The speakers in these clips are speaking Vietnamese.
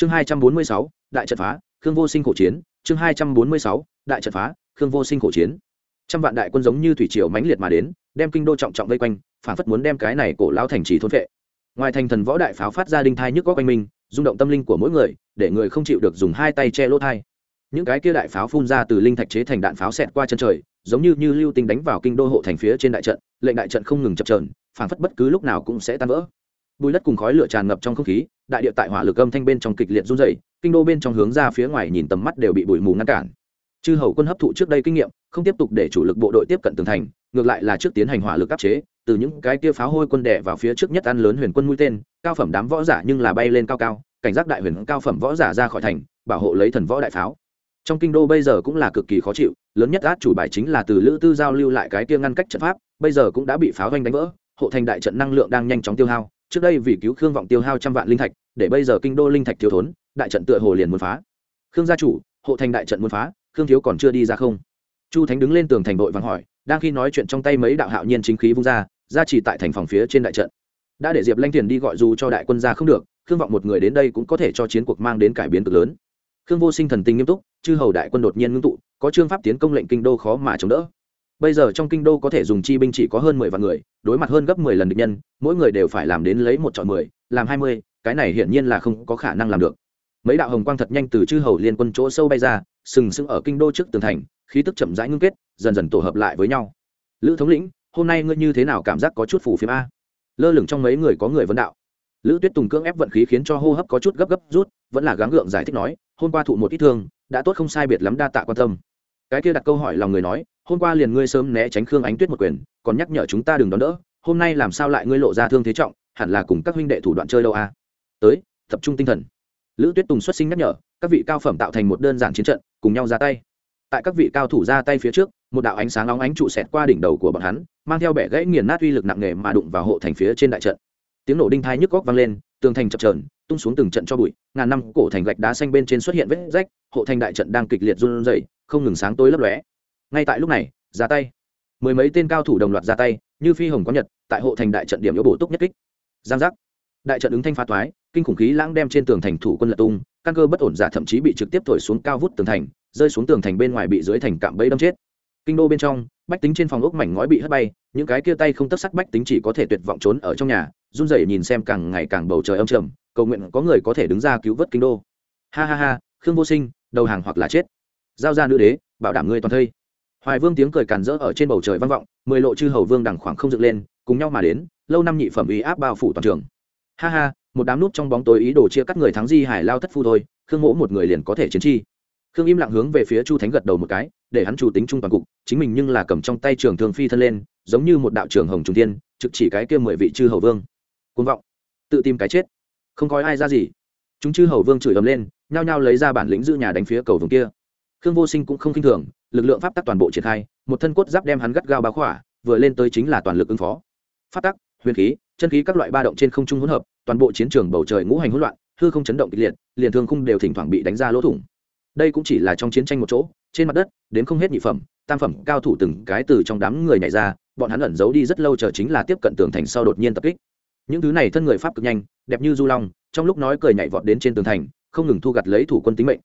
chương hai trăm bốn mươi sáu, đại trận phá, khương vô sinh khổ chiến. Chương hai trăm bốn mươi sáu, đại trận phá, khương vô sinh khổ chiến. Trăm vạn đại quân giống như thủy triều mãnh liệt mà đến, đem kinh đô trọng trọng vây quanh phản phất muốn đem cái này cổ lao thành trì thôn vệ ngoài thành thần võ đại pháo phát ra đinh thai nhức góc quanh mình, rung động tâm linh của mỗi người, để người không chịu được dùng hai tay che lỗ thai. Những cái kia đại pháo phun ra từ linh thạch chế thành đạn pháo xẹt qua chân trời, giống như như lưu tinh đánh vào kinh đô hộ thành phía trên đại trận, lệnh đại trận không ngừng chập trờn phản phất bất cứ lúc nào cũng sẽ tan vỡ. Bùi đất cùng khói lửa tràn ngập trong không khí đại địa tại hỏa lực âm thanh bên trong kịch liệt run rẩy, kinh đô bên trong hướng ra phía ngoài nhìn tầm mắt đều bị bụi mù ngăn cản. Chư hầu quân hấp thụ trước đây kinh nghiệm không tiếp tục để chủ lực bộ đội tiếp cận tường thành ngược lại là trước tiến hành hỏa lực áp chế từ những cái kia pháo hôi quân đẻ vào phía trước nhất ăn lớn huyền quân mũi tên cao phẩm đám võ giả nhưng là bay lên cao cao cảnh giác đại huyền cao phẩm võ giả ra khỏi thành bảo hộ lấy thần võ đại pháo. Trong kinh đô bây giờ cũng là cực kỳ khó chịu lớn nhất át chủ bài chính là từ lữ tư giao lưu lại cái kia ngăn cách trận pháp bây giờ cũng đã bị pháo doanh đánh vỡ hộ thành đại trận năng lượng đang nhanh chóng tiêu hao trước đây vì cứu khương vọng tiêu hao trăm vạn linh thạch, để bây giờ kinh đô linh thạch thiếu thốn, đại trận tựa hồ liền muốn phá. Khương gia chủ, hộ thành đại trận muốn phá, khương thiếu còn chưa đi ra không? Chu thánh đứng lên tường thành đội vắng hỏi, đang khi nói chuyện trong tay mấy đạo hạo nhiên chính khí vung ra ra chỉ tại thành phòng phía trên đại trận. Đã để diệp lanh tiền đi gọi dù cho đại quân ra không được, khương vọng một người đến đây cũng có thể cho chiến cuộc mang đến cải biến cực lớn. Khương vô sinh thần tình nghiêm túc, chư hầu đại quân đột nhiên ngưng tụ, có trương pháp tiến công lệnh kinh đô khó mà chống đỡ bây giờ trong kinh đô có thể dùng chi binh chỉ có hơn mười vạn người, đối mặt hơn gấp mười lần địch nhân, mỗi người đều phải làm đến lấy một chọn mười, làm hai mươi, cái này hiển nhiên là không có khả năng làm được. Mấy đạo hồng quang thật nhanh từ chư hầu liên quân chỗ sâu bay ra, sừng sững ở kinh đô trước tường thành, khí tức chậm rãi ngưng kết, dần dần tổ hợp lại với nhau. Lữ thống lĩnh, hôm nay ngươi như thế nào cảm giác có chút phủ phiếm a? Lơ lửng trong mấy người có người vấn đạo. Lữ tuyết tùng cưỡng ép vận khí khiến cho hô hấp có chút gấp gấp rút, vẫn là gắng gượng giải thích nói, hôm qua thụ một ít thương, đã tốt không sai biệt lắm đa tạ quan tâm cái kia đặt câu hỏi lòng người nói, hôm qua liền ngươi sớm né tránh khương ánh tuyết một quyền, còn nhắc nhở chúng ta đừng đón đỡ, hôm nay làm sao lại ngươi lộ ra thương thế trọng, hẳn là cùng các huynh đệ thủ đoạn chơi đâu a tới, tập trung tinh thần. Lữ tuyết tùng xuất sinh nhắc nhở, các vị cao phẩm tạo thành một đơn giản chiến trận, cùng nhau ra tay. Tại các vị cao thủ ra tay phía trước, một đạo ánh sáng nóng ánh trụ xẹt qua đỉnh đầu của bọn hắn, mang theo bẻ gãy nghiền nát uy lực nặng nề mà đụng vào hộ thành phía trên đại trận. Tiếng nổ đinh thai nhức góc vang lên, tường thành chập trờn tung xuống từng trận cho bụi, ngàn năm cổ thành gạch đá xanh bên trên xuất hiện vết rách, hộ thành đại trận đang kịch liệt run rẩy không ngừng sáng tối lấp lóe. Ngay tại lúc này, ra tay. Mười mấy tên cao thủ đồng loạt ra tay, như phi hồng có nhật, tại hộ thành đại trận điểm yếu bổ túc nhất kích. Giang giác. Đại trận ứng thanh phá thoái, kinh khủng khí lãng đem trên tường thành thủ quân lật tung, căn cơ bất ổn giả thậm chí bị trực tiếp thổi xuống cao vút tường thành, rơi xuống tường thành bên ngoài bị dưới thành cạm bẫy đâm chết. Kinh đô bên trong, bách tính trên phòng ốc mảnh ngói bị hất bay, những cái kia tay không tất sắt bách tính chỉ có thể tuyệt vọng trốn ở trong nhà, run rẩy nhìn xem càng ngày càng bầu trời âm trầm, cầu nguyện có người có thể đứng ra cứu vớt kinh đô. Ha ha ha, khương vô sinh, đầu hàng hoặc là chết giao ra nữ đế, bảo đảm ngươi toàn thây. Hoài vương tiếng cười càn rỡ ở trên bầu trời vang vọng, mười lộ chư hầu vương đằng khoảng không dựng lên, cùng nhau mà đến, lâu năm nhị phẩm ý áp bao phủ toàn trường. Ha ha, một đám nút trong bóng tối ý đồ chia cắt người thắng di hải lao thất phu thôi, khương mỗ một người liền có thể chiến chi. Khương im lặng hướng về phía chu thánh gật đầu một cái, để hắn chủ tính trung toàn cục, chính mình nhưng là cầm trong tay trường thường phi thân lên, giống như một đạo trưởng hồng trung tiên trực chỉ cái kia mười vị chư hầu vương. Côn vọng, tự tìm cái chết. Không coi ai ra gì. Chúng chư hầu vương chửi ấm lên, nhao nhao lấy ra bản lĩnh giữ nhà đánh phía cầu vùng kia khương vô sinh cũng không k i n h thường, lực lượng pháp tắc toàn bộ triển khai, một thân cốt giáp đem hắn gắt gao báo khỏa, vừa lên tới chính là toàn lực ứng phó. Pháp tắc, huyền khí, chân khí các loại ba động trên không trung hỗn hợp, toàn bộ chiến trường bầu trời ngũ hành hỗn loạn, hư không chấn động kịch liệt, liền thương khung đều thỉnh thoảng bị đánh ra lỗ thủng. Đây cũng chỉ là trong chiến tranh một chỗ, trên mặt đất, đến không hết nhị phẩm, tam phẩm, cao thủ từng cái từ trong đám người nhảy ra, bọn hắn ẩn giấu đi rất lâu chờ chính là tiếp cận tường thành sau đột nhiên tập kích. Những thứ này thân người pháp cực nhanh, đẹp như du long, trong lúc nói cười nhảy vọt đến trên tường thành, không ngừng thu gặt lấy thủ quân tính mệnh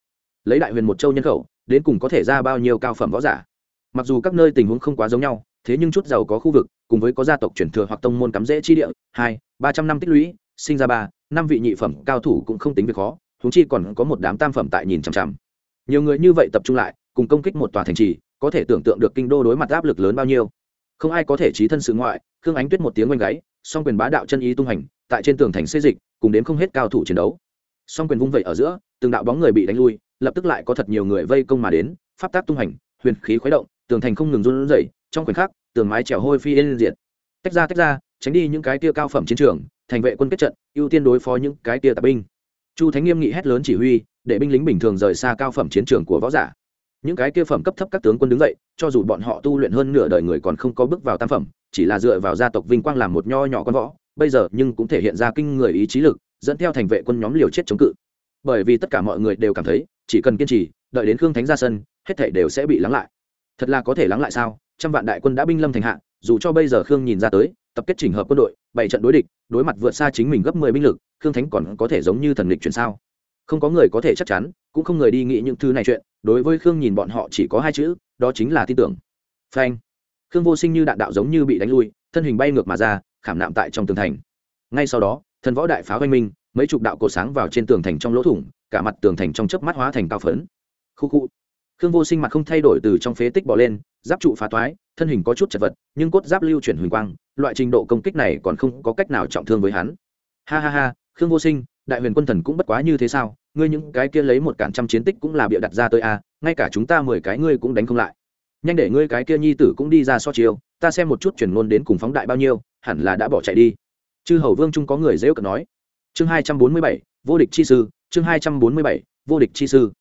lấy đại huyền một châu nhân khẩu, đến cùng có thể ra bao nhiêu cao phẩm võ giả. Mặc dù các nơi tình huống không quá giống nhau, thế nhưng chút giàu có khu vực, cùng với có gia tộc chuyển thừa hoặc tông môn cắm rễ chi địa, hai, ba trăm năm tích lũy, sinh ra ba, năm vị nhị phẩm cao thủ cũng không tính việc khó húng chi còn có một đám tam phẩm tại nhìn chằm chằm. Nhiều người như vậy tập trung lại, cùng công kích một tòa thành trì, có thể tưởng tượng được kinh đô đối mặt áp lực lớn bao nhiêu. Không ai có thể trí thân sự ngoại, khương ánh tuyết một tiếng oanh gáy, song quyền bá đạo chân ý tung hành, tại trên tường thành xây dịch, cùng đến không hết cao thủ chiến đấu. Song quyền vung vẩy ở giữa, từng đạo bóng người bị đánh lui lập tức lại có thật nhiều người vây công mà đến, pháp tác tung hành, huyền khí khuấy động, tường thành không ngừng run rẩy, trong khoảnh khắc, tường mái trèo hôi phi lên diện tách ra tách ra, tránh đi những cái tia cao phẩm chiến trường, thành vệ quân kết trận, ưu tiên đối phó những cái tia tạp binh. Chu thánh nghiêm nghị hét lớn chỉ huy, để binh lính bình thường rời xa cao phẩm chiến trường của võ giả. Những cái kia phẩm cấp thấp các tướng quân đứng dậy, cho dù bọn họ tu luyện hơn nửa đời người còn không có bước vào tam phẩm, chỉ là dựa vào gia tộc vinh quang làm một nho nhỏ con võ, bây giờ nhưng cũng thể hiện ra kinh người ý chí lực, dẫn theo thành vệ quân nhóm liều chết chống cự. Bởi vì tất cả mọi người đều cảm thấy chỉ cần kiên trì, đợi đến khương thánh ra sân, hết thảy đều sẽ bị lắng lại. Thật là có thể lắng lại sao? Trăm vạn đại quân đã binh lâm thành hạ, dù cho bây giờ khương nhìn ra tới, tập kết chỉnh hợp quân đội, bảy trận đối địch, đối mặt vượt xa chính mình gấp mười binh lực, khương thánh còn có thể giống như thần địch chuyển sao? Không có người có thể chắc chắn, cũng không người đi nghĩ những thứ này chuyện, đối với khương nhìn bọn họ chỉ có hai chữ, đó chính là tin tưởng. Phanh. Khương vô sinh như đạn đạo giống như bị đánh lui, thân hình bay ngược mà ra, khảm nạm tại trong tường thành. Ngay sau đó, thần võ đại pháo oanh minh, mấy chục đạo cột sáng vào trên tường thành trong lỗ thủng cả mặt tường thành trong chớp mắt hóa thành cao phấn. Khu khu. Khương vô sinh mặt không thay đổi từ trong phế tích bỏ lên, giáp trụ phá toái, thân hình có chút chật vật, nhưng cốt giáp lưu chuyển huỳnh quang, loại trình độ công kích này còn không có cách nào trọng thương với hắn. Ha ha ha, khương vô sinh, đại huyền quân thần cũng bất quá như thế sao? Ngươi những cái kia lấy một cản trăm chiến tích cũng là bịa đặt ra tới a, ngay cả chúng ta mười cái ngươi cũng đánh không lại. Nhanh để ngươi cái kia nhi tử cũng đi ra so chiều ta xem một chút chuyển ngôn đến cùng phóng đại bao nhiêu, hẳn là đã bỏ chạy đi. Chư hầu vương trung có người dễ cận nói. Chương hai trăm bốn mươi bảy, vô địch chi sư chương hai trăm bốn mươi bảy, vô địch chi sư.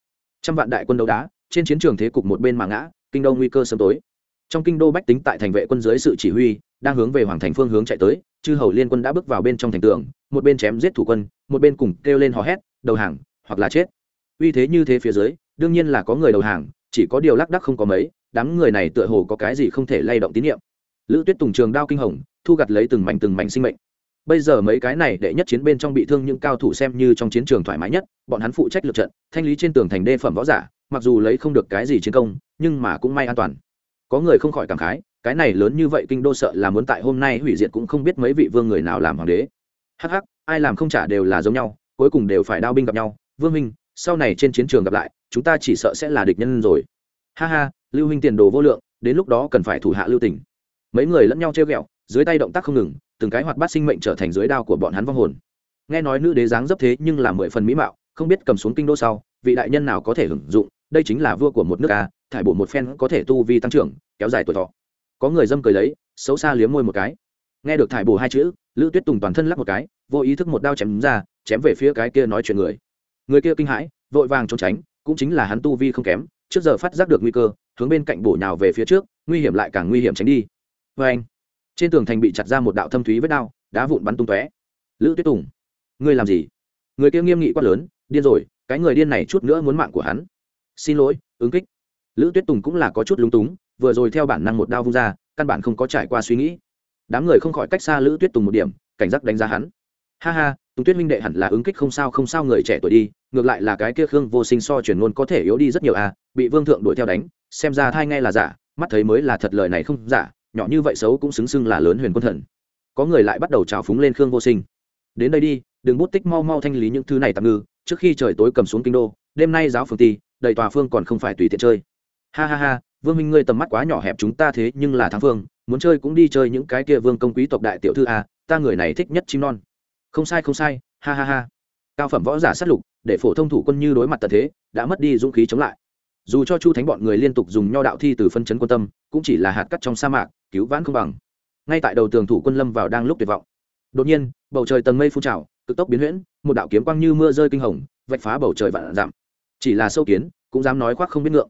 Trăm vạn đại quân đấu đá, trên chiến trường thế cục một bên mà ngã, kinh đô nguy cơ sớm tối. Trong kinh đô bách tính tại thành vệ quân dưới sự chỉ huy, đang hướng về hoàng thành phương hướng chạy tới, chư hầu liên quân đã bước vào bên trong thành tường, một bên chém giết thủ quân, một bên cùng kêu lên hò hét, đầu hàng, hoặc là chết. Uy thế như thế phía dưới, đương nhiên là có người đầu hàng, chỉ có điều lác đắc không có mấy, đám người này tựa hồ có cái gì không thể lay động tín nhiệm. Lữ tuyết tùng trường đao kinh hồng, thu gặt lấy từng mảnh từng mảnh sinh mệnh bây giờ mấy cái này đệ nhất chiến bên trong bị thương những cao thủ xem như trong chiến trường thoải mái nhất, bọn hắn phụ trách lượt trận, thanh lý trên tường thành đê phẩm võ giả, mặc dù lấy không được cái gì chiến công, nhưng mà cũng may an toàn. Có người không khỏi cảm khái, cái này lớn như vậy kinh đô sợ là muốn tại hôm nay hủy diệt cũng không biết mấy vị vương người nào làm hoàng đế. Hắc hắc, ai làm không trả đều là giống nhau, cuối cùng đều phải đao binh gặp nhau. Vương minh sau này trên chiến trường gặp lại, chúng ta chỉ sợ sẽ là địch nhân rồi. Ha ha, lưu huynh tiền đồ vô lượng, đến lúc đó cần phải thủ hạ lưu tình. Mấy người lẫn nhau treo ghẹo, dưới tay động tác không ngừng từng cái hoạt bát sinh mệnh trở thành dưới đao của bọn hắn vong hồn. Nghe nói nữ đế dáng dấp thế nhưng là mười phần mỹ mạo, không biết cầm xuống kinh đô sau, vị đại nhân nào có thể hưởng dụng, đây chính là vua của một nước a, thải bổ một phen có thể tu vi tăng trưởng, kéo dài tuổi thọ. Có người dâm cười lấy, xấu xa liếm môi một cái. Nghe được thải bổ hai chữ, lữ tuyết tùng toàn thân lắc một cái, vô ý thức một đao chém ra, chém về phía cái kia nói chuyện người. Người kia kinh hãi, vội vàng trốn tránh, cũng chính là hắn tu vi không kém, trước giờ phát giác được nguy cơ, hướng bên cạnh bổ nhào về phía trước, nguy hiểm lại càng nguy hiểm tránh đi. Vê anh trên tường thành bị chặt ra một đạo thâm thúy với đao, đá vụn bắn tung tóe. Lữ tuyết tùng, ngươi làm gì? Người kia nghiêm nghị quát lớn, điên rồi, cái người điên này chút nữa muốn mạng của hắn. Xin lỗi, ứng kích. Lữ tuyết tùng cũng là có chút lúng túng, vừa rồi theo bản năng một đao vung ra, căn bản không có trải qua suy nghĩ. Đám người không khỏi cách xa lữ tuyết tùng một điểm, cảnh giác đánh giá hắn. Ha ha, tùng tuyết minh đệ hẳn là ứng kích không sao không sao người trẻ tuổi đi, ngược lại là cái kia khương vô sinh so chuyển ngôn có thể yếu đi rất nhiều à bị vương thượng đuổi theo đánh, xem ra thai ngay là giả, mắt thấy mới là thật lời này không giả nhỏ như vậy xấu cũng xứng xưng là lớn huyền quân thần. Có người lại bắt đầu trào phúng lên khương vô sinh. Đến đây đi, đừng bút tích mau mau thanh lý những thứ này tạm ngư, trước khi trời tối cầm xuống kinh đô, đêm nay giáo phường ti, đầy tòa phương còn không phải tùy tiện chơi. Ha ha ha, vương minh ngươi tầm mắt quá nhỏ hẹp chúng ta thế nhưng là thắng phương muốn chơi cũng đi chơi những cái kia vương công quý tộc đại tiểu thư a ta người này thích nhất chim non. Không sai không sai, ha ha ha. Cao phẩm võ giả sát lục, để phổ thông thủ quân như đối mặt tật thế, đã mất đi dũng khí chống lại dù cho chu thánh bọn người liên tục dùng nho đạo thi từ phân chấn quân tâm, cũng chỉ là hạt cắt trong sa mạc, cứu vãn không bằng. Ngay tại đầu tường thủ quân lâm vào đang lúc tuyệt vọng. Đột nhiên, bầu trời tầng mây phun trào, cực tốc biến huyễn, một đạo kiếm quang như mưa rơi kinh hồng, vạch phá bầu trời vạn giảm chỉ là sâu kiến, cũng dám nói khoác không biết ngượng.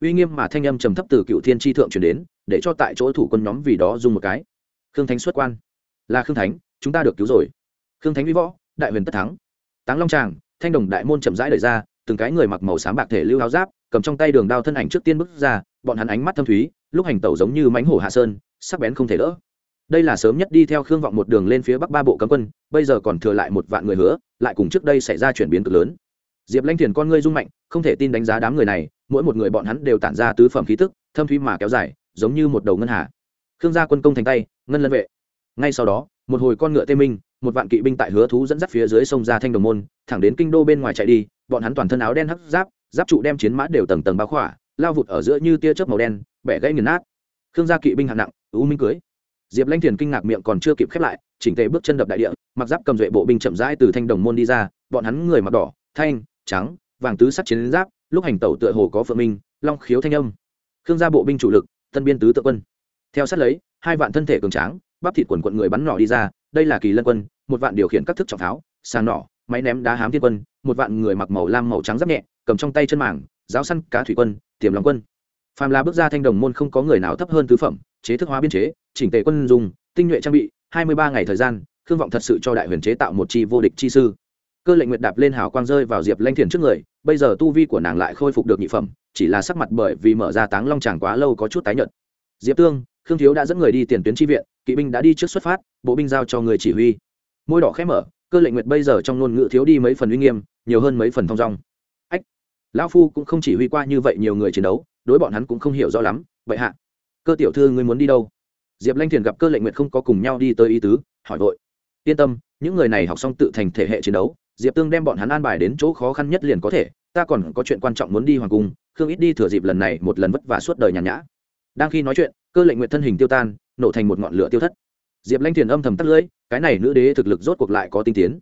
Uy nghiêm mà thanh âm trầm thấp từ cựu thiên tri thượng chuyển đến, để cho tại chỗ thủ quân nhóm vì đó dùng một cái. Khương thánh xuất quan. Là khương thánh, chúng ta được cứu rồi. Khương thánh vi võ, đại huyền tất thắng. Táng long tràng, thanh đồng đại môn chậm rãi đời ra, từng cái người mặc màu sáng bạc thể lưu áo giáp cầm trong tay đường đao thân ảnh trước tiên bước ra, bọn hắn ánh mắt thâm thúy, lúc hành tẩu giống như mánh hổ hạ sơn, sắc bén không thể đỡ. Đây là sớm nhất đi theo khương vọng một đường lên phía bắc ba bộ cấm quân, bây giờ còn thừa lại một vạn người hứa, lại cùng trước đây xảy ra chuyển biến cực lớn. Diệp lanh thiền con ngươi rung mạnh, không thể tin đánh giá đám người này, mỗi một người bọn hắn đều tản ra tứ phẩm khí tức, thâm thúy mà kéo dài, giống như một đầu ngân hà. Khương gia quân công thành tay, ngân lân vệ. Ngay sau đó, một hồi con ngựa tê minh, một vạn kỵ binh tại hứa thú dẫn dắt phía dưới sông ra thanh đồng môn, thẳng đến kinh đô bên ngoài chạy đi, bọn hắn toàn thân áo đen hấp giáp giáp trụ đem chiến mã đều tầng tầng bao khỏa, lao vụt ở giữa như tia chớp màu đen, bẻ gãy nghiền nát. Khương gia kỵ binh hạng nặng, u minh cưới. Diệp lanh thiền kinh ngạc miệng còn chưa kịp khép lại, chỉnh tề bước chân đập đại địa, mặc giáp cầm duệ bộ binh chậm rãi từ thanh đồng môn đi ra, bọn hắn người mặc đỏ, thanh, trắng, vàng tứ sắc chiến giáp, lúc hành tẩu tựa hồ có phượng minh, long khiếu thanh âm. Khương gia bộ binh chủ lực, tân biên tứ tự quân. Theo sát lấy, hai vạn thân thể cường tráng, bắp thịt quần quận người bắn nỏ đi ra, đây là kỳ lân quân, một vạn điều khiển các thức trọng pháo, sàng nỏ, máy ném đá hám thiên quân, một vạn người mặc màu lam màu trắng giáp nhẹ cầm trong tay chân mảng giáo săn cá thủy quân, tiềm lòng quân. Phàm là bước ra thanh đồng môn không có người nào thấp hơn tứ phẩm, chế thức hóa biên chế, chỉnh tề quân dùng, tinh nhuệ trang bị, hai mươi ba ngày thời gian, khương vọng thật sự cho đại huyền chế tạo một chi vô địch chi sư. Cơ lệnh nguyệt đạp lên hào quang rơi vào diệp lanh thiền trước người, bây giờ tu vi của nàng lại khôi phục được nhị phẩm, chỉ là sắc mặt bởi vì mở ra táng long tràng quá lâu có chút tái nhợt. Diệp tương, khương thiếu đã dẫn người đi tiền tuyến tri viện, kỵ binh đã đi trước xuất phát, bộ binh giao cho người chỉ huy. Môi đỏ khẽ mở, cơ lệnh nguyệt bây giờ trong ngôn ngữ thiếu đi mấy phần uy nghiêm, nhiều hơn mấy phần thong dong lão phu cũng không chỉ huy qua như vậy nhiều người chiến đấu, đối bọn hắn cũng không hiểu rõ lắm, vậy hạ, cơ tiểu thư ngươi muốn đi đâu? Diệp lanh thiền gặp cơ lệnh nguyện không có cùng nhau đi tới ý tứ, hỏi vội. Yên tâm, những người này học xong tự thành thể hệ chiến đấu, diệp tương đem bọn hắn an bài đến chỗ khó khăn nhất liền có thể, ta còn có chuyện quan trọng muốn đi hoàng cung, khương ít đi thừa dịp lần này một lần vất vả suốt đời nhàn nhã. Đang khi nói chuyện, cơ lệnh nguyện thân hình tiêu tan, nổ thành một ngọn lửa tiêu thất. Diệp lanh thiền âm thầm tắt lưỡi, cái này nữ đế thực lực rốt cuộc lại có tinh tiến.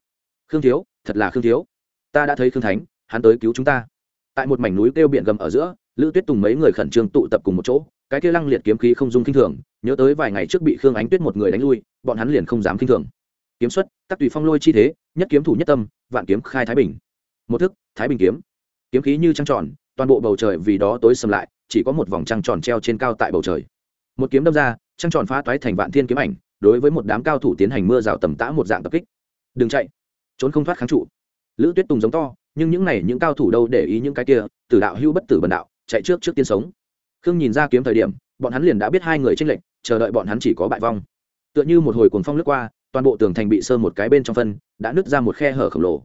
Khương thiếu, thật là khương thiếu. Ta đã thấy khương thánh, hắn tới cứu chúng ta tại một mảnh núi kêu biển gầm ở giữa, lữ tuyết tùng mấy người khẩn trương tụ tập cùng một chỗ, cái kia lăng liệt kiếm khí không dung kinh thường, nhớ tới vài ngày trước bị khương ánh tuyết một người đánh lui, bọn hắn liền không dám kinh thường. Kiếm xuất, tắc tùy phong lôi chi thế, nhất kiếm thủ nhất tâm, vạn kiếm khai thái bình. Một thức, thái bình kiếm. Kiếm khí như trăng tròn, toàn bộ bầu trời vì đó tối sầm lại, chỉ có một vòng trăng tròn treo trên cao tại bầu trời. Một kiếm đâm ra, trăng tròn phá toái thành vạn thiên kiếm ảnh, đối với một đám cao thủ tiến hành mưa rào tầm tã một dạng tập kích. Đừng chạy, trốn không thoát kháng trụ. Lữ tuyết tùng giống to nhưng những này những cao thủ đâu để ý những cái kia, tử đạo hưu bất tử bần đạo, chạy trước trước tiên sống. Khương nhìn ra kiếm thời điểm, bọn hắn liền đã biết hai người tranh lệch, chờ đợi bọn hắn chỉ có bại vong. Tựa như một hồi cuồng phong lướt qua, toàn bộ tường thành bị sơn một cái bên trong phân, đã nứt ra một khe hở khổng lồ.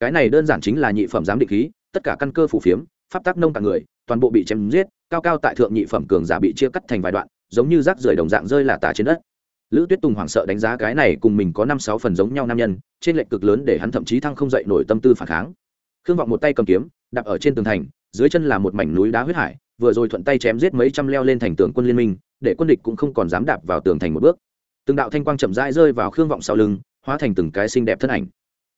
Cái này đơn giản chính là nhị phẩm giám định khí, tất cả căn cơ phủ phiếm, pháp tác nông cả người, toàn bộ bị chém giết, cao cao tại thượng nhị phẩm cường giả bị chia cắt thành vài đoạn, giống như rác rưởi đồng dạng rơi là tả trên đất. Lữ tuyết tùng hoảng sợ đánh giá cái này cùng mình có năm sáu phần giống nhau nam nhân trên lệnh cực lớn để hắn thậm chí thăng không dậy nổi tâm tư phản kháng khương vọng một tay cầm kiếm, đạp ở trên tường thành, dưới chân là một mảnh núi đá huyết hải, vừa rồi thuận tay chém giết mấy trăm leo lên thành tường quân liên minh, để quân địch cũng không còn dám đạp vào tường thành một bước. Từng đạo thanh quang chậm rãi rơi vào khương vọng sau lưng, hóa thành từng cái xinh đẹp thân ảnh.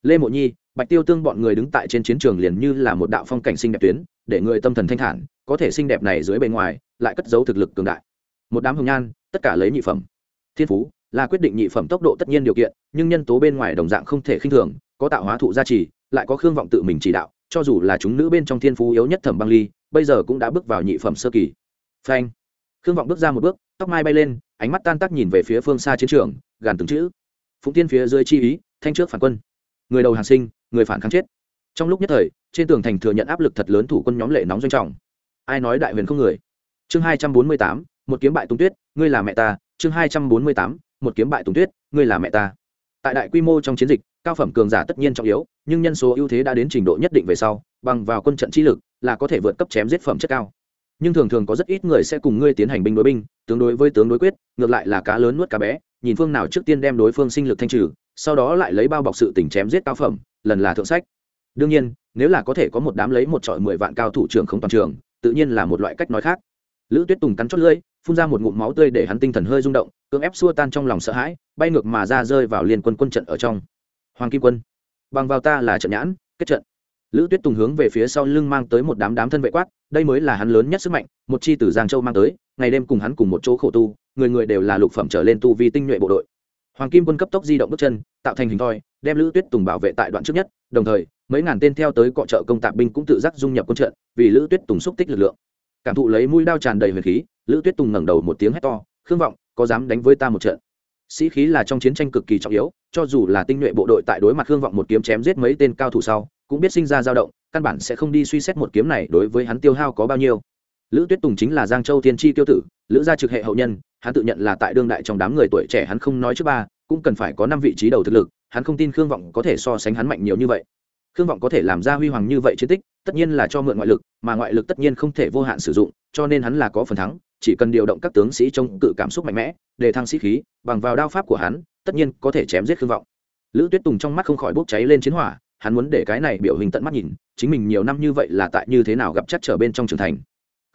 Lê mộ nhi, bạch tiêu tương bọn người đứng tại trên chiến trường liền như là một đạo phong cảnh xinh đẹp tuyến, để người tâm thần thanh thản, có thể xinh đẹp này dưới bề ngoài, lại cất giấu thực lực cường đại. Một đám hồng nhan, tất cả lấy nhị phẩm. Thiên phú, là quyết định nhị phẩm tốc độ tất nhiên điều kiện, nhưng nhân tố bên ngoài đồng dạng không thể khinh thường có tạo hóa thụ gia trì, lại có khương vọng tự mình chỉ đạo, cho dù là chúng nữ bên trong thiên phú yếu nhất thẩm băng ly, bây giờ cũng đã bước vào nhị phẩm sơ kỳ. Phanh. Khương vọng bước ra một bước, tóc mai bay lên, ánh mắt tan tác nhìn về phía phương xa chiến trường, gàn từng chữ. Phụng tiên phía dưới chi ý, thanh trước phản quân. Người đầu hàng sinh, người phản kháng chết. Trong lúc nhất thời, trên tường thành thừa nhận áp lực thật lớn thủ quân nhóm lệ nóng doanh trọng. Ai nói đại huyền không người? Chương hai trăm bốn mươi tám, một kiếm bại tung tuyết, ngươi là mẹ ta. Chương hai trăm bốn mươi tám, một kiếm bại tung tuyết, ngươi là mẹ ta. Tại đại quy mô trong chiến dịch cao phẩm cường giả tất nhiên trọng yếu, nhưng nhân số ưu thế đã đến trình độ nhất định về sau, bằng vào quân trận chi lực, là có thể vượt cấp chém giết phẩm chất cao. Nhưng thường thường có rất ít người sẽ cùng ngươi tiến hành binh đối binh, tướng đối với tướng đối quyết, ngược lại là cá lớn nuốt cá bé, nhìn phương nào trước tiên đem đối phương sinh lực thanh trừ, sau đó lại lấy bao bọc sự tình chém giết cao phẩm, lần là thượng sách. Đương nhiên, nếu là có thể có một đám lấy một trọi mười vạn cao thủ trưởng không toàn trường, tự nhiên là một loại cách nói khác. Lữ tuyết tùng cắn chót lưỡi, phun ra một ngụm máu tươi để hắn tinh thần hơi rung động, cưỡng ép xua tan trong lòng sợ hãi, bay ngược mà ra rơi vào liên quân quân trận ở trong hoàng kim quân. Bằng vào ta là trận nhãn, kết trận. Lữ tuyết tùng hướng về phía sau lưng mang tới một đám đám thân vệ quát, đây mới là hắn lớn nhất sức mạnh, một chi từ giang châu mang tới, ngày đêm cùng hắn cùng một chỗ khổ tu, người người đều là lục phẩm trở lên tu vi tinh nhuệ bộ đội. Hoàng kim quân cấp tốc di động bước chân, tạo thành hình thoi, đem lữ tuyết tùng bảo vệ tại đoạn trước nhất, đồng thời, mấy ngàn tên theo tới cọ trợ công tạp binh cũng tự giác dung nhập quân trận, vì lữ tuyết tùng xúc tích lực lượng. Cảm thụ lấy mũi đao tràn đầy huyền khí, lữ tuyết tùng ngẩng đầu một tiếng hét to, khương vọng, có dám đánh với ta một trận? Sĩ khí là trong chiến tranh cực kỳ trọng yếu, cho dù là tinh nhuệ bộ đội tại đối mặt khương vọng một kiếm chém giết mấy tên cao thủ sau, cũng biết sinh ra dao động, căn bản sẽ không đi suy xét một kiếm này đối với hắn tiêu hao có bao nhiêu. Lữ tuyết tùng chính là giang châu thiên tri tiêu tử, lữ gia trực hệ hậu nhân, hắn tự nhận là tại đương đại trong đám người tuổi trẻ hắn không nói trước ba, cũng cần phải có năm vị trí đầu thực lực, hắn không tin khương vọng có thể so sánh hắn mạnh nhiều như vậy. Khương vọng có thể làm ra huy hoàng như vậy chiến tích, tất nhiên là cho mượn ngoại lực, mà ngoại lực tất nhiên không thể vô hạn sử dụng, cho nên hắn là có phần thắng chỉ cần điều động các tướng sĩ trông cự cảm xúc mạnh mẽ để thăng sĩ khí, bằng vào đao pháp của hắn, tất nhiên có thể chém giết khương vọng. Lữ tuyết tùng trong mắt không khỏi bốc cháy lên chiến hỏa, hắn muốn để cái này biểu hình tận mắt nhìn, chính mình nhiều năm như vậy là tại như thế nào gặp chắc trở bên trong trưởng thành.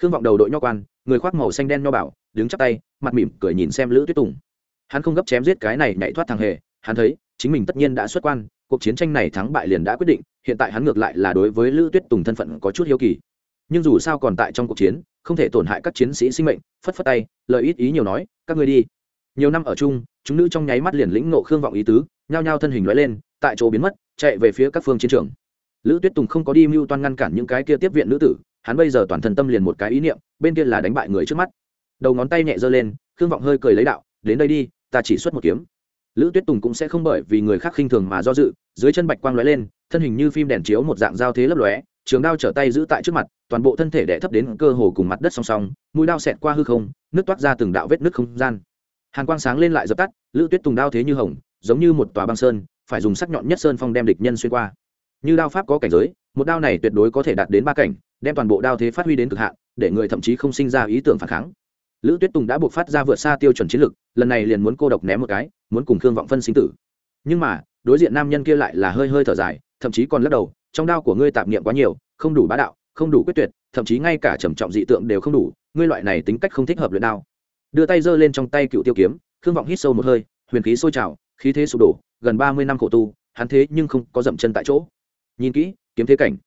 Khương vọng đầu đội nho quan, người khoác màu xanh đen nho bảo, đứng chắp tay, mặt mỉm cười nhìn xem lữ tuyết tùng. Hắn không gấp chém giết cái này nhảy thoát thằng hề, hắn thấy, chính mình tất nhiên đã xuất quan, cuộc chiến tranh này thắng bại liền đã quyết định, hiện tại hắn ngược lại là đối với lữ tuyết tùng thân phận có chút hiếu kỳ. Nhưng dù sao còn tại trong cuộc chiến không thể tổn hại các chiến sĩ sinh mệnh, phất phất tay, lời ít ý nhiều nói, các ngươi đi. Nhiều năm ở chung, chúng nữ trong nháy mắt liền lĩnh nộ khương vọng ý tứ, nhao nhao thân hình lóe lên, tại chỗ biến mất, chạy về phía các phương chiến trường. Lữ tuyết tùng không có đi mưu toan ngăn cản những cái kia tiếp viện nữ tử, hắn bây giờ toàn thân tâm liền một cái ý niệm, bên kia là đánh bại người trước mắt. Đầu ngón tay nhẹ giơ lên, khương vọng hơi cười lấy đạo, đến đây đi, ta chỉ xuất một kiếm. Lữ tuyết tùng cũng sẽ không bởi vì người khác khinh thường mà do dự, dưới chân bạch quang lóe lên, thân hình như phim đèn chiếu một dạng giao thế lấp lóe trường đao trở tay giữ tại trước mặt, toàn bộ thân thể đẻ thấp đến cơ hồ cùng mặt đất song song, mũi đao xẹt qua hư không, nước toát ra từng đạo vết nước không gian. Hàn quang sáng lên lại dập tắt, lữ tuyết tùng đao thế như hồng, giống như một tòa băng sơn, phải dùng sắc nhọn nhất sơn phong đem địch nhân xuyên qua. Như đao pháp có cảnh giới, một đao này tuyệt đối có thể đạt đến ba cảnh, đem toàn bộ đao thế phát huy đến cực hạn, để người thậm chí không sinh ra ý tưởng phản kháng. Lữ tuyết tùng đã buộc phát ra vượt xa tiêu chuẩn chiến lực, lần này liền muốn cô độc ném một cái, muốn cùng khương vọng phân sinh tử. Nhưng mà, đối diện nam nhân kia lại là hơi hơi thở dài, thậm chí còn lắc đầu trong đao của ngươi tạp niệm quá nhiều, không đủ bá đạo, không đủ quyết tuyệt, thậm chí ngay cả trầm trọng dị tượng đều không đủ, ngươi loại này tính cách không thích hợp luyện đao. Đưa tay giơ lên trong tay cựu tiêu kiếm, khương vọng hít sâu một hơi, huyền khí sôi trào, khí thế sụp đổ, gần ba mươi năm khổ tu, hắn thế nhưng không có dậm chân tại chỗ. Nhìn kỹ, kiếm thế cảnh.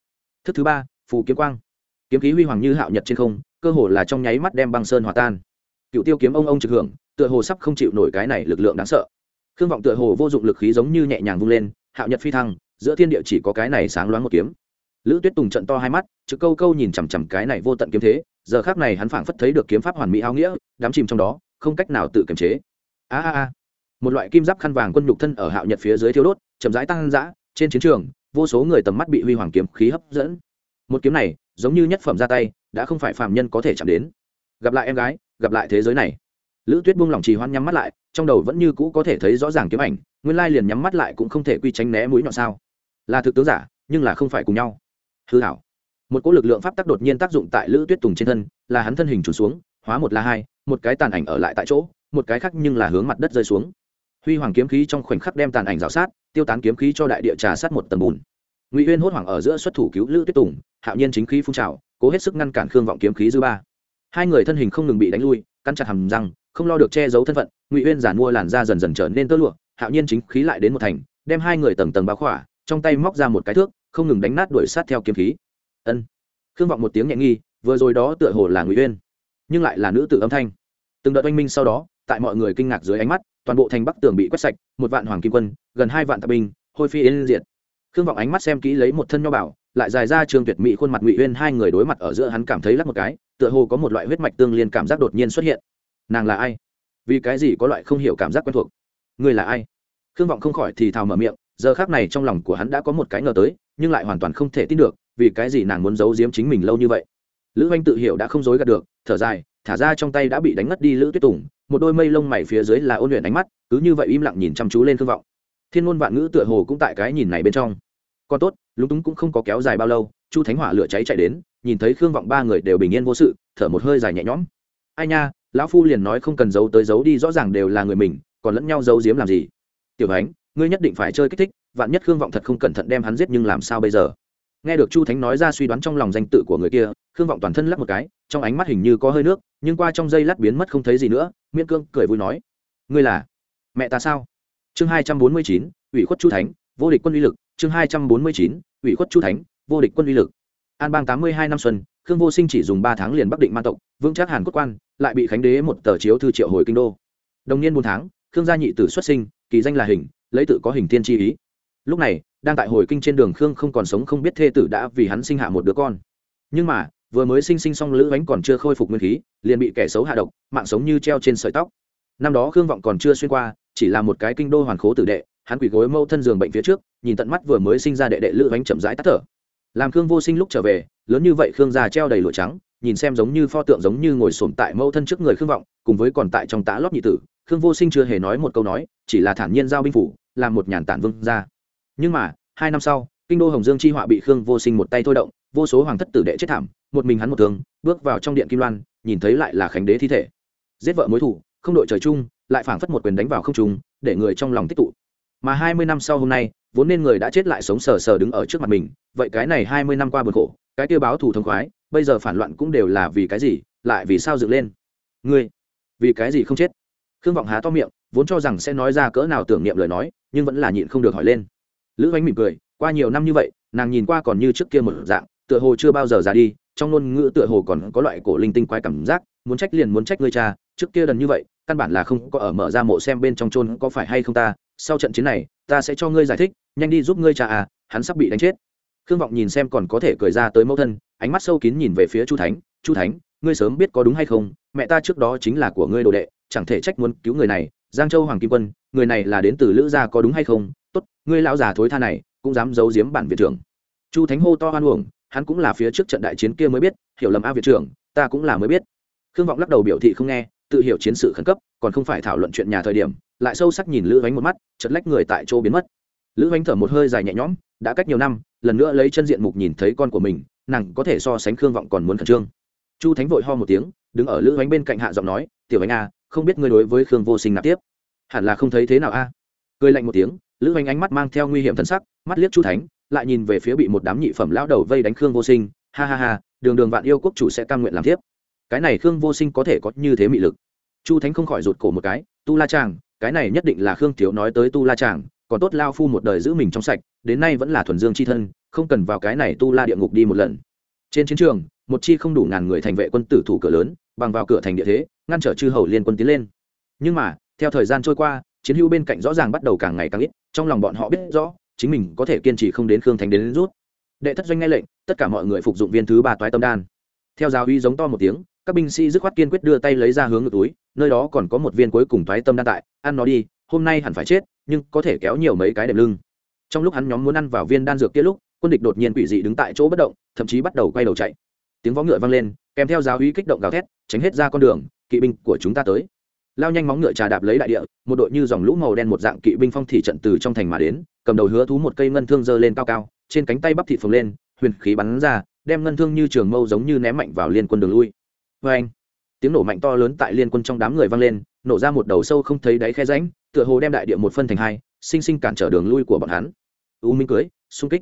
Thức thứ ba, phù kiếm quang. Kiếm khí huy hoàng như hạo nhật trên không, cơ hồ là trong nháy mắt đem băng sơn hòa tan. Cựu tiêu kiếm ông ông trực hưởng, tựa hồ sắp không chịu nổi cái này lực lượng đáng sợ. Khương vọng tựa hồ vô dụng lực khí giống như nhẹ nhàng vung lên, hạo nhật phi thăng giữa thiên địa chỉ có cái này sáng loáng một kiếm. Lữ tuyết tùng trận to hai mắt, trực câu câu nhìn chằm chằm cái này vô tận kiếm thế, giờ khác này hắn phảng phất thấy được kiếm pháp hoàn mỹ áo nghĩa đám chìm trong đó, không cách nào tự kiềm chế. A a a. Một loại kim giáp khăn vàng quân nhục thân ở hạo nhật phía dưới thiếu đốt, chậm rãi tăng dã, trên chiến trường, vô số người tầm mắt bị huy hoàng kiếm khí hấp dẫn. Một kiếm này, giống như nhất phẩm ra tay, đã không phải phàm nhân có thể chạm đến. Gặp lại em gái, gặp lại thế giới này. Lữ tuyết buông lỏng trì hoan nhắm mắt lại, trong đầu vẫn như cũ có thể thấy rõ ràng kiếm ảnh, nguyên lai liền nhắm mắt lại cũng không thể quy tránh né mũi nhọn sao là thực tướng giả, nhưng là không phải cùng nhau. Hư hảo. Một cỗ lực lượng pháp tắc đột nhiên tác dụng tại lữ tuyết tùng trên thân, là hắn thân hình trùn xuống, hóa một là hai, một cái tàn ảnh ở lại tại chỗ, một cái khác nhưng là hướng mặt đất rơi xuống. Huy hoàng kiếm khí trong khoảnh khắc đem tàn ảnh rào sát, tiêu tán kiếm khí cho đại địa trà sát một tầng bùn. Ngụy huyên hốt hoảng ở giữa xuất thủ cứu lữ tuyết tùng, hạo nhiên chính khí phun trào, cố hết sức ngăn cản khương vọng kiếm khí dư ba. Hai người thân hình không ngừng bị đánh lui căn chặt hầm răng, không lo được che giấu thân phận, ngụy huyên giản mua làn da dần dần trở nên tơ lụa, hạo nhiên chính khí lại đến một thành, đem hai người tầng tầng bao khỏa trong tay móc ra một cái thước không ngừng đánh nát đuổi sát theo kiếm khí. Ân. Khương vọng một tiếng nhẹ nghi vừa rồi đó tựa hồ là ngụy Uyên, nhưng lại là nữ tử âm thanh. Từng đợt oanh minh sau đó tại mọi người kinh ngạc dưới ánh mắt toàn bộ thành bắc tường bị quét sạch một vạn hoàng kim quân gần hai vạn tạp binh hôi phi yên diệt. Khương vọng ánh mắt xem kỹ lấy một thân nho bảo lại dài ra trường tuyệt mỹ khuôn mặt ngụy Uyên hai người đối mặt ở giữa hắn cảm thấy lắc một cái tựa hồ có một loại huyết mạch tương liên cảm giác đột nhiên xuất hiện. Nàng là ai? Vì cái gì có loại không hiểu cảm giác quen thuộc? Người là ai? Khương vọng không khỏi thì thào mở miệng giờ khác này trong lòng của hắn đã có một cái ngờ tới, nhưng lại hoàn toàn không thể tin được, vì cái gì nàng muốn giấu giếm chính mình lâu như vậy. Lữ oanh tự hiểu đã không dối gạt được, thở dài, thả ra trong tay đã bị đánh ngất đi lữ tuyết tùng, một đôi mây lông mày phía dưới là ôn luyện ánh mắt, cứ như vậy im lặng nhìn chăm chú lên thương vọng. Thiên ngôn vạn ngữ tựa hồ cũng tại cái nhìn này bên trong. Còn tốt, lúng túng cũng không có kéo dài bao lâu, chu thánh hỏa lửa cháy chạy đến, nhìn thấy khương vọng ba người đều bình yên vô sự, thở một hơi dài nhẹ nhõm. Ai nha, lão phu liền nói không cần giấu tới giấu đi rõ ràng đều là người mình, còn lẫn nhau giấu giếm làm gì? Tiểu ánh ngươi nhất định phải chơi kích thích, vạn nhất khương vọng thật không cẩn thận đem hắn giết nhưng làm sao bây giờ? Nghe được chu thánh nói ra suy đoán trong lòng danh tự của người kia, khương vọng toàn thân lắc một cái, trong ánh mắt hình như có hơi nước, nhưng qua trong giây lát biến mất không thấy gì nữa, miễn cương cười vui nói, ngươi là mẹ ta sao? Chương hai trăm bốn mươi chín, ủy khuất chu thánh, vô địch quân uy lực. Chương hai trăm bốn mươi chín, ủy khuất chu thánh, vô địch quân uy lực. An bang tám mươi hai năm xuân, khương vô sinh chỉ dùng ba tháng liền bắc định man tộc, vững chắc hàn quốc quan, lại bị khánh đế một tờ chiếu thư triệu hồi kinh đô. Đồng niên bốn tháng, khương gia nhị tử xuất sinh, kỳ danh là hình lấy tự có hình tiên chi ý. Lúc này, đang tại hồi kinh trên đường khương không còn sống không biết thê tử đã vì hắn sinh hạ một đứa con. Nhưng mà, vừa mới sinh sinh xong lữ bánh còn chưa khôi phục nguyên khí, liền bị kẻ xấu hạ độc, mạng sống như treo trên sợi tóc. Năm đó khương vọng còn chưa xuyên qua, chỉ là một cái kinh đô hoàn khố tử đệ, hắn quỳ gối mâu thân giường bệnh phía trước, nhìn tận mắt vừa mới sinh ra đệ đệ lữ bánh chậm rãi tắt thở. Làm khương vô sinh lúc trở về, lớn như vậy khương già treo đầy lụa trắng, nhìn xem giống như pho tượng giống như ngồi sổm tại mâu thân trước người khương vọng, cùng với còn tại trong tá lót nhị tử, khương vô sinh chưa hề nói một câu nói, chỉ là thản nhiên giao binh phủ làm một nhàn tản vương ra. Nhưng mà, hai năm sau, kinh đô hồng dương chi họa bị khương vô sinh một tay thôi động, vô số hoàng thất tử đệ chết thảm, một mình hắn một thương, bước vào trong điện kim loan, nhìn thấy lại là khánh đế thi thể. Giết vợ mối thủ, không đội trời chung, lại phảng phất một quyền đánh vào không trung, để người trong lòng tích tụ. Mà hai mươi năm sau hôm nay, vốn nên người đã chết lại sống sờ sờ đứng ở trước mặt mình, vậy cái này hai mươi năm qua buồn khổ, cái kia báo thù thông khoái, bây giờ phản loạn cũng đều là vì cái gì, lại vì sao dựng lên? Ngươi, vì cái gì không chết? Khương vọng há to miệng, vốn cho rằng sẽ nói ra cỡ nào tưởng niệm lời nói, nhưng vẫn là nhịn không được hỏi lên. Lữ ánh mỉm cười, qua nhiều năm như vậy, nàng nhìn qua còn như trước kia một dạng, tựa hồ chưa bao giờ ra đi, trong ngôn ngữ tựa hồ còn có loại cổ linh tinh quái cảm giác, muốn trách liền muốn trách ngươi cha, trước kia đần như vậy, căn bản là không có ở mở ra mộ xem bên trong chôn có phải hay không ta, sau trận chiến này, ta sẽ cho ngươi giải thích, nhanh đi giúp ngươi cha à hắn sắp bị đánh chết. Khương vọng nhìn xem còn có thể cười ra tới mẫu thân, ánh mắt sâu kín nhìn về phía chu thánh chu thánh, ngươi sớm biết có đúng hay không, mẹ ta trước đó chính là của ngươi đồ đệ chẳng thể trách muốn cứu người này, giang châu hoàng kim quân, người này là đến từ lữ gia có đúng hay không? Tốt, ngươi lão già thối tha này, cũng dám giấu giếm bản viện trưởng. Chu thánh hô to hoan uổng, hắn cũng là phía trước trận đại chiến kia mới biết, hiểu lầm a viện trưởng, ta cũng là mới biết. Khương vọng lắc đầu biểu thị không nghe, tự hiểu chiến sự khẩn cấp, còn không phải thảo luận chuyện nhà thời điểm, lại sâu sắc nhìn lữ vánh một mắt chật lách người tại chỗ biến mất. Lữ vánh thở một hơi dài nhẹ nhõm, đã cách nhiều năm, lần nữa lấy chân diện mục nhìn thấy con của mình, nàng có thể so sánh khương vọng còn muốn khẩn trương. Chu thánh vội ho một tiếng, đứng ở lữ bánh bên cạnh hạ giọng nói, tiểu bánh a à, không biết ngươi đối với khương vô sinh nạp tiếp. Hẳn là không thấy thế nào a? Cười lạnh một tiếng, lữ hoành ánh mắt mang theo nguy hiểm thân sắc, mắt liếc chu thánh, lại nhìn về phía bị một đám nhị phẩm lão đầu vây đánh khương vô sinh. Ha ha ha, đường đường vạn yêu quốc chủ sẽ cam nguyện làm tiếp. Cái này khương vô sinh có thể có như thế mị lực. Chu thánh không khỏi rụt cổ một cái, tu la chàng, cái này nhất định là khương thiếu nói tới tu la chàng, còn tốt lao phu một đời giữ mình trong sạch, đến nay vẫn là thuần dương c h i thân, không cần vào cái này tu la địa ngục đi một lần. Trên chiến trường, một chi không đủ ngàn người thành vệ quân tử thủ cửa lớn bằng vào cửa thành địa thế ngăn trở chư hầu liên quân tiến lên. Nhưng mà theo thời gian trôi qua chiến hữu bên cạnh rõ ràng bắt đầu càng ngày càng ít trong lòng bọn họ biết rõ chính mình có thể kiên trì không đến khương thành đến, đến rút. Đệ thất doanh nghe lệnh tất cả mọi người phục dụng viên thứ ba toái tâm đan. Theo giáo uy giống to một tiếng các binh sĩ dứt khoát kiên quyết đưa tay lấy ra hướng ngược túi nơi đó còn có một viên cuối cùng toái tâm đan tại ăn nó đi hôm nay hẳn phải chết nhưng có thể kéo nhiều mấy cái đệm lưng. Trong lúc hắn nhóm muốn ăn vào viên đan dược kia lúc quân địch đột nhiên quỷ dị đứng tại chỗ bất động thậm chí bắt đầu quay đầu chạy. Tiếng vó ngựa vang lên kèm theo giáo uy kích động gào thét, tránh hết ra con đường, kỵ binh của chúng ta tới. Lao nhanh móng ngựa trà đạp lấy đại địa, một đội như dòng lũ màu đen một dạng kỵ binh phong thị trận từ trong thành mà đến, cầm đầu hứa thú một cây ngân thương giơ lên cao cao, trên cánh tay bắp thịt phồng lên, huyền khí bắn ra, đem ngân thương như trường mâu giống như ném mạnh vào liên quân đường lui. Vê anh, tiếng nổ mạnh to lớn tại liên quân trong đám người vang lên, nổ ra một đầu sâu không thấy đáy khe ránh tựa hồ đem đại địa một phân thành hai, sinh sinh cản trở đường lui của bọn hắn. U minh cưới, xung kích.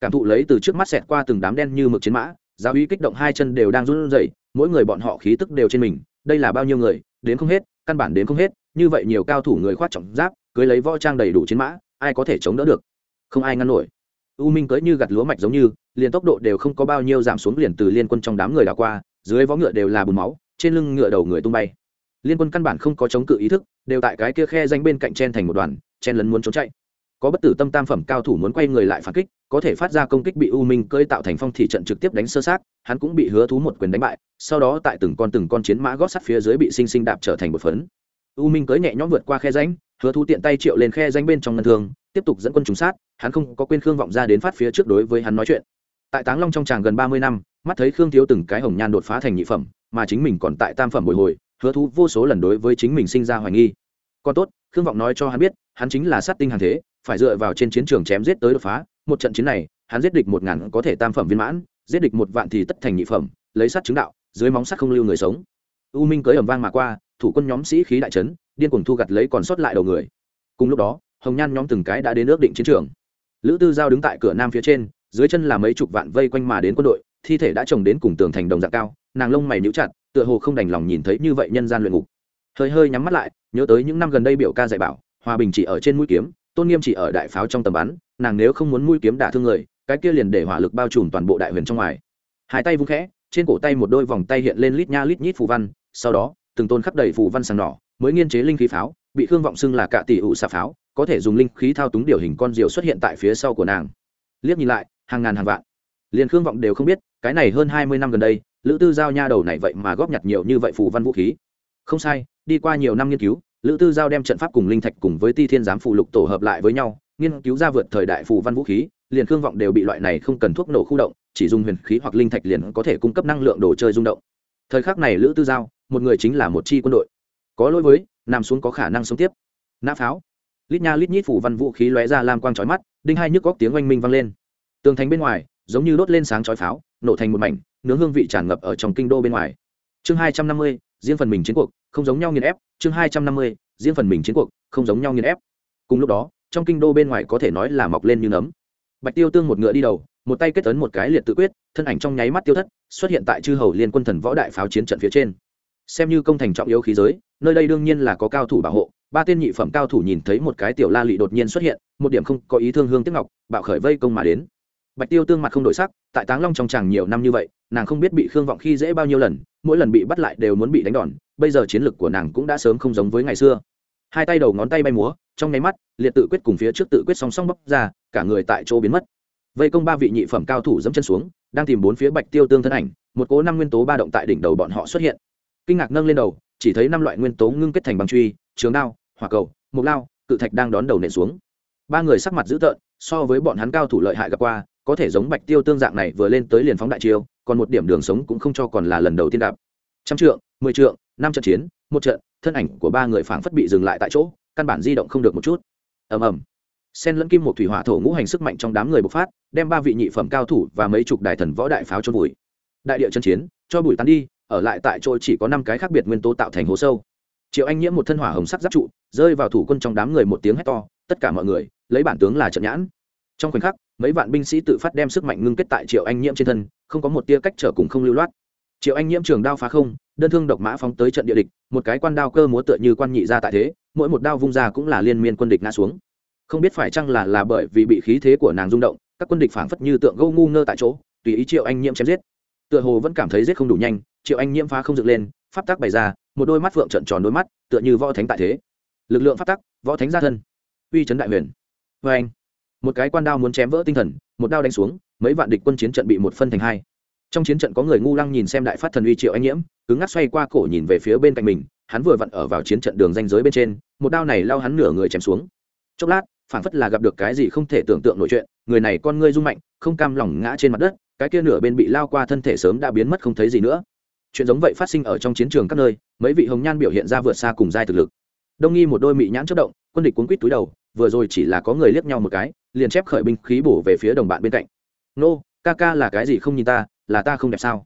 Cảm thụ lấy từ trước mắt xẹt qua từng đám đen như mực chiến mã giáo uy kích động hai chân đều đang run rẩy, mỗi người bọn họ khí tức đều trên mình, đây là bao nhiêu người, đến không hết, căn bản đến không hết, như vậy nhiều cao thủ người khoát trọng giáp, cưới lấy võ trang đầy đủ chiến mã, ai có thể chống đỡ được? Không ai ngăn nổi. U minh cưới như gặt lúa mạch giống như, liền tốc độ đều không có bao nhiêu giảm xuống liền từ liên quân trong đám người đảo qua, dưới vó ngựa đều là bùn máu, trên lưng ngựa đầu người tung bay. Liên quân căn bản không có chống cự ý thức, đều tại cái kia khe danh bên cạnh chen thành một đoàn, chen lấn muốn trốn chạy có bất tử tâm tam phẩm cao thủ muốn quay người lại phản kích có thể phát ra công kích bị u minh cơi tạo thành phong thị trận trực tiếp đánh sơ sát hắn cũng bị hứa thú một quyền đánh bại sau đó tại từng con từng con chiến mã gót sắt phía dưới bị sinh sinh đạp trở thành một phấn. U minh cưới nhẹ nhõm vượt qua khe ránh, hứa thú tiện tay triệu lên khe ránh bên trong ngân thường tiếp tục dẫn quân trùng sát hắn không có quên khương vọng ra đến phát phía trước đối với hắn nói chuyện. Tại táng long trong tràng gần ba mươi năm mắt thấy khương thiếu từng cái hồng nhan đột phá thành nhị phẩm mà chính mình còn tại tam phẩm bồi hồi hứa thú vô số lần đối với chính mình sinh ra hoài nghi. Còn tốt khương vọng nói cho hắn biết hắn chính là sát tinh hàng thế phải dựa vào trên chiến trường chém giết tới đột phá. Một trận chiến này, hắn giết địch một ngàn có thể tam phẩm viên mãn, giết địch một vạn thì tất thành nhị phẩm, lấy sát chứng đạo, dưới móng sắt không lưu người sống. U minh cưới ẩm vang mà qua, thủ quân nhóm sĩ khí đại trấn điên cuồng thu gặt lấy còn sót lại đầu người. Cùng lúc đó, hồng nhan nhóm từng cái đã đến ước định chiến trường. Lữ tư giao đứng tại cửa nam phía trên, dưới chân là mấy chục vạn vây quanh mà đến quân đội, thi thể đã trồng đến cùng tường thành đồng dạng cao, nàng lông mày níu chặt, tựa hồ không đành lòng nhìn thấy như vậy nhân gian luyện ngục. Hơi hơi nhắm mắt lại, nhớ tới những năm gần đây biểu ca dạy bảo, hòa bình chỉ ở trên mũi kiếm tôn nghiêm chỉ ở đại pháo trong tầm bắn, nàng nếu không muốn mũi kiếm đả thương người, cái kia liền để hỏa lực bao trùm toàn bộ đại huyền trong ngoài. Hai tay vung khẽ, trên cổ tay một đôi vòng tay hiện lên lít nha lít nhít phù văn, sau đó, từng tôn khắp đầy phù văn sàng nỏ mới nghiên chế linh khí pháo, bị khương vọng xưng là cạ tỷ ụ xà pháo, có thể dùng linh khí thao túng điều hình con diều xuất hiện tại phía sau của nàng. Liếc nhìn lại, hàng ngàn hàng vạn. Liền khương vọng đều không biết, cái này hơn hai mươi năm gần đây, lữ tư giao nha đầu này vậy mà góp nhặt nhiều như vậy phù văn vũ khí. Không sai, đi qua nhiều năm nghiên cứu lữ tư giao đem trận pháp cùng linh thạch cùng với ti thiên giám phụ lục tổ hợp lại với nhau, nghiên cứu ra vượt thời đại phù văn vũ khí, liền khương vọng đều bị loại này không cần thuốc nổ khu động, chỉ dùng huyền khí hoặc linh thạch liền có thể cung cấp năng lượng đồ chơi rung động. Thời khắc này lữ tư giao, một người chính là một chi quân đội. Có lỗi với, nằm xuống có khả năng sống tiếp. Nã pháo. Lít nha lít nhít phủ văn vũ khí lóe ra lam quang trói mắt, đinh hai nhức góc tiếng oanh minh vang lên. Tường thành bên ngoài, giống như đốt lên sáng chói pháo, nổ thành một mảnh, nướng hương vị tràn ngập ở trong kinh đô bên ngoài. Chương hai trăm năm mươi, riêng phần mình chiến cuộc không giống nhau nghiền ép, chương hai trăm năm mươi riêng phần mình chiến cuộc, không giống nhau nghiền ép. Cùng lúc đó, trong kinh đô bên ngoài có thể nói là mọc lên như nấm. Bạch tiêu tương một ngựa đi đầu, một tay kết tấn một cái liệt tự quyết, thân ảnh trong nháy mắt tiêu thất, xuất hiện tại chư hầu liên quân thần võ đại pháo chiến trận phía trên. Xem như công thành trọng yếu khí giới, nơi đây đương nhiên là có cao thủ bảo hộ, ba tiên nhị phẩm cao thủ nhìn thấy một cái tiểu la lị đột nhiên xuất hiện, một điểm không có ý thương hương tiếc ngọc, bạo khởi vây công mà đến. Bạch tiêu tương mặt không đổi sắc, tại táng long trong tràng nhiều năm như vậy, nàng không biết bị khương vọng khi dễ bao nhiêu lần, mỗi lần bị bắt lại đều muốn bị đánh đòn bây giờ chiến lực của nàng cũng đã sớm không giống với ngày xưa. Hai tay đầu ngón tay bay múa, trong nháy mắt, liệt tự quyết cùng phía trước tự quyết song song bóc ra, cả người tại chỗ biến mất. Vây công ba vị nhị phẩm cao thủ dẫm chân xuống, đang tìm bốn phía bạch tiêu tương thân ảnh, một cố năm nguyên tố ba động tại đỉnh đầu bọn họ xuất hiện. Kinh ngạc nâng lên đầu, chỉ thấy năm loại nguyên tố ngưng kết thành bằng truy, trường đao, hỏa cầu mục lao, cự thạch đang đón đầu nện xuống. Ba người sắc mặt dữ tợn, so với bọn hắn cao thủ lợi hại gặp qua, có thể giống bạch tiêu tương dạng này vừa lên tới liền phóng đại chiêu, còn một điểm đường sống cũng không cho còn là lần đầu tiên đạp trăm trượng, mười trượng năm trận chiến, một trận, thân ảnh của ba người phảng phất bị dừng lại tại chỗ, căn bản di động không được một chút. Ầm ầm. Sen lẫn kim một thủy hỏa thổ ngũ hành sức mạnh trong đám người bộc phát, đem ba vị nhị phẩm cao thủ và mấy chục đại thần võ đại pháo cho bụi đại địa chân chiến, cho bụi tán đi, ở lại tại chỗ chỉ có năm cái khác biệt nguyên tố tạo thành hố sâu. Triệu anh nhiễm một thân hỏa hồng sắc giáp trụ, rơi vào thủ quân trong đám người một tiếng hét to, tất cả mọi người, lấy bản tướng là trận nhãn. Trong khoảnh khắc, mấy vạn binh sĩ tự phát đem sức mạnh ngưng kết tại triệu anh nhiễm trên thân, không có một tia cách trở cùng không lưu loát triệu anh nhiễm trường đao phá không, đơn thương độc mã phóng tới trận địa địch, một cái quan đao cơ múa tựa như quan nhị ra tại thế, mỗi một đao vung ra cũng là liên miên quân địch ngã xuống. Không biết phải chăng là là bởi vì bị khí thế của nàng rung động, các quân địch phảng phất như tượng gâu ngu ngơ tại chỗ, tùy ý triệu anh nhiễm chém giết. Tựa hồ vẫn cảm thấy giết không đủ nhanh, triệu anh nhiễm phá không dựng lên, pháp tắc bày ra, một đôi mắt phượng trận tròn đôi mắt, tựa như võ thánh tại thế. Lực lượng pháp tắc, võ thánh gia thân. Uy chấn đại huyền. Vê anh một cái quan đao muốn chém vỡ tinh thần, một đao đánh xuống, mấy vạn địch quân chiến trận bị một phân thành hai trong chiến trận có người ngu lăng nhìn xem đại phát thần uy triệu anh nhiễm, cứng ngắc xoay qua cổ nhìn về phía bên cạnh mình, hắn vừa vặn ở vào chiến trận đường danh giới bên trên, một đao này lao hắn nửa người chém xuống. Chốc lát phản phất là gặp được cái gì không thể tưởng tượng nổi chuyện, người này con ngươi rung mạnh, không cam lòng ngã trên mặt đất, cái kia nửa bên bị lao qua thân thể sớm đã biến mất không thấy gì nữa. Chuyện giống vậy phát sinh ở trong chiến trường các nơi, mấy vị hồng nhan biểu hiện ra vượt xa cùng giai thực lực. Đông nghi một đôi mị nhãn chất động, quân địch cuốn quýt túi đầu, vừa rồi chỉ là có người liếc nhau một cái, liền chép khởi binh khí bổ về phía đồng bạn bên cạnh. Nô, ca ca là cái gì không nhìn ta là ta không đẹp sao?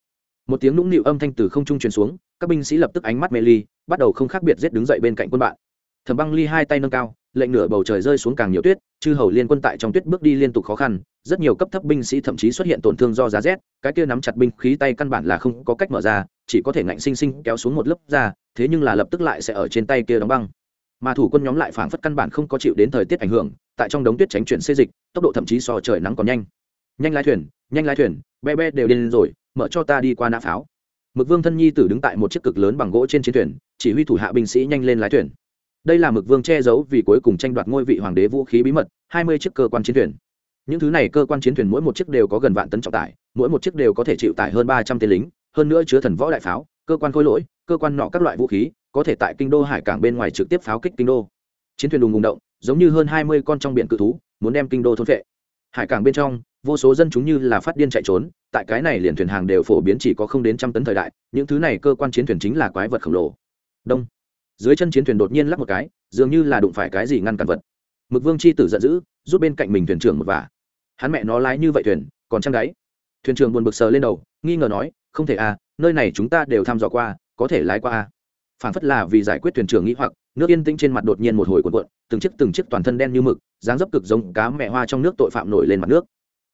Một tiếng nũng nịu âm thanh từ không trung truyền xuống, các binh sĩ lập tức ánh mắt mê ly, bắt đầu không khác biệt giết đứng dậy bên cạnh quân bạn. Thẩm băng ly hai tay nâng cao, lệnh nửa bầu trời rơi xuống càng nhiều tuyết, chư hầu liên quân tại trong tuyết bước đi liên tục khó khăn, rất nhiều cấp thấp binh sĩ thậm chí xuất hiện tổn thương do giá rét, cái kia nắm chặt binh khí tay căn bản là không có cách mở ra, chỉ có thể ngạnh sinh sinh kéo xuống một lớp ra, thế nhưng là lập tức lại sẽ ở trên tay kia đóng băng. Mà thủ quân nhóm lại phảng phất căn bản không có chịu đến thời tiết ảnh hưởng, tại trong đống tuyết tránh chuyển xê dịch, tốc độ thậm chí so trời nắng còn nhanh. Nhanh lái thuyền nhanh lái thuyền, be be đều lên rồi, mở cho ta đi qua nã pháo. Mực vương thân nhi tử đứng tại một chiếc cực lớn bằng gỗ trên chiến thuyền, chỉ huy thủ hạ binh sĩ nhanh lên lái thuyền. Đây là mực vương che giấu vì cuối cùng tranh đoạt ngôi vị hoàng đế vũ khí bí mật, hai mươi chiếc cơ quan chiến thuyền. Những thứ này cơ quan chiến thuyền mỗi một chiếc đều có gần vạn tấn trọng tải, mỗi một chiếc đều có thể chịu tải hơn ba trăm tên lính, hơn nữa chứa thần võ đại pháo, cơ quan khôi lỗi, cơ quan nọ các loại vũ khí, có thể tại kinh đô hải cảng bên ngoài trực tiếp pháo kích kinh đô. Chiến thuyền đùng đùng động, giống như hơn hai mươi con trong biển cự thú, muốn đem kinh đô thôn vệ hải cảng bên trong vô số dân chúng như là phát điên chạy trốn, tại cái này liền thuyền hàng đều phổ biến chỉ có không đến trăm tấn thời đại, những thứ này cơ quan chiến thuyền chính là quái vật khổng lồ. Đông. Dưới chân chiến thuyền đột nhiên lắc một cái, dường như là đụng phải cái gì ngăn cản vật. Mực vương c h i tử giận dữ, rút bên cạnh mình thuyền trưởng một vả. Hắn mẹ nó lái như vậy thuyền, còn trăng đáy thuyền trưởng buồn bực sờ lên đầu, nghi ngờ nói, không thể à nơi này chúng ta đều thăm dò qua, có thể lái qua à? Phản phất là vì giải quyết thuyền trưởng nghĩ hoặc, nước yên tĩnh trên mặt đột nhiên một hồi cuộn cuộn, từng chiếc từng chiếc toàn thân đen như mực, dáng dấp cực giống cá mẹ hoa trong nước tội phạm nổi lên mặt nước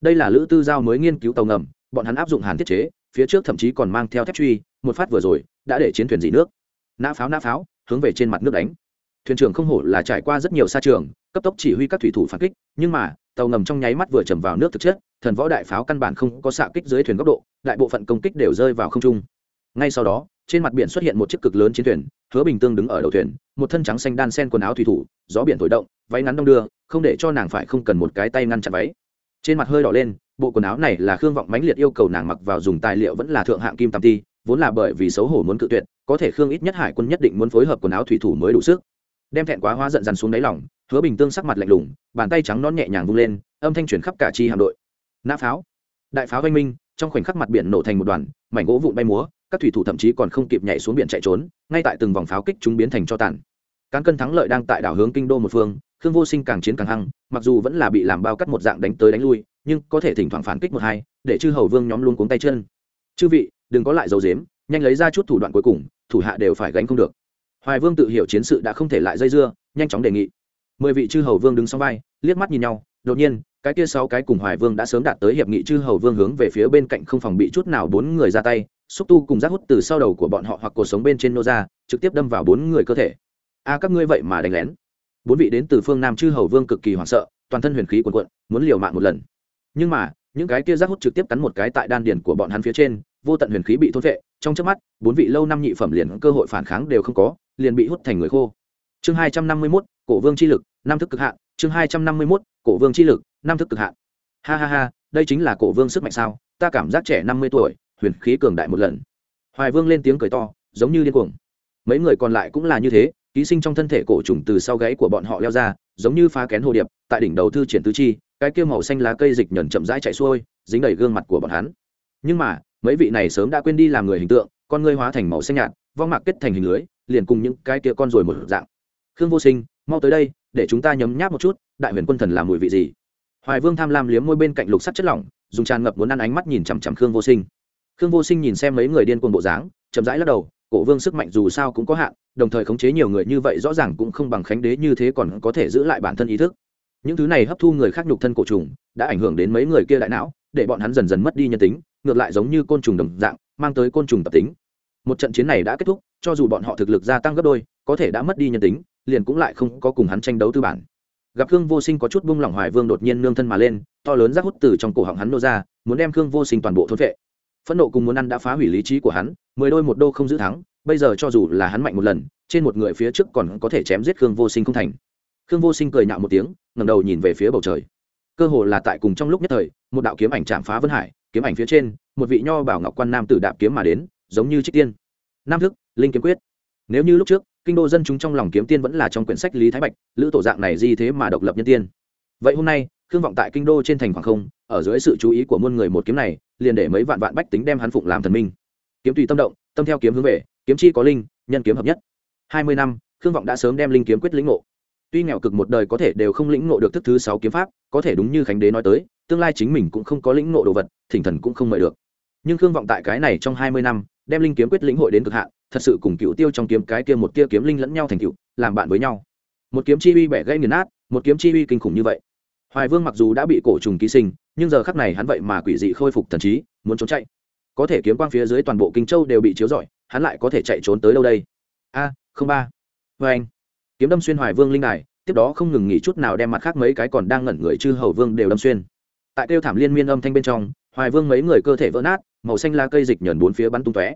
đây là lữ tư giao mới nghiên cứu tàu ngầm, bọn hắn áp dụng hàn thiết chế, phía trước thậm chí còn mang theo thép truy, một phát vừa rồi, đã để chiến thuyền dỉ nước. Nã pháo nã pháo, hướng về trên mặt nước đánh. Thuyền trưởng không hổ là trải qua rất nhiều xa trường, cấp tốc chỉ huy các thủy thủ phản kích, nhưng mà, tàu ngầm trong nháy mắt vừa chầm vào nước thực chất, thần võ đại pháo căn bản không có xạ kích dưới thuyền góc độ, đại bộ phận công kích đều rơi vào không trung. Ngay sau đó, trên mặt biển xuất hiện một chiếc cực lớn chiến thuyền, hứa bình tương đứng ở đầu thuyền, một thân trắng xanh đan sen quần áo thủy thủ, gió biển thổi động, váy ngắn đông đưa, không để cho nàng phải không cần một cái tay ngăn chặn váy trên mặt hơi đỏ lên, bộ quần áo này là khương vọng mãnh liệt yêu cầu nàng mặc vào dùng tài liệu vẫn là thượng hạng kim tam ti, vốn là bởi vì xấu hổ muốn cự tuyệt, có thể khương ít nhất hải quân nhất định muốn phối hợp quần áo thủy thủ mới đủ sức. Đem thẹn quá hóa giận dằn xuống đáy lỏng hứa bình tương sắc mặt lạnh lùng, bàn tay trắng non nhẹ nhàng vung lên, âm thanh chuyển khắp cả chi hạm đội. Nã pháo. Đại pháo oanh minh, trong khoảnh khắc mặt biển nổ thành một đoàn, mảnh gỗ vụn bay múa, các thủy thủ thậm chí còn không kịp nhảy xuống biển chạy trốn, ngay tại từng vòng pháo kích chúng biến thành cho tàn. Cán cân thắng lợi đang tại đảo hướng kinh đô một phương khương vô sinh càng chiến càng hăng, mặc dù vẫn là bị làm bao cắt một dạng đánh tới đánh lui, nhưng có thể thỉnh thoảng phản kích một hai, để chư hầu vương nhóm luôn cuống tay chân. Chư vị, đừng có lại dầu dếm nhanh lấy ra chút thủ đoạn cuối cùng, thủ hạ đều phải gánh không được. Hoài vương tự hiểu chiến sự đã không thể lại dây dưa, nhanh chóng đề nghị. Mười vị chư hầu vương đứng sau vai, liếc mắt nhìn nhau, đột nhiên, cái kia sáu cái cùng hoài vương đã sớm đạt tới hiệp nghị chư hầu vương hướng về phía bên cạnh không phòng bị chút nào bốn người ra tay, xúc tu cùng rác hút từ sau đầu của bọn họ hoặc cuộc sống bên trên nô ra, trực tiếp đâm vào bốn người cơ thể. A, các ngươi vậy mà đánh lén bốn vị đến từ phương nam chư hầu vương cực kỳ hoảng sợ, toàn thân huyền khí quần quận muốn liều mạng một lần. Nhưng mà, những cái kia rác hút trực tiếp cắn một cái tại đan điền của bọn hắn phía trên, vô tận huyền khí bị thôn vệ trong trước mắt, bốn vị lâu năm nhị phẩm liền cơ hội phản kháng đều không có, liền bị hút thành người khô. Chương hai trăm năm mươi mốt, cổ vương chi lực, năm thức cực hạn. Chương hai trăm năm mươi mốt, cổ vương chi lực, năm thức cực hạn. Ha ha ha, đây chính là cổ vương sức mạnh sao? Ta cảm giác trẻ năm mươi tuổi, huyền khí cường đại một lần. Hoài vương lên tiếng cười to, giống như điên cuồng. Mấy người còn lại cũng là như thế ký sinh trong thân thể cổ trùng từ sau gáy của bọn họ leo ra, giống như phá kén hồ điệp, tại đỉnh đầu thư triển tứ chi, cái kia màu xanh lá cây dịch nhẫn chậm rãi chạy xuôi, dính đầy gương mặt của bọn hắn. Nhưng mà, mấy vị này sớm đã quên đi làm người hình tượng, con ngươi hóa thành màu xanh nhạt, vong mạc kết thành hình lưới, liền cùng những cái kia con rồi một dạng. Khương vô sinh, mau tới đây, để chúng ta nhấm nháp một chút, đại huyền quân thần làm mùi vị gì? Hoài vương tham lam liếm môi bên cạnh lục sắt chất lỏng, dùng tràn ngập muốn ăn ánh mắt nhìn chằm chằm khương vô sinh. Khương vô sinh nhìn xem mấy người điên cuồng bộ dáng, chậm rãi lắc đầu cổ vương sức mạnh dù sao cũng có hạn, đồng thời khống chế nhiều người như vậy rõ ràng cũng không bằng khánh đế như thế còn có thể giữ lại bản thân ý thức. Những thứ này hấp thu người khác nhục thân cổ trùng, đã ảnh hưởng đến mấy người kia đại não, để bọn hắn dần dần mất đi nhân tính, ngược lại giống như côn trùng đồng dạng, mang tới côn trùng tập tính. Một trận chiến này đã kết thúc, cho dù bọn họ thực lực gia tăng gấp đôi, có thể đã mất đi nhân tính, liền cũng lại không có cùng hắn tranh đấu tư bản. Gặp khương vô sinh có chút bung lỏng hoài vương đột nhiên nương thân mà lên, to lớn rác hút từ trong cổ họng hắn nô ra, muốn đem khương vô sinh toàn bộ thốt vệ phẫn nộ cùng muốn ăn đã phá hủy lý trí của hắn, mười đôi một đô không giữ thắng, bây giờ cho dù là hắn mạnh một lần, trên một người phía trước còn có thể chém giết khương vô sinh không thành. Khương vô sinh cười nhạo một tiếng, ngẩng đầu nhìn về phía bầu trời. Cơ hồ là tại cùng trong lúc nhất thời, một đạo kiếm ảnh chạm phá vân hải, kiếm ảnh phía trên, một vị nho bảo ngọc quan nam tử đạp kiếm mà đến, giống như trích tiên. Nam thức, linh kiếm quyết. Nếu như lúc trước, kinh đô dân chúng trong lòng kiếm tiên vẫn là trong quyển sách lý thái bạch, lữ tổ dạng này di thế mà độc lập nhân tiên? Vậy hôm nay, khương vọng tại kinh đô trên thành khoảng không, ở dưới sự chú ý của muôn người một kiếm này liền để mấy vạn vạn bách tính đem hắn phụng làm thần minh. Kiếm tùy tâm động, tâm theo kiếm hướng về, kiếm chi có linh, nhân kiếm hợp nhất. Hai mươi năm, khương vọng đã sớm đem linh kiếm quyết lĩnh ngộ. Tuy nghèo cực một đời có thể đều không lĩnh ngộ được thức thứ sáu kiếm pháp, có thể đúng như khánh đế nói tới, tương lai chính mình cũng không có lĩnh ngộ đồ vật, thỉnh thần cũng không mời được. Nhưng khương vọng tại cái này trong hai mươi năm, đem linh kiếm quyết lĩnh hội đến cực hạn, thật sự cùng cựu tiêu trong kiếm cái kia một tia kiếm linh lẫn nhau thành cựu làm bạn với nhau. Một kiếm chi uy bẻ gãy nghiền nát, một kiếm chi uy kinh khủng như vậy hoài vương mặc dù đã bị cổ trùng ký sinh, nhưng giờ khắc này hắn vậy mà quỷ dị khôi phục thần trí, muốn trốn chạy. Có thể kiếm quang phía dưới toàn bộ kinh châu đều bị chiếu rọi, hắn lại có thể chạy trốn tới đâu đây? A, không ba. Vê anh. Kiếm đâm xuyên hoài vương linh đài, tiếp đó không ngừng nghỉ chút nào đem mặt khác mấy cái còn đang ngẩn người chư hầu vương đều đâm xuyên. Tại kêu thảm liên miên âm thanh bên trong, hoài vương mấy người cơ thể vỡ nát, màu xanh lá cây dịch nhờn bốn phía bắn tung tóe.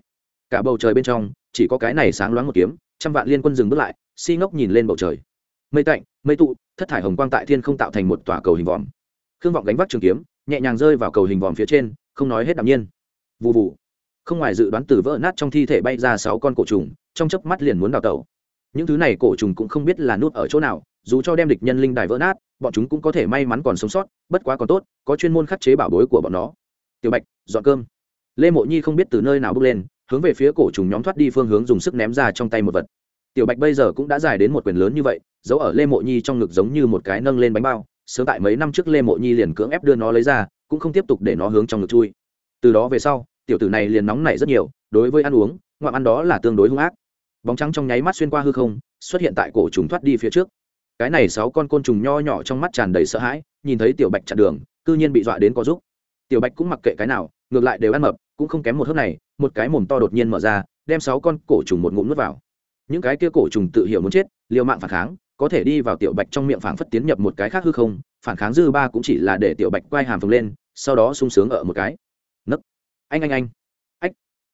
Cả bầu trời bên trong, chỉ có cái này sáng loáng một kiếm, trăm vạn liên quân dừng bước lại, si ngốc nhìn lên bầu trời mây tạnh, mây tụ, thất thải hồng quang tại thiên không tạo thành một tòa cầu hình vòm. Khương vọng gánh vác trường kiếm, nhẹ nhàng rơi vào cầu hình vòm phía trên, không nói hết đ nhiên. Vụ vụ không ngoài dự đoán từ vỡ nát trong thi thể bay ra sáu con cổ trùng, trong chớp mắt liền muốn đào tẩu. Những thứ này cổ trùng cũng không biết là nút ở chỗ nào, dù cho đem địch nhân linh đài vỡ nát, bọn chúng cũng có thể may mắn còn sống sót, bất quá còn tốt, có chuyên môn khắc chế bảo bối của bọn nó. Tiểu bạch, dọn cơm. Lê mộ nhi không biết từ nơi nào bước lên, hướng về phía cổ trùng nhóm thoát đi phương hướng dùng sức ném ra trong tay một vật tiểu bạch bây giờ cũng đã dài đến một quyền lớn như vậy, giấu ở lê mộ nhi trong ngực giống như một cái nâng lên bánh bao, sớm tại mấy năm trước lê mộ nhi liền cưỡng ép đưa nó lấy ra, cũng không tiếp tục để nó hướng trong ngực chui. Từ đó về sau, tiểu tử này liền nóng nảy rất nhiều, đối với ăn uống, ngoạm ăn đó là tương đối hung ác. Bóng trắng trong nháy mắt xuyên qua hư không, xuất hiện tại cổ trùng thoát đi phía trước. Cái này sáu con côn trùng nho nhỏ trong mắt tràn đầy sợ hãi, nhìn thấy tiểu bạch chặn đường, cư nhiên bị dọa đến có giúp. Tiểu bạch cũng mặc kệ cái nào, ngược lại đều ăn mập, cũng không kém một hớp này, một cái mồm to đột nhiên mở ra, đem sáu con cổ trùng một ngụm nuốt vào những cái kia cổ trùng tự hiểu muốn chết, liều mạng phản kháng, có thể đi vào tiểu bạch trong miệng phảng phất tiến nhập một cái khác hư không, phản kháng dư ba cũng chỉ là để tiểu bạch quay hàm phồng lên, sau đó sung sướng ở một cái. Nấc. Anh anh anh. Ách.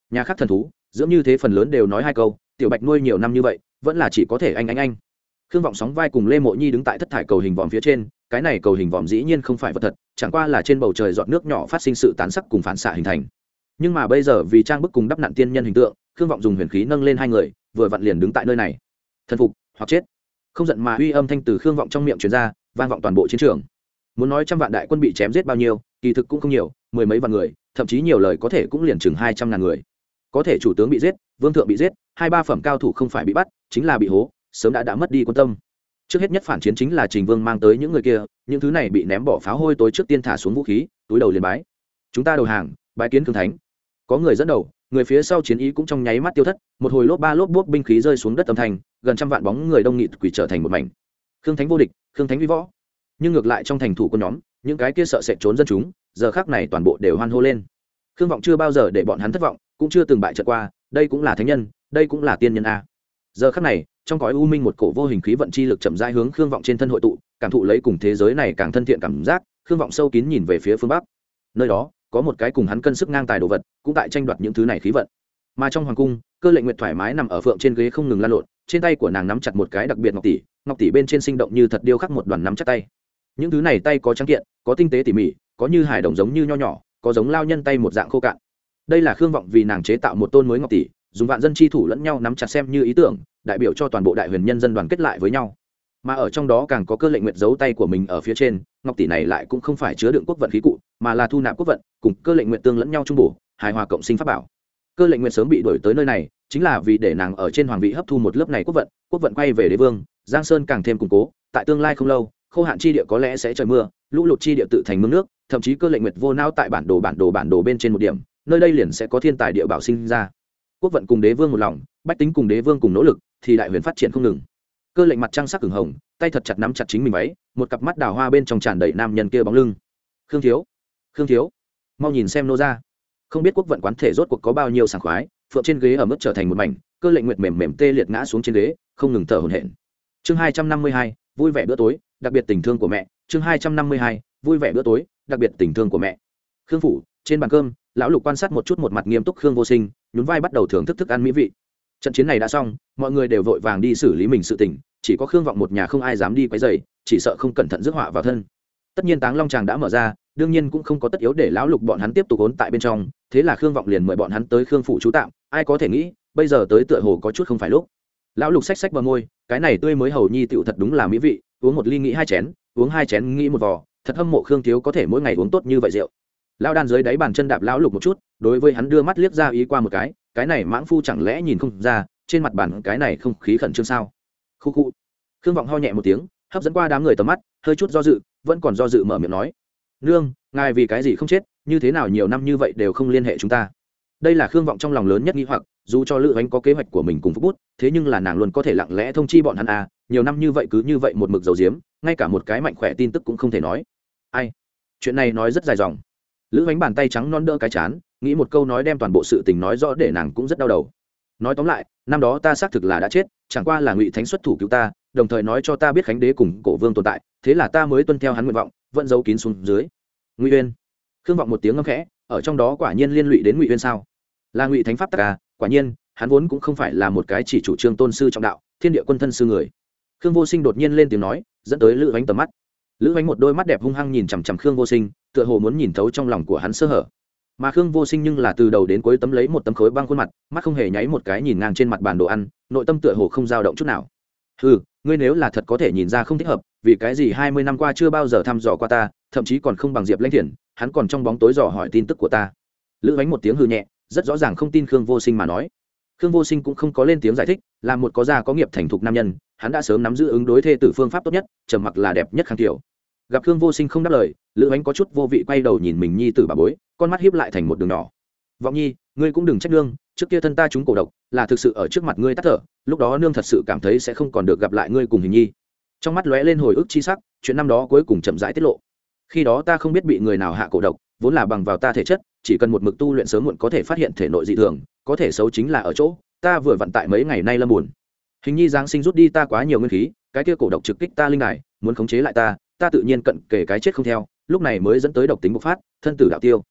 Nhà khác thần thú, dưỡng như thế phần lớn đều nói hai câu, tiểu bạch nuôi nhiều năm như vậy, vẫn là chỉ có thể anh anh anh. Khương vọng sóng vai cùng lê mộ nhi đứng tại thất thải cầu hình vòm phía trên, cái này cầu hình vòm dĩ nhiên không phải vật thật, chẳng qua là trên bầu trời giọt nước nhỏ phát sinh sự tán sắc cùng phản xạ hình thành. Nhưng mà bây giờ vì trang bức cùng đắp nặn tiên nhân hình tượng, khương vọng dùng huyền khí nâng lên hai người vừa vặn liền đứng tại nơi này. Thần phục hoặc chết. Không giận mà uy âm thanh từ khương vọng trong miệng truyền ra, vang vọng toàn bộ chiến trường. Muốn nói trăm vạn đại quân bị chém giết bao nhiêu, kỳ thực cũng không nhiều, mười mấy vạn người, thậm chí nhiều lời có thể cũng liền chừng hai trăm ngàn người. Có thể chủ tướng bị giết, vương thượng bị giết, hai ba phẩm cao thủ không phải bị bắt, chính là bị hố, sớm đã đã mất đi quan tâm. Trước hết nhất phản chiến chính là trình vương mang tới những người kia, những thứ này bị ném bỏ pháo hôi tối trước tiên thả xuống vũ khí, túi đầu liền bái. Chúng ta đầu hàng, bái kiến thương thánh. Có người dẫn đầu người phía sau chiến ý cũng trong nháy mắt tiêu thất một hồi lốp ba lốp bốp binh khí rơi xuống đất âm thành, gần trăm vạn bóng người đông nghịt quỷ trở thành một mảnh. Khương thánh vô địch khương thánh vi võ. Nhưng ngược lại trong thành thủ của nhóm những cái kia sợ sẽ trốn dân chúng giờ khác này toàn bộ đều hoan hô lên. Khương vọng chưa bao giờ để bọn hắn thất vọng cũng chưa từng bại trận qua đây cũng là thánh nhân đây cũng là tiên nhân a. Giờ khác này trong cõi u minh một cổ vô hình khí vận chi lực chậm rãi hướng khương vọng trên thân hội tụ cảm thụ lấy cùng thế giới này càng thân thiện cảm giác khương vọng sâu kín nhìn về phía phương bắc. Nơi đó có một cái cùng hắn cân sức ngang tài đồ vật, cũng tại tranh đoạt những thứ này khí vận. Mà trong hoàng cung, cơ lệnh nguyệt thoải mái nằm ở phượng trên ghế không ngừng lan lộn, trên tay của nàng nắm chặt một cái đặc biệt ngọc tỷ ngọc tỷ bên trên sinh động như thật điêu khắc một đoàn nắm chặt tay. Những thứ này tay có trắng kiện, có tinh tế tỉ mỉ, có như hải đồng giống như nho nhỏ, có giống lao nhân tay một dạng khô cạn. Đây là khương vọng vì nàng chế tạo một tôn mới ngọc tỷ, dùng vạn dân chi thủ lẫn nhau nắm chặt xem như ý tưởng, đại biểu cho toàn bộ đại huyền nhân dân đoàn kết lại với nhau mà ở trong đó càng có cơ lệnh nguyện giấu tay của mình ở phía trên, ngọc tỷ này lại cũng không phải chứa đựng quốc vận khí cụ, mà là thu nạp quốc vận, cùng cơ lệnh nguyện tương lẫn nhau trung bổ, hài hòa cộng sinh pháp bảo. Cơ lệnh nguyện sớm bị đổi tới nơi này, chính là vì để nàng ở trên hoàng vị hấp thu một lớp này quốc vận quốc vận quay về đế vương, giang sơn càng thêm củng cố, tại tương lai không lâu, khô hạn chi địa có lẽ sẽ trời mưa, lũ lụt chi địa tự thành mương nước, thậm chí cơ lệnh nguyệt vô não tại bản đồ bản đồ bản đồ bên trên một điểm, nơi đây liền sẽ có thiên tài địa bảo sinh ra. Quốc vận cùng đế vương một lòng, bách tính cùng đế vương cùng nỗ lực, thì đại huyền phát triển không ngừng cơ lệnh mặt trăng sắc hừng hồng, tay thật chặt nắm chặt chính mình váy, một cặp mắt đào hoa bên trong tràn đầy nam nhân kia bóng lưng. Khương thiếu khương thiếu, mau nhìn xem nô ra không biết quốc vận quán thể rốt cuộc có bao nhiêu sảng khoái, phượng trên ghế ở mức trở thành một mảnh, cơ lệnh nguyệt mềm mềm tê liệt ngã xuống trên ghế, không ngừng thở hổn hển. Chương hai trăm năm mươi hai, vui vẻ bữa tối, đặc biệt tình thương của mẹ. Chương hai trăm năm mươi hai, vui vẻ bữa tối, đặc biệt tình thương của mẹ. Khương phủ, trên bàn cơm, lão lục quan sát một chút một mặt nghiêm túc khương vô sinh, nhún vai bắt đầu thưởng thức thức ăn mỹ vị. Trận chiến này đã xong, mọi người đều vội vàng đi xử lý mình sự tình chỉ có khương vọng một nhà không ai dám đi quấy dày chỉ sợ không cẩn thận rước họa vào thân. Tất nhiên táng long tràng đã mở ra, đương nhiên cũng không có tất yếu để lão lục bọn hắn tiếp tục ốn tại bên trong, thế là khương vọng liền mời bọn hắn tới khương phủ trú tạm, ai có thể nghĩ, bây giờ tới tựa hồ có chút không phải lúc. Lão lục xách xách bờ môi, cái này tươi mới hầu nhi tựu thật đúng là mỹ vị, uống một ly nghĩ hai chén, uống hai chén nghĩ một vò, thật hâm mộ khương thiếu có thể mỗi ngày uống tốt như vậy rượu. Lão đan dưới đáy bàn chân đạp lão lục một chút, đối với hắn đưa mắt liếc ra ý qua một cái cái này mãng phu chẳng lẽ nhìn không ra, trên mặt bàn cái này không khí khẩn trương sao? Khu khu khương vọng ho nhẹ một tiếng, hấp dẫn qua đám người tầm mắt, hơi chút do dự, vẫn còn do dự mở miệng nói. Nương, ngài vì cái gì không chết, như thế nào nhiều năm như vậy đều không liên hệ chúng ta? Đây là khương vọng trong lòng lớn nhất nghi hoặc, dù cho lữ ánh có kế hoạch của mình cùng phúc bút, thế nhưng là nàng luôn có thể lặng lẽ thông chi bọn hắn à nhiều năm như vậy cứ như vậy một mực dầu diếm ngay cả một cái mạnh khỏe tin tức cũng không thể nói. Ai? Chuyện này nói rất dài dòng. Lữ ánh bàn tay trắng non đỡ cái chán, nghĩ một câu nói đem toàn bộ sự tình nói rõ để nàng cũng rất đau đầu nói tóm lại, năm đó ta xác thực là đã chết, chẳng qua là ngụy thánh xuất thủ cứu ta, đồng thời nói cho ta biết khánh đế cùng cổ vương tồn tại, thế là ta mới tuân theo hắn nguyện vọng, vẫn giấu kín xuống dưới. Ngụy uyên. Khương vọng một tiếng ngâm khẽ, ở trong đó quả nhiên liên lụy đến ngụy uyên sao? Là ngụy thánh pháp tạc à? Quả nhiên, hắn vốn cũng không phải là một cái chỉ chủ trương tôn sư trọng đạo, thiên địa quân thân sư người. Khương vô sinh đột nhiên lên tiếng nói, dẫn tới lữ ánh tầm mắt. Lữ ánh một đôi mắt đẹp hung hăng nhìn chằm chằm khương vô sinh, tựa hồ muốn nhìn thấu trong lòng của hắn sơ hở mà khương vô sinh nhưng là từ đầu đến cuối tấm lấy một tấm khối băng khuôn mặt mắt không hề nháy một cái nhìn ngang trên mặt bàn đồ ăn nội tâm tựa hồ không dao động chút nào ừ ngươi nếu là thật có thể nhìn ra không thích hợp vì cái gì hai mươi năm qua chưa bao giờ thăm dò qua ta thậm chí còn không bằng diệp lãnh thiền hắn còn trong bóng tối dò hỏi tin tức của ta lữ bánh một tiếng hư nhẹ rất rõ ràng không tin khương vô sinh mà nói khương vô sinh cũng không có lên tiếng giải thích là một có gia có nghiệp thành thục nam nhân hắn đã sớm nắm giữ ứng đối thê tử phương pháp tốt nhất trầm mặc là đẹp nhất khang tiểu gặp khương vô sinh không đáp lời lữ bánh có chút vô vị quay đầu nhìn mình nhi tử bà bối con mắt hiếp lại thành một đường nhỏ. Vọng nhi, ngươi cũng đừng trách nương, trước kia thân ta chúng cổ độc, là thực sự ở trước mặt ngươi tắt thở, lúc đó nương thật sự cảm thấy sẽ không còn được gặp lại ngươi cùng hình nhi. Trong mắt lóe lên hồi ức chi sắc, chuyện năm đó cuối cùng chậm rãi tiết lộ. Khi đó ta không biết bị người nào hạ cổ độc, vốn là bằng vào ta thể chất, chỉ cần một mực tu luyện sớm muộn có thể phát hiện thể nội dị thường, có thể xấu chính là ở chỗ, ta vừa vận tại mấy ngày nay lâm buồn. Hình nhi giáng sinh rút đi ta quá nhiều nguyên khí, cái kia cổ độc trực kích ta linh đài, muốn khống chế lại ta ta tự nhiên cận kể cái chết không theo, lúc này mới dẫn tới độc tính bộc phát, thân tử đạo tiêu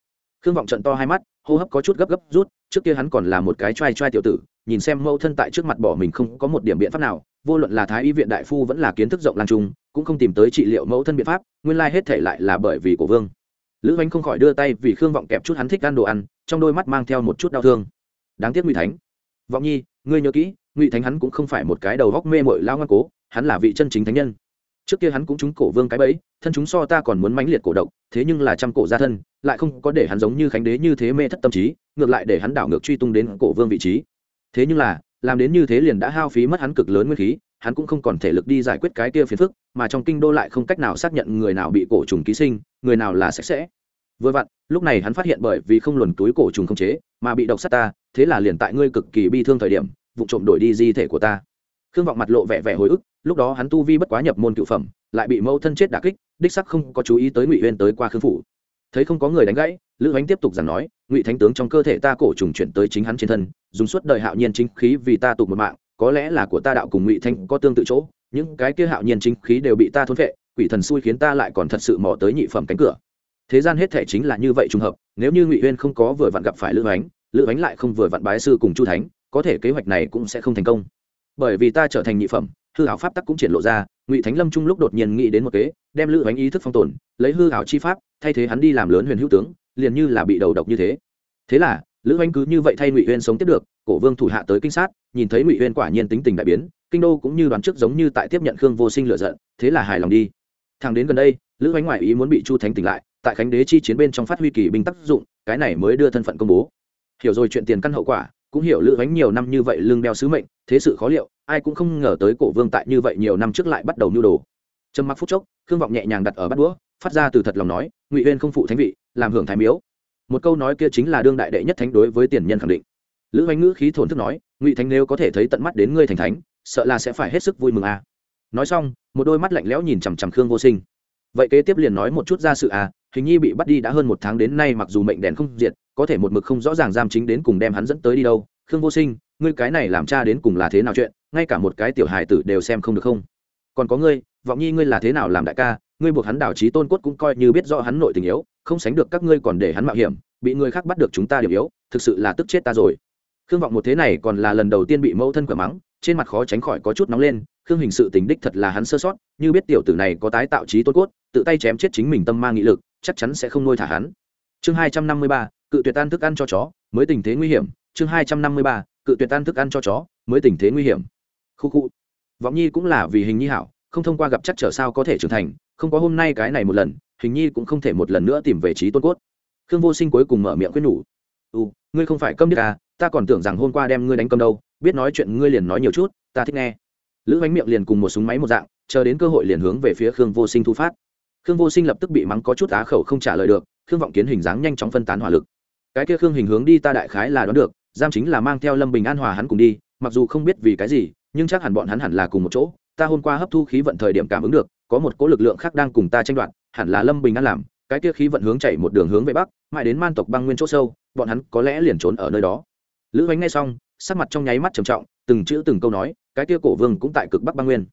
khương vọng trận to hai mắt, hô hấp có chút gấp gấp rút, trước kia hắn còn là một cái t r a i t r a i tiểu tử, nhìn xem mẫu thân tại trước mặt bỏ mình không có một điểm biện pháp nào, vô luận là thái y viện đại phu vẫn là kiến thức rộng lan trung, cũng không tìm tới trị liệu mẫu thân biện pháp, nguyên lai hết thể lại là bởi vì của vương. Lữ oanh không khỏi đưa tay vì khương vọng kẹp chút hắn thích ăn đồ ăn, trong đôi mắt mang theo một chút đau thương. Đáng tiếc ngụy thánh. Vọng nhi, ngươi nhớ kỹ, ngụy thánh hắn cũng không phải một cái đầu góc mê mội lao ngoan cố, hắn là vị chân chính thánh nhân trước kia hắn cũng trúng cổ vương cái bẫy, thân chúng so ta còn muốn mãnh liệt cổ độc, thế nhưng là trăm cổ gia thân, lại không có để hắn giống như khánh đế như thế mê thất tâm trí, ngược lại để hắn đảo ngược truy tung đến cổ vương vị trí. Thế nhưng là, làm đến như thế liền đã hao phí mất hắn cực lớn nguyên khí, hắn cũng không còn thể lực đi giải quyết cái kia phiền phức, mà trong kinh đô lại không cách nào xác nhận người nào bị cổ trùng ký sinh, người nào là sạch sẽ. Vừa vặn, lúc này hắn phát hiện bởi vì không luồn túi cổ trùng không chế, mà bị độc sát ta, thế là liền tại ngươi cực kỳ bi thương thời điểm, vụ trộm đổi đi di thể của ta khương vọng mặt lộ vẻ vẻ hồi ức, lúc đó hắn tu vi bất quá nhập môn cựu phẩm, lại bị mâu thân chết đà kích, đích sắc không có chú ý tới ngụy huyên tới qua khương phủ. Thấy không có người đánh gãy, lữ ánh tiếp tục giảng nói, ngụy thánh tướng trong cơ thể ta cổ trùng chuyển tới chính hắn trên thân, dùng suốt đời hạo nhiên chính khí vì ta tục một mạng, có lẽ là của ta đạo cùng ngụy thanh có tương tự chỗ, những cái kia hạo nhiên chính khí đều bị ta thôn vệ quỷ thần xui khiến ta lại còn thật sự mò tới nhị phẩm cánh cửa. Thế gian hết thể chính là như vậy trùng hợp, nếu như ngụy huyên không có vừa vặn gặp phải lữ ánh lữ ánh lại không vừa vặn bái sư cùng chu thánh, có thể kế hoạch này cũng sẽ không thành công bởi vì ta trở thành nhị phẩm, hư hảo pháp tắc cũng triển lộ ra, ngụy thánh lâm trung lúc đột nhiên nghĩ đến một kế, đem lữ bánh ý thức phong tồn, lấy hư hảo chi pháp, thay thế hắn đi làm lớn huyền hữu tướng, liền như là bị đầu độc như thế. Thế là, lữ bánh cứ như vậy thay ngụy huyên sống tiếp được, cổ vương thủ hạ tới kinh sát, nhìn thấy ngụy huyên quả nhiên tính tình đại biến, kinh đô cũng như đoán trước giống như tại tiếp nhận khương vô sinh lựa giận, thế là hài lòng đi. Thằng đến gần đây, lữ bánh ngoại ý muốn bị chu thánh tỉnh lại, tại khánh đế chi chiến bên trong phát huy kỳ binh tác dụng, cái này mới đưa thân phận công bố. Hiểu rồi chuyện tiền căn hậu quả cũng hiểu lữ bánh nhiều năm như vậy lương đeo sứ mệnh, thế sự khó liệu, ai cũng không ngờ tới cổ vương tại như vậy nhiều năm trước lại bắt đầu nhu đồ. Trầm mặc phút chốc, khương vọng nhẹ nhàng đặt ở bắt đũa, phát ra từ thật lòng nói, ngụy huyên không phụ thánh vị, làm hưởng thái miếu. Một câu nói kia chính là đương đại đệ nhất thánh đối với tiền nhân khẳng định. Lữ hoành ngữ khí thổn thức nói, ngụy thánh nếu có thể thấy tận mắt đến ngươi thành thánh, sợ là sẽ phải hết sức vui mừng à. nói xong, một đôi mắt lạnh lẽo nhìn chằm chằm khương vô sinh. Vậy kế tiếp liền nói một chút ra sự à hình nhi bị bắt đi đã hơn một tháng đến nay mặc dù mệnh đèn không diệt, có thể một mực không rõ ràng giam chính đến cùng đem hắn dẫn tới đi đâu. Khương vô sinh, ngươi cái này làm cha đến cùng là thế nào chuyện, ngay cả một cái tiểu hài tử đều xem không được không? Còn có ngươi, vọng nhi ngươi là thế nào làm đại ca, ngươi buộc hắn đảo trí tôn cốt cũng coi như biết rõ hắn nội tình yếu, không sánh được các ngươi còn để hắn mạo hiểm, bị người khác bắt được chúng ta điểm yếu, thực sự là tức chết ta rồi. Khương vọng một thế này còn là lần đầu tiên bị mẫu thân cửa mắng, trên mặt khó tránh khỏi có chút nóng lên, khương hình sự tình đích thật là hắn sơ sót, như biết tiểu tử này có tái tạo trí tôn cốt, tự tay chém chết chính mình tâm mang nghị lực chắc chắn sẽ không nuôi thả hắn. Chương hai trăm năm mươi ba, cự tuyệt ăn thức ăn cho chó, mới tình thế nguy hiểm. Chương hai trăm năm mươi ba, cự tuyệt ăn thức ăn cho chó, mới tình thế nguy hiểm. Khu khu. Vọng nhi cũng là vì hình nhi hảo, không thông qua gặp chắc trở sao có thể trưởng thành, không có hôm nay cái này một lần, hình nhi cũng không thể một lần nữa tìm về trí tôn cốt. Khương vô sinh cuối cùng mở miệng quyết nhủ ừ ngươi không phải câm điếc à ta còn tưởng rằng hôm qua đem ngươi đánh câm đâu, biết nói chuyện ngươi liền nói nhiều chút, ta thích nghe. Lữ bánh miệng liền cùng một súng máy một dạng, chờ đến cơ hội liền hướng về phía khương vô sinh thu phát khương vô sinh lập tức bị mắng có chút á khẩu không trả lời được, khương vọng kiến hình dáng nhanh chóng phân tán hỏa lực. Cái kia khương hình hướng đi ta đại khái là đoán được, giam chính là mang theo lâm bình an hòa hắn cùng đi, mặc dù không biết vì cái gì, nhưng chắc hẳn bọn hắn hẳn là cùng một chỗ, ta hôm qua hấp thu khí vận thời điểm cảm ứng được, có một cỗ lực lượng khác đang cùng ta tranh đoạt, hẳn là lâm bình an làm, cái kia khí vận hướng chạy một đường hướng về bắc, mãi đến man tộc băng nguyên chỗ sâu, bọn hắn có lẽ liền trốn ở nơi đó. Lữ bánh ngay xong, sắc mặt trong nháy mắt trầm trọng, từng chữ từng câu nói, cái kia cổ vương cũng tại cực bắc băng nguyên.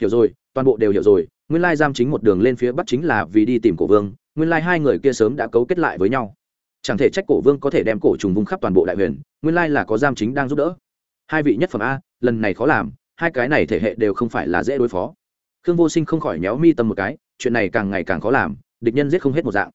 Hiểu rồi toàn bộ đều hiểu rồi, nguyên lai giam chính một đường lên phía bắc chính là vì đi tìm cổ vương, nguyên lai hai người kia sớm đã cấu kết lại với nhau. Chẳng thể trách cổ vương có thể đem cổ trùng vùng khắp toàn bộ đại huyền, nguyên lai là có giam chính đang giúp đỡ. Hai vị nhất phẩm a, lần này khó làm, hai cái này thể hệ đều không phải là dễ đối phó. Khương vô sinh không khỏi méo mi tâm một cái, chuyện này càng ngày càng khó làm, địch nhân giết không hết một dạng.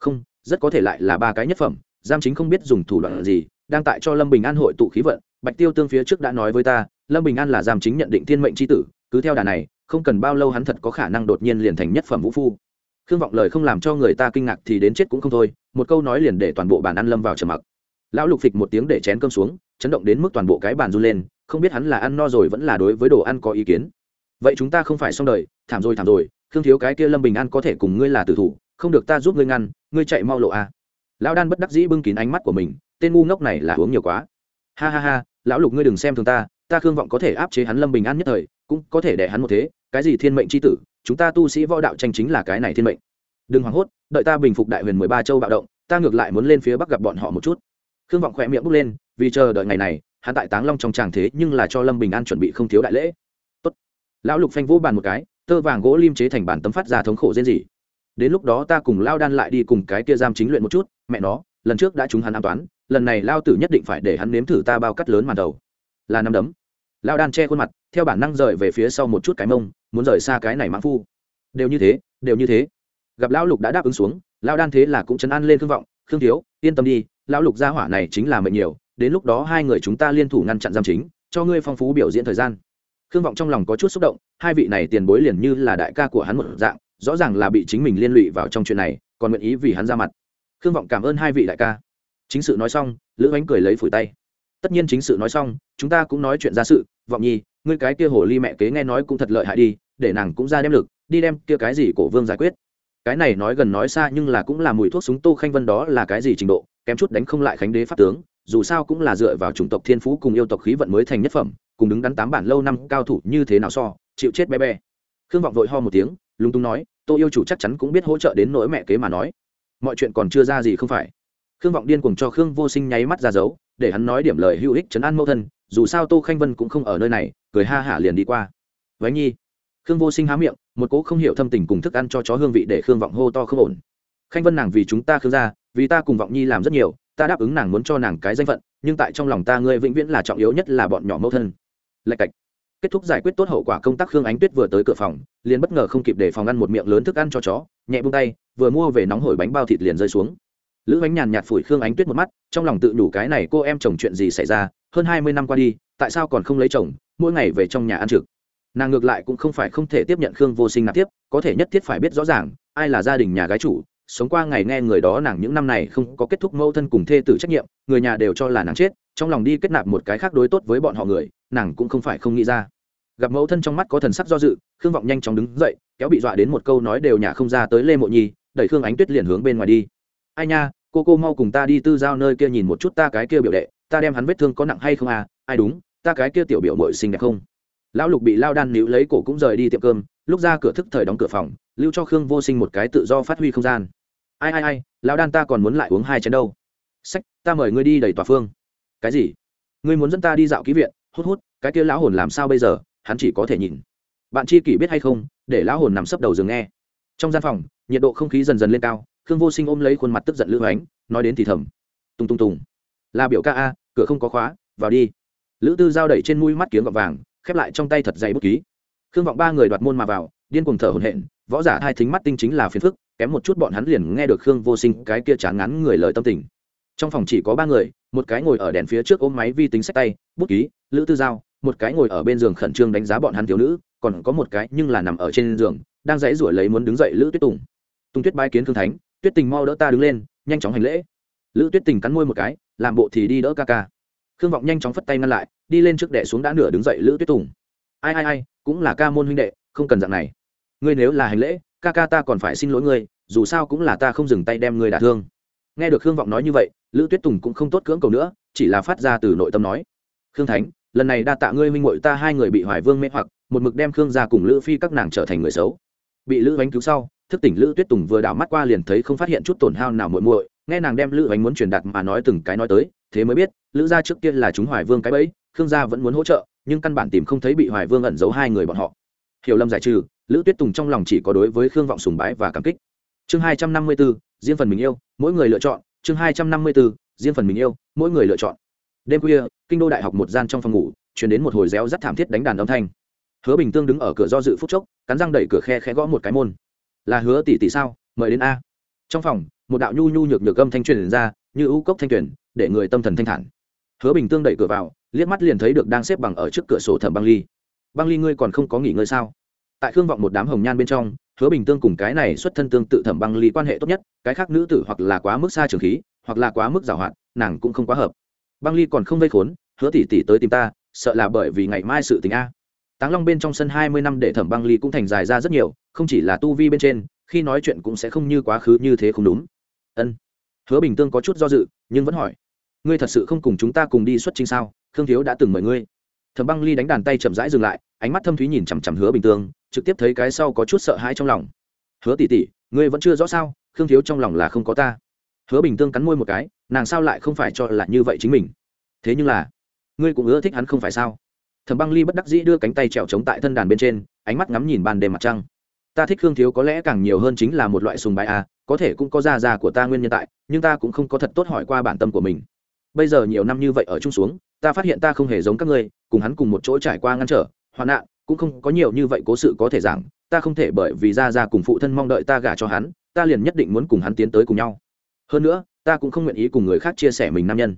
Không, rất có thể lại là ba cái nhất phẩm, giam chính không biết dùng thủ đoạn gì, đang tại cho lâm bình an hội tụ khí vận, bạch tiêu tương phía trước đã nói với ta, lâm bình an là giam chính nhận định thiên mệnh tri tử, cứ theo đà này không cần bao lâu hắn thật có khả năng đột nhiên liền thành nhất phẩm vũ phu. Khương vọng lời không làm cho người ta kinh ngạc thì đến chết cũng không thôi, một câu nói liền để toàn bộ bàn ăn lâm vào trầm mặc. Lão lục phịch một tiếng để chén cơm xuống, chấn động đến mức toàn bộ cái bàn run lên, không biết hắn là ăn no rồi vẫn là đối với đồ ăn có ý kiến. Vậy chúng ta không phải xong đời, thảm rồi thảm rồi, khương thiếu cái kia lâm bình an có thể cùng ngươi là tử thủ, không được ta giúp ngươi ngăn, ngươi chạy mau lộ a. Lão đan bất đắc dĩ bưng kín ánh mắt của mình, tên ngu ngốc này là uống nhiều quá. Ha ha ha, lão lục ngươi đừng xem thường ta ta khương vọng có thể áp chế hắn lâm bình an nhất thời cũng có thể để hắn một thế, cái gì thiên mệnh c h i tử, chúng ta tu sĩ võ đạo tranh chính là cái này thiên mệnh. Đừng hoảng hốt, đợi ta bình phục đại huyền mười ba châu bạo động, ta ngược lại muốn lên phía bắc gặp bọn họ một chút. Khương vọng khỏe miệng bước lên, vì chờ đợi ngày này, hắn tại táng long trong tràng thế nhưng là cho lâm bình an chuẩn bị không thiếu đại lễ. Tốt. lão lục phanh vỗ bàn một cái, tơ vàng gỗ lim chế thành bản tấm phát ra thống khổ riêng gì đến lúc đó ta cùng lao đan lại đi cùng cái kia giam chính luyện một chút, mẹ nó, lần trước đã trúng hắn an toán, lần này lao tử nhất định phải để hắn nếm thử ta bao cắt lớn màn đầu. Là năm đấm. Lao đan che khuôn mặt theo bản năng rời về phía sau một chút cái mông, muốn rời xa cái này mãn phu. Đều như thế, đều như thế. Gặp lão lục đã đáp ứng xuống, lão đan thế là cũng chấn an lên thương vọng, khương thiếu, yên tâm đi, lão lục gia hỏa này chính là mệnh nhiều, đến lúc đó hai người chúng ta liên thủ ngăn chặn giam chính, cho ngươi phong phú biểu diễn thời gian. Khương vọng trong lòng có chút xúc động, hai vị này tiền bối liền như là đại ca của hắn một dạng, rõ ràng là bị chính mình liên lụy vào trong chuyện này, còn nguyện ý vì hắn ra mặt. Khương vọng cảm ơn hai vị đại ca. Chính sự nói xong, lữ ánh cười lấy phủi tay. Tất nhiên chính sự nói xong, chúng ta cũng nói chuyện ra sự vọng nhi, ngươi cái kia hồ ly mẹ kế nghe nói cũng thật lợi hại đi, để nàng cũng ra đem lực, đi đem kia cái gì cổ vương giải quyết. Cái này nói gần nói xa nhưng là cũng là mùi thuốc súng tô khanh vân đó là cái gì trình độ, kém chút đánh không lại khánh đế pháp tướng, dù sao cũng là dựa vào chủng tộc thiên phú cùng yêu tộc khí vận mới thành nhất phẩm, cùng đứng đắn tám bản lâu năm cao thủ như thế nào so, chịu chết bé bé. Khương vọng vội ho một tiếng, lúng túng nói, tô yêu chủ chắc chắn cũng biết hỗ trợ đến nỗi mẹ kế mà nói. Mọi chuyện còn chưa ra gì không phải. Khương vọng điên cùng cho khương vô sinh nháy mắt ra dấu, để hắn nói điểm lời hữu ích chấn an mẫu thân dù sao tô khanh vân cũng không ở nơi này, cười ha hả liền đi qua. Vánh nhi. Khương vô sinh há miệng, một cỗ không hiểu thâm tình cùng thức ăn cho chó hương vị để khương vọng hô to không ổn. Khanh vân nàng vì chúng ta khương gia, vì ta cùng vọng nhi làm rất nhiều, ta đáp ứng nàng muốn cho nàng cái danh phận, nhưng tại trong lòng ta ngươi vĩnh viễn là trọng yếu nhất là bọn nhỏ mẫu thân. Lạch cạch. Kết thúc giải quyết tốt hậu quả công tác khương ánh tuyết vừa tới cửa phòng, liền bất ngờ không kịp để phòng ăn một miệng lớn thức ăn cho chó, nhẹ bung tay, vừa mua về nóng hổi bánh bao thịt liền rơi xuống. Lữ bánh nhàn nhạt phủi khương ánh tuyết một mắt, trong lòng tự đủ cái này cô em chồng chuyện gì xảy ra hơn hai mươi năm qua đi, tại sao còn không lấy chồng, mỗi ngày về trong nhà ăn trực? Nàng ngược lại cũng không phải không thể tiếp nhận khương vô sinh nạp tiếp, có thể nhất thiết phải biết rõ ràng, ai là gia đình nhà gái chủ, sống qua ngày nghe người đó nàng những năm này không có kết thúc mâu thân cùng thê tử trách nhiệm, người nhà đều cho là nàng chết, trong lòng đi kết nạp một cái khác đối tốt với bọn họ người, nàng cũng không phải không nghĩ ra. Gặp mẫu thân trong mắt có thần sắc do dự, khương vọng nhanh chóng đứng dậy, kéo bị dọa đến một câu nói đều nhà không ra tới lê mộ nhi, đẩy khương ánh tuyết liền hướng bên ngoài đi. Ai nha, cô cô mau cùng ta đi tư giao nơi kia nhìn một chút ta cái kia biểu đệ ta đem hắn vết thương có nặng hay không à? Ai đúng, ta cái kia tiểu biểu mội xinh đẹp không? Lão lục bị lao đan níu lấy cổ cũng rời đi tiệm cơm, lúc ra cửa thức thời đóng cửa phòng, lưu cho khương vô sinh một cái tự do phát huy không gian. Ai ai ai lão đan ta còn muốn lại uống hai chén đâu. Sách, ta mời ngươi đi đầy tòa phương. Cái gì? Ngươi muốn dẫn ta đi dạo ký viện? Hút hút, cái kia lão hồn làm sao bây giờ? Hắn chỉ có thể nhìn. Bạn chi kỷ biết hay không? Để lão hồn nằm sấp đầu giường nghe. Trong gian phòng, nhiệt độ không khí dần dần lên cao, khương vô sinh ôm lấy khuôn mặt tức giận lưu ánh, nói đến thì thầm. Tùng tùng tùng. Là biểu ca a cửa không có khóa, vào đi. Lữ tư giao đẩy trên mũi mắt kiếm gọt vàng, khép lại trong tay thật dày bút ký. Khương vọng ba người đoạt môn mà vào, điên cuồng thở hổn hển, võ giả hai thính mắt tinh chính là phiền phức, kém một chút bọn hắn liền nghe được khương vô sinh cái kia chán ngắn người lời tâm tình. Trong phòng chỉ có ba người, một cái ngồi ở đèn phía trước ôm máy vi tính sách tay, bút ký, lữ tư giao, một cái ngồi ở bên giường khẩn trương đánh giá bọn hắn thiếu nữ, còn có một cái nhưng là nằm ở trên giường, đang dãy rủi lấy muốn đứng dậy lữ tuyết tùng. Tùng tuyết bái kiến khương thánh, tuyết tình mau đỡ ta đứng lên, nhanh chóng hành lễ. Lữ tuyết tình cắn môi một cái làm bộ thì đi đỡ ca ca. Khương vọng nhanh chóng phất tay ngăn lại, đi lên trước đệ xuống đã nửa đứng dậy lữ tuyết tùng. Ai ai ai, cũng là ca môn huynh đệ, không cần dạng này. Ngươi nếu là hành lễ, ca ca ta còn phải xin lỗi ngươi, dù sao cũng là ta không dừng tay đem ngươi đả thương. Nghe được khương vọng nói như vậy, lữ tuyết tùng cũng không tốt cưỡng cầu nữa, chỉ là phát ra từ nội tâm nói. Khương thánh, lần này đa tạ ngươi minh mội ta hai người bị hoài vương mê hoặc, một mực đem khương ra cùng lữ phi các nàng trở thành người xấu. Bị lữ bánh cứu sau, thức tỉnh lữ tuyết tùng vừa đảo mắt qua liền thấy không phát hiện chút tổn hao nào muội muội nghe nàng đem lữ ánh muốn truyền đạt mà nói từng cái nói tới, thế mới biết, lữ gia trước kia là chúng hoài vương cái bẫy, khương gia vẫn muốn hỗ trợ, nhưng căn bản tìm không thấy bị hoài vương ẩn giấu hai người bọn họ. Hiểu lầm giải trừ, lữ tuyết tùng trong lòng chỉ có đối với khương vọng sùng bái và cảm kích. Chương hai trăm năm mươi bốn riêng phần mình yêu, mỗi người lựa chọn. Chương hai trăm năm mươi bốn riêng phần mình yêu, mỗi người lựa chọn. Đêm khuya, kinh đô đại học một gian trong phòng ngủ chuyển đến một hồi réo rắt thảm thiết đánh đàn âm thanh. Hứa bình tương đứng ở cửa do dự phút chốc, cắn răng đẩy cửa khe khẽ gõ một cái môn. Là hứa tỷ tỷ sao? Mời đến a trong phòng, một đạo nhu nhu nhược nhược âm thanh truyền ra, như ưu cốc thanh tuyển, để người tâm thần thanh thản. Hứa bình tương đẩy cửa vào, liếc mắt liền thấy được đang xếp bằng ở trước cửa sổ thẩm băng ly. Băng ly ngươi còn không có nghỉ ngơi sao? Tại khương vọng một đám hồng nhan bên trong, hứa bình tương cùng cái này xuất thân tương tự thẩm băng ly quan hệ tốt nhất, cái khác nữ tử hoặc là quá mức xa trường khí, hoặc là quá mức giảo hoạt, nàng cũng không quá hợp. Băng ly còn không vây khốn, hứa tỷ tỷ tới tìm ta, sợ là bởi vì ngày mai sự tình a. Táng long bên trong sân hai mươi năm để thẩm băng ly cũng thành dài ra rất nhiều, không chỉ là tu vi bên trên khi nói chuyện cũng sẽ không như quá khứ như thế không đúng. Ân. Hứa bình tương có chút do dự, nhưng vẫn hỏi. Ngươi thật sự không cùng chúng ta cùng đi xuất trình sao? Khương thiếu đã từng mời ngươi. Thẩm băng ly đánh đàn tay chậm rãi dừng lại, ánh mắt thâm thúy nhìn chằm chằm hứa bình tương, trực tiếp thấy cái sau có chút sợ hãi trong lòng. Hứa tỷ tỷ, ngươi vẫn chưa rõ sao? Khương thiếu trong lòng là không có ta. Hứa bình tương cắn môi một cái, nàng sao lại không phải cho là như vậy chính mình? Thế nhưng là, ngươi cũng ưa thích hắn không phải sao? Thẩm băng ly bất đắc dĩ đưa cánh tay trèo trống tại thân đàn bên trên, ánh mắt ngắm nhìn ban đêm mặt trăng ta thích khương thiếu có lẽ càng nhiều hơn chính là một loại sùng bài a à, có thể cũng có gia gia của ta nguyên nhân tại, nhưng ta cũng không có thật tốt hỏi qua bản tâm của mình. Bây giờ nhiều năm như vậy ở chung xuống, ta phát hiện ta không hề giống các ngươi, cùng hắn cùng một chỗ trải qua ngăn trở, hoạn nạn, cũng không có nhiều như vậy cố sự có thể giảng, ta không thể bởi vì gia gia cùng phụ thân mong đợi ta gả cho hắn, ta liền nhất định muốn cùng hắn tiến tới cùng nhau. Hơn nữa, ta cũng không nguyện ý cùng người khác chia sẻ mình nam nhân.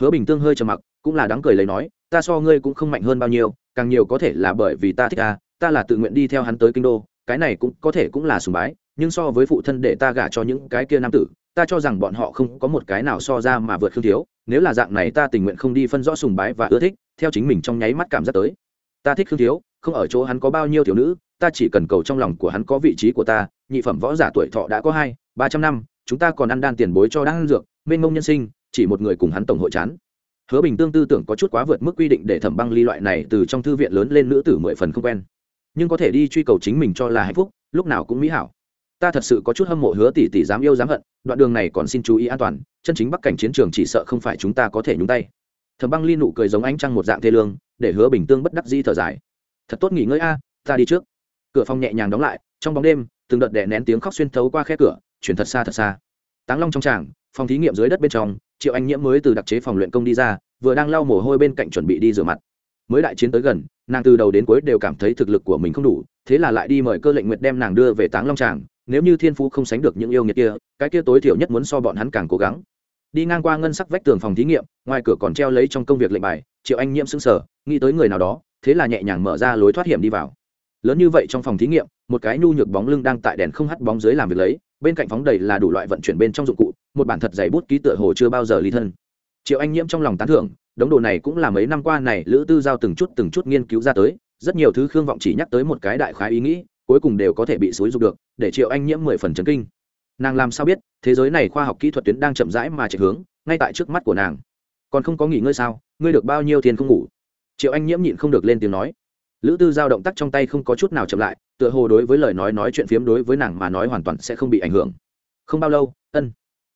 Hứa bình tương hơi trầm mặc, cũng là đáng cười lấy nói, ta so ngươi cũng không mạnh hơn bao nhiêu, càng nhiều có thể là bởi vì ta thích ta ta là tự nguyện đi theo hắn tới kinh đô cái này cũng có thể cũng là sùng bái, nhưng so với phụ thân để ta gả cho những cái kia nam tử, ta cho rằng bọn họ không có một cái nào so ra mà vượt khương thiếu, nếu là dạng này ta tình nguyện không đi phân rõ sùng bái và ưa thích, theo chính mình trong nháy mắt cảm giác tới. Ta thích khương thiếu, không ở chỗ hắn có bao nhiêu thiếu nữ, ta chỉ cần cầu trong lòng của hắn có vị trí của ta, nhị phẩm võ giả tuổi thọ đã có hai, ba trăm năm, chúng ta còn ăn đan tiền bối cho đan dược, mênh mông nhân sinh, chỉ một người cùng hắn tổng hội chán. Hứa bình tương tư tưởng có chút quá vượt mức quy định để thẩm băng ly loại này từ trong thư viện lớn lên nữ tử mười phần không quen nhưng có thể đi truy cầu chính mình cho là hạnh phúc, lúc nào cũng mỹ hảo. Ta thật sự có chút hâm mộ hứa tỷ tỷ dám yêu dám hận, đoạn đường này còn xin chú ý an toàn, chân chính bắc cảnh chiến trường chỉ sợ không phải chúng ta có thể nhúng tay. Thẩm băng ly nụ cười giống ánh trăng một dạng thê lương, để hứa bình tương bất đắc di thở dài. Thật tốt nghỉ ngơi a, ta đi trước. Cửa phòng nhẹ nhàng đóng lại, trong bóng đêm, từng đợt đè nén tiếng khóc xuyên thấu qua khe cửa, chuyển thật xa thật xa. Táng long trong tràng, phòng thí nghiệm dưới đất bên trong, triệu anh nhiễm mới từ đặc chế phòng luyện công đi ra, vừa đang lau mồ hôi bên cạnh chuẩn bị đi rửa mặt. Mới đại chiến tới gần nàng từ đầu đến cuối đều cảm thấy thực lực của mình không đủ, thế là lại đi mời cơ lệnh nguyệt đem nàng đưa về táng long tràng, nếu như thiên phú không sánh được những yêu nghiệt kia, cái kia tối thiểu nhất muốn so bọn hắn càng cố gắng. Đi ngang qua ngân sắc vách tường phòng thí nghiệm, ngoài cửa còn treo lấy trong công việc lệnh bài, triệu anh nhiễm sững sờ, nghĩ tới người nào đó, thế là nhẹ nhàng mở ra lối thoát hiểm đi vào. Lớn như vậy trong phòng thí nghiệm, một cái nhu nhược bóng lưng đang tại đèn không hắt bóng dưới làm việc lấy, bên cạnh phóng đầy là đủ loại vận chuyển bên trong dụng cụ, một bản thật dày bút ký tựa hồ chưa bao giờ ly thân. Triệu anh nhiễm trong lòng tán thưởng đống đồ này cũng là mấy năm qua này lữ tư giao từng chút từng chút nghiên cứu ra tới, rất nhiều thứ khương vọng chỉ nhắc tới một cái đại khái ý nghĩ, cuối cùng đều có thể bị xúi dục được, để triệu anh nhiễm mười phần chấn kinh. Nàng làm sao biết, thế giới này khoa học kỹ thuật tuyến đang chậm rãi mà chạy hướng, ngay tại trước mắt của nàng. Còn không có nghỉ ngơi sao, ngươi được bao nhiêu tiền không ngủ? Triệu anh nhiễm nhịn không được lên tiếng nói. Lữ tư giao động tác trong tay không có chút nào chậm lại, tựa hồ đối với lời nói nói chuyện phiếm đối với nàng mà nói hoàn toàn sẽ không bị ảnh hưởng. Không bao lâu, ân.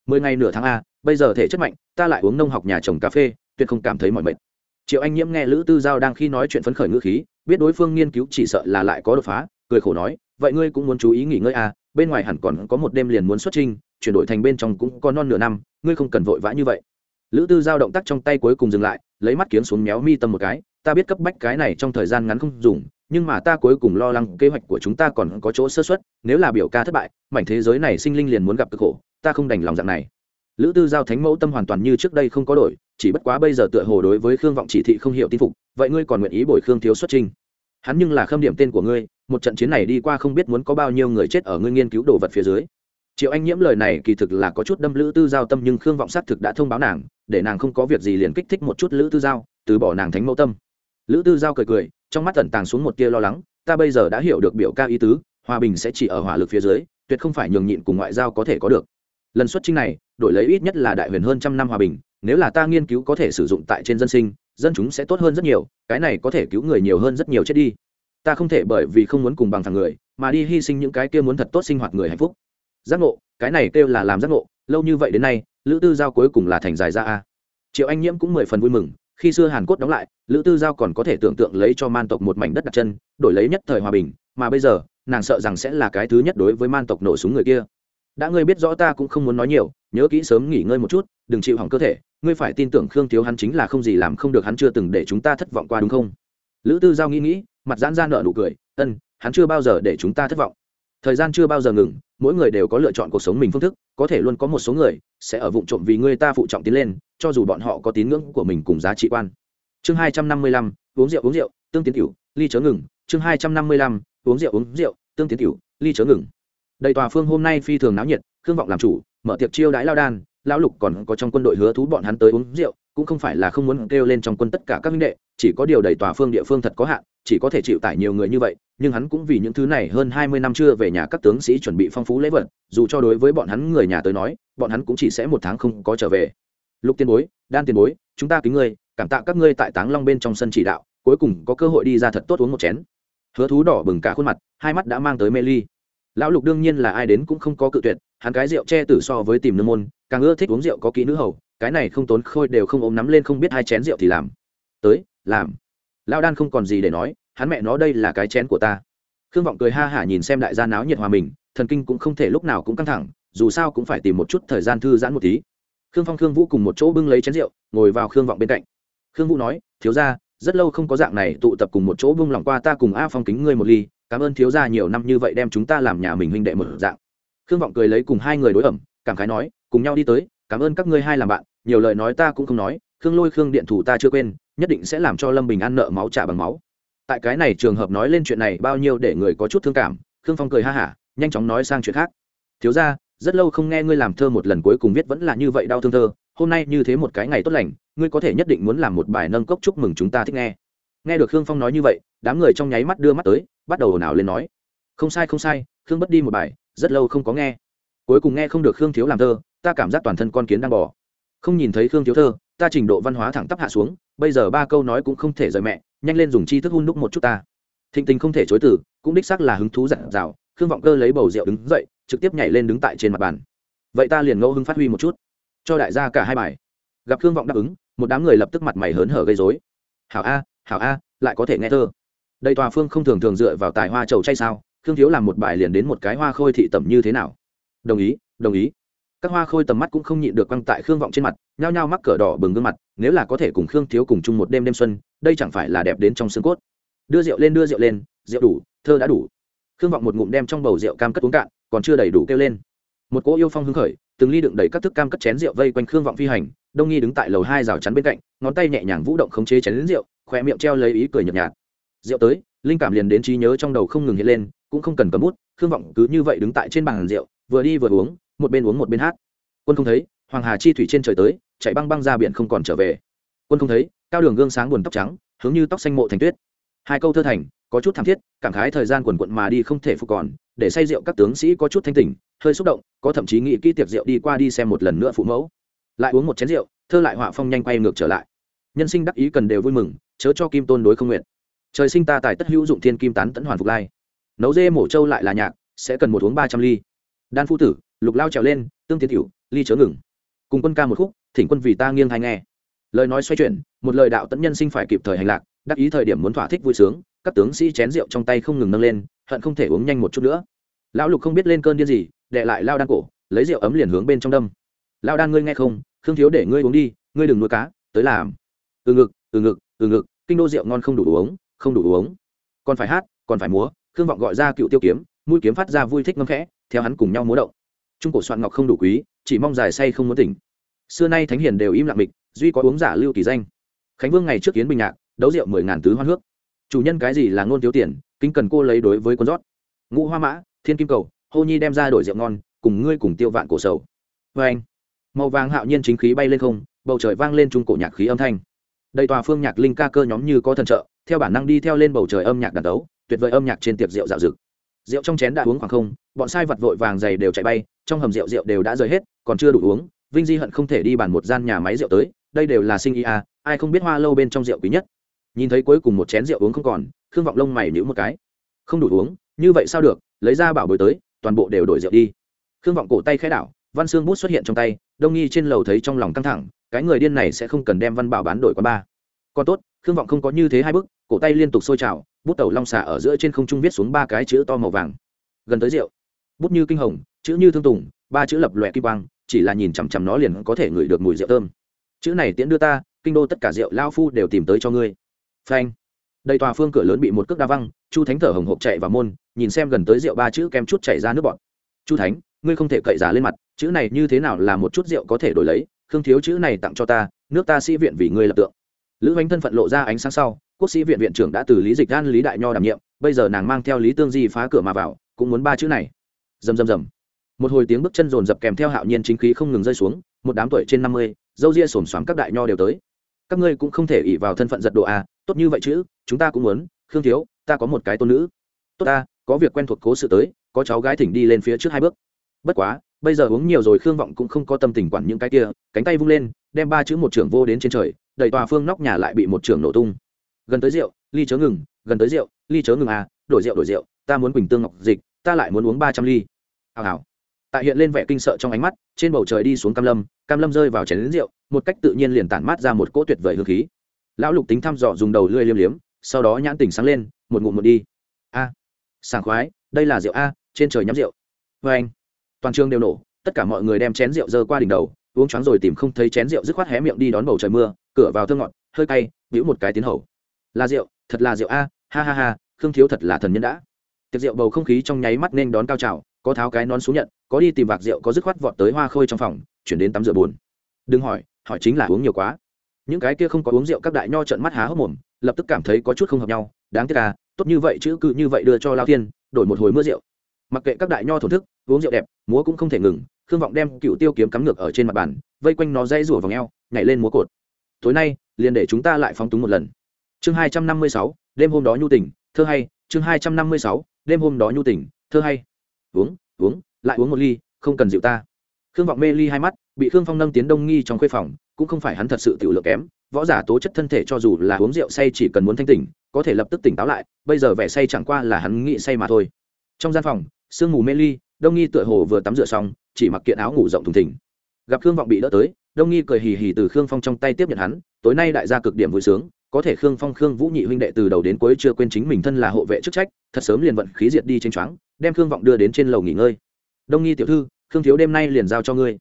Mười ngày nửa tháng a, bây giờ thể chất mạnh, ta lại uống nông học nhà trồng cà phê tuyệt không cảm thấy mỏi mệt. Triệu anh nhiễm nghe lữ tư giao đang khi nói chuyện phấn khởi ngữ khí, biết đối phương nghiên cứu chỉ sợ là lại có đột phá, cười khổ nói, vậy ngươi cũng muốn chú ý nghỉ ngơi à bên ngoài hẳn còn có một đêm liền muốn xuất trình, chuyển đổi thành bên trong cũng có non nửa năm, ngươi không cần vội vã như vậy. Lữ tư giao động tác trong tay cuối cùng dừng lại, lấy mắt kiếm xuống méo mi tâm một cái, ta biết cấp bách cái này trong thời gian ngắn không dùng, nhưng mà ta cuối cùng lo lắng kế hoạch của chúng ta còn có chỗ sơ xuất nếu là biểu ca thất bại, mảnh thế giới này sinh linh liền muốn gặp cực khổ, ta không đành lòng dạng này. Lữ tư giao thánh mẫu tâm hoàn toàn như trước đây không có đổi chỉ bất quá bây giờ tựa hồ đối với khương vọng chỉ thị không hiểu tin phục, vậy ngươi còn nguyện ý bồi khương thiếu xuất trình hắn nhưng là khâm điểm tên của ngươi, một trận chiến này đi qua không biết muốn có bao nhiêu người chết ở ngươi nghiên cứu đồ vật phía dưới. Triệu anh nhiễm lời này kỳ thực là có chút đâm lữ tư giao tâm nhưng khương vọng xác thực đã thông báo nàng, để nàng không có việc gì liền kích thích một chút lữ tư giao, từ bỏ nàng thánh mẫu tâm. Lữ tư giao cười cười, trong mắt tẩn tàng xuống một tia lo lắng, ta bây giờ đã hiểu được biểu ca ý tứ, hòa bình sẽ chỉ ở hỏa lực phía dưới, tuyệt không phải nhường nhịn cùng ngoại giao có thể có được. Lần xuất trình này, đổi lấy ít nhất là đại huyền hơn trăm năm hòa bình nếu là ta nghiên cứu có thể sử dụng tại trên dân sinh, dân chúng sẽ tốt hơn rất nhiều, cái này có thể cứu người nhiều hơn rất nhiều chết đi. Ta không thể bởi vì không muốn cùng bằng thằng người, mà đi hy sinh những cái kia muốn thật tốt sinh hoạt người hạnh phúc. Giác ngộ, cái này kêu là làm giác ngộ, lâu như vậy đến nay, lữ tư giao cuối cùng là thành dài ra a. Triệu anh nhiễm cũng mười phần vui mừng, khi xưa hàn quốc đóng lại, lữ tư giao còn có thể tưởng tượng lấy cho man tộc một mảnh đất đặt chân, đổi lấy nhất thời hòa bình, mà bây giờ, nàng sợ rằng sẽ là cái thứ nhất đối với man tộc nổ súng người kia đã ngươi biết rõ ta cũng không muốn nói nhiều, nhớ kỹ sớm nghỉ ngơi một chút, đừng chịu hỏng cơ thể. Ngươi phải tin tưởng khương thiếu hắn chính là không gì làm không được hắn chưa từng để chúng ta thất vọng qua đúng không? Lữ tư giao nghĩ nghĩ, mặt giãn ra nợ nụ cười, ân, hắn chưa bao giờ để chúng ta thất vọng. Thời gian chưa bao giờ ngừng, mỗi người đều có lựa chọn cuộc sống mình phương thức, có thể luôn có một số người sẽ ở vụ trộm vì người ta phụ trọng tiến lên, cho dù bọn họ có tín ngưỡng của mình cùng giá trị quan. Chương hai trăm năm mươi lăm, uống rượu uống rượu, tương tiến tiểu ly chớ ngừng. Chương hai trăm năm mươi lăm, uống rượu uống rượu, tương tiến tiểu ly chớ ngừng đầy tòa phương hôm nay phi thường náo nhiệt, khương vọng làm chủ, mở tiệc chiêu đãi lao đan, lão lục còn có trong quân đội hứa thú bọn hắn tới uống rượu, cũng không phải là không muốn kêu lên trong quân tất cả các minh đệ, chỉ có điều đầy tòa phương địa phương thật có hạn, chỉ có thể chịu tải nhiều người như vậy, nhưng hắn cũng vì những thứ này hơn hai mươi năm chưa về nhà các tướng sĩ chuẩn bị phong phú lễ vật, dù cho đối với bọn hắn người nhà tới nói, bọn hắn cũng chỉ sẽ một tháng không có trở về. Lục tiên bối, đan tiền bối, chúng ta kính ngươi, cảm tạ các ngươi tại táng long bên trong sân chỉ đạo, cuối cùng có cơ hội đi ra thật tốt uống một chén. Hứa thú đỏ bừng cả khuôn mặt, hai mắt đã mang tới mê ly lão lục đương nhiên là ai đến cũng không có cự tuyệt, hắn cái rượu che tử so với tìm nương môn, càng ưa thích uống rượu có kỹ nữ hầu, cái này không tốn khôi đều không ôm nắm lên không biết hai chén rượu thì làm. Tới, làm. Lão đan không còn gì để nói, hắn mẹ nó đây là cái chén của ta. Khương vọng cười ha hả nhìn xem đại gia náo nhiệt hòa mình, thần kinh cũng không thể lúc nào cũng căng thẳng, dù sao cũng phải tìm một chút thời gian thư giãn một tí. Khương phong khương vũ cùng một chỗ bưng lấy chén rượu, ngồi vào khương vọng bên cạnh. Khương vũ nói, thiếu ra rất lâu không có dạng này tụ tập cùng một chỗ bưng lòng qua ta cùng a phong kính ngươi một ly cảm ơn thiếu gia nhiều năm như vậy đem chúng ta làm nhà mình huynh đệ mở dạng. Khương vọng cười lấy cùng hai người đối ẩm, cảm khái nói, cùng nhau đi tới, cảm ơn các ngươi hai làm bạn, nhiều lời nói ta cũng không nói, khương lôi khương điện thủ ta chưa quên, nhất định sẽ làm cho lâm bình ăn nợ máu trả bằng máu. Tại cái này trường hợp nói lên chuyện này bao nhiêu để người có chút thương cảm, khương phong cười ha hả, nhanh chóng nói sang chuyện khác. Thiếu ra rất lâu không nghe ngươi làm thơ một lần cuối cùng viết vẫn là như vậy đau thương thơ, hôm nay như thế một cái ngày tốt lành, ngươi có thể nhất định muốn làm một bài nâng cốc chúc mừng chúng ta thích nghe. Nghe được khương phong nói như vậy đám người trong nháy mắt đưa mắt tới, bắt đầu ồn ào lên nói, không sai không sai, khương bất đi một bài, rất lâu không có nghe. Cuối cùng nghe không được khương thiếu làm thơ, ta cảm giác toàn thân con kiến đang bỏ không nhìn thấy khương thiếu thơ, ta trình độ văn hóa thẳng tắp hạ xuống, bây giờ ba câu nói cũng không thể rời mẹ, nhanh lên dùng chi thức hun đúc một chút ta. Thịnh tình không thể chối từ, cũng đích xác là hứng thú dặn dào, khương vọng cơ lấy bầu rượu đứng dậy, trực tiếp nhảy lên đứng tại trên mặt bàn. Vậy ta liền ngẫu hứng phát huy một chút, cho đại gia cả hai bài. Gặp khương vọng đáp ứng, một đám người lập tức mặt mày hớn hở gây dối hảo a hảo a, lại có thể nghe thơ. Đây tòa phương không thường thường dựa vào tài hoa trầu chay sao? Khương thiếu làm một bài liền đến một cái hoa khôi thị tẩm như thế nào? Đồng ý đồng ý. Các hoa khôi tầm mắt cũng không nhịn được quăng tại khương vọng trên mặt, nhao nhao mắc cỡ đỏ bừng gương mặt, nếu là có thể cùng khương thiếu cùng chung một đêm đêm xuân, đây chẳng phải là đẹp đến trong xương cốt. Đưa rượu lên, đưa rượu lên, rượu đủ, thơ đã đủ. Khương vọng một ngụm đem trong bầu rượu cam cất uống cạn, còn chưa đầy đủ kêu lên. Một cỗ yêu phong hưng khởi, từng ly đựng đầy các thức cam cất chén rượu vây quanh khương vọng phi hành, đông nghi đứng tại lầu hai rào chắn bên cạnh, ngón tay nhẹ nhàng vũ động khống chế chén đến rượu khỏe miệng treo lấy ý cười nhợt nhạt rượu tới, linh cảm liền đến trí nhớ trong đầu không ngừng hiện lên, cũng không cần cầm bút, khương vọng cứ như vậy đứng tại trên bàn rượu, vừa đi vừa uống, một bên uống một bên hát. Quân không thấy, hoàng hà chi thủy trên trời tới, chạy băng băng ra biển không còn trở về. Quân không thấy, cao đường gương sáng buồn tóc trắng, hướng như tóc xanh mộ thành tuyết. Hai câu thơ thành, có chút thảm thiết, cảm khái thời gian quần quận mà đi không thể phục còn, để say rượu các tướng sĩ có chút thanh tỉnh, hơi xúc động, có thậm chí nghĩ kỹ tiệc rượu đi qua đi xem một lần nữa phụ mẫu. Lại uống một chén rượu, thơ lại họa phong nhanh quay ngược trở lại. Nhân sinh đắc ý cần đều vui mừng, chớ cho kim tôn đối không nguyện trời sinh ta tài tất hữu dụng thiên kim tán tẫn hoàn phục lai. Nấu dê mổ trâu lại là nhạc, sẽ cần một uống ba trăm ly. Đan phu tử, lục lao trèo lên, tương tiến tiểu, ly chớ ngừng. Cùng quân ca một khúc, thỉnh quân vì ta nghiêng hay nghe. Lời nói xoay chuyển, một lời đạo tẫn nhân sinh phải kịp thời hành lạc, đắc ý thời điểm muốn thỏa thích vui sướng, các tướng sĩ chén rượu trong tay không ngừng nâng lên, hận không thể uống nhanh một chút nữa. Lão lục không biết lên cơn điên gì đệ lại lao đan cổ, lấy rượu ấm liền hướng bên trong đâm. Lao đan ngươi nghe không, khương thiếu để ngươi uống đi, ngươi đừng nuôi cá, tới làm. Từ ngực từ ngực từ ngực, kinh đô rượu ngon không đủ uống không đủ uống. Còn phải hát, còn phải múa, khương vọng gọi ra cựu tiêu kiếm, mũi kiếm phát ra vui thích ngâm khẽ, theo hắn cùng nhau múa động. Trung cổ soạn ngọc không đủ quý, chỉ mong dài say không muốn tỉnh. Xưa nay thánh hiền đều im lặng mịch, duy có uống giả lưu kỳ danh. Khánh vương ngày trước kiến bình nhạc, đấu rượu mười ngàn tứ hoa nước chủ nhân cái gì là ngôn thiếu tiền kinh cần cô lấy đối với con rót. Ngũ hoa mã, thiên kim cầu, hô nhi đem ra đổi rượu ngon, cùng ngươi cùng tiêu vạn cổ sầu. Vê anh, màu vàng hạo nhiên chính khí bay lên không, bầu trời vang lên trung cổ nhạc khí âm thanh. Đầy tòa phương nhạc linh ca cơ nhóm như có thần trợ theo bản năng đi theo lên bầu trời âm nhạc đàn đấu, tuyệt vời âm nhạc trên tiệc rượu dạo rực rượu trong chén đã uống khoảng không, bọn sai vật vội vàng dày đều chạy bay, trong hầm rượu rượu đều đã rời hết, còn chưa đủ uống, vinh di hận không thể đi bàn một gian nhà máy rượu tới, đây đều là sinh ý à ai không biết hoa lâu bên trong rượu quý nhất. Nhìn thấy cuối cùng một chén rượu uống không còn, khương vọng lông mày nhữ một cái. Không đủ uống, như vậy sao được, lấy ra bảo bối tới, toàn bộ đều đổi rượu đi. Khương vọng cổ tay khai đảo, văn xương bút xuất hiện trong tay, đông nghi trên lầu thấy trong lòng căng thẳng, cái người điên này sẽ không cần đem văn bảo bán đổi qua ba. Còn tốt, khương vọng không có như thế hai bức cổ tay liên tục sôi trào, bút tẩu long xà ở giữa trên không trung viết xuống ba cái chữ to màu vàng. Gần tới rượu. Bút như kinh hồng, chữ như thương tùng, ba chữ lập lòe kim quang, chỉ là nhìn chằm chằm nó liền có thể ngửi được mùi rượu thơm. Chữ này tiễn đưa ta, kinh đô tất cả rượu lao phu đều tìm tới cho ngươi. Phanh. Đầy tòa phương cửa lớn bị một cước đa văng, chu thánh thở hồng hộc chạy vào môn, nhìn xem gần tới rượu ba chữ kem chút chảy ra nước bọt. Chu thánh, ngươi không thể cậy giá lên mặt, chữ này như thế nào là một chút rượu có thể đổi lấy? Khương thiếu chữ này tặng cho ta, nước ta sĩ viện vì ngươi lập tượng. Lữ bánh thân phận lộ ra ánh sáng sau quốc sĩ viện viện trưởng đã từ lý dịch gan lý đại nho đảm nhiệm, bây giờ nàng mang theo lý tương di phá cửa mà vào, cũng muốn ba chữ này. Rầm rầm rầm. Một hồi tiếng bước chân rồn dập kèm theo hạo nhiên chính khí không ngừng rơi xuống, một đám tuổi trên năm mươi, dâu ria xổm xoắm các đại nho đều tới. Các ngươi cũng không thể ỉ vào thân phận giật độ a tốt như vậy chứ, chúng ta cũng muốn, khương thiếu, ta có một cái tôn nữ. Tốt ta, có việc quen thuộc cố sự tới, có cháu gái thỉnh đi lên phía trước hai bước. Bất quá, bây giờ uống nhiều rồi khương vọng cũng không có tâm tình quản những cái kia, cánh tay vung lên, đem ba chữ một trưởng vô đến trên trời đẩy tòa phương nóc nhà lại bị một trưởng nổ tung gần tới rượu, ly chớ ngừng, gần tới rượu, ly chớ ngừng à đổi rượu đổi rượu, ta muốn quỳnh tương ngọc dịch, ta lại muốn uống ba trăm ly. Hào hào. Tại hiện lên vẻ kinh sợ trong ánh mắt, trên bầu trời đi xuống cam lâm cam lâm rơi vào chén lính rượu, một cách tự nhiên liền tản mát ra một cỗ tuyệt vời hương khí. Lão lục tính thăm dò dùng đầu lưỡi liêm liếm, sau đó nhãn tỉnh sáng lên, một ngụm một đi. A, sảng khoái, đây là rượu a, trên trời nhắm rượu. Vê anh, toàn trường đều nổ, tất cả mọi người đem chén rượu dơ qua đỉnh đầu, uống choáng rồi tìm không thấy chén rượu dứt khoát hé miệng đi đón bầu trời mưa, cửa vào thơ ngọt, hơi cay, bĩu một cái tiến hầu là rượu thật là rượu a ha ha ha khương thiếu thật là thần nhân đã. Tiệc rượu bầu không khí trong nháy mắt nên đón cao trào có tháo cái nón xuống nhận có đi tìm vạc rượu có dứt khoát vọt tới hoa khôi trong phòng chuyển đến tắm rửa buồn. Đừng hỏi hỏi chính là uống nhiều quá. Những cái kia không có uống rượu các đại nho trợn mắt há hốc mồm lập tức cảm thấy có chút không hợp nhau đáng tiếc à tốt như vậy chứ, cứ như vậy đưa cho lao thiên đổi một hồi mưa rượu. Mặc kệ các đại nho thổn thức uống rượu đẹp múa cũng không thể ngừng khương vọng đem cựu tiêu kiếm cắm ngược ở trên mặt bàn vây quanh nó dây rủa vào ngheo nhảy lên múa cột. Tối nay liền để chúng ta lại phóng túng một lần chương hai trăm năm mươi sáu, đêm hôm đó nhu tỉnh thơ hay. Chương hai trăm năm mươi sáu, đêm hôm đó nhu tỉnh thơ hay. Uống uống, lại uống một ly, không cần dịu ta. Khương vọng mê ly hai mắt, bị khương phong nâng tiến đông nghi trong khuê phòng, cũng không phải hắn thật sự tiểu lượng kém. Võ giả tố chất thân thể cho dù là uống rượu say chỉ cần muốn thanh tỉnh, có thể lập tức tỉnh táo lại, bây giờ vẻ say chẳng qua là hắn nghĩ say mà thôi. Trong gian phòng, sương mù mê ly, đông nghi tựa hồ vừa tắm rửa xong, chỉ mặc kiện áo ngủ rộng thùng thình. Gặp khương vọng bị đỡ tới, đông nghi cười hì hì từ khương phong trong tay tiếp nhận hắn, tối nay đại gia cực điểm vui sướng có thể khương phong, khương vũ nhị huynh đệ từ đầu đến cuối chưa quên chính mình thân là hộ vệ chức trách, thật sớm liền vận khí diệt đi trên choáng, đem khương vọng đưa đến trên lầu nghỉ ngơi. Đông nghi tiểu thư, khương thiếu đêm nay liền giao cho ngươi.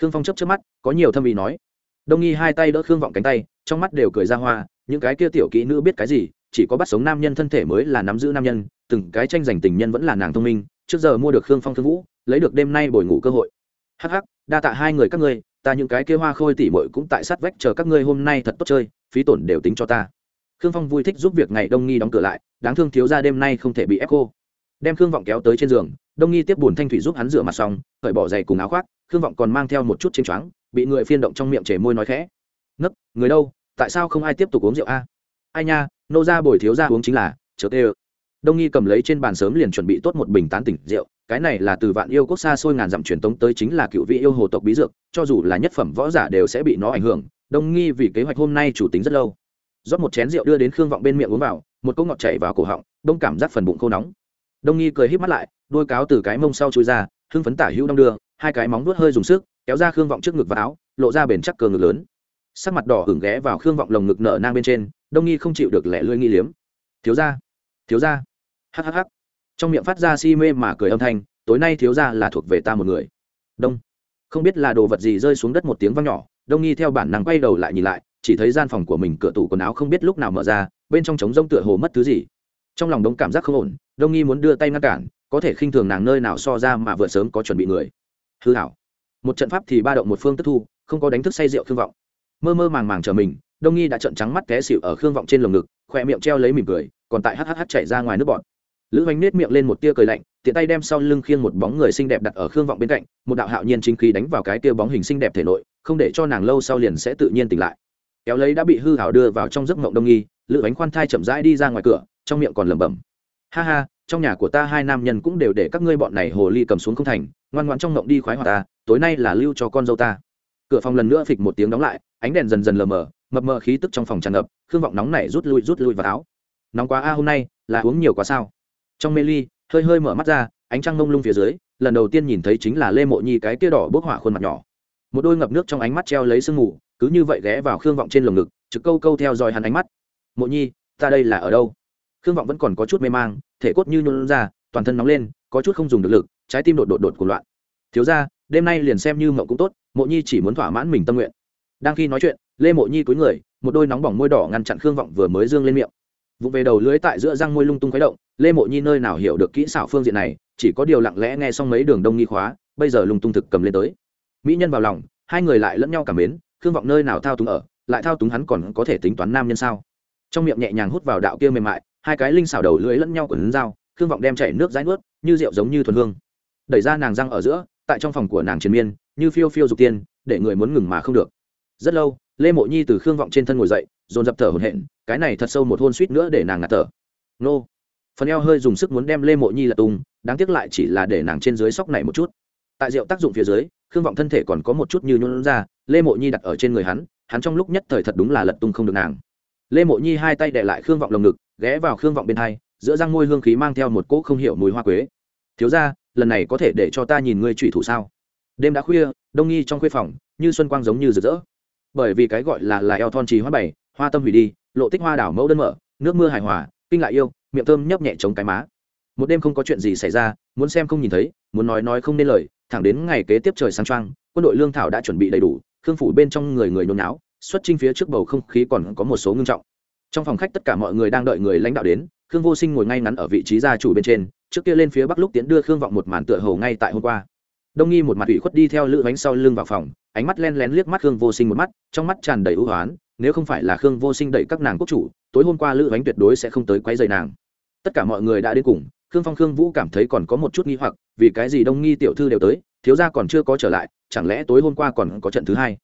Khương phong chấp trước mắt, có nhiều thâm ý nói. Đông nghi hai tay đỡ khương vọng cánh tay, trong mắt đều cười ra hoa, những cái kia tiểu kỹ nữ biết cái gì, chỉ có bắt sống nam nhân thân thể mới là nắm giữ nam nhân, từng cái tranh giành tình nhân vẫn là nàng thông minh, trước giờ mua được khương phong khương vũ, lấy được đêm nay bồi ngủ cơ hội. Hắc hắc, đa tạ hai người các ngươi ta những cái kia hoa khôi tỉ mội cũng tại sát vách chờ các ngươi hôm nay thật tốt chơi, phí tổn đều tính cho ta. Khương phong vui thích giúp việc ngày đông nghi đóng cửa lại, đáng thương thiếu ra đêm nay không thể bị ép cô đem khương vọng kéo tới trên giường, đông nghi tiếp bùn thanh thủy giúp hắn rửa mặt xong, cởi bỏ giày cùng áo khoác, khương vọng còn mang theo một chút chênh choáng, bị người phiên động trong miệng chảy môi nói khẽ. Nấc, người đâu, tại sao không ai tiếp tục uống rượu a? Ai nha, nô ra bồi thiếu ra uống chính là, chớ tê ơ. Đông nghi cầm lấy trên bàn sớm liền chuẩn bị tốt một bình tán tỉnh rượu cái này là từ vạn yêu quốc xa xôi ngàn dặm truyền tống tới chính là cựu vị yêu hồ tộc bí dược, cho dù là nhất phẩm võ giả đều sẽ bị nó ảnh hưởng đông nghi vì kế hoạch hôm nay chủ tính rất lâu. Rót một chén rượu đưa đến khương vọng bên miệng uống vào, một cốc ngọt chảy vào cổ họng, đông cảm giác phần bụng khô nóng. Đông nghi cười híp mắt lại, đôi cáo từ cái mông sau chui ra, hưng phấn tả hữu đong đưa, hai cái móng nuốt hơi dùng sức, kéo ra khương vọng trước ngực và áo, lộ ra bền chắc cờ ngực lớn. Sắc mặt đỏ hửng ghé vào khương vọng lồng ngực nở nang bên trên đông nghi không chịu được lẻ lươi nghi liếm. Thiếu ra thiếu ra hhh trong miệng phát ra si mê mà cười âm thanh, tối nay thiếu ra là thuộc về ta một người. Đông. Không biết là đồ vật gì rơi xuống đất một tiếng vang nhỏ, đông nghi theo bản năng quay đầu lại nhìn lại, chỉ thấy gian phòng của mình cửa tủ quần áo không biết lúc nào mở ra, bên trong trống rông tựa hồ mất thứ gì. Trong lòng đông cảm giác không ổn, đông nghi muốn đưa tay ngăn cản, có thể khinh thường nàng nơi nào so ra mà vừa sớm có chuẩn bị người. Hư hảo. Một trận pháp thì ba động một phương tức thu, không có đánh thức say rượu khương vọng. Mơ mơ màng màng chờ mình, đông nghi đã trận trắng mắt té xịu ở khương vọng trên lồng ngực khoe miệng treo lấy mỉm cười, còn tại hhh chạy ra ngoài nước bọn lữ hoành nết miệng lên một tia cười lạnh, tiện tay đem sau lưng khiêng một bóng người xinh đẹp đặt ở khương vọng bên cạnh, một đạo hạo nhiên chính khí đánh vào cái tia bóng hình xinh đẹp thể nội, không để cho nàng lâu sau liền sẽ tự nhiên tỉnh lại. Kéo lấy đã bị hư hảo đưa vào trong giấc mộng đông nghi, lữ bánh khoan thai chậm rãi đi ra ngoài cửa, trong miệng còn lẩm bẩm. Ha ha, trong nhà của ta hai nam nhân cũng đều để các ngươi bọn này hồ ly cầm xuống không thành, ngoan ngoãn trong mộng đi khoái hoạt ta, tối nay là lưu cho con dâu ta. Cửa phòng lần nữa phịch một tiếng đóng lại, ánh đèn dần dần lờ mờ, mập mờ khí tức trong phòng tràn ngập, khương vọng nóng này rút lui rút lui vào áo. Nóng quá a, hôm nay là uống nhiều quá sao? Trong mê ly, hơi hơi mở mắt ra, ánh trăng mông lung phía dưới, lần đầu tiên nhìn thấy chính là lê mộ nhi cái kia đỏ bốc hỏa khuôn mặt nhỏ. Một đôi ngập nước trong ánh mắt treo lấy sương mù, cứ như vậy ghé vào khương vọng trên lồng ngực, trực câu câu theo dõi hắn ánh mắt. Mộ nhi, ta đây là ở đâu? Khương vọng vẫn còn có chút mê mang, thể cốt như nhuôn ra, toàn thân nóng lên, có chút không dùng được lực, trái tim đột đột đột của loạn. Thiếu ra đêm nay liền xem như mộng cũng tốt, mộ nhi chỉ muốn thỏa mãn mình tâm nguyện. Đang khi nói chuyện, lê mộ nhi cúi người, một đôi nóng bỏng môi đỏ ngăn chặn khương vọng vừa mới dương lên miệng vụ về đầu lưới tại giữa răng môi lung tung khuấy động, lê mộ nhi nơi nào hiểu được kỹ xảo phương diện này, chỉ có điều lặng lẽ nghe xong mấy đường đông nghi khóa, bây giờ lung tung thực cầm lên tới. Mỹ nhân vào lòng, hai người lại lẫn nhau cảm mến, khương vọng nơi nào thao túng ở, lại thao túng hắn còn có thể tính toán nam nhân sao? Trong miệng nhẹ nhàng hút vào đạo kia mềm mại, hai cái linh xảo đầu lưỡi lẫn nhau quần dao, khương vọng đem chảy nước rãi nuốt, như rượu giống như thuần hương. Đẩy ra nàng răng ở giữa, tại trong phòng của nàng triền miên, như phiêu phiêu dục tiên, để người muốn ngừng mà không được. Rất lâu, lê mộ nhi từ khương vọng trên thân ngồi dậy dồn dập thở hổn hển, cái này thật sâu một hôn suýt nữa để nàng ngạt thở. Nô. Phần eo hơi dùng sức muốn đem lê mộ nhi là tung, đáng tiếc lại chỉ là để nàng trên dưới sóc này một chút. Tại rượu tác dụng phía dưới, khương vọng thân thể còn có một chút như nhuận ra, lê mộ nhi đặt ở trên người hắn hắn trong lúc nhất thời thật đúng là lật tung không được nàng. Lê mộ nhi hai tay đệ lại khương vọng lồng ngực, ghé vào khương vọng bên hai, giữa răng môi hương khí mang theo một cỗ không hiểu mùi hoa quế. Thiếu ra lần này có thể để cho ta nhìn ngươi trụy thủ sao? Đêm đã khuya, đông nghi trong khuê phòng, như xuân quang giống như rực rỡ. Bởi vì cái gọi là là eo thon trì hoa bảy hoa tâm hủy đi, lộ tích hoa đảo mẫu đơn mở, nước mưa hài hòa, kinh lại yêu, miệng thơm nhấp nhẹ chống cái má. Một đêm không có chuyện gì xảy ra, muốn xem không nhìn thấy, muốn nói nói không nên lời, thẳng đến ngày kế tiếp trời sáng trăng quân đội lương thảo đã chuẩn bị đầy đủ, khương phủ bên trong người người nôn náo, xuất trinh phía trước bầu không khí còn có một số ngưng trọng. Trong phòng khách tất cả mọi người đang đợi người lãnh đạo đến, khương vô sinh ngồi ngay ngắn ở vị trí gia chủ bên trên, trước kia lên phía bắc lúc tiến đưa khương vọng một màn tựa hầu ngay tại hôm qua. Đông nghi một mặt ủy khuất đi theo lữ bánh sau lưng vào phòng, ánh mắt len lén liếc mắt khương vô sinh một mắt, trong mắt tràn đầy ưu hoán nếu không phải là khương vô sinh đẩy các nàng quốc chủ, tối hôm qua lữ ánh tuyệt đối sẽ không tới quấy rầy nàng. Tất cả mọi người đã đến cùng, khương phong khương vũ cảm thấy còn có một chút nghi hoặc, vì cái gì đông nghi tiểu thư đều tới, thiếu gia còn chưa có trở lại, chẳng lẽ tối hôm qua còn có trận thứ hai?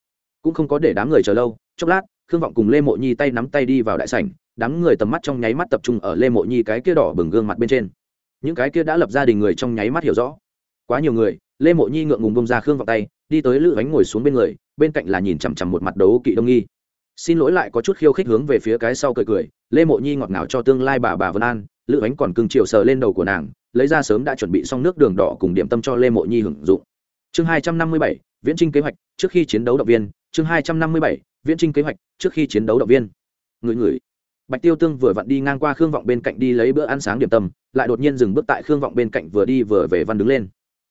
Cũng không có để đám người chờ lâu, chốc lát, khương vọng cùng lê mộ nhi tay nắm tay đi vào đại sảnh, đám người tầm mắt trong nháy mắt tập trung ở lê mộ nhi cái kia đỏ bừng gương mặt bên trên. Những cái kia đã lập gia đình người trong nháy mắt hiểu rõ. Quá nhiều người, lê mộ nhi ngượng ngùng bông ra khương vọng tay, đi tới lữ ánh ngồi xuống bên người, bên cạnh là nhìn chằm chằm một mặt đấu kỵ đông nghi xin lỗi lại có chút khiêu khích hướng về phía cái sau cười cười, lê mộ nhi ngọt ngào cho tương lai bà bà vân an, lữ ánh còn cưng chiều sờ lên đầu của nàng, lấy ra sớm đã chuẩn bị xong nước đường đỏ cùng điểm tâm cho lê mộ nhi hưởng dụng. Chương hai trăm năm mươi bảy, viễn trinh kế hoạch, trước khi chiến đấu động viên, chương hai trăm năm mươi bảy, viễn trinh kế hoạch, trước khi chiến đấu động viên. Người người bạch tiêu tương vừa vặn đi ngang qua khương vọng bên cạnh đi lấy bữa ăn sáng điểm tâm, lại đột nhiên dừng bước tại khương vọng bên cạnh vừa đi vừa về văn đứng lên.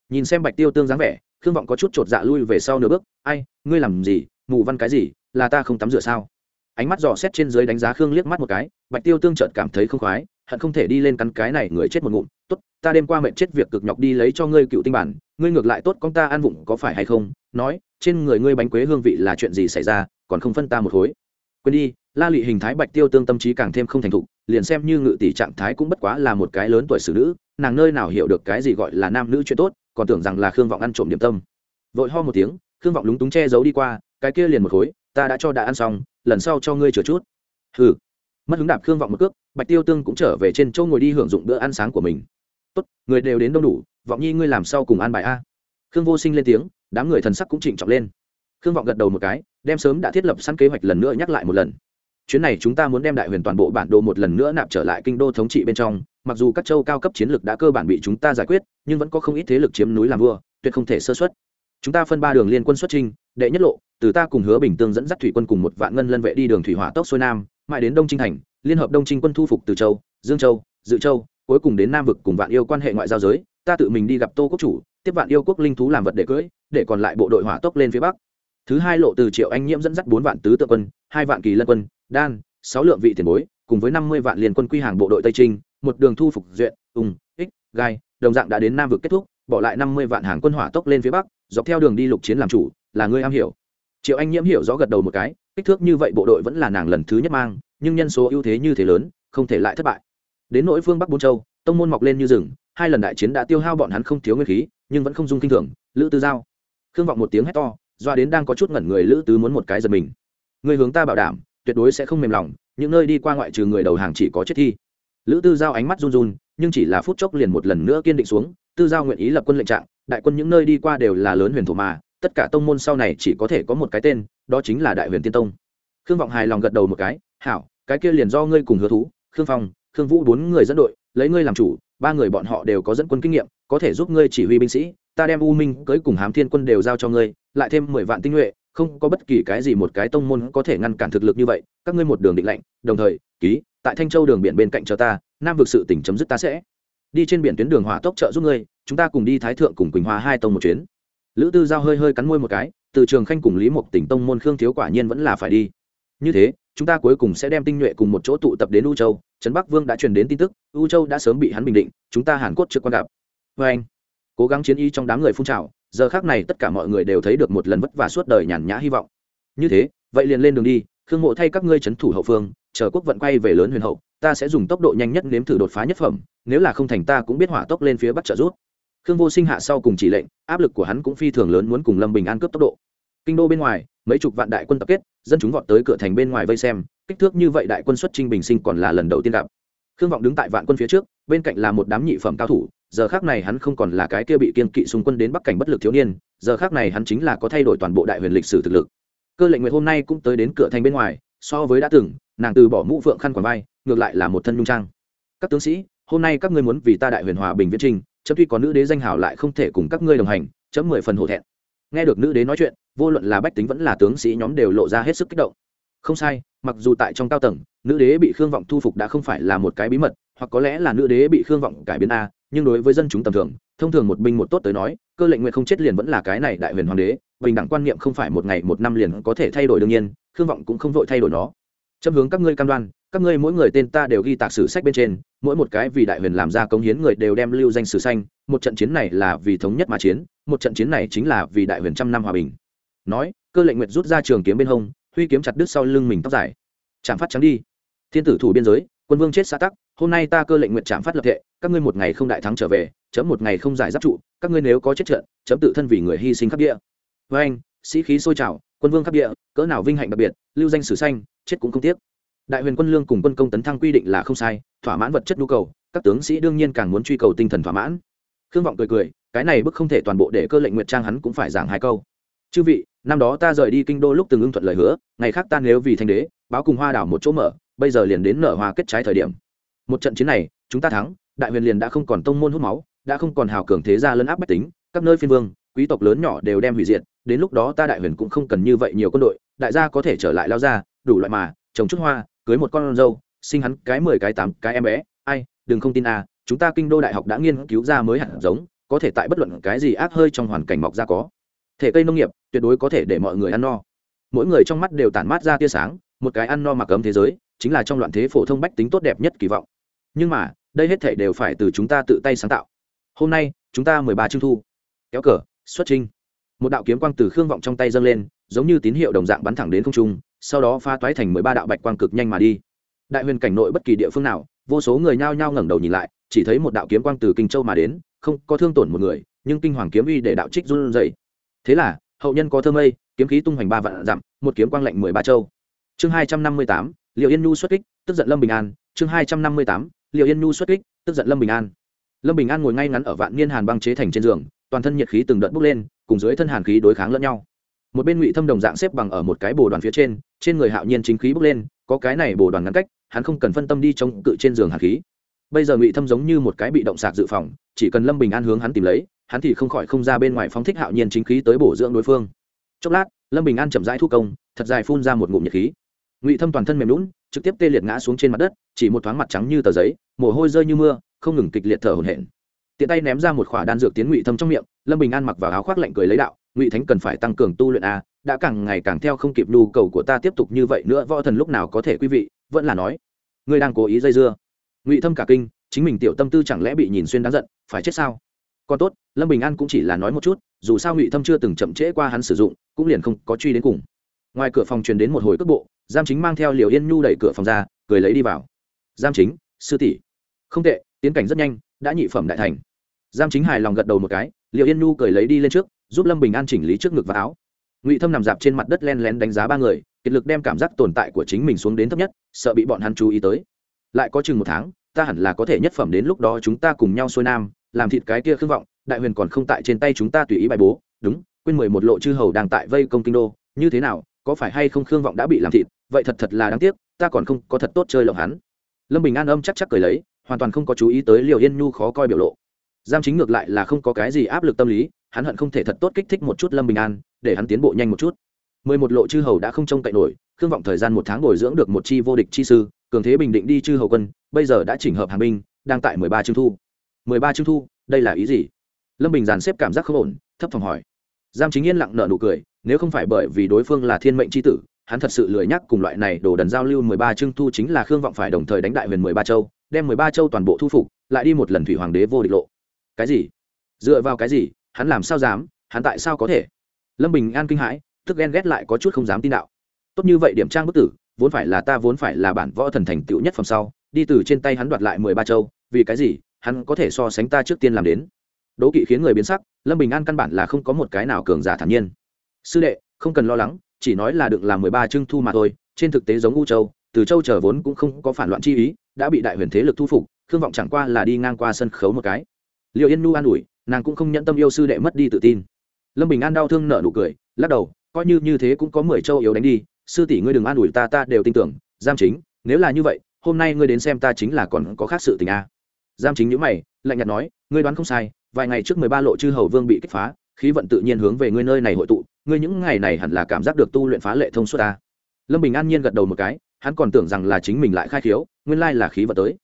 Nhìn xem bạch tiêu tương dáng vẻ, khương vọng có chút chột dạ lui về sau nửa bước. Ai, ngươi làm gì? Mù văn cái gì? Là ta không tắm rửa sao? Ánh mắt dò xét trên dưới đánh giá khương liếc mắt một cái, bạch tiêu tương chợt cảm thấy không khoái, hận không thể đi lên cắn cái này người chết một ngụm. Tốt, ta đêm qua mệnh chết việc cực nhọc đi lấy cho ngươi cựu tinh bản, ngươi ngược lại tốt con ta ăn vụng có phải hay không? Nói, trên người ngươi bánh quế hương vị là chuyện gì xảy ra, còn không phân ta một khối quên đi. La lị hình thái bạch tiêu tương tâm trí càng thêm không thành thục, liền xem như ngự tỷ trạng thái cũng bất quá là một cái lớn tuổi xử nữ, nàng nơi nào hiểu được cái gì gọi là nam nữ chuyện tốt, còn tưởng rằng là khương vọng ăn trộm điểm tâm. Vội ho một tiếng, khương vọng lúng túng che giấu đi qua, cái kia liền một khối ta đã cho đã ăn xong, lần sau cho ngươi chừa chút. Hừ. Mất hứng đạp khương vọng một cước, bạch tiêu tương cũng trở về trên chỗ ngồi đi hưởng dụng bữa ăn sáng của mình. Tốt, người đều đến đông đủ, vọng nhi ngươi làm sao cùng ăn bài a? Khương vô sinh lên tiếng, đám người thần sắc cũng trịnh trọng lên. Khương vọng gật đầu một cái, đem sớm đã thiết lập sẵn kế hoạch lần nữa nhắc lại một lần. Chuyến này chúng ta muốn đem đại huyền toàn bộ bản đồ một lần nữa nạp trở lại kinh đô thống trị bên trong, mặc dù các châu cao cấp chiến lược đã cơ bản bị chúng ta giải quyết, nhưng vẫn có không ít thế lực chiếm núi làm vua, tuyệt không thể sơ xuất chúng ta phân ba đường liên quân xuất trinh đệ nhất lộ, từ ta cùng hứa bình tương dẫn dắt thủy quân cùng một vạn ngân lân vệ đi đường thủy hỏa tốc xuôi nam, mãi đến đông trinh thành, liên hợp đông trinh quân thu phục từ châu, dương châu, dự châu, cuối cùng đến nam vực cùng vạn yêu quan hệ ngoại giao giới, ta tự mình đi gặp tô quốc chủ, tiếp vạn yêu quốc linh thú làm vật để cưỡi để còn lại bộ đội hỏa tốc lên phía bắc. Thứ hai lộ từ triệu anh nhiễm dẫn dắt bốn vạn tứ tự quân, hai vạn kỳ lân quân, đan, sáu lượng vị tiền bối, cùng với năm mươi vạn liên quân quy hàng bộ đội tây trinh một đường thu phục duyện, ung, ích, gai, đồng dạng đã đến nam vực kết thúc bỏ lại năm mươi vạn hàng quân hỏa tốc lên phía bắc, dọc theo đường đi lục chiến làm chủ, là ngươi am hiểu. Triệu anh nhiễm hiểu rõ gật đầu một cái, kích thước như vậy bộ đội vẫn là nàng lần thứ nhất mang, nhưng nhân số ưu thế như thế lớn, không thể lại thất bại. Đến nỗi phương bắc bốn châu, tông môn mọc lên như rừng, hai lần đại chiến đã tiêu hao bọn hắn không thiếu nguyên khí, nhưng vẫn không dung kinh thường, lữ tư giao. Khương vọng một tiếng hét to, doa đến đang có chút ngẩn người lữ tứ muốn một cái giật mình. Người hướng ta bảo đảm, tuyệt đối sẽ không mềm lòng, những nơi đi qua ngoại trừ người đầu hàng chỉ có chết thi. Lữ tư giao ánh mắt run run, nhưng chỉ là phút chốc liền một lần nữa kiên định xuống tư giao nguyện ý lập quân lệnh trạng, đại quân những nơi đi qua đều là lớn huyền thổ mà, tất cả tông môn sau này chỉ có thể có một cái tên, đó chính là đại huyền tiên tông. Khương vọng hài lòng gật đầu một cái, hảo, cái kia liền do ngươi cùng hứa thú, khương phong, khương vũ bốn người dẫn đội, lấy ngươi làm chủ, ba người bọn họ đều có dẫn quân kinh nghiệm, có thể giúp ngươi chỉ huy binh sĩ, ta đem u minh cưới cùng hám thiên quân đều giao cho ngươi, lại thêm mười vạn tinh nhuệ, không có bất kỳ cái gì một cái tông môn có thể ngăn cản thực lực như vậy, các ngươi một đường định lệnh, đồng thời, ký, tại thanh châu đường biển bên cạnh cho ta, nam vực sự tỉnh chấm dứt ta sẽ đi trên biển tuyến đường hỏa tốc trợ giúp ngươi, chúng ta cùng đi thái thượng cùng quỳnh hoa hai tông một chuyến. Lữ tư giao hơi hơi cắn môi một cái, từ trường khanh cùng lý mộc tỉnh tông môn khương thiếu quả nhiên vẫn là phải đi. Như thế, chúng ta cuối cùng sẽ đem tinh nhuệ cùng một chỗ tụ tập đến u châu, trấn bắc vương đã truyền đến tin tức, u châu đã sớm bị hắn bình định, chúng ta hàn cốt chưa quan gặp. Vê anh, cố gắng chiến y trong đám người phun trào, giờ khác này tất cả mọi người đều thấy được một lần vất vả suốt đời nhàn nhã hy vọng. Như thế, vậy liền lên đường đi, khương mộ thay các ngươi trấn thủ hậu phương, chờ quốc vận quay về lớn huyền hậu ta sẽ dùng tốc độ nhanh nhất nếm thử đột phá nhất phẩm, nếu là không thành ta cũng biết hỏa tốc lên phía bắc trợ rút khương vô sinh hạ sau cùng chỉ lệnh, áp lực của hắn cũng phi thường lớn muốn cùng lâm bình an cướp tốc độ. Kinh đô bên ngoài, mấy chục vạn đại quân tập kết, dân chúng vọt tới cửa thành bên ngoài vây xem, kích thước như vậy đại quân xuất trinh bình sinh còn là lần đầu tiên gặp. Khương vọng đứng tại vạn quân phía trước, bên cạnh là một đám nhị phẩm cao thủ, giờ khác này hắn không còn là cái kia bị kiên kỵ xung quân đến bắc cảnh bất lực thiếu niên, giờ khác này hắn chính là có thay đổi toàn bộ đại huyền lịch sử thực lực. Cơ lệnh nguyệt hôm nay cũng tới đến cửa thành bên ngoài, so với đã từng, nàng từ bỏ mũ phượng khăn quàng vai ngược lại là một thân nhung trang. Các tướng sĩ, hôm nay các ngươi muốn vì ta đại huyền hòa bình viễn trình, chấm tuy có nữ đế danh hào lại không thể cùng các ngươi đồng hành, chấm mười phần hổ thẹn. Nghe được nữ đế nói chuyện, vô luận là bách tính vẫn là tướng sĩ nhóm đều lộ ra hết sức kích động. Không sai, mặc dù tại trong cao tầng, nữ đế bị khương vọng thu phục đã không phải là một cái bí mật, hoặc có lẽ là nữ đế bị khương vọng cải biến a, nhưng đối với dân chúng tầm thường, thông thường một binh một tốt tới nói, cơ lệnh nguyện không chết liền vẫn là cái này đại huyền hoàng đế, bình đẳng quan niệm không phải một ngày một năm liền có thể thay đổi đương nhiên, khương vọng cũng không vội thay đổi nó châm hướng các ngươi cam đoan, các ngươi mỗi người tên ta đều ghi tạc sử sách bên trên, mỗi một cái vì đại huyền làm ra công hiến người đều đem lưu danh sử xanh, một trận chiến này là vì thống nhất mà chiến, một trận chiến này chính là vì đại huyền trăm năm hòa bình. Nói, cơ lệnh nguyệt rút ra trường kiếm bên hông, huy kiếm chặt đứt sau lưng mình tóc dài. Chạm phát trắng đi. Thiên tử thủ biên giới, quân vương chết xã tắc, hôm nay ta cơ lệnh nguyệt chạm phát lập thệ, các ngươi một ngày không đại thắng trở về, chấm một ngày không giải giáp trụ, các ngươi nếu có chết trận, chấm tự thân vì người hy sinh khắp địa. Với anh sĩ khí sôi trào, quân vương khắp địa, cỡ nào vinh hạnh đặc biệt, lưu danh sử xanh chết cũng không tiếc. Đại huyền quân lương cùng quân công tấn thăng quy định là không sai, thỏa mãn vật chất nhu cầu, các tướng sĩ đương nhiên càng muốn truy cầu tinh thần thỏa mãn. Khương vọng cười cười, cái này bức không thể toàn bộ để cơ lệnh nguyệt trang hắn cũng phải giảng hai câu. Chư vị, năm đó ta rời đi kinh đô lúc từng ưng thuận lời hứa, ngày khác ta nếu vì thanh đế, báo cùng hoa đảo một chỗ mở, bây giờ liền đến nở hoa kết trái thời điểm. Một trận chiến này, chúng ta thắng, đại huyền liền đã không còn tông môn hút máu, đã không còn hào cường thế gia lấn áp bách tính, các nơi phiên vương, quý tộc lớn nhỏ đều đem hủy diệt, đến lúc đó ta đại huyền cũng không cần như vậy nhiều quân đội đại gia có thể trở lại lao ra, đủ loại mà, trồng chút hoa, cưới một con dâu, sinh hắn cái mười cái tám cái em bé. Ai, đừng không tin à chúng ta kinh đô đại học đã nghiên cứu ra mới hạt giống, có thể tại bất luận cái gì ác hơi trong hoàn cảnh mọc ra có. Thể cây nông nghiệp, tuyệt đối có thể để mọi người ăn no. Mỗi người trong mắt đều tản mát ra tia sáng, một cái ăn no mặc ấm thế giới, chính là trong loạn thế phổ thông bách tính tốt đẹp nhất kỳ vọng. Nhưng mà, đây hết thể đều phải từ chúng ta tự tay sáng tạo. Hôm nay, chúng ta mười ba trưng thu. Kéo cờ, xuất trinh một đạo kiếm quang từ khương vọng trong tay dâng lên giống như tín hiệu đồng dạng bắn thẳng đến không trung, sau đó pha toái thành mười ba đạo bạch quang cực nhanh mà đi. Đại huyền cảnh nội bất kỳ địa phương nào, vô số người nhao nhao ngẩng đầu nhìn lại, chỉ thấy một đạo kiếm quang từ kinh châu mà đến, không có thương tổn một người, nhưng kinh hoàng kiếm uy để đạo trích run dậy thế là, hậu nhân có thơ mây, kiếm khí tung hoành ba vạn dặm, một kiếm quang lạnh mười ba châu. Chương hai trăm năm mươi tám liệu yên nhu xuất kích, tức giận lâm bình an. Chương hai trăm năm mươi tám liệu yên nhu xuất kích, tức giận lâm bình an. Lâm bình an ngồi ngay ngắn ở vạn niên hàn băng chế thành trên giường, toàn thân nhiệt khí từng đợt bốc lên, cùng dưới thân hàn khí đối kháng lẫn nhau một bên ngụy thâm đồng dạng xếp bằng ở một cái bồ đoàn phía trên trên người hạo nhiên chính khí bốc lên có cái này bồ đoàn ngăn cách hắn không cần phân tâm đi chống cự trên giường hàn khí bây giờ ngụy thâm giống như một cái bị động sạc dự phòng chỉ cần lâm bình an hướng hắn tìm lấy hắn thì không khỏi không ra bên ngoài phóng thích hạo nhiên chính khí tới bổ dưỡng đối phương chốc lát lâm bình an chậm rãi thu công thật dài phun ra một ngụm nhiệt khí ngụy thâm toàn thân mềm lún trực tiếp tê liệt ngã xuống trên mặt đất chỉ một thoáng mặt trắng như tờ giấy mồ hôi rơi như mưa không ngừng kịch liệt thở hổn hển tiện tay ném ra một khỏa đan dược tiến ngụy thâm trong miệng lâm bình an mặc vào áo khoác lạnh cười lấy đạo ngụy thánh cần phải tăng cường tu luyện a đã càng ngày càng theo không kịp nhu cầu của ta tiếp tục như vậy nữa, võ thần lúc nào có thể quý vị? Vẫn là nói, ngươi đang cố ý dây dưa. Ngụy thâm cả kinh, chính mình tiểu tâm tư chẳng lẽ bị nhìn xuyên đáng giận, phải chết sao? Còn tốt, lâm bình an cũng chỉ là nói một chút, dù sao ngụy thâm chưa từng chậm trễ qua hắn sử dụng, cũng liền không có truy đến cùng. Ngoài cửa phòng truyền đến một hồi cước bộ, giam chính mang theo liều yên nhu đẩy cửa phòng ra, cười lấy đi vào. Giam chính, sư tỷ. Không tệ, tiến cảnh rất nhanh, đã nhị phẩm đại thành. Giam chính hài lòng gật đầu một cái liệu yên nhu cười lấy đi lên trước, giúp lâm bình an chỉnh lý trước ngực và áo. Ngụy thâm nằm dạp trên mặt đất len lén đánh giá ba người, kiệt lực đem cảm giác tồn tại của chính mình xuống đến thấp nhất, sợ bị bọn hắn chú ý tới. Lại có chừng một tháng, ta hẳn là có thể nhất phẩm đến lúc đó chúng ta cùng nhau xuôi nam, làm thịt cái kia khương vọng, đại huyền còn không tại trên tay chúng ta tùy ý bài bố. Đúng, quên mười một lộ chư hầu đang tại vây công kinh đô, như thế nào, có phải hay không khương vọng đã bị làm thịt, vậy thật thật là đáng tiếc, ta còn không có thật tốt chơi lộng hắn. Lâm bình an âm chắc chắc cười lấy, hoàn toàn không có chú ý tới liều yên nhu khó coi biểu lộ giam chính ngược lại là không có cái gì áp lực tâm lý, hắn hận không thể thật tốt kích thích một chút lâm bình an, để hắn tiến bộ nhanh một chút. Mười một lộ chư hầu đã không trông cậy nổi, khương vọng thời gian một tháng bồi dưỡng được một chi vô địch chi sư, cường thế bình định đi chư hầu quân, bây giờ đã chỉnh hợp hàng binh, đang tại mười ba trương thu. Mười ba trương thu, đây là ý gì? Lâm bình dàn xếp cảm giác không ổn, thấp phòng hỏi. Giam chính yên lặng nợ nụ cười, nếu không phải bởi vì đối phương là thiên mệnh c tử, hắn thật sự lười nhắc cùng loại này đổ đần giao lưu mười ba trương thu chính là khương vọng phải đồng thời đánh đại huyền mười ba châu, đem mười ba châu toàn bộ thu phục, lại đi một lần thủy hoàng đế vô địch lộ cái gì? Dựa vào cái gì? Hắn làm sao dám? Hắn tại sao có thể? Lâm bình an kinh hãi, tức ghen ghét lại có chút không dám tin đạo. Tốt như vậy điểm trang bức tử, vốn phải là ta vốn phải là bản võ thần thành tựu nhất phẩm sau, đi từ trên tay hắn đoạt lại mười ba châu, vì cái gì? Hắn có thể so sánh ta trước tiên làm đến. Đố kỵ khiến người biến sắc, lâm bình an căn bản là không có một cái nào cường giả thản nhiên. Sư đệ, không cần lo lắng, chỉ nói là được làm mười ba trưng thu mà thôi, trên thực tế giống u châu, từ châu trở vốn cũng không có phản loạn chi ý, đã bị đại huyền thế lực thu phục, khương vọng chẳng qua là đi ngang qua sân khấu một cái liệu yên nu an ủi, nàng cũng không nhận tâm yêu sư đệ mất đi tự tin. Lâm bình an đau thương nợ nụ cười, lắc đầu, coi như như thế cũng có mười châu yếu đánh đi, sư tỷ ngươi đừng an ủi ta ta đều tin tưởng giam chính, nếu là như vậy, hôm nay ngươi đến xem ta chính là còn có khác sự tình a. Giam chính nhữ mày, lạnh nhạt nói, ngươi đoán không sai, vài ngày trước mười ba lộ chư hầu vương bị kích phá, khí vận tự nhiên hướng về ngươi nơi này hội tụ, ngươi những ngày này hẳn là cảm giác được tu luyện phá lệ thông suốt ta lâm bình an nhiên gật đầu một cái, hắn còn tưởng rằng là chính mình lại khai khiếu, nguyên lai là khí vận tới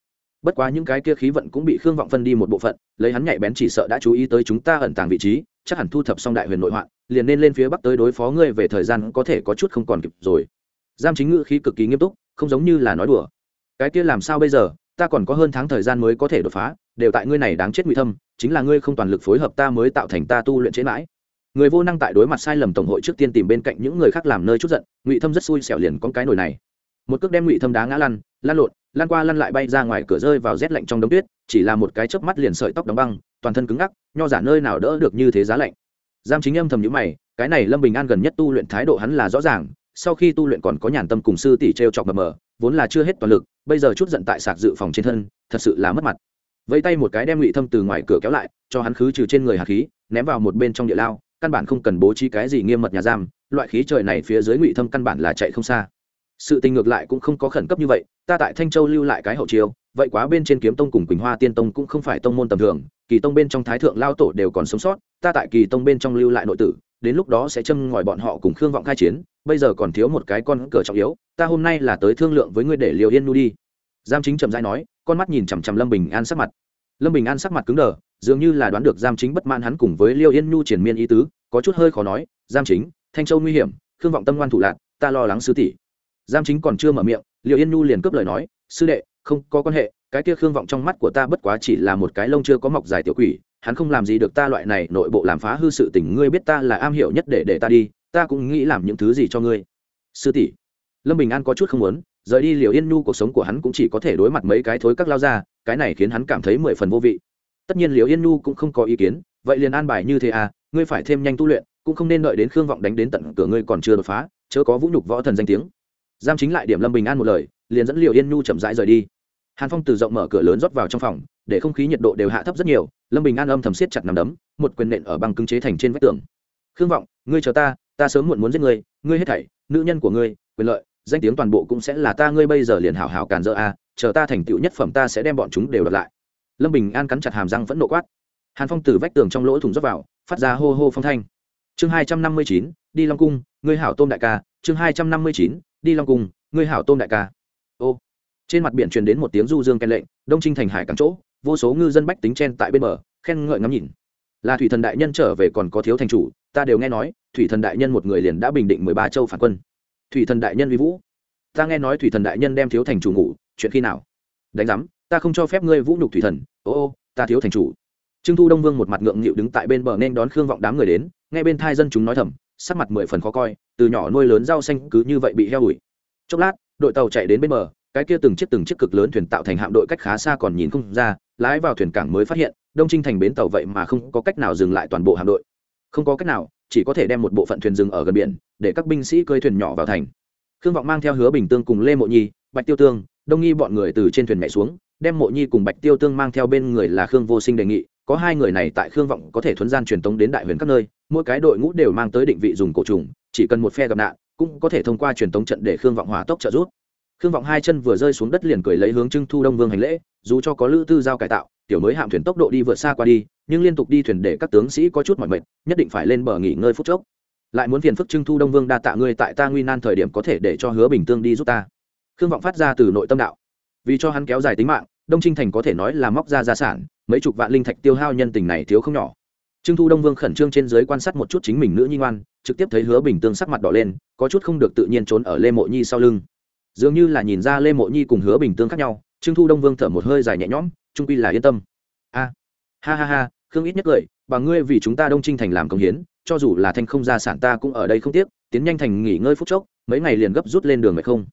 bất quá những cái kia khí vận cũng bị khương vọng phân đi một bộ phận, lấy hắn nhạy bén chỉ sợ đã chú ý tới chúng ta ẩn tàng vị trí, chắc hẳn thu thập xong đại huyền nội hoạn, liền nên lên phía bắc tới đối phó ngươi về thời gian có thể có chút không còn kịp rồi. Giam chính ngữ khí cực kỳ nghiêm túc, không giống như là nói đùa. Cái kia làm sao bây giờ, ta còn có hơn tháng thời gian mới có thể đột phá, đều tại ngươi này đáng chết nguy thâm, chính là ngươi không toàn lực phối hợp ta mới tạo thành ta tu luyện chế mãi. Người vô năng tại đối mặt sai lầm tổng hội trước tiên tìm bên cạnh những người khác làm nơi chút giận, ngụy thâm rất xui xẻo liền con cái nồi này. Một cước đem ngụy thâm đá ngã lăn lăn lộn lan qua lăn lại bay ra ngoài cửa rơi vào rét lạnh trong đống tuyết, chỉ là một cái chớp mắt liền sợi tóc đóng băng, toàn thân cứng ngắc, nho giả nơi nào đỡ được như thế giá lạnh. Giam chính âm thầm nhữ mày, cái này lâm bình an gần nhất tu luyện thái độ hắn là rõ ràng, sau khi tu luyện còn có nhàn tâm cùng sư tỷ t r e o chọc mờ mờ, vốn là chưa hết toàn lực, bây giờ chút giận tại sạc dự phòng trên thân, thật sự là mất mặt. Vẫy tay một cái đem ngụy thâm từ ngoài cửa kéo lại, cho hắn khứ trừ trên người hạt khí, ném vào một bên trong địa lao, căn bản không cần bố trí cái gì nghiêm mật nhà giam, loại khí trời này phía dưới ngụy thâm căn bản là chạy không xa sự tình ngược lại cũng không có khẩn cấp như vậy, ta tại thanh châu lưu lại cái hậu chiêu, vậy quá bên trên kiếm tông cùng quỳnh hoa tiên tông cũng không phải tông môn tầm thường, kỳ tông bên trong thái thượng lao tổ đều còn sống sót, ta tại kỳ tông bên trong lưu lại nội tử, đến lúc đó sẽ châm ngòi bọn họ cùng khương vọng khai chiến, bây giờ còn thiếu một cái con cờ trọng yếu, ta hôm nay là tới thương lượng với ngươi để liều yên nu đi. Giam chính trầm dai nói, con mắt nhìn chằm chằm lâm bình an sắc mặt. Lâm bình an sắc mặt cứng đờ, dường như là đoán được giam chính bất mãn hắn cùng với liêu yên nhu triển miên ý tứ, có chút hơi khó nói giam chính, thanh châu nguy hiểm, khương vọng tâm ngoan thủ lạc, ta lo lắng sứ tỷ giam chính còn chưa mở miệng liệu yên nhu liền cướp lời nói, sư đệ, không có quan hệ, cái kia khương vọng trong mắt của ta bất quá chỉ là một cái lông chưa có mọc dài tiểu quỷ, hắn không làm gì được ta loại này nội bộ làm phá hư sự tình, ngươi biết ta là am hiểu nhất để để ta đi, ta cũng nghĩ làm những thứ gì cho ngươi. Sư tỷ. Lâm bình an có chút không muốn, rời đi liệu yên nhu cuộc sống của hắn cũng chỉ có thể đối mặt mấy cái thối các lao ra, cái này khiến hắn cảm thấy mười phần vô vị. Tất nhiên liệu yên nhu cũng không có ý kiến, vậy liền an bài như thế à ngươi phải thêm nhanh tu luyện, cũng không nên đợi đến khương vọng đánh đến tận cửa ngươi còn chưa đột phá, chớ có vũ nhục võ thần danh tiếng giam chính lại điểm lâm bình an một lời, liền dẫn liệu yên nhu chậm rãi rời đi. Hàn phong từ rộng mở cửa lớn rót vào trong phòng, để không khí nhiệt độ đều hạ thấp rất nhiều, lâm bình an âm thầm siết chặt nằm đấm, một quyền nện ở băng cứng chế thành trên vách tường. Khương vọng, ngươi chờ ta ta sớm muộn muốn giết ngươi ngươi hết thảy, nữ nhân của ngươi, quyền lợi, danh tiếng toàn bộ cũng sẽ là ta, ngươi bây giờ liền hảo hảo càn dỡ a, chờ ta thành tựu nhất phẩm ta sẽ đem bọn chúng đều đập lại. Lâm bình an cắn chặt hàm răng vẫn nộ quát. Hàn phong từ vách tường trong lỗ thủng rót vào, phát ra hô hô phong thanh. Chương hai trăm năm mươi chín, đi long cung, ngươi hảo tôm đại ca, chương hai trăm năm mươi chín đi long cung, ngươi hảo tôm đại ca. Ô. Trên mặt biển truyền đến một tiếng du dương khen lệnh, đông trinh thành hải cắm chỗ, vô số ngư dân bách tính chen tại bên bờ, khen ngợi ngắm nhìn. Là thủy thần đại nhân trở về còn có thiếu thành chủ, ta đều nghe nói, thủy thần đại nhân một người liền đã bình định mười ba châu phản quân. Thủy thần đại nhân vi vũ. Ta nghe nói thủy thần đại nhân đem thiếu thành chủ ngủ, chuyện khi nào? Đánh giám, ta không cho phép ngươi vũ nhục thủy thần. Ô ô, ta thiếu thành chủ. Trương thu đông vương một mặt ngượng nghịu đứng tại bên bờ nên đón khương vọng đám người đến, nghe bên thai dân chúng nói thầm sắc mặt mười phần khó coi, từ nhỏ nuôi lớn rau xanh cứ như vậy bị heo ủi. Chốc lát, đội tàu chạy đến bên bờ, cái kia từng chiếc từng chiếc cực lớn thuyền tạo thành hạm đội cách khá xa còn nhìn không ra, lái vào thuyền cảng mới phát hiện, đông trinh thành bến tàu vậy mà không có cách nào dừng lại toàn bộ hạm đội. Không có cách nào, chỉ có thể đem một bộ phận thuyền dừng ở gần biển, để các binh sĩ cơi thuyền nhỏ vào thành. Khương vọng mang theo hứa bình tương cùng lê mộ nhi, bạch tiêu tương, đông nghi bọn người từ trên thuyền mẹ xuống, đem mộ nhi cùng bạch tiêu tương mang theo bên người là khương vô sinh đề nghị có hai người này tại khương vọng có thể thuấn gian truyền tống đến đại huyền các nơi, mỗi cái đội ngũ đều mang tới định vị dùng cổ trùng, chỉ cần một phe gặp nạn, cũng có thể thông qua truyền tống trận để khương vọng hỏa tốc trợ giúp. Khương vọng hai chân vừa rơi xuống đất liền cười lấy hướng trưng thu đông vương hành lễ, dù cho có lữ tư giao cải tạo, tiểu mới hạm thuyền tốc độ đi vượt xa qua đi, nhưng liên tục đi thuyền để các tướng sĩ có chút mỏi mệt, nhất định phải lên bờ nghỉ ngơi phút chốc. Lại muốn phiền phức trưng thu đông vương đa tạ ngươi tại ta nguy nan thời điểm có thể để cho hứa bình tương đi giúp ta. Khương vọng phát ra từ nội tâm đạo. Vì cho hắn kéo dài tính mạng, đông trinh thành có thể nói là móc ra gia sản mấy chục vạn linh thạch tiêu hao nhân tình này thiếu không nhỏ. Trương thu đông vương khẩn trương trên giới quan sát một chút chính mình nữ nhi ngoan, trực tiếp thấy hứa bình tương sắc mặt đỏ lên, có chút không được tự nhiên trốn ở lê mộ nhi sau lưng. Dường như là nhìn ra lê mộ nhi cùng hứa bình tương khác nhau, trương thu đông vương thở một hơi dài nhẹ nhõm trung quy là yên tâm. A, ha ha ha, khương ít nhất cười, bà ngươi vì chúng ta đông trinh thành làm công hiến, cho dù là thanh không gia sản ta cũng ở đây không tiếc, tiến nhanh thành nghỉ ngơi phút chốc, mấy ngày liền gấp rút lên đường mệt không?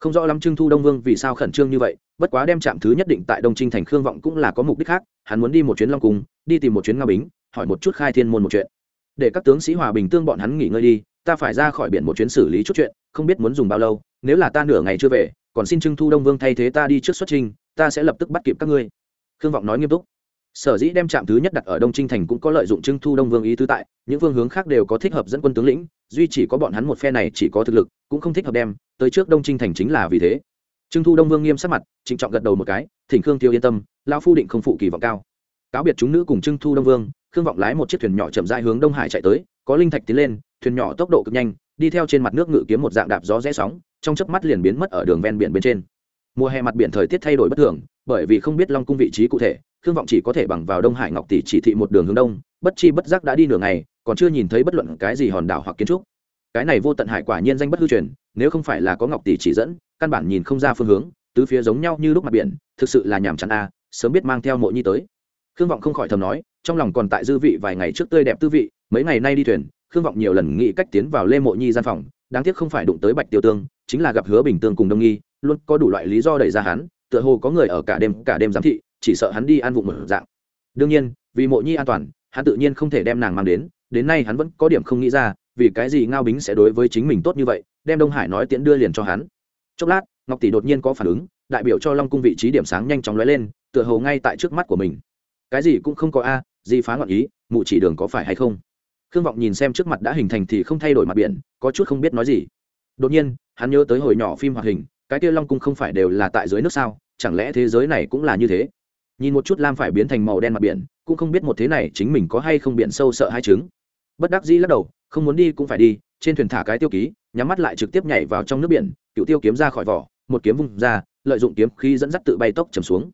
Không rõ lắm trương thu đông vương vì sao khẩn trương như vậy, bất quá đem chạm thứ nhất định tại đông trinh thành khương vọng cũng là có mục đích khác, hắn muốn đi một chuyến long cung, đi tìm một chuyến nga bính, hỏi một chút khai thiên môn một chuyện. Để các tướng sĩ hòa bình tương bọn hắn nghỉ ngơi đi, ta phải ra khỏi biển một chuyến xử lý chút chuyện, không biết muốn dùng bao lâu, nếu là ta nửa ngày chưa về, còn xin trưng thu đông vương thay thế ta đi trước xuất trình, ta sẽ lập tức bắt kịp các ngươi. Khương vọng nói nghiêm túc sở dĩ đem trạm thứ nhất đặt ở đông trinh thành cũng có lợi dụng trưng thu đông vương ý tứ tại, những phương hướng khác đều có thích hợp dẫn quân tướng lĩnh, duy chỉ có bọn hắn một phe này chỉ có thực lực, cũng không thích hợp đem, tới trước đông trinh thành chính là vì thế. Trưng thu đông vương nghiêm sắc mặt, trịnh trọng gật đầu một cái, thỉnh khương tiêu yên tâm lao phu định không phụ kỳ vọng cao. Cáo biệt chúng nữ cùng trưng thu đông vương, khương vọng lái một chiếc thuyền nhỏ chậm dại hướng đông hải chạy tới, có linh thạch tiến lên, thuyền nhỏ tốc độ cực nhanh, đi theo trên mặt nước ngự kiếm một dạng đạp gió rẽ sóng, trong chớp mắt liền biến mất ở đường ven biển bên trên. Mùa hè mặt biển thời tiết thay đổi bất thường, bởi vì không biết long cung vị trí cụ thể khương vọng chỉ có thể bằng vào đông hải ngọc tỷ chỉ thị một đường hướng đông, bất chi bất giác đã đi nửa ngày, còn chưa nhìn thấy bất luận cái gì hòn đảo hoặc kiến trúc. Cái này vô tận hải quả nhiên danh bất hư truyền, nếu không phải là có ngọc tỷ chỉ dẫn, căn bản nhìn không ra phương hướng, tứ phía giống nhau như lúc mặt biển, thực sự là nhàm chán a, sớm biết mang theo mộ nhi tới. Khương vọng không khỏi thầm nói, trong lòng còn tại dư vị vài ngày trước tươi đẹp tư vị, mấy ngày nay đi thuyền, khương vọng nhiều lần nghĩ cách tiến vào lê mộ nhi gian phòng, đáng tiếc không phải đụng tới bạch tiêu tương, chính là gặp hứa bình tương cùng đông nghi, luôn có đủ loại lý do đẩy ra hắn, tựa hồ có người ở cả đêm cả đêm giám thị chỉ sợ hắn đi ăn vụng một dạng. Đương nhiên, vì mộ nhi an toàn, hắn tự nhiên không thể đem nàng mang đến đến nay hắn vẫn có điểm không nghĩ ra, vì cái gì ngao bính sẽ đối với chính mình tốt như vậy, đem đông hải nói tiễn đưa liền cho hắn. Chốc lát, ngọc tỷ đột nhiên có phản ứng, đại biểu cho long cung vị trí điểm sáng nhanh chóng lóe lên, tựa hồ ngay tại trước mắt của mình. Cái gì cũng không có a, gì phá ngọn ý, mụ chỉ đường có phải hay không? Khương vọng nhìn xem trước mặt đã hình thành thì không thay đổi mặt biển, có chút không biết nói gì. Đột nhiên, hắn nhớ tới hồi nhỏ phim hoạt hình, cái kia long cung không phải đều là tại dưới nước sao, chẳng lẽ thế giới này cũng là như thế? Nhìn một chút lam phải biến thành màu đen mặt biển, cũng không biết một thế này chính mình có hay không biển sâu sợ hai trứng bất đắc dĩ lắc đầu, không muốn đi cũng phải đi, trên thuyền thả cái tiêu ký, nhắm mắt lại trực tiếp nhảy vào trong nước biển, cựu tiêu kiếm ra khỏi vỏ, một kiếm vung ra, lợi dụng kiếm khi dẫn dắt tự bay tốc trầm xuống.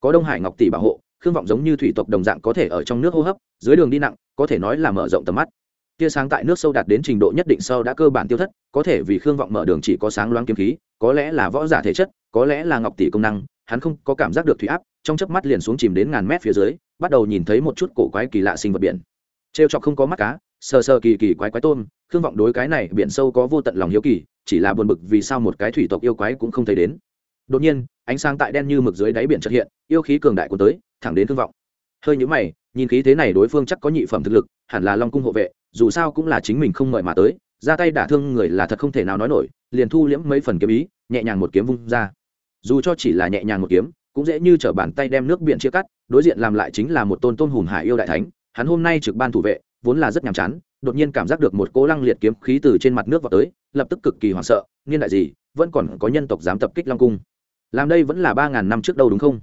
Có đông hải ngọc tỷ bảo hộ, khương vọng giống như thủy tộc đồng dạng có thể ở trong nước hô hấp, dưới đường đi nặng, có thể nói là mở rộng tầm mắt. Tia sáng tại nước sâu đạt đến trình độ nhất định sau đã cơ bản tiêu thất, có thể vì khương vọng mở đường chỉ có sáng loáng kiếm khí, có lẽ là võ giả thể chất, có lẽ là ngọc tỷ công năng, hắn không có cảm giác được thủy áp trong chớp mắt liền xuống chìm đến ngàn mét phía dưới, bắt đầu nhìn thấy một chút cổ quái kỳ lạ sinh vật biển. Trêu chọc không có mắt cá, sờ sờ kỳ kỳ quái quái tôm, khương vọng đối cái này biển sâu có vô tận lòng hiếu kỳ, chỉ là buồn bực vì sao một cái thủy tộc yêu quái cũng không thấy đến. Đột nhiên, ánh sáng tại đen như mực dưới đáy biển trật hiện, yêu khí cường đại của tới, thẳng đến khương vọng. Hơi nhũ mày, nhìn khí thế này đối phương chắc có nhị phẩm thực lực, hẳn là long cung hộ vệ, dù sao cũng là chính mình không mời mà tới, ra tay đả thương người là thật không thể nào nói nổi, liền thu liễm mấy phần kiếm ý, nhẹ nhàng một kiếm vung ra. Dù cho chỉ là nhẹ nhàng một kiếm cũng dễ như t bàn tay đem nước biển chia cắt, đối diện làm lại chính là một tôn tôn hùng hải yêu đại thánh, hắn hôm nay trực ban thủ vệ, vốn là rất nhàm chán, đột nhiên cảm giác được một cỗ lăng liệt kiếm khí từ trên mặt nước vào tới, lập tức cực kỳ hoảng sợ, niên đại gì, vẫn còn có nhân tộc dám tập kích long cung. Làm đây vẫn là ba ngàn năm trước đâu đúng không?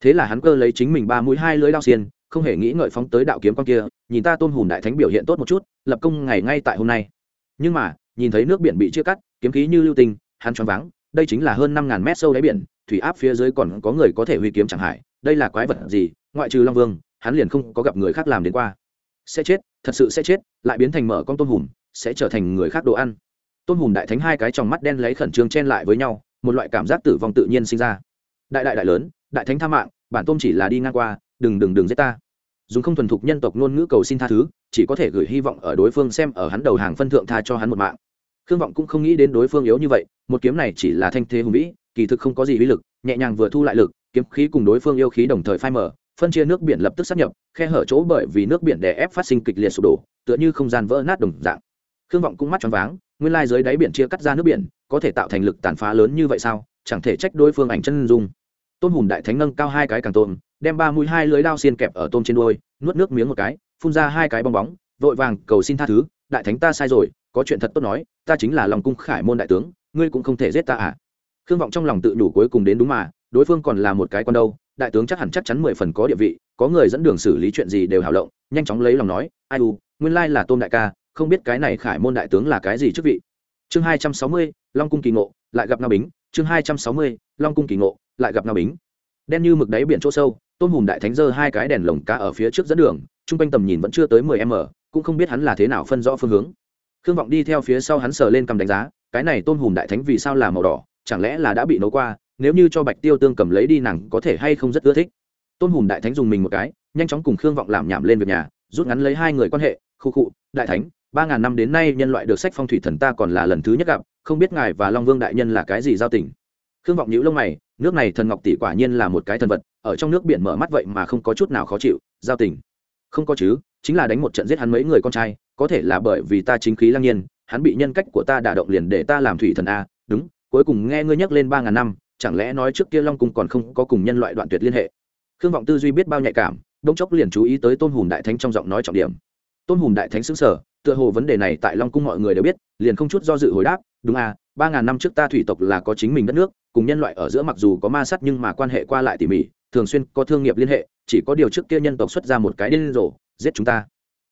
Thế là hắn cơ lấy chính mình ba mũi hai lưỡi đao xiên, không hề nghĩ ngợi phóng tới đạo kiếm con kia, nhìn ta tôn hùng đại thánh biểu hiện tốt một chút, lập công ngày ngay tại hôm nay. Nhưng mà, nhìn thấy nước biển bị chia cắt, kiếm khí như lưu tinh, hắn choáng váng đây chính là hơn năm ngàn mét sâu đáy biển, thủy áp phía dưới còn có người có thể huy kiếm chẳng hải, đây là quái vật gì? Ngoại trừ long vương, hắn liền không có gặp người khác làm đến qua. Sẽ chết, thật sự sẽ chết, lại biến thành mở con tôm hùm, sẽ trở thành người khác đồ ăn. Tôm hùm đại thánh hai cái trong mắt đen lấy khẩn trương chen lại với nhau, một loại cảm giác tử vong tự nhiên sinh ra. Đại đại đại lớn, đại thánh tha mạng, bản tôm chỉ là đi ngang qua, đừng đừng đừng giết ta. Dùng không thuần thục nhân tộc ngôn ngữ cầu xin tha thứ, chỉ có thể gửi hy vọng ở đối phương xem ở hắn đầu hàng phân thượng tha cho hắn một mạng. Khương vọng cũng không nghĩ đến đối phương yếu như vậy một kiếm này chỉ là thanh thế hùng vĩ kỳ thực không có gì uy lực nhẹ nhàng vừa thu lại lực kiếm khí cùng đối phương yêu khí đồng thời phai mở phân chia nước biển lập tức sắp nhập khe hở chỗ bởi vì nước biển đè ép phát sinh kịch liệt sụp đổ tựa như không gian vỡ nát đồng dạng. Khương vọng cũng mắt choáng váng nguyên lai dưới đáy biển chia cắt ra nước biển có thể tạo thành lực tàn phá lớn như vậy sao? Chẳng thể trách đối phương ảnh chân dung. Tôn hùm đại thánh nâng cao hai cái càng tôm đem ba mũi hai lưới đao xiên kẹp ở tôm trên đuôi, nuốt nước miếng một cái phun ra hai cái bong bóng vội vàng cầu xin tha thứ đại thánh ta sai rồi có chuyện thật tốt nói ta chính là lòng cung khải môn đại tướng ngươi cũng không thể giết ta à? Khương vọng trong lòng tự đủ cuối cùng đến đúng mà, đối phương còn là một cái con đâu, đại tướng chắc hẳn chắc chắn mười phần có địa vị, có người dẫn đường xử lý chuyện gì đều hào lộng, nhanh chóng lấy lòng nói, ai u, nguyên lai là tôn đại ca, không biết cái này khải môn đại tướng là cái gì chức vị? Chương hai trăm sáu mươi, long cung kỳ ngộ, lại gặp nga bính. Chương hai trăm sáu mươi, long cung kỳ ngộ, lại gặp nga bính. Đen như mực đáy biển chỗ sâu tôn hùm đại thánh dơ hai cái đèn lồng cá ở phía trước dẫn đường, chung quanh tầm nhìn vẫn chưa tới mười m cũng không biết hắn là thế nào phân rõ phương hướng. Khương vọng đi theo phía sau hắn sờ lên cầm đánh giá cái này tôn hùm đại thánh vì sao là màu đỏ, chẳng lẽ là đã bị nấu qua, nếu như cho bạch tiêu tương cầm lấy đi nàng có thể hay không rất ưa thích. Tôn hùm đại thánh dùng mình một cái, nhanh chóng cùng khương vọng làm nhảm lên việc nhà, rút ngắn lấy hai người quan hệ, khu khụ đại thánh, ba ngàn năm đến nay nhân loại được sách phong thủy thần ta còn là lần thứ nhất gặp, không biết ngài và long vương đại nhân là cái gì giao tình. Khương vọng nhữ lông mày, nước này thần ngọc tỷ quả nhiên là một cái thần vật, ở trong nước biển mở mắt vậy mà không có chút nào khó chịu, giao tình. Không có chứ, chính là đánh một trận giết hắn mấy người con trai, có thể là bởi vì ta chính khí lăng nhiên hắn bị nhân cách của ta đả động liền để ta làm thủy thần a, đúng, cuối cùng nghe ngươi nhắc lên ba ngàn năm, chẳng lẽ nói trước kia long cung còn không có cùng nhân loại đoạn tuyệt liên hệ? Khương vọng tư duy biết bao nhạy cảm đông chốc liền chú ý tới tôn hùm đại thánh trong giọng nói trọng điểm. Tôn hùm đại thánh xứng sở tựa hồ vấn đề này tại long cung mọi người đều biết, liền không chút do dự hồi đáp, đúng à ba ngàn năm trước ta thủy tộc là có chính mình đất nước, cùng nhân loại ở giữa mặc dù có ma sát nhưng mà quan hệ qua lại tỉ mỉ, thường xuyên có thương nghiệp liên hệ, chỉ có điều trước kia nhân tộc xuất ra một cái điên rồ, giết chúng ta.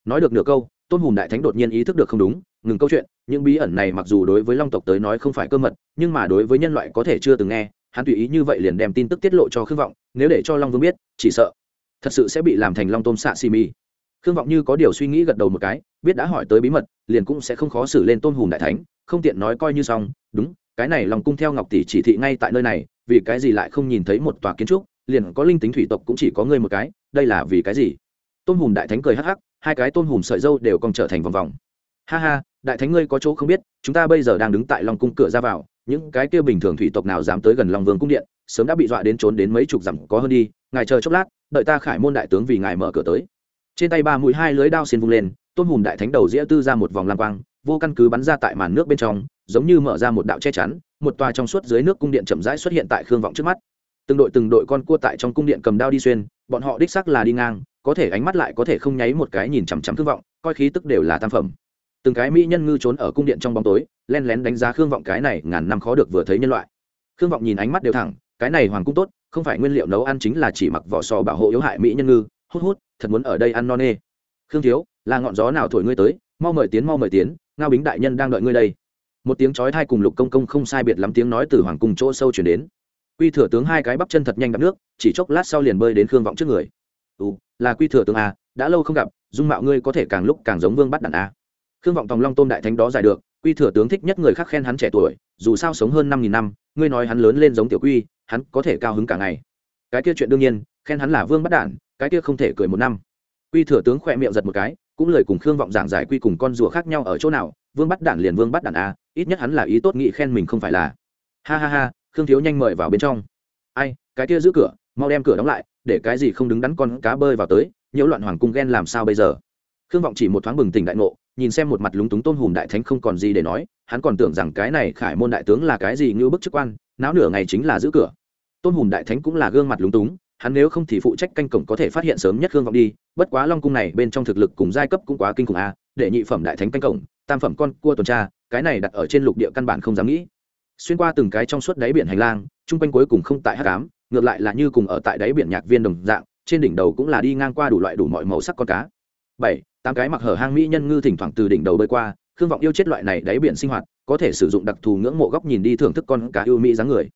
Nói được nửa câu, tôn hùm đại thánh đột nhiên ý thức được không đúng ngừng câu chuyện, những bí ẩn này mặc dù đối với long tộc tới nói không phải cơ mật, nhưng mà đối với nhân loại có thể chưa từng nghe, hắn tùy ý như vậy liền đem tin tức tiết lộ cho khương vọng, nếu để cho long vương biết, chỉ sợ thật sự sẽ bị làm thành long tôm xạ xì mi khương vọng như có điều suy nghĩ gật đầu một cái, biết đã hỏi tới bí mật, liền cũng sẽ không khó xử lên tôn hùm đại thánh, không tiện nói coi như xong, đúng, cái này lòng cung theo ngọc tỷ chỉ thị ngay tại nơi này, vì cái gì lại không nhìn thấy một tòa kiến trúc, liền có linh tính thủy tộc cũng chỉ có ngươi một cái, đây là vì cái gì? Tôn hùm đại thánh cười hắc hắc, hai cái tôn hùm sợi dâu đều còn trở thành vòng vòng ha ha, đại thánh ngươi có chỗ không biết, chúng ta bây giờ đang đứng tại lòng cung cửa ra vào, những cái kia bình thường thủy tộc nào dám tới gần lòng vương cung điện, sớm đã bị dọa đến trốn đến mấy chục dặm có hơn đi, ngài chờ chốc lát, đợi ta khải môn đại tướng vì ngài mở cửa tới. Trên tay ba mũi hai lưới đao xin vung lên, tôn hùm đại thánh đầu dĩa tư ra một vòng lam quang, vô căn cứ bắn ra tại màn nước bên trong, giống như mở ra một đạo che chắn, một tòa trong suốt dưới nước cung điện chậm rãi xuất hiện tại khương vọng trước mắt. Từng đội từng đội con cua tại trong cung điện cầm đao đi xuyên, bọn họ đích sắc là đi ngang, có thể ánh mắt lại có thể không nháy một cái nhìn chằm chằm khương vọng, coi khí tức đều là tam phẩm từng cái mỹ nhân ngư trốn ở cung điện trong bóng tối, len lén đánh giá khương vọng cái này ngàn năm khó được vừa thấy nhân loại. Khương vọng nhìn ánh mắt đều thẳng, cái này hoàng cung tốt, không phải nguyên liệu nấu ăn chính là chỉ mặc vỏ sò bảo hộ yếu hại mỹ nhân ngư, hút hút, thật muốn ở đây ăn no nê. Khương thiếu, là ngọn gió nào thổi ngươi tới, mau mời tiến, mau mời tiến, ngao bính đại nhân đang đợi ngươi đây. Một tiếng chói thai cùng lục công công không sai biệt lắm tiếng nói từ hoàng cung chỗ sâu chuyển đến. Quy thừa tướng hai cái bắp chân thật nhanh đắp nước, chỉ chốc lát sau liền bơi đến khương vọng trước người. Ừ là quy thừa tướng a đã lâu không gặp, dung mạo ngươi có thể càng lúc càng giống vương bắt đàn a khương vọng tòng long tôn đại thánh đó giải được, quy thừa tướng thích nhất người khác khen hắn trẻ tuổi, dù sao sống hơn năm nghìn năm, ngươi nói hắn lớn lên giống tiểu quy, hắn có thể cao hứng cả ngày. Cái kia chuyện đương nhiên, khen hắn là vương bắt đản, cái kia không thể cười một năm. Quy thừa tướng khỏe miệng giật một cái, cũng lời cùng khương vọng giảng giải quy cùng con rùa khác nhau ở chỗ nào, vương bắt đản liền vương bắt đản a, ít nhất hắn là ý tốt nghị khen mình không phải là. Ha ha ha, khương thiếu nhanh mời vào bên trong. Ai, cái kia giữ cửa, mau đem cửa đóng lại, để cái gì không đứng đắn con cá bơi vào tới, nhiễu loạn hoàng cung ghen làm sao bây giờ? Khương vọng chỉ một thoáng bừng tỉnh đại ngộ nhìn xem một mặt lúng túng tôn hùm đại thánh không còn gì để nói, hắn còn tưởng rằng cái này khải môn đại tướng là cái gì như bức chức quan não nửa ngày chính là giữ cửa. Tôn hùm đại thánh cũng là gương mặt lúng túng, hắn nếu không thì phụ trách canh cổng có thể phát hiện sớm nhất hương vọng đi, bất quá long cung này bên trong thực lực cùng giai cấp cũng quá kinh khủng a, để nhị phẩm đại thánh canh cổng, tam phẩm con cua tuần tra, cái này đặt ở trên lục địa căn bản không dám nghĩ. Xuyên qua từng cái trong suốt đáy biển hành lang, chung quanh cuối cùng không tại hát cám ngược lại là như cùng ở tại đáy biển nhạc viên đồng dạng, trên đỉnh đầu cũng là đi ngang qua đủ loại đủ mọi màu sắc con cá. Bảy tám cái mặc hở hang mỹ nhân ngư thỉnh thoảng từ đỉnh đầu bơi qua, khương vọng yêu chết loại này đáy biển sinh hoạt, có thể sử dụng đặc thù ngưỡng mộ góc nhìn đi thưởng thức con cá yêu mỹ dáng người.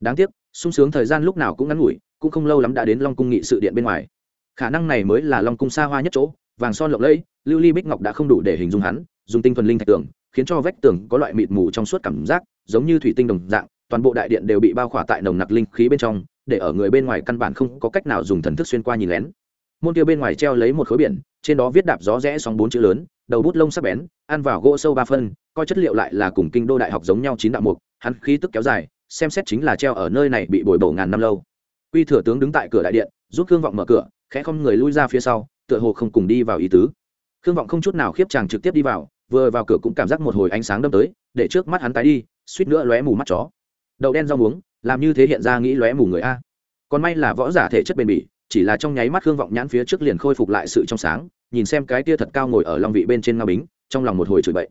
Đáng tiếc, sung sướng thời gian lúc nào cũng ngắn ngủi, cũng không lâu lắm đã đến long cung nghị sự điện bên ngoài. Khả năng này mới là long cung xa hoa nhất chỗ, vàng son lộng lẫy, lưu ly bích ngọc đã không đủ để hình dung hắn, dùng tinh thuần linh thạch tường khiến cho vách tường có loại mịt mù trong suốt cảm giác, giống như thủy tinh đồng dạng, toàn bộ đại điện đều bị bao khỏa tại nồng nặc linh khí bên trong, để ở người bên ngoài căn bản không có cách nào dùng thần thức xuyên qua nhìn lén. Môn kia bên ngoài treo lấy một khối biển trên đó viết đạp gió rẽ sóng bốn chữ lớn, đầu bút lông sắc bén, ăn vào gỗ sâu ba phân, coi chất liệu lại là cùng kinh đô đại học giống nhau chín đạo mục, hắn khí tức kéo dài, xem xét chính là treo ở nơi này bị bồi bổ ngàn năm lâu. Quy thừa tướng đứng tại cửa đại điện, giúp khương vọng mở cửa, khẽ không người lui ra phía sau, tựa hồ không cùng đi vào ý tứ. Khương vọng không chút nào khiếp chàng trực tiếp đi vào, vừa vào cửa cũng cảm giác một hồi ánh sáng đâm tới, để trước mắt hắn tái đi, suýt nữa lóe mù mắt chó. Đậu đen rau muống, làm như thế hiện ra nghĩ lóe mù người a. Còn may là võ giả thể chất bền bỉ chỉ là trong nháy mắt khương vọng nhãn phía trước liền khôi phục lại sự trong sáng, nhìn xem cái tia thật cao ngồi ở long vị bên trên ngao bính, trong lòng một hồi chửi bậy.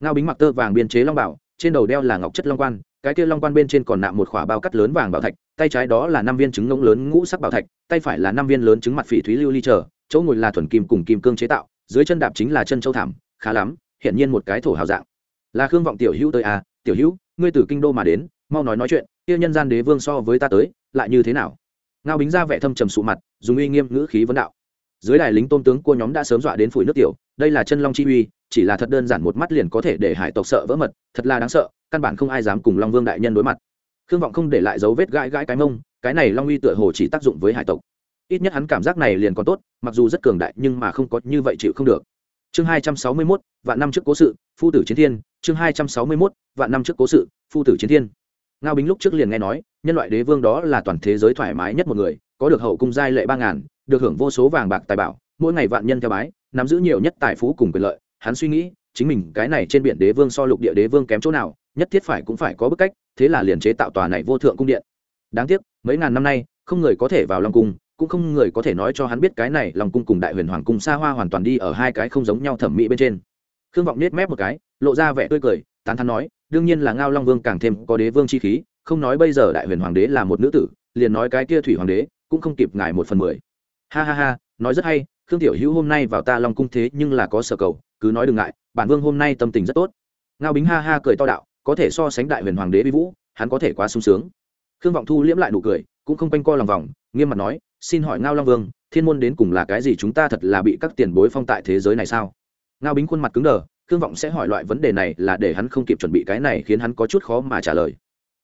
Ngao bính mặc tơ vàng biên chế long bảo, trên đầu đeo là ngọc chất long quan, cái tia long quan bên trên còn nạm một khỏa bao cắt lớn vàng bảo thạch, tay trái đó là năm viên trứng ngỗng lớn ngũ sắc bảo thạch, tay phải là năm viên lớn trứng mặt phỉ thúy lưu ly trở chỗ ngồi là thuần kim cùng kim cương chế tạo, dưới chân đạp chính là chân châu thảm, khá lắm hiện nhiên một cái thổ hào dạng. Là khương vọng tiểu hữu tới à tiểu hữu, ngươi từ kinh đô mà đến, mau nói nói chuyện, kia nhân gian đế vương so với ta tới, lại như thế nào? Ngao bính ra vẻ thâm trầm sụ mặt, dùng uy nghiêm ngữ khí vấn đạo. Dưới đài lính tôn tướng cua nhóm đã sớm dọa đến phủi nước tiểu, đây là chân long chi uy, chỉ là thật đơn giản một mắt liền có thể để hải tộc sợ vỡ mật, thật là đáng sợ, căn bản không ai dám cùng long vương đại nhân đối mặt. Khương vọng không để lại dấu vết gãi gãi cái mông, cái này long uy tựa hồ chỉ tác dụng với hải tộc. Ít nhất hắn cảm giác này liền còn tốt, mặc dù rất cường đại nhưng mà không có như vậy chịu không được. Chương hai trăm sáu mươi mốt, vạn năm trước cố sự, phu tử chiến thiên, chương hai trăm sáu mươi mốt, vạn năm trước cố sự, phu tử chiến thiên. Ngao bính lúc trước liền nghe nói nhân loại đế vương đó là toàn thế giới thoải mái nhất một người, có được hậu cung giai lệ ba ngàn, được hưởng vô số vàng bạc tài bảo, mỗi ngày vạn nhân theo bái, nắm giữ nhiều nhất tài phú cùng quyền lợi. Hắn suy nghĩ, chính mình cái này trên biển đế vương so lục địa đế vương kém chỗ nào, nhất thiết phải cũng phải có bức cách, thế là liền chế tạo tòa này vô thượng cung điện. Đáng tiếc, mấy ngàn năm nay, không người có thể vào long cung, cũng không người có thể nói cho hắn biết cái này long cung cùng đại huyền hoàng cung xa hoa hoàn toàn đi ở hai cái không giống nhau thẩm mỹ bên trên. Khương vọng nết mép một cái, lộ ra vẻ tươi cười, tán thắn nói, đương nhiên là ngao long vương càng thêm có đế vương chi khí không nói bây giờ đại huyền hoàng đế là một nữ tử, liền nói cái kia thủy hoàng đế cũng không kịp ngài một phần mười. Ha ha ha, nói rất hay, khương tiểu hữu hôm nay vào ta long cung thế nhưng là có sở cầu, cứ nói đừng ngại, bản vương hôm nay tâm tình rất tốt. Ngao bính ha ha cười to đạo, có thể so sánh đại huyền hoàng đế vi vũ, hắn có thể quá sung sướng. Khương vọng thu liễm lại nụ cười, cũng không quanh co lòng vòng, nghiêm mặt nói, xin hỏi ngao long vương, thiên môn đến cùng là cái gì chúng ta thật là bị các tiền bối phong tại thế giới này sao? Ngao bính khuôn mặt cứng đờ, khương vọng sẽ hỏi loại vấn đề này là để hắn không kịp chuẩn bị cái này khiến hắn có chút khó mà trả lời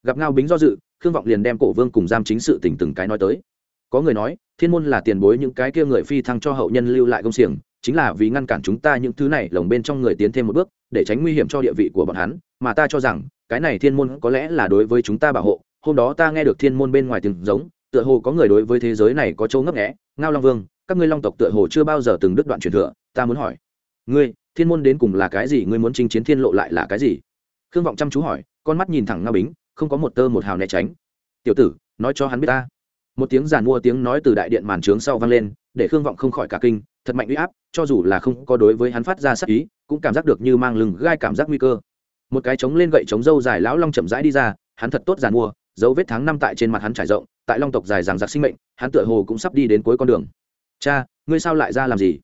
gặp ngao bính do dự, khương vọng liền đem cổ vương cùng giam chính sự tình từng cái nói tới. Có người nói, thiên môn là tiền bối những cái kia người phi thăng cho hậu nhân lưu lại công xiềng, chính là vì ngăn cản chúng ta những thứ này lồng bên trong người tiến thêm một bước, để tránh nguy hiểm cho địa vị của bọn hắn, mà ta cho rằng, cái này thiên môn có lẽ là đối với chúng ta bảo hộ. Hôm đó ta nghe được thiên môn bên ngoài tiếng giống, tựa hồ có người đối với thế giới này có châu ngấp nghẽ ngao long vương, các ngươi long tộc tựa hồ chưa bao giờ từng đứt đoạn truyền thừa, ta muốn hỏi. Ngươi, thiên môn đến cùng là cái gì? Ngươi muốn chinh chiến thiên lộ lại là cái gì? Khương vọng chăm chú hỏi, con mắt nhìn thẳng ngao bính không có một tơ một hào né tránh. Tiểu tử, nói cho hắn biết ta. Một tiếng giàn mua tiếng nói từ đại điện màn trướng sau vang lên, để khương vọng không khỏi cả kinh, thật mạnh uy áp, cho dù là không có đối với hắn phát ra sắc ý, cũng cảm giác được như mang lưng gai cảm giác nguy cơ. Một cái trống lên gậy trống dâu dài lão long chậm rãi đi ra, hắn thật tốt giàn mua, dấu vết tháng năm tại trên mặt hắn trải rộng, tại long tộc dài ràng giặc sinh mệnh, hắn tựa hồ cũng sắp đi đến cuối con đường. Cha, ngươi sao lại ra làm gì?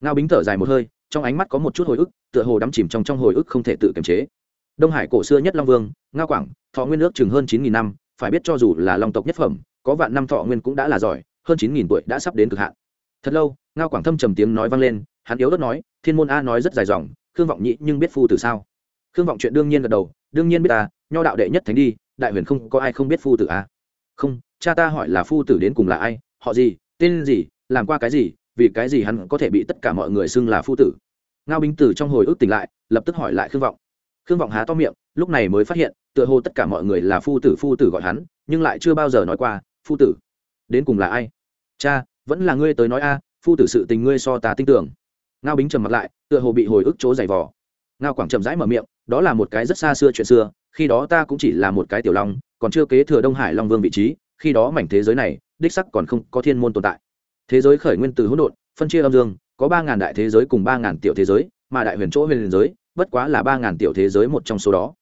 Ngao bính thở dài một hơi, trong ánh mắt có một chút hồi ức, tựa hồ đắm chìm trong trong hồi ức không thể tự kiềm chế đông hải cổ xưa nhất long vương, ngao quảng, thọ nguyên nước chừng hơn chín nghìn năm, phải biết cho dù là long tộc nhất phẩm, có vạn năm thọ nguyên cũng đã là giỏi, hơn chín nghìn tuổi đã sắp đến cực hạn. Thật lâu, ngao quảng thâm trầm tiếng nói vang lên, hắn yếu đất nói, thiên môn a nói rất dài dòng, khương vọng nhị nhưng biết phu tử sao? Khương vọng chuyện đương nhiên gật đầu, đương nhiên biết ta, nho đạo đệ nhất thánh đi, đại huyền không có ai không biết phu tử a. Không, cha ta hỏi là phu tử đến cùng là ai, họ gì, tên gì, làm qua cái gì, vì cái gì hắn có thể bị tất cả mọi người xưng là phu tử? Ngao binh tử trong hồi ức tỉnh lại, lập tức hỏi lại khương vọng khương vọng há to miệng, lúc này mới phát hiện, tựa hồ tất cả mọi người là phu tử phu tử gọi hắn, nhưng lại chưa bao giờ nói qua, phu tử, đến cùng là ai? Cha, vẫn là ngươi tới nói a, phu tử sự tình ngươi so ta tin tưởng. Ngao bính trầm mặt lại, tựa hồ bị hồi ức chỗ dày vò. Ngao quảng trầm rãi mở miệng, đó là một cái rất xa xưa chuyện xưa, khi đó ta cũng chỉ là một cái tiểu long, còn chưa kế thừa đông hải long vương vị trí, khi đó mảnh thế giới này, đích sắc còn không có thiên môn tồn tại. Thế giới khởi nguyên từ hỗn độn, phân chia âm dương, có ba ngàn đại thế giới cùng ba ngàn tiểu thế giới, mà đại huyền chỗ huyền giới bất quá là ba ngàn tiểu thế giới một trong số đó.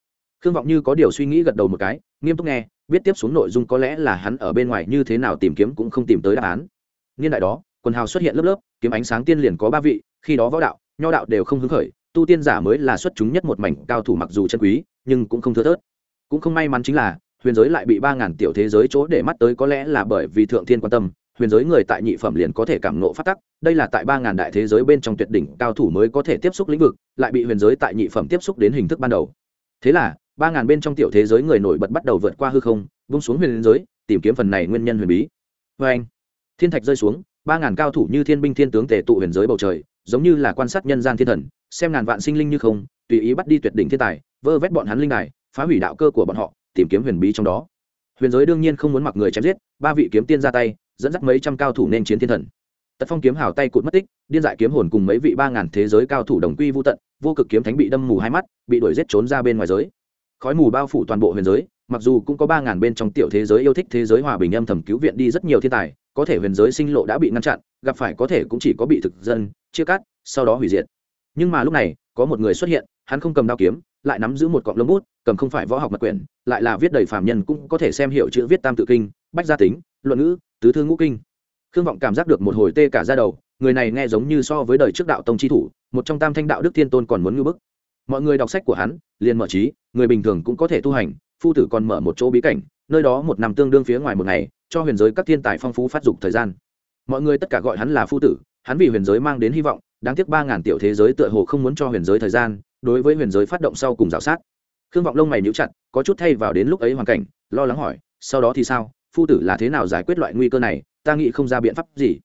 Khương vọng như có điều suy nghĩ gật đầu một cái, nghiêm túc nghe, biết tiếp xuống nội dung có lẽ là hắn ở bên ngoài như thế nào tìm kiếm cũng không tìm tới đáp án. Niên đại đó, quần hào xuất hiện lớp lớp, kiếm ánh sáng tiên liền có ba vị, khi đó võ đạo, nho đạo đều không hứng khởi, tu tiên giả mới là xuất chúng nhất một mảnh cao thủ mặc dù chân quý, nhưng cũng không thưa thớt. Cũng không may mắn chính là, huyền giới lại bị ba ngàn tiểu thế giới chỗ để mắt tới có lẽ là bởi vì thượng thiên quan tâm huyền giới người tại nhị phẩm liền có thể cảm nộ phát tắc, đây là tại ba ngàn đại thế giới bên trong tuyệt đỉnh cao thủ mới có thể tiếp xúc lĩnh vực, lại bị huyền giới tại nhị phẩm tiếp xúc đến hình thức ban đầu. Thế là, ba ngàn bên trong tiểu thế giới người nổi bật bắt đầu vượt qua hư không bung xuống huyền giới, tìm kiếm phần này nguyên nhân huyền bí. Vê anh, thiên thạch rơi xuống, ba ngàn cao thủ như thiên binh thiên tướng tề tụ huyền giới bầu trời, giống như là quan sát nhân gian thiên thần, xem ngàn vạn sinh linh như không, tùy ý bắt đi tuyệt đỉnh thiên tài, vơ vét bọn hắn linh này phá hủy đạo cơ của bọn họ, tìm kiếm huyền bí trong đó. Huyền giới đương nhiên không muốn mặc người chém giết, ba vị kiếm tiên ra tay dẫn dắt mấy trăm cao thủ nên chiến thiên thần. Tật phong kiếm hào tay cụt mất tích, điên dại kiếm hồn cùng mấy vị ba ngàn thế giới cao thủ đồng quy vô tận, vô cực kiếm thánh bị đâm mù hai mắt, bị đuổi giết trốn ra bên ngoài giới. Khói mù bao phủ toàn bộ huyền giới, mặc dù cũng có ba ngàn bên trong tiểu thế giới yêu thích thế giới hòa bình âm thầm cứu viện đi rất nhiều thiên tài, có thể huyền giới sinh lộ đã bị ngăn chặn, gặp phải có thể cũng chỉ có bị thực dân, chia cắt, sau đó hủy diệt. Nhưng mà lúc này, có một người xuất hiện, hắn không cầm đao kiếm, lại nắm giữ một cọng lông bút, cầm không phải võ học mật quyển, lại là viết đầy phàm nhân cũng có thể xem hiểu chữ viết tam tự kinh bách gia tính, luận ngữ, tứ thư ngũ kinh. Khương vọng cảm giác được một hồi tê cả ra đầu, người này nghe giống như so với đời trước đạo tông chi thủ, một trong tam thanh đạo đức thiên tôn còn muốn ngư bức. Mọi người đọc sách của hắn, liền mở trí, người bình thường cũng có thể tu hành, phu tử còn mở một chỗ bí cảnh, nơi đó một năm tương đương phía ngoài một ngày, cho huyền giới các thiên tài phong phú phát dục thời gian. Mọi người tất cả gọi hắn là phu tử, hắn vì huyền giới mang đến hy vọng, đáng tiếc ba ngàn tiểu thế giới tựa hồ không muốn cho huyền giới thời gian, đối với huyền giới phát động sau cùng g i o sát. Khương vọng lông mày níu chặt, có chút thay vào đến lúc ấy hoàn cảnh, lo lắng hỏi, sau đó thì sao? Phu tử là thế nào giải quyết loại nguy cơ này, ta nghĩ không ra biện pháp gì.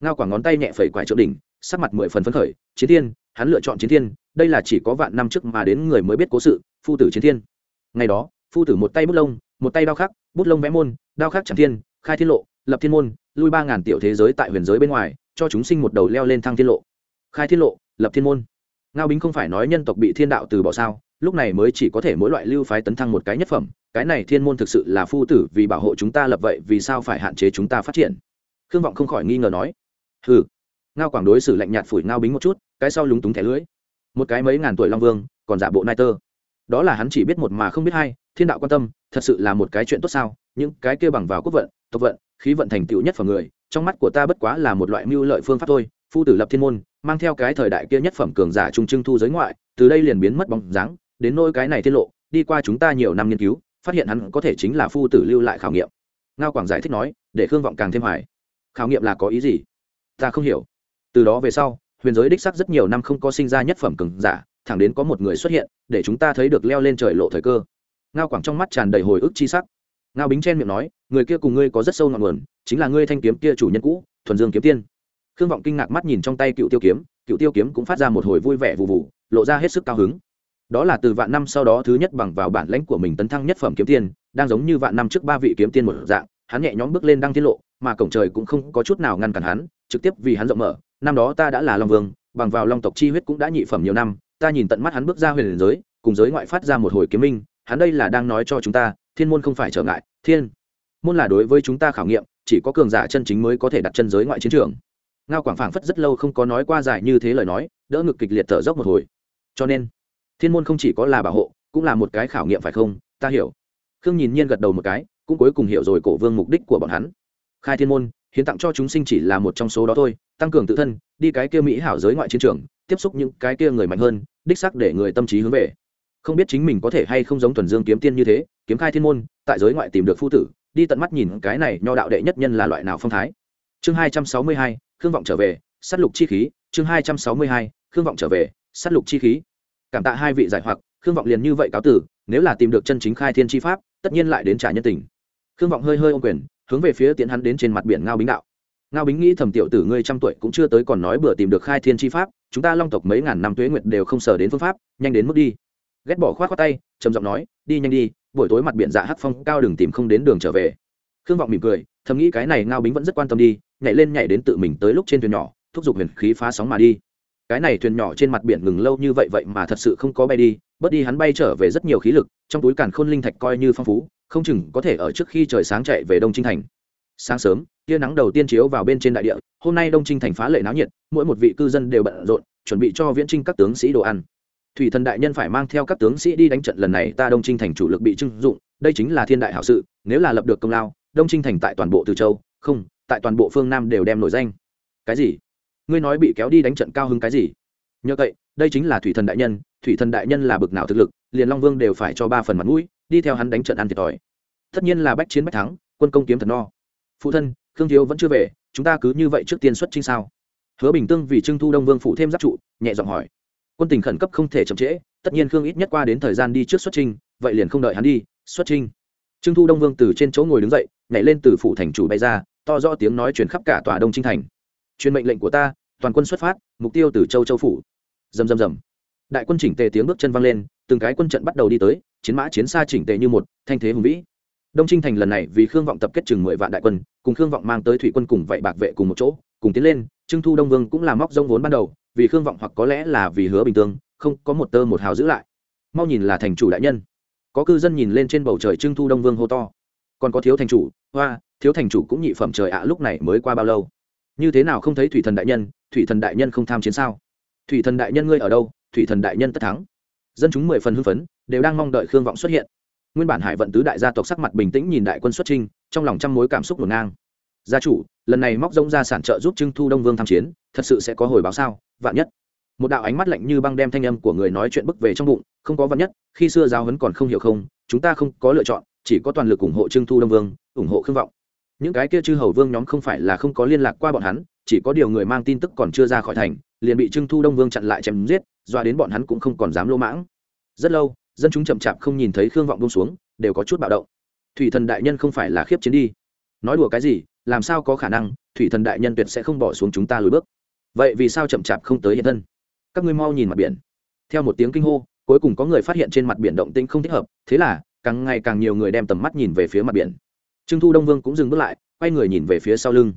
Ngao quả ngón tay nhẹ phẩy quải trượng đỉnh, sắc mặt mười phần phấn khởi, chiến thiên, hắn lựa chọn chiến thiên, đây là chỉ có vạn năm trước mà đến người mới biết cố sự, phu tử chiến thiên. Ngày đó, phu tử một tay bút lông, một tay đao khắc, bút lông vẽ môn, đao khắc chẳng thiên, khai thiên lộ, lập thiên môn, lui ba ngàn tiểu thế giới tại huyền giới bên ngoài, cho chúng sinh một đầu leo lên thang thiên lộ. Khai thiên lộ, lập thiên môn. Ngao bính không phải nói nhân tộc bị thiên đạo từ bỏ sao, lúc này mới chỉ có thể mỗi loại lưu phái tấn thăng một cái nhất phẩm cái này thiên môn thực sự là phu tử, vì bảo hộ chúng ta lập vậy, vì sao phải hạn chế chúng ta phát triển? Khương vọng không khỏi nghi ngờ nói. Hừ. Ngao quảng đối xử lạnh nhạt phủi ngao bính một chút, cái sau lúng túng thẻ lưới một cái mấy ngàn tuổi long vương, còn giả bộ nai tơ. Đó là hắn chỉ biết một mà không biết hai, thiên đạo quan tâm, thật sự là một cái chuyện tốt sao? Những cái kia bằng vào quốc vận, tộc vận, khí vận thành tựu nhất phẩm người, trong mắt của ta bất quá là một loại mưu lợi phương pháp thôi. Phu tử lập thiên môn, mang theo cái thời đại kia nhất phẩm cường giả trung trưng thu giới ngoại, từ đây liền biến mất bóng dáng, đến nôi cái này tiết lộ, đi qua chúng ta nhiều năm nghiên cứu phát hiện hắn có thể chính là phu tử lưu lại khảo nghiệm. Ngao quảng giải thích nói, để khương vọng càng thêm hoài. Khảo nghiệm là có ý gì? Ta không hiểu. Từ đó về sau, huyền giới đích sắc rất nhiều năm không có sinh ra nhất phẩm cường giả, thẳng đến có một người xuất hiện, để chúng ta thấy được leo lên trời lộ thời cơ. Ngao quảng trong mắt tràn đầy hồi ức chi sắc. Ngao bính chen miệng nói, người kia cùng ngươi có rất sâu ngọn nguồn, chính là ngươi thanh kiếm kia chủ nhân cũ, thuần dương kiếm tiên. Khương vọng kinh ngạc mắt nhìn trong tay cựu tiêu kiếm, cựu tiêu kiếm cũng phát ra một hồi vui vẻ vụ vụ lộ ra hết sức cao hứng đó là từ vạn năm sau đó thứ nhất bằng vào bản lãnh của mình tấn thăng nhất phẩm kiếm tiên, đang giống như vạn năm trước ba vị kiếm tiên một dạng, hắn nhẹ nhõm bước lên đăng tiết lộ, mà cổng trời cũng không có chút nào ngăn cản hắn, trực tiếp vì hắn rộng mở. Năm đó ta đã là long vương, bằng vào long tộc chi huyết cũng đã nhị phẩm nhiều năm, ta nhìn tận mắt hắn bước ra huyền giới, cùng giới ngoại phát ra một hồi kiếm minh, hắn đây là đang nói cho chúng ta, thiên môn không phải trở ngại, thiên môn là đối với chúng ta khảo nghiệm, chỉ có cường giả chân chính mới có thể đặt chân giới ngoại chiến trường. Ngao quảng phảng phất rất lâu không có nói qua dài như thế lời nói, đỡ ngực kịch liệt thở dốc một hồi. Cho nên thiên môn không chỉ có là bảo hộ, cũng là một cái khảo nghiệm phải không? Ta hiểu. Khương nhìn nhiên gật đầu một cái, cũng cuối cùng hiểu rồi cổ vương mục đích của bọn hắn. Khai thiên môn, hiến tặng cho chúng sinh chỉ là một trong số đó thôi, tăng cường tự thân, đi cái kia mỹ hảo giới ngoại chiến trường, tiếp xúc những cái kia người mạnh hơn, đích sắc để người tâm trí hướng về. Không biết chính mình có thể hay không giống thuần dương kiếm tiên như thế, kiếm khai thiên môn, tại giới ngoại tìm được phu tử, đi tận mắt nhìn cái này nho đạo đệ nhất nhân là loại nào phong thái. Chương hai trăm sáu mươi hai, khương vọng trở về s á t lục chi khí, chương hai trăm sáu mươi hai, khương vọng trở về s á t lục chi khí cảm tạ hai vị giải hoặc, khương vọng liền như vậy cáo tử nếu là tìm được chân chính khai thiên chi pháp, tất nhiên lại đến trả nhân tình. Khương vọng hơi hơi ô quyền, hướng về phía tiễn hắn đến trên mặt biển ngao bính đạo. Ngao bính nghĩ thầm tiểu tử ngươi trăm tuổi cũng chưa tới còn nói bừa tìm được khai thiên chi pháp, chúng ta long tộc mấy ngàn năm tuế nguyệt đều không sờ đến phương pháp, nhanh đến mức đi. Ghét bỏ khoát khoát tay, trầm giọng nói, đi nhanh đi, buổi tối mặt biển dạ hắc phong cao đừng tìm không đến đường trở về. Khương vọng mỉm cười, thầm nghĩ cái này ngao bính vẫn rất quan tâm đi, nhảy lên nhảy đến tự mình tới lúc trên thuyền nhỏ, thúc giục huyền khí phá sóng mà đi cái này thuyền nhỏ trên mặt biển ngừng lâu như vậy vậy mà thật sự không có bay đi, bớt đi hắn bay trở về rất nhiều khí lực, trong túi càn khôn linh thạch coi như phong phú, không chừng có thể ở trước khi trời sáng chạy về đông trinh thành. Sáng sớm, tia nắng đầu tiên chiếu vào bên trên đại địa, hôm nay đông trinh thành phá lệ náo nhiệt, mỗi một vị cư dân đều bận rộn, chuẩn bị cho viễn trinh các tướng sĩ đồ ăn. Thủy thần đại nhân phải mang theo các tướng sĩ đi đánh trận lần này, ta đông trinh thành chủ lực bị trưng dụng, đây chính là thiên đại hảo sự, nếu là lập được công lao, đông trinh thành tại toàn bộ từ châu, không, tại toàn bộ phương nam đều đem nổi danh. Cái gì? Ngươi nói bị kéo đi đánh trận cao hứng cái gì? Nhờ vậy, đây chính là thủy thần đại nhân, thủy thần đại nhân là bực nào thực lực, liền long vương đều phải cho ba phần mặt mũi, đi theo hắn đánh trận ăn thiệt thòi. Tất nhiên là bách chiến bách thắng, quân công kiếm thật no. Phụ thân, khương thiếu vẫn chưa về, chúng ta cứ như vậy trước tiên xuất trinh sao? Hứa bình tương vì trưng thu đông vương phụ thêm giáp trụ, nhẹ giọng hỏi. Quân tình khẩn cấp không thể chậm trễ, tất nhiên khương ít nhất qua đến thời gian đi trước xuất trinh vậy liền không đợi hắn đi, xuất trinh trưng thu đông vương từ trên chỗ ngồi đứng dậy, nhảy lên từ phủ thành chủ bay ra, to rõ tiếng nói chuyển khắp cả tòa đông trinh thành truyền mệnh lệnh của ta, toàn quân xuất phát, mục tiêu từ châu châu phủ. Dầm dầm dầm đại quân chỉnh tề tiếng bước chân vang lên, từng cái quân trận bắt đầu đi tới, chiến mã chiến xa chỉnh tề như một, thanh thế hùng vĩ. Đông trinh thành lần này vì khương vọng tập kết chừng mười vạn đại quân, cùng khương vọng mang tới thủy quân cùng vậy bạc vệ cùng một chỗ, cùng tiến lên, trưng thu đông vương cũng là móc rông vốn ban đầu, vì khương vọng hoặc có lẽ là vì hứa bình tương, không có một tơ một hào giữ lại. Mau nhìn là thành chủ đại nhân. Có cư dân nhìn lên trên bầu trời trưng thu đông vương hô to. Còn có thiếu thành chủ, hoa, thiếu thành chủ cũng nhị phẩm trời ạ, lúc này mới qua bao lâu? Như thế nào không thấy thủy thần đại nhân, thủy thần đại nhân không tham chiến sao? Thủy thần đại nhân ngươi ở đâu? Thủy thần đại nhân tất thắng. Dân chúng mười phần hưng phấn, đều đang mong đợi khương vọng xuất hiện. Nguyên bản hải vận tứ đại gia tộc sắc mặt bình tĩnh nhìn đại quân xuất trinh trong lòng trăm mối cảm xúc ngổn ngang. Gia chủ, lần này móc rông ra sản trợ giúp trưng thu đông vương tham chiến, thật sự sẽ có hồi báo sao? Vạn nhất. Một đạo ánh mắt lạnh như băng đem thanh âm của người nói chuyện bức về trong bụng, không có vạn nhất, khi xưa giáo huấn còn không hiểu không, chúng ta không có lựa chọn, chỉ có toàn lực ủng hộ trưng thu đông vương, ủng hộ khương vọng những cái kia chư hầu vương nhóm không phải là không có liên lạc qua bọn hắn, chỉ có điều người mang tin tức còn chưa ra khỏi thành, liền bị trưng thu đông vương chặn lại chém giết doa đến bọn hắn cũng không còn dám lô mãng. Rất lâu, dân chúng chậm chạp không nhìn thấy khương vọng bông xuống, đều có chút bạo động. Thủy thần đại nhân không phải là khiếp chiến đi. Nói đùa cái gì, làm sao có khả năng, thủy thần đại nhân tuyệt sẽ không bỏ xuống chúng ta lùi bước. Vậy vì sao chậm chạp không tới hiện thân? Các ngươi mau nhìn mặt biển. Theo một tiếng kinh hô, cuối cùng có người phát hiện trên mặt biển động tĩnh không thích hợp, thế là càng ngày càng nhiều người đem tầm mắt nhìn về phía mặt biển. Trương thu đông vương cũng dừng bước lại, quay người nhìn về phía sau lưng.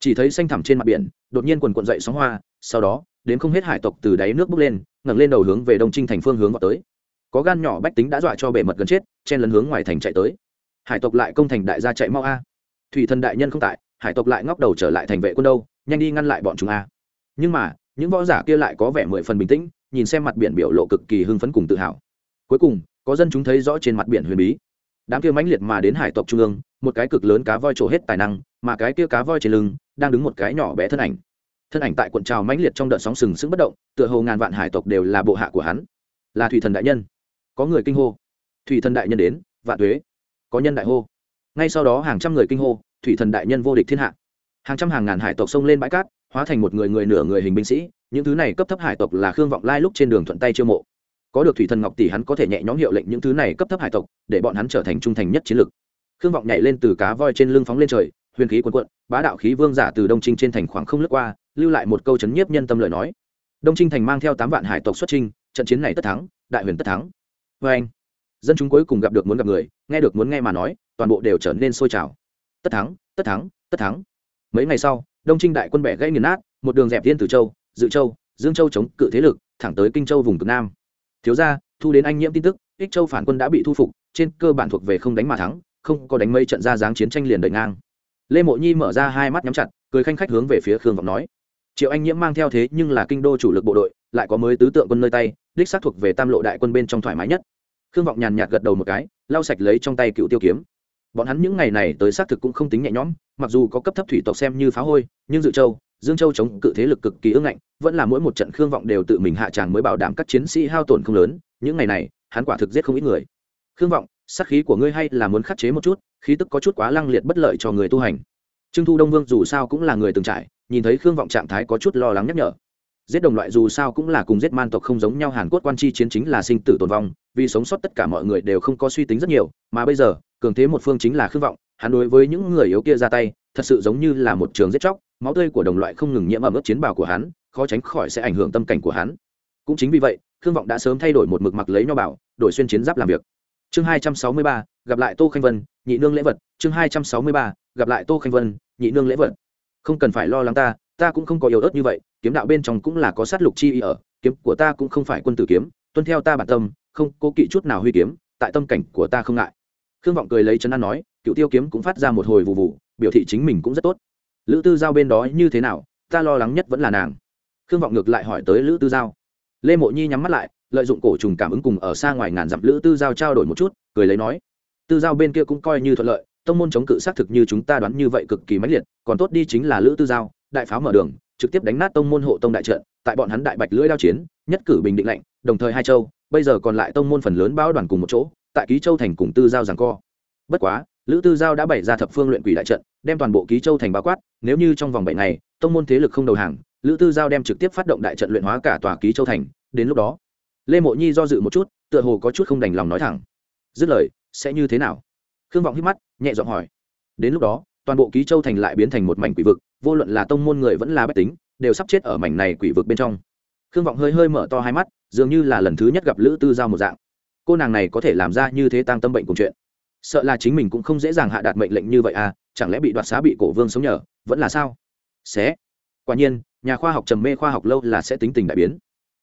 Chỉ thấy xanh thẳm trên mặt biển, đột nhiên quần quận dậy sóng hoa, sau đó, đến không hết hải tộc từ đáy nước bước lên, ngẩng lên đầu hướng về đông trinh thành phương hướng vào tới. Có gan nhỏ bách tính đã dọa cho bể mật gần chết, chen lấn hướng ngoài thành chạy tới. Hải tộc lại công thành đại gia chạy mau a. Thủy thần đại nhân không tại, hải tộc lại ngóc đầu trở lại thành vệ quân đâu, nhanh đi ngăn lại bọn chúng a. Nhưng mà, những võ giả kia lại có vẻ mười phần bình tĩnh, nhìn xem mặt biển biểu lộ cực kỳ hưng phấn cùng tự hào. Cuối cùng, có dân chúng thấy rõ trên mặt biển huyền bí đám kia mãnh liệt mà đến hải tộc trung ương, một cái cực lớn cá voi trổ hết tài năng, mà cái kia cá voi trên lưng đang đứng một cái nhỏ bé thân ảnh. Thân ảnh tại cuộn trào mãnh liệt trong đợt sóng sừng sững bất động, tựa hồ ngàn vạn hải tộc đều là bộ hạ của hắn. Là thủy thần đại nhân. Có người kinh hô. Thủy thần đại nhân đến, vạn thuế có nhân đại hô. Ngay sau đó hàng trăm người kinh hô, thủy thần đại nhân vô địch thiên hạ. Hàng trăm hàng ngàn hải tộc xông lên bãi cát, hóa thành một người người nửa người hình binh sĩ, những thứ này cấp thấp hải tộc là khương vọng lai lúc trên đường thuận tay chiêu mộ có được thủy thần ngọc tỷ hắn có thể nhẹ nhõm hiệu lệnh những thứ này cấp thấp hải tộc, để bọn hắn trở thành trung thành nhất chiến lược. Khương vọng nhảy lên từ cá voi trên lưng phóng lên trời, huyền khí quần quận bá đạo khí vương giả từ đông trinh trên thành khoảng không lướt qua, lưu lại một câu chấn nhiếp nhân tâm lời nói. Đông trinh thành mang theo tám vạn hải tộc xuất trinh trận chiến này tất thắng, đại huyền tất thắng. Vê anh, dân chúng cuối cùng gặp được muốn gặp người, nghe được muốn nghe mà nói, toàn bộ đều trở nên sôi trào. Tất thắng tất thắng tất thắng. Mấy ngày sau, đông trinh đại quân bẻ gãy nghiền nát, một đường dẹp thiên từ châu, dự châu, dương châu chống cự thế lực, thẳng tới kinh châu vùng cực nam thiếu ra thu đến anh nhiễm tin tức, ích châu phản quân đã bị thu phục, trên cơ bản thuộc về không đánh mà thắng, không có đánh mây trận ra dáng chiến tranh liền đời ngang. Lê mộ nhi mở ra hai mắt nhắm chặt, cười khanh khách hướng về phía khương vọng nói, triệu anh nhiễm mang theo thế nhưng là kinh đô chủ lực bộ đội, lại có mới tứ tượng quân nơi tay, đích xác thuộc về tam lộ đại quân bên trong thoải mái nhất. Khương vọng nhàn nhạt gật đầu một cái, lau sạch lấy trong tay cựu tiêu kiếm. Bọn hắn những ngày này tới xác thực cũng không tính nhẹ nhõm, mặc dù có cấp thấp thủy tộc xem như phá hôi, nhưng dự châu dương châu chống cự thế lực cực kỳ ưng ngạnh, vẫn là mỗi một trận khương vọng đều tự mình hạ tràng mới bảo đảm các chiến sĩ hao tổn không lớn, những ngày này, hắn quả thực giết không ít người. Khương vọng, sát khí của ngươi hay là muốn khắc chế một chút, khí tức có chút quá lăng liệt bất lợi cho người tu hành. Trương thu đông vương dù sao cũng là người từng trải, nhìn thấy khương vọng trạng thái có chút lo lắng nhắc nhở. Giết đồng loại dù sao cũng là cùng giết man tộc không giống nhau, hàn quốc quan chi chiến chính là sinh tử tồn vong, vì sống sót tất cả mọi người đều không có suy tính rất nhiều, mà bây giờ, cường thế một phương chính là khương vọng, hắn đối với những người yếu kia ra tay, thật sự giống như là một trường giết chóc máu tươi của đồng loại không ngừng nhiễm ẩm ướt chiến bào của hắn, khó tránh khỏi sẽ ảnh hưởng tâm cảnh của hắn. Cũng chính vì vậy, khương vọng đã sớm thay đổi một mực mặc lấy nho bảo đổi xuyên chiến giáp làm việc. Chương hai trăm sáu mươi ba, gặp lại tô khanh vân, nhị nương lễ vật. Chương hai trăm sáu mươi ba, gặp lại tô khanh vân, nhị nương lễ vật. Không cần phải lo lắng ta ta cũng không có yếu ớt như vậy, kiếm đạo bên trong cũng là có sát lục chi ý ở, kiếm của ta cũng không phải quân tử kiếm, tuân theo ta bản tâm, không cố kỵ chút nào huy kiếm, tại tâm cảnh của ta không ngại. Khương vọng cười lấy chân ăn nói, cựu tiêu kiếm cũng phát ra một hồi vụ vụ biểu thị chính mình cũng rất tốt lữ tư giao bên đó như thế nào, ta lo lắng nhất vẫn là nàng. Khương vọng ngược lại hỏi tới lữ tư giao. Lê mộ nhi nhắm mắt lại, lợi dụng cổ trùng cảm ứng cùng ở xa ngoài ngàn dặm lữ tư giao trao đổi một chút, cười lấy nói. Tư giao bên kia cũng coi như thuận lợi, tông môn chống cự xác thực như chúng ta đoán như vậy cực kỳ mãnh liệt, còn tốt đi chính là lữ tư giao, đại pháo mở đường, trực tiếp đánh nát tông môn hộ tông đại trận, tại bọn hắn đại bạch lưỡi đao chiến, nhất cử bình định lệnh đồng thời hai châu, bây giờ còn lại tông môn phần lớn bao đoàn cùng một chỗ, tại ký châu thành cùng tư giao giằng co. Bất quá, lữ tư giao đã bày ra thập phương luyện quỷ đại trận đem toàn bộ ký châu thành bao quát, nếu như trong vòng bảy ngày, tông môn thế lực không đầu hàng, lữ tư giao đem trực tiếp phát động đại trận luyện hóa cả tòa ký châu thành, đến lúc đó, lê mộ nhi do dự một chút, tựa hồ có chút không đành lòng nói thẳng. Dứt lời, sẽ như thế nào? Khương vọng hít mắt, nhẹ giọng hỏi. Đến lúc đó, toàn bộ ký châu thành lại biến thành một mảnh quỷ vực, vô luận là tông môn người vẫn là bách tính, đều sắp chết ở mảnh này quỷ vực bên trong. Khương vọng hơi hơi mở to hai mắt, dường như là lần thứ nhất gặp lữ tư giao một dạng. Cô nàng này có thể làm ra như thế tăng tâm bệnh cùng chuyện sợ là chính mình cũng không dễ dàng hạ đạt mệnh lệnh như vậy à chẳng lẽ bị đoạt xá bị cổ vương sống nhờ, vẫn là sao? Sẽ. quả nhiên, nhà khoa học trầm mê khoa học lâu là sẽ tính tình đại biến.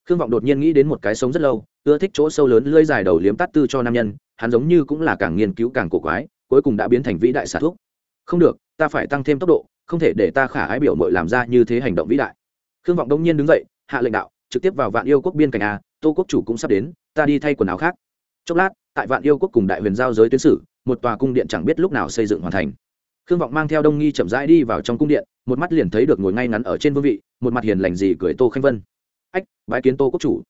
Khương vọng đột nhiên nghĩ đến một cái sống rất lâu, ưa thích chỗ sâu lớn lưỡi dài đầu liếm tắt tư cho nam nhân, hắn giống như cũng là càng nghiên cứu càng cổ quái, cuối cùng đã biến thành vĩ đại xả thuốc. Không được, ta phải tăng thêm tốc độ, không thể để ta khả ái biểu mội làm ra như thế hành động vĩ đại. Khương vọng đông nhiên đứng dậy, hạ lệnh đạo, trực tiếp vào vạn yêu quốc biên cảnh a, tô quốc chủ cũng sắp đến, ta đi thay quần áo khác. Chốc lát tại vạn yêu quốc cùng đại huyền giao giới tuyến sử, một tòa cung điện chẳng biết lúc nào xây dựng hoàn thành. Khương vọng mang theo đông nghi chậm rãi đi vào trong cung điện, một mắt liền thấy được ngồi ngay ngắn ở trên vương vị, một mặt hiền lành gì cười tô khanh vân. Ách, bái kiến tô quốc chủ.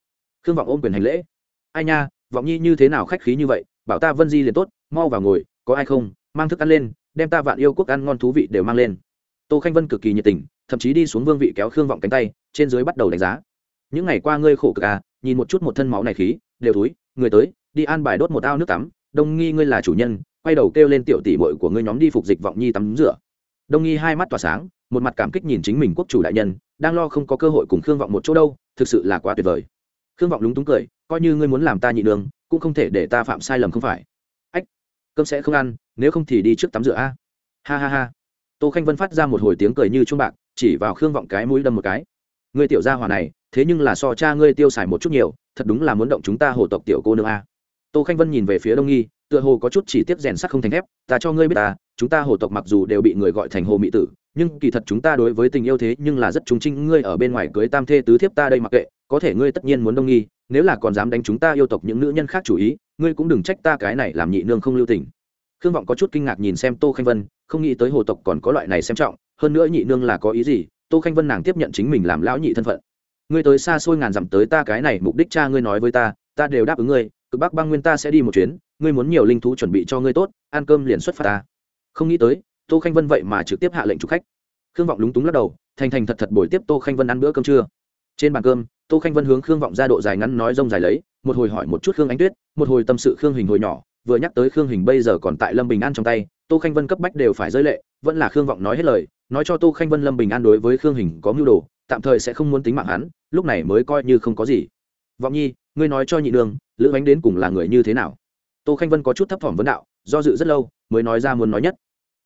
Khương vọng ôm quyền hành lễ. Ai nha, vọng nhi như thế nào khách khí như vậy, bảo ta vân di liền tốt, mau vào ngồi, có ai không? Mang thức ăn lên, đem ta vạn yêu quốc ăn ngon thú vị đều mang lên. Tô khanh vân cực kỳ nhiệt tình, thậm chí đi xuống vương vị kéo khương vọng cánh tay, trên dưới bắt đầu đánh giá. Những ngày qua ngươi khổ cực à nhìn một chút một thân máu này khí, đều túi người tới đi an bài đốt một ao nước tắm, đông nghi ngươi là chủ nhân, quay đầu kêu lên tiểu tỷ bội của ngươi nhóm đi phục dịch vọng nhi tắm rửa. Đông nghi hai mắt tỏa sáng, một mặt cảm kích nhìn chính mình quốc chủ đại nhân, đang lo không có cơ hội cùng khương vọng một chỗ đâu, thực sự là quá tuyệt vời. Khương vọng lúng túng cười, coi như ngươi muốn làm ta nhị đường, cũng không thể để ta phạm sai lầm không phải. Ách, cơm sẽ không ăn, nếu không thì đi trước tắm rửa a. Ha ha ha. Tô khanh vân phát ra một hồi tiếng cười như chuông bạc, chỉ vào khương vọng cái mũi đâm một cái. Ngươi tiểu gia hòa này, thế nhưng là so cha ngươi tiêu xài một chút nhiều, thật đúng là muốn động chúng ta hồ tộc tiểu cô nương a tô khanh vân nhìn về phía đông nghi, tựa hồ có chút chỉ tiếp rèn sắt không thành thép, ta cho ngươi biết ta, chúng ta hồ tộc mặc dù đều bị người gọi thành hồ mỹ tử, nhưng kỳ thật chúng ta đối với tình yêu thế nhưng là rất trung trinh, ngươi ở bên ngoài cưới tam thê tứ thiếp ta đây mặc kệ, có thể ngươi tất nhiên muốn đông nghi, nếu là còn dám đánh chúng ta yêu tộc những nữ nhân khác chủ ý, ngươi cũng đừng trách ta cái này làm nhị nương không lưu tình. Khương vọng có chút kinh ngạc nhìn xem tô khanh vân, không nghĩ tới hồ tộc còn có loại này xem trọng, hơn nữa nhị nương là có ý gì, tô khanh vân nàng tiếp nhận chính mình làm lão nhị thân phận. Ngươi tới xa xôi ngàn dặm tới ta cái này mục đích cha ngươi nói với ta ta đều đáp ứng ngươi cực bắc băng nguyên ta sẽ đi một chuyến, ngươi muốn nhiều linh thú chuẩn bị cho ngươi tốt, ăn cơm liền xuất phát ta. Không nghĩ tới, tô khanh vân vậy mà trực tiếp hạ lệnh chụp khách. Khương vọng lúng túng lắc đầu, thành thành thật thật bồi tiếp tô khanh vân ăn bữa cơm trưa. Trên bàn cơm, tô khanh vân hướng khương vọng ra độ dài ngắn nói rông dài lấy, một hồi hỏi một chút khương ánh tuyết, một hồi tâm sự khương hình hồi nhỏ, vừa nhắc tới khương hình bây giờ còn tại lâm bình an trong tay, tô khanh vân cấp bách đều phải rơi lệ, vẫn là khương vọng nói hết lời, nói cho tô khanh vân lâm bình an đối với khương hình có mưu đồ, tạm thời sẽ không muốn tính mạng hắn, lúc này mới coi như không có gì. Vọng nhi ngươi nói cho nhị đường lữ bánh đến cùng là người như thế nào? Tô khanh vân có chút thấp thỏm vấn đạo, do dự rất lâu, mới nói ra muốn nói nhất.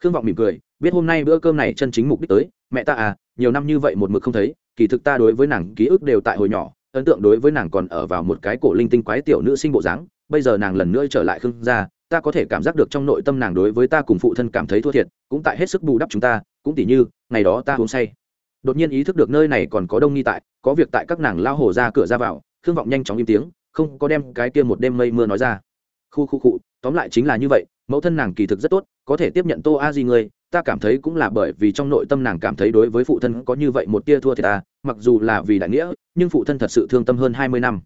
Khương vọng mỉm cười, biết hôm nay bữa cơm này chân chính mục đích tới, mẹ ta à nhiều năm như vậy một mực không thấy, kỳ thực ta đối với nàng ký ức đều tại hồi nhỏ, ấn tượng đối với nàng còn ở vào một cái cổ linh tinh quái tiểu nữ sinh bộ dáng, bây giờ nàng lần nữa trở lại khương gia, ta có thể cảm giác được trong nội tâm nàng đối với ta cùng phụ thân cảm thấy thua thiệt, cũng tại hết sức bù đắp chúng ta, cũng tỉ như, ngày đó ta uống say. Đột nhiên ý thức được nơi này còn có đông nghi tại, có việc tại các nàng lao hồ ra cửa ra vào khương vọng nhanh chóng im tiếng, không có đem cái kia một đêm mây mưa nói ra. Khu khu cụ tóm lại chính là như vậy, mẫu thân nàng kỳ thực rất tốt, có thể tiếp nhận tô a di ngươi ta cảm thấy cũng là bởi vì trong nội tâm nàng cảm thấy đối với phụ thân có như vậy một tia thua thì ta, mặc dù là vì đại nghĩa, nhưng phụ thân thật sự thương tâm hơn hai mươi năm.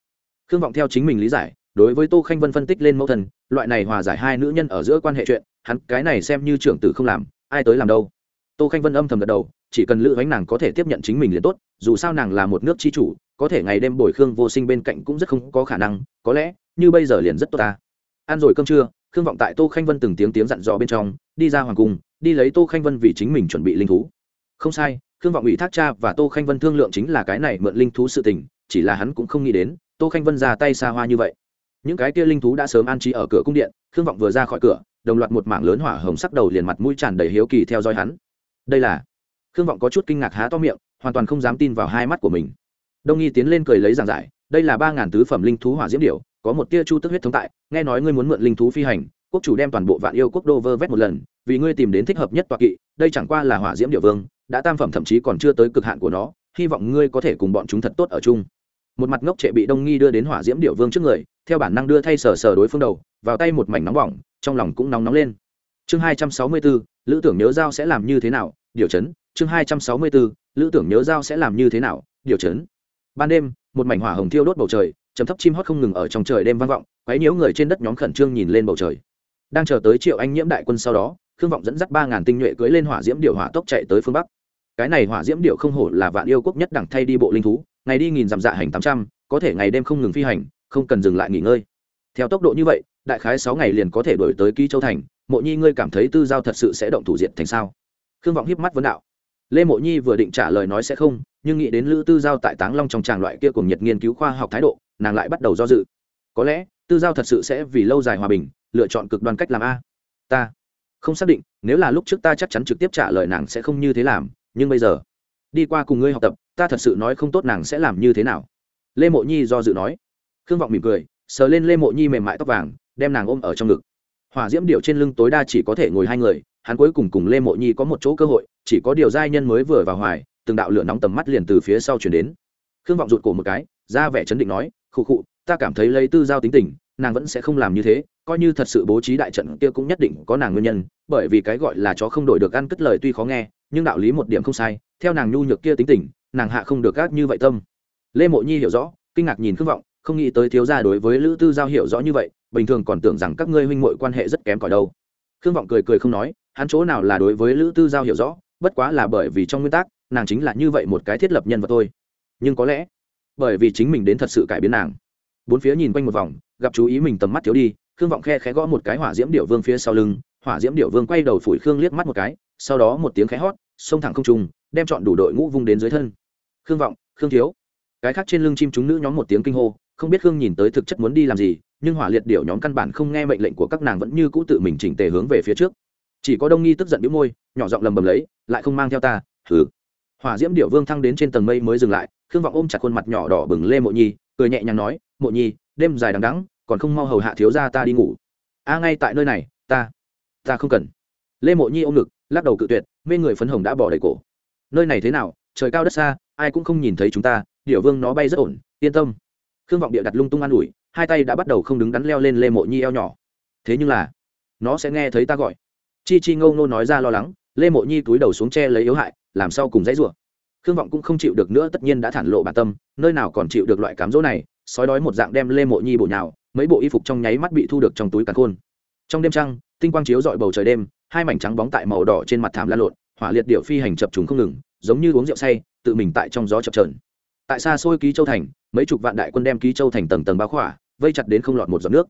Khương vọng theo chính mình lý giải, đối với tô khanh vân phân tích lên mẫu thân, loại này hòa giải hai nữ nhân ở giữa quan hệ chuyện, hắn cái này xem như trưởng tử không làm, ai tới làm đâu. Tô khanh vân âm thầm gật đầu, chỉ cần lữ bánh nàng có thể tiếp nhận chính mình liền tốt, dù sao nàng là một nước chi chủ có thể ngày đêm bồi khương vô sinh bên cạnh cũng rất không có khả năng, có lẽ, như bây giờ liền rất tốt ta. Ăn rồi cơm trưa, khương vọng tại tô khanh vân từng tiếng tiếng dặn dò bên trong, đi ra hoàng cung, đi lấy tô khanh vân vì chính mình chuẩn bị linh thú. Không sai, khương vọng ủy thác cha và tô khanh vân thương lượng chính là cái này mượn linh thú sự tình, chỉ là hắn cũng không nghĩ đến, tô khanh vân ra tay xa hoa như vậy. Những cái kia linh thú đã sớm an trí ở cửa cung điện, khương vọng vừa ra khỏi cửa, đồng loạt một mảng lớn hỏa hồng sắc đầu liền mặt mũi tràn đầy hiếu kỳ theo dõi hắn. Đây là, khương vọng có chút kinh ngạc há to miệng, hoàn toàn không dám tin vào hai mắt của mình đông nghi tiến lên cười lấy giảng giải, đây là ba ngàn tứ phẩm linh thú hỏa diễm điểu, có một tia chu tức huyết thống tại, nghe nói ngươi muốn mượn linh thú phi hành, quốc chủ đem toàn bộ vạn yêu quốc đô vơ vét một lần, vì ngươi tìm đến thích hợp nhất toa kỵ, đây chẳng qua là hỏa diễm địa vương, đã tam phẩm thậm chí còn chưa tới cực hạn của nó, hy vọng ngươi có thể cùng bọn chúng thật tốt ở chung. Một mặt ngốc trệ bị đông nghi đưa đến hỏa diễm điệu vương trước người, theo bản năng đưa thay sờ sờ đối phương đầu, vào tay một mảnh nóng bỏng, trong lòng cũng nóng nóng lên. Chương hai trăm sáu mươi bốn lữ tưởng nhớ giao sẽ làm như thế nào, điều chấn. Chương hai trăm sáu mươi bốn lữ tưởng nhớ giao sẽ làm như thế nào, điều chấn ban đêm, một mảnh hỏa hồng thiêu đốt bầu trời chấm thấp chim hót không ngừng ở trong trời đêm vang vọng, quấy nhiễu người trên đất nhóm khẩn trương nhìn lên bầu trời. Đang chờ tới triệu anh nhiễm đại quân sau đó, khương vọng dẫn dắt ba ngàn tinh nhuệ cưới lên hỏa diễm điệu hỏa tốc chạy tới phương bắc. Cái này hỏa diễm điệu không hổ là vạn yêu quốc nhất đẳng thay đi bộ linh thú, ngày đi nghìn dặm dạ hành tám trăm, có thể ngày đêm không ngừng phi hành, không cần dừng lại nghỉ ngơi. Theo tốc độ như vậy, đại khái sáu ngày liền có thể đổi tới ký châu thành, mộ nhi ngươi cảm thấy tư giao thật sự sẽ động thủ diện thành sao? Khương vọng hiếp mắt vấn đạo lê mộ nhi vừa định trả lời nói sẽ không, nhưng nghĩ đến lữ tư giao tại táng long trong tràng loại kia cùng nhật nghiên cứu khoa học thái độ, nàng lại bắt đầu do dự. Có lẽ, tư giao thật sự sẽ vì lâu dài hòa bình, lựa chọn cực đoan cách làm a. Ta không xác định, nếu là lúc trước ta chắc chắn trực tiếp trả lời nàng sẽ không như thế làm, nhưng bây giờ, đi qua cùng ngươi học tập, ta thật sự nói không tốt nàng sẽ làm như thế nào? Lê mộ nhi do dự nói. Khương vọng mỉm cười, sờ lên lê mộ nhi mềm mại tóc vàng, đem nàng ôm ở trong ngực. Hỏa diễm điệu trên lưng tối đa chỉ có thể ngồi hai người hắn cuối cùng cùng lê mộ nhi có một chỗ cơ hội, chỉ có điều giai nhân mới vừa vào hoài, từng đạo lửa nóng tầm mắt liền từ phía sau chuyển đến. Khương vọng rụt cổ một cái, ra vẻ chấn định nói, khụ khụ, ta cảm thấy lấy tư giao tính tình, nàng vẫn sẽ không làm như thế, coi như thật sự bố trí đại trận kia cũng nhất định có nàng nguyên nhân, bởi vì cái gọi là chó không đổi được ăn cất lời tuy khó nghe, nhưng đạo lý một điểm không sai, theo nàng nhu nhược kia tính tình, nàng hạ không được gác như vậy tâm. Lê mộ nhi hiểu rõ, kinh ngạc nhìn khương vọng, không nghĩ tới thiếu gia đối với lữ tư giao hiểu rõ như vậy, bình thường còn tưởng rằng các ngươi huynh muội quan hệ rất kém cỏi đâu. Khương vọng cười cười không nói hắn chỗ nào là đối với lữ tư giao hiểu rõ, bất quá là bởi vì trong nguyên tắc, nàng chính là như vậy một cái thiết lập nhân vật thôi. Nhưng có lẽ, bởi vì chính mình đến thật sự cải biến nàng. Bốn phía nhìn quanh một vòng, gặp chú ý mình tầm mắt thiếu đi, khương vọng khe khẽ gõ một cái hỏa diễm điệu vương phía sau lưng, hỏa diễm điệu vương quay đầu phủi khương liếc mắt một cái, sau đó một tiếng khẽ hót, xông thẳng không trùng đem chọn đủ đội ngũ vung đến dưới thân. Khương vọng, khương thiếu. Cái khác trên lưng chim chúng nữ nhóm một tiếng kinh hô, không biết khương nhìn tới thực chất muốn đi làm gì, nhưng hỏa liệt điệu nhóm căn bản không nghe mệnh lệnh của các nàng vẫn như cũ tự mình chỉnh tề hướng về phía trước chỉ có đông nghi tức giận đĩu môi, nhỏ giọng lầm bầm lấy, lại không mang theo ta thử hỏa diễm điệu vương thăng đến trên tầng mây mới dừng lại, khương vọng ôm chặt khuôn mặt nhỏ đỏ bừng lê mộ nhi, cười nhẹ nhàng nói, mộ nhi, đêm dài đằng đắng còn không mau hầu hạ thiếu ra ta đi ngủ. A, ngay tại nơi này, ta ta không cần. Lê mộ nhi ôm ngực, lắc đầu cự tuyệt, mê người phấn hồng đã bỏ đầy cổ. Nơi này thế nào? Trời cao đất xa, ai cũng không nhìn thấy chúng ta điệu vương nó bay rất ổn, yên tâm. Khương vọng địa đặt lung tung an ủi, hai tay đã bắt đầu không đứng đắn leo lên lê mộ nhi eo nhỏ. Thế nhưng là, nó sẽ nghe thấy ta gọi chi chi ngâu nô nói ra lo lắng, lê mộ nhi túi đầu xuống tre lấy yếu hại, làm sao cùng dãy rủa. Khương vọng cũng không chịu được nữa, tất nhiên đã thản lộ bản tâm, nơi nào còn chịu được loại cám dỗ này, sói đói một dạng đem lê mộ nhi bổ nhào, mấy bộ y phục trong nháy mắt bị thu được trong túi càn khôn. Trong đêm trăng, tinh quang chiếu dọi bầu trời đêm, hai mảnh trắng bóng tại màu đỏ trên mặt thảm lan lộn, hỏa liệt điệu phi hành chập trùng không ngừng, giống như uống rượu say, tự mình tại trong gió chập trờn tại xa xôi ký châu thành, mấy chục vạn đại quân đem ký châu thành tầng tầng bao khỏa, vây chặt đến không lọt một giọt nước.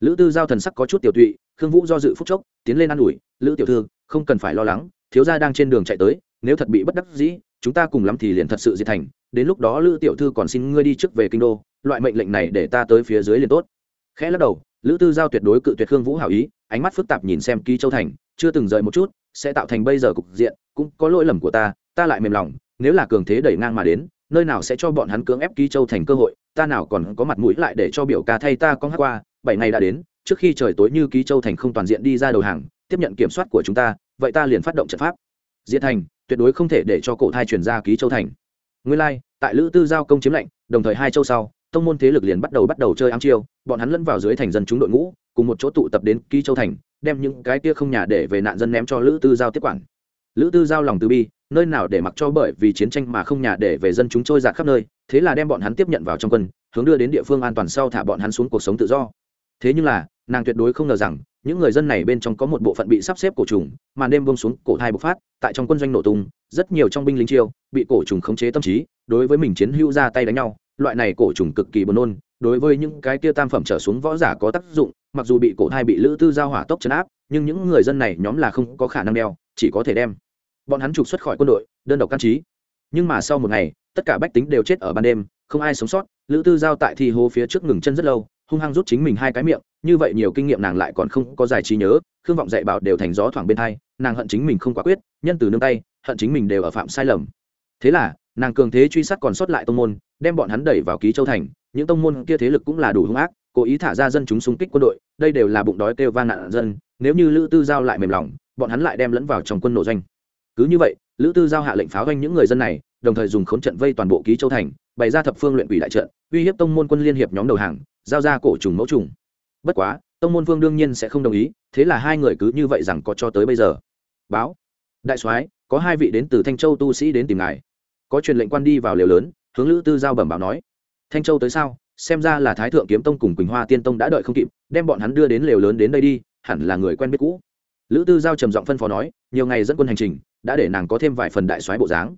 Lữ tư giao thần sắc có chút tiểu tụy khương vũ do dự phúc chốc, tiến lên ă n ủi, lữ tiểu thư, không cần phải lo lắng, thiếu gia đang trên đường chạy tới, nếu thật bị bất đắc dĩ, chúng ta cùng lắm thì liền thật sự diệt thành, đến lúc đó lữ tiểu thư còn xin ngươi đi trước về kinh đô, loại mệnh lệnh này để ta tới phía dưới liền tốt. Khẽ lắc đầu, lữ tư giao tuyệt đối cự tuyệt khương vũ hảo ý, ánh mắt phức tạp nhìn xem ký châu thành, chưa từng rời một chút, sẽ tạo thành bây giờ cục diện, cũng có lỗi lầm của ta ta lại mềm lòng, nếu là cường thế đẩy ngang mà đến, nơi nào sẽ cho bọn hắn cưỡng ép ký châu thành cơ hội, ta nào còn có mặt mũi lại để cho biểu ca thay ta con hát qua, bảy ngày đã đến trước khi trời tối như ký châu thành không toàn diện đi ra đầu hàng tiếp nhận kiểm soát của chúng ta vậy ta liền phát động trận pháp. Diệt thành tuyệt đối không thể để cho cổ thai chuyển ra ký châu thành. Nguyên lai、like, tại lữ tư giao công chiếm lệnh đồng thời hai châu sau tông môn thế lực liền bắt đầu bắt đầu chơi ám chiêu bọn hắn lẫn vào dưới thành dân chúng đội ngũ cùng một chỗ tụ tập đến ký châu thành đem những cái kia không nhà để về nạn dân ném cho lữ tư giao tiếp quản. Lữ tư giao lòng từ bi nơi nào để mặc cho bởi vì chiến tranh mà không nhà để về dân chúng trôi giạt khắp nơi thế là đem bọn hắn tiếp nhận vào trong quân hướng đưa đến địa phương an toàn sau thả bọn hắn xuống cuộc sống tự do thế nhưng là, nàng tuyệt đối không ngờ rằng, những người dân này bên trong có một bộ phận bị sắp xếp cổ trùng màn đêm bông xuống cổ thai bộc phát, tại trong quân doanh nổ tung, rất nhiều trong binh lính chiêu, bị cổ trùng khống chế tâm trí, đối với mình chiến hữu ra tay đánh nhau, loại này cổ trùng cực kỳ buồn nôn, đối với những cái kia tam phẩm trở xuống võ giả có tác dụng, mặc dù bị cổ thai bị lữ tư giao hỏa tốc chấn áp, nhưng những người dân này nhóm là không có khả năng đeo, chỉ có thể đem. Bọn hắn trục xuất khỏi quân đội, đơn độc can trí. Nhưng mà sau một ngày, tất cả bách tính đều chết ở ban đêm, không ai sống sót, lữ tư giao tại thi hô phía trước ngừng chân rất lâu hung hăng rút chính mình hai cái miệng, như vậy nhiều kinh nghiệm nàng lại còn không có giải trí nhớ, khương vọng dạy bảo đều thành gió thoảng bên thai nàng hận chính mình không quả quyết, nhân từ nương tay, hận chính mình đều ở phạm sai lầm. Thế là, nàng cường thế truy sát còn sót lại tông môn, đem bọn hắn đẩy vào ký châu thành, những tông môn kia thế lực cũng là đủ hung ác, cố ý thả ra dân chúng xung kích quân đội, đây đều là bụng đói kêu vang nạn dân, nếu như lữ tư giao lại mềm lòng, bọn hắn lại đem lẫn vào trong quân nổ doanh. Cứ như vậy, lữ tư giao hạ lệnh pháo doanh những người dân này, đồng thời dùng khốn trận vây toàn bộ ký châu thành, bày ra thập phương luyện quỷ đại trận, uy hiếp tông môn quân liên hiệp nhóm đầu hàng giao ra cổ trùng mẫu trùng. Bất quá, tông môn vương đương nhiên sẽ không đồng ý, thế là hai người cứ như vậy rằng có cho tới bây giờ. Báo, đại soái, có hai vị đến từ thanh châu tu sĩ đến tìm ngài. Có truyền lệnh quan đi vào lều lớn, hướng lữ tư giao bẩm báo nói. Thanh châu tới sao? Xem ra là thái thượng kiếm tông cùng quỳnh hoa tiên tông đã đợi không kịp, đem bọn hắn đưa đến lều lớn đến đây đi, hẳn là người quen biết cũ. Lữ tư giao trầm giọng phân phó nói, nhiều ngày dẫn quân hành trình, đã để nàng có thêm vài phần đại soái bộ dáng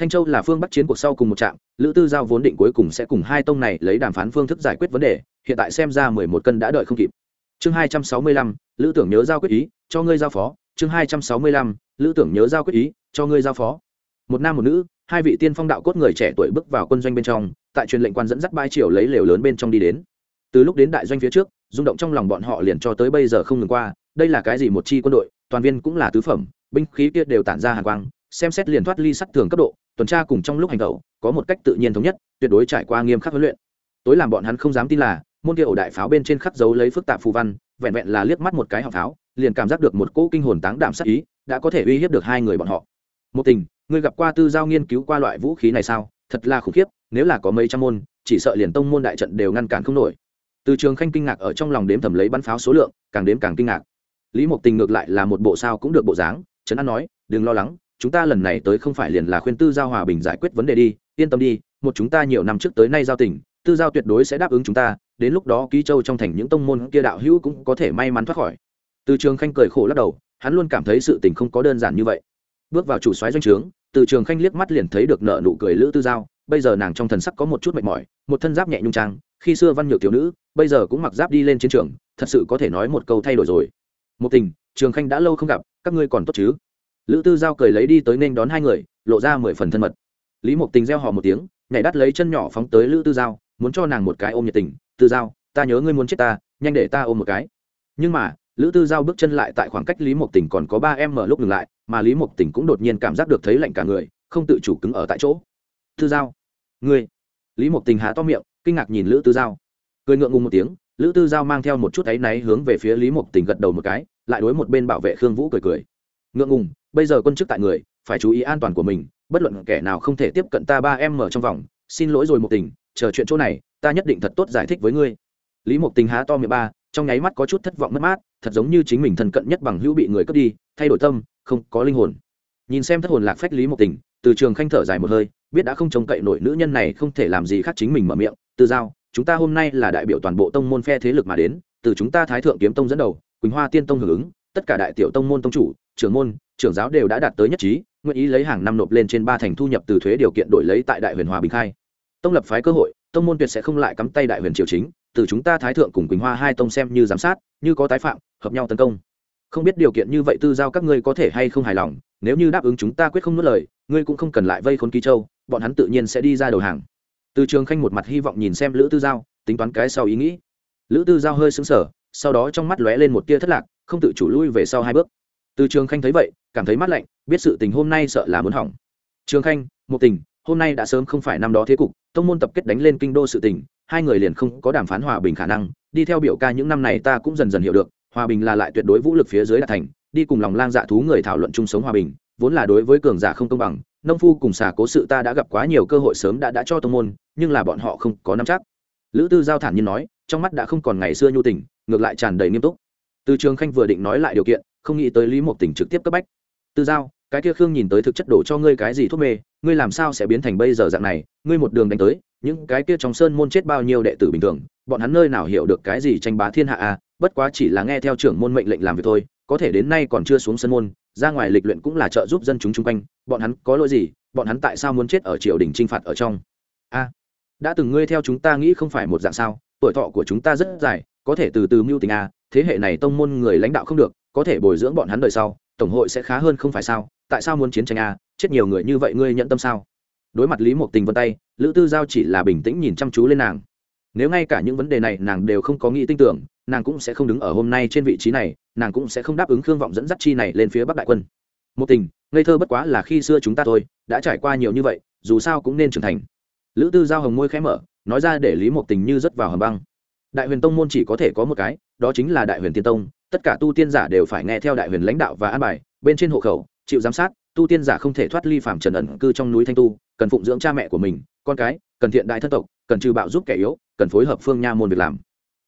thanh châu là phương bắc chiến cuộc sau cùng một trạm, lữ tư giao vốn định cuối cùng sẽ cùng hai tông này lấy đàm phán phương thức giải quyết vấn đề, hiện tại xem ra mười một cân đã đợi không kịp. Chương hai trăm sáu mươi lăm, lữ tưởng nhớ giao quyết ý, cho ngươi giao phó. Chương hai trăm sáu mươi lăm, lữ tưởng nhớ giao quyết ý, cho ngươi giao phó. Một nam một nữ, hai vị tiên phong đạo cốt người trẻ tuổi bước vào quân doanh bên trong, tại truyền lệnh quan dẫn dắt ba triệu lấy lều lớn bên trong đi đến. Từ lúc đến đại doanh phía trước, rung động trong lòng bọn họ liền cho tới bây giờ không ngừng qua, đây là cái gì một chi quân đội, toàn viên cũng là tứ phẩm, binh khí kia đều tản ra hàn quang, xem xét liền thoát ly sắt thường cấp độ tuần tra cùng trong lúc hành động có một cách tự nhiên thống nhất, tuyệt đối trải qua nghiêm khắc huấn luyện. Tối làm bọn hắn không dám tin là, môn kia ổ đại pháo bên trên khắc dấu lấy phức tạp phù văn, vẹn vẹn là liếc mắt một cái họng pháo, liền cảm giác được một cỗ kinh hồn táng đảm sắc ý, đã có thể uy hiếp được hai người bọn họ. Một tình, ngươi gặp qua tư giao nghiên cứu qua loại vũ khí này sao? Thật là khủng khiếp, nếu là có mấy trăm môn, chỉ sợ liền tông môn đại trận đều ngăn cản không nổi. Từ trường khanh kinh ngạc ở trong lòng đếm thầm lấy bắn pháo số lượng, càng đếm càng kinh ngạc. Lý mộc tình ngược lại là một bộ sao cũng được bộ dáng, trấn an nói, đừng lo lắng chúng ta lần này tới không phải liền là khuyên tư giao hòa bình giải quyết vấn đề đi, yên tâm đi, một chúng ta nhiều năm trước tới nay giao tình, tư giao tuyệt đối sẽ đáp ứng chúng ta, đến lúc đó ký châu trong thành những tông môn kia đạo hữu cũng có thể may mắn thoát khỏi. Từ trường khanh cười khổ lắc đầu, hắn luôn cảm thấy sự tình không có đơn giản như vậy. Bước vào chủ xoáy doanh trướng, từ trường khanh liếc mắt liền thấy được nợ nụ cười lữ tư giao, bây giờ nàng trong thần sắc có một chút mệt mỏi, một thân giáp nhẹ nhung trang, khi xưa văn nhược tiểu nữ, bây giờ cũng mặc giáp đi lên chiến trường, thật sự có thể nói một câu thay đổi rồi. Một tình, trường khanh đã lâu không gặp, các ngươi còn tốt chứ? Lữ tư giao cười lấy đi tới nên đón hai người, lộ ra mười phần thân mật. Lý mộc tình gieo họ một tiếng, nhảy đắt lấy chân nhỏ phóng tới lữ tư giao, muốn cho nàng một cái ôm nhiệt tình, tư giao, ta nhớ ngươi muốn chết ta, nhanh để ta ôm một cái. Nhưng mà, lữ tư giao bước chân lại tại khoảng cách lý mộc tình còn có ba em mở lúc ngừng lại, mà lý mộc tình cũng đột nhiên cảm giác được thấy lạnh cả người, không tự chủ cứng ở tại chỗ. Tư giao, ngươi? Lý mộc tình há to miệng, kinh ngạc nhìn lữ tư giao. Cười ngượng ngùng một tiếng, lữ tư giao mang theo một chút áy náy hướng về phía lý mộc tình gật đầu một cái, lại đối một bên bảo vệ khương vũ cười cười. Ngượng ngùng bây giờ quân chức tại người, phải chú ý an toàn của mình, bất luận kẻ nào không thể tiếp cận ta ba em mở trong vòng, xin lỗi rồi một tình, chờ chuyện chỗ này, ta nhất định thật tốt giải thích với ngươi. Lý một tình há to miệng ba, trong nháy mắt có chút thất vọng mất mát, thật giống như chính mình thân cận nhất bằng hữu bị người cướp đi, thay đổi tâm, không có linh hồn. Nhìn xem thất hồn lạc phách lý một tình, từ trường khanh thở dài một hơi, biết đã không trông cậy nổi nữ nhân này không thể làm gì khác chính mình mở miệng, từ giao, chúng ta hôm nay là đại biểu toàn bộ tông môn phe thế lực mà đến, từ chúng ta thái thượng kiếm tông dẫn đầu, quỳnh hoa tiên tông hưởng ứng, tất cả đại tiểu tông môn tông chủ, trưởng môn trưởng giáo đều đã đạt tới nhất trí, nguyện ý lấy hàng năm nộp lên trên ba thành thu nhập từ thuế điều kiện đổi lấy tại đại huyền hòa bình khai. Tông lập phái cơ hội, tông môn tuyệt sẽ không lại cắm tay đại huyền triều chính, từ chúng ta thái thượng cùng quỳnh hoa hai tông xem như giám sát, như có tái phạm, hợp nhau tấn công. Không biết điều kiện như vậy tư giao các ngươi có thể hay không hài lòng, nếu như đáp ứng chúng ta quyết không nuốt lời, ngươi cũng không cần lại vây khốn ký châu, bọn hắn tự nhiên sẽ đi ra đầu hàng. Từ trường khanh một mặt hy vọng nhìn xem lữ tư giao, tính toán cái sau ý nghĩ. Lữ tư giao hơi xứng sở sau đó trong mắt lóe lên một tia thất lạc, không tự chủ lui về sau hai bước từ trường khanh thấy vậy, cảm thấy mắt lạnh, biết sự tình hôm nay sợ là muốn hỏng. Trường khanh, một tình, hôm nay đã sớm không phải năm đó thế cục, tông môn tập kết đánh lên kinh đô sự tình, hai người liền không có đàm phán hòa bình khả năng, đi theo biểu ca những năm này ta cũng dần dần hiểu được, hòa bình là lại tuyệt đối vũ lực phía dưới đạt thành, đi cùng lòng lang dạ thú người thảo luận chung sống hòa bình, vốn là đối với cường giả không công bằng, nông phu cùng xà cố sự ta đã gặp quá nhiều cơ hội sớm đã đã cho tông môn, nhưng là bọn họ không có nắm chắc. Lữ tư giao thản nhiên nói, trong mắt đã không còn ngày xưa nhu tình, ngược lại tràn đầy nghiêm túc. Từ trường khanh vừa định nói lại điều kiện không nghĩ tới lý mộc tình trực tiếp cấp bách. Tư giao, cái kia khương nhìn tới thực chất đổ cho ngươi cái gì thuốc mê, ngươi làm sao sẽ biến thành bây giờ dạng này? Ngươi một đường đánh tới, những cái kia trong sơn môn chết bao nhiêu đệ tử bình thường, bọn hắn nơi nào hiểu được cái gì tranh bá thiên hạ à? Bất quá chỉ là nghe theo trưởng môn mệnh lệnh làm việc thôi, có thể đến nay còn chưa xuống sân môn, ra ngoài lịch luyện cũng là trợ giúp dân chúng chung quanh, bọn hắn có lỗi gì? Bọn hắn tại sao muốn chết ở triều đình t r i n h phạt ở trong? A, đã từng ngươi theo chúng ta nghĩ không phải một dạng sao? Tuổi thọ của chúng ta rất dài, có thể từ từ mưu tình a thế hệ này tông môn người lãnh đạo không được có thể bồi dưỡng bọn hắn đời sau, tổng hội sẽ khá hơn không phải sao? Tại sao muốn chiến tranh a chết nhiều người như vậy ngươi nhận tâm sao? Đối mặt lý một tình vân tay, lữ tư giao chỉ là bình tĩnh nhìn chăm chú lên nàng. Nếu ngay cả những vấn đề này nàng đều không có nghĩ tin tưởng, nàng cũng sẽ không đứng ở hôm nay trên vị trí này, nàng cũng sẽ không đáp ứng khương vọng dẫn dắt chi này lên phía bắc đại quân. Một tình, ngây thơ bất quá là khi xưa chúng ta thôi, đã trải qua nhiều như vậy, dù sao cũng nên trưởng thành. Lữ tư giao hồng môi khẽ mở, nói ra để lý một tình như rất vào hầm băng đại huyền tông môn chỉ có thể có một cái, đó chính là đại huyền tiên tông, tất cả tu tiên giả đều phải nghe theo đại huyền lãnh đạo và an bài, bên trên hộ khẩu, chịu giám sát, tu tiên giả không thể thoát ly phạm trần ẩn cư trong núi thanh tu, cần phụng dưỡng cha mẹ của mình, con cái, cần thiện đại thân tộc, cần trừ bạo giúp kẻ yếu, cần phối hợp phương nha môn việc làm.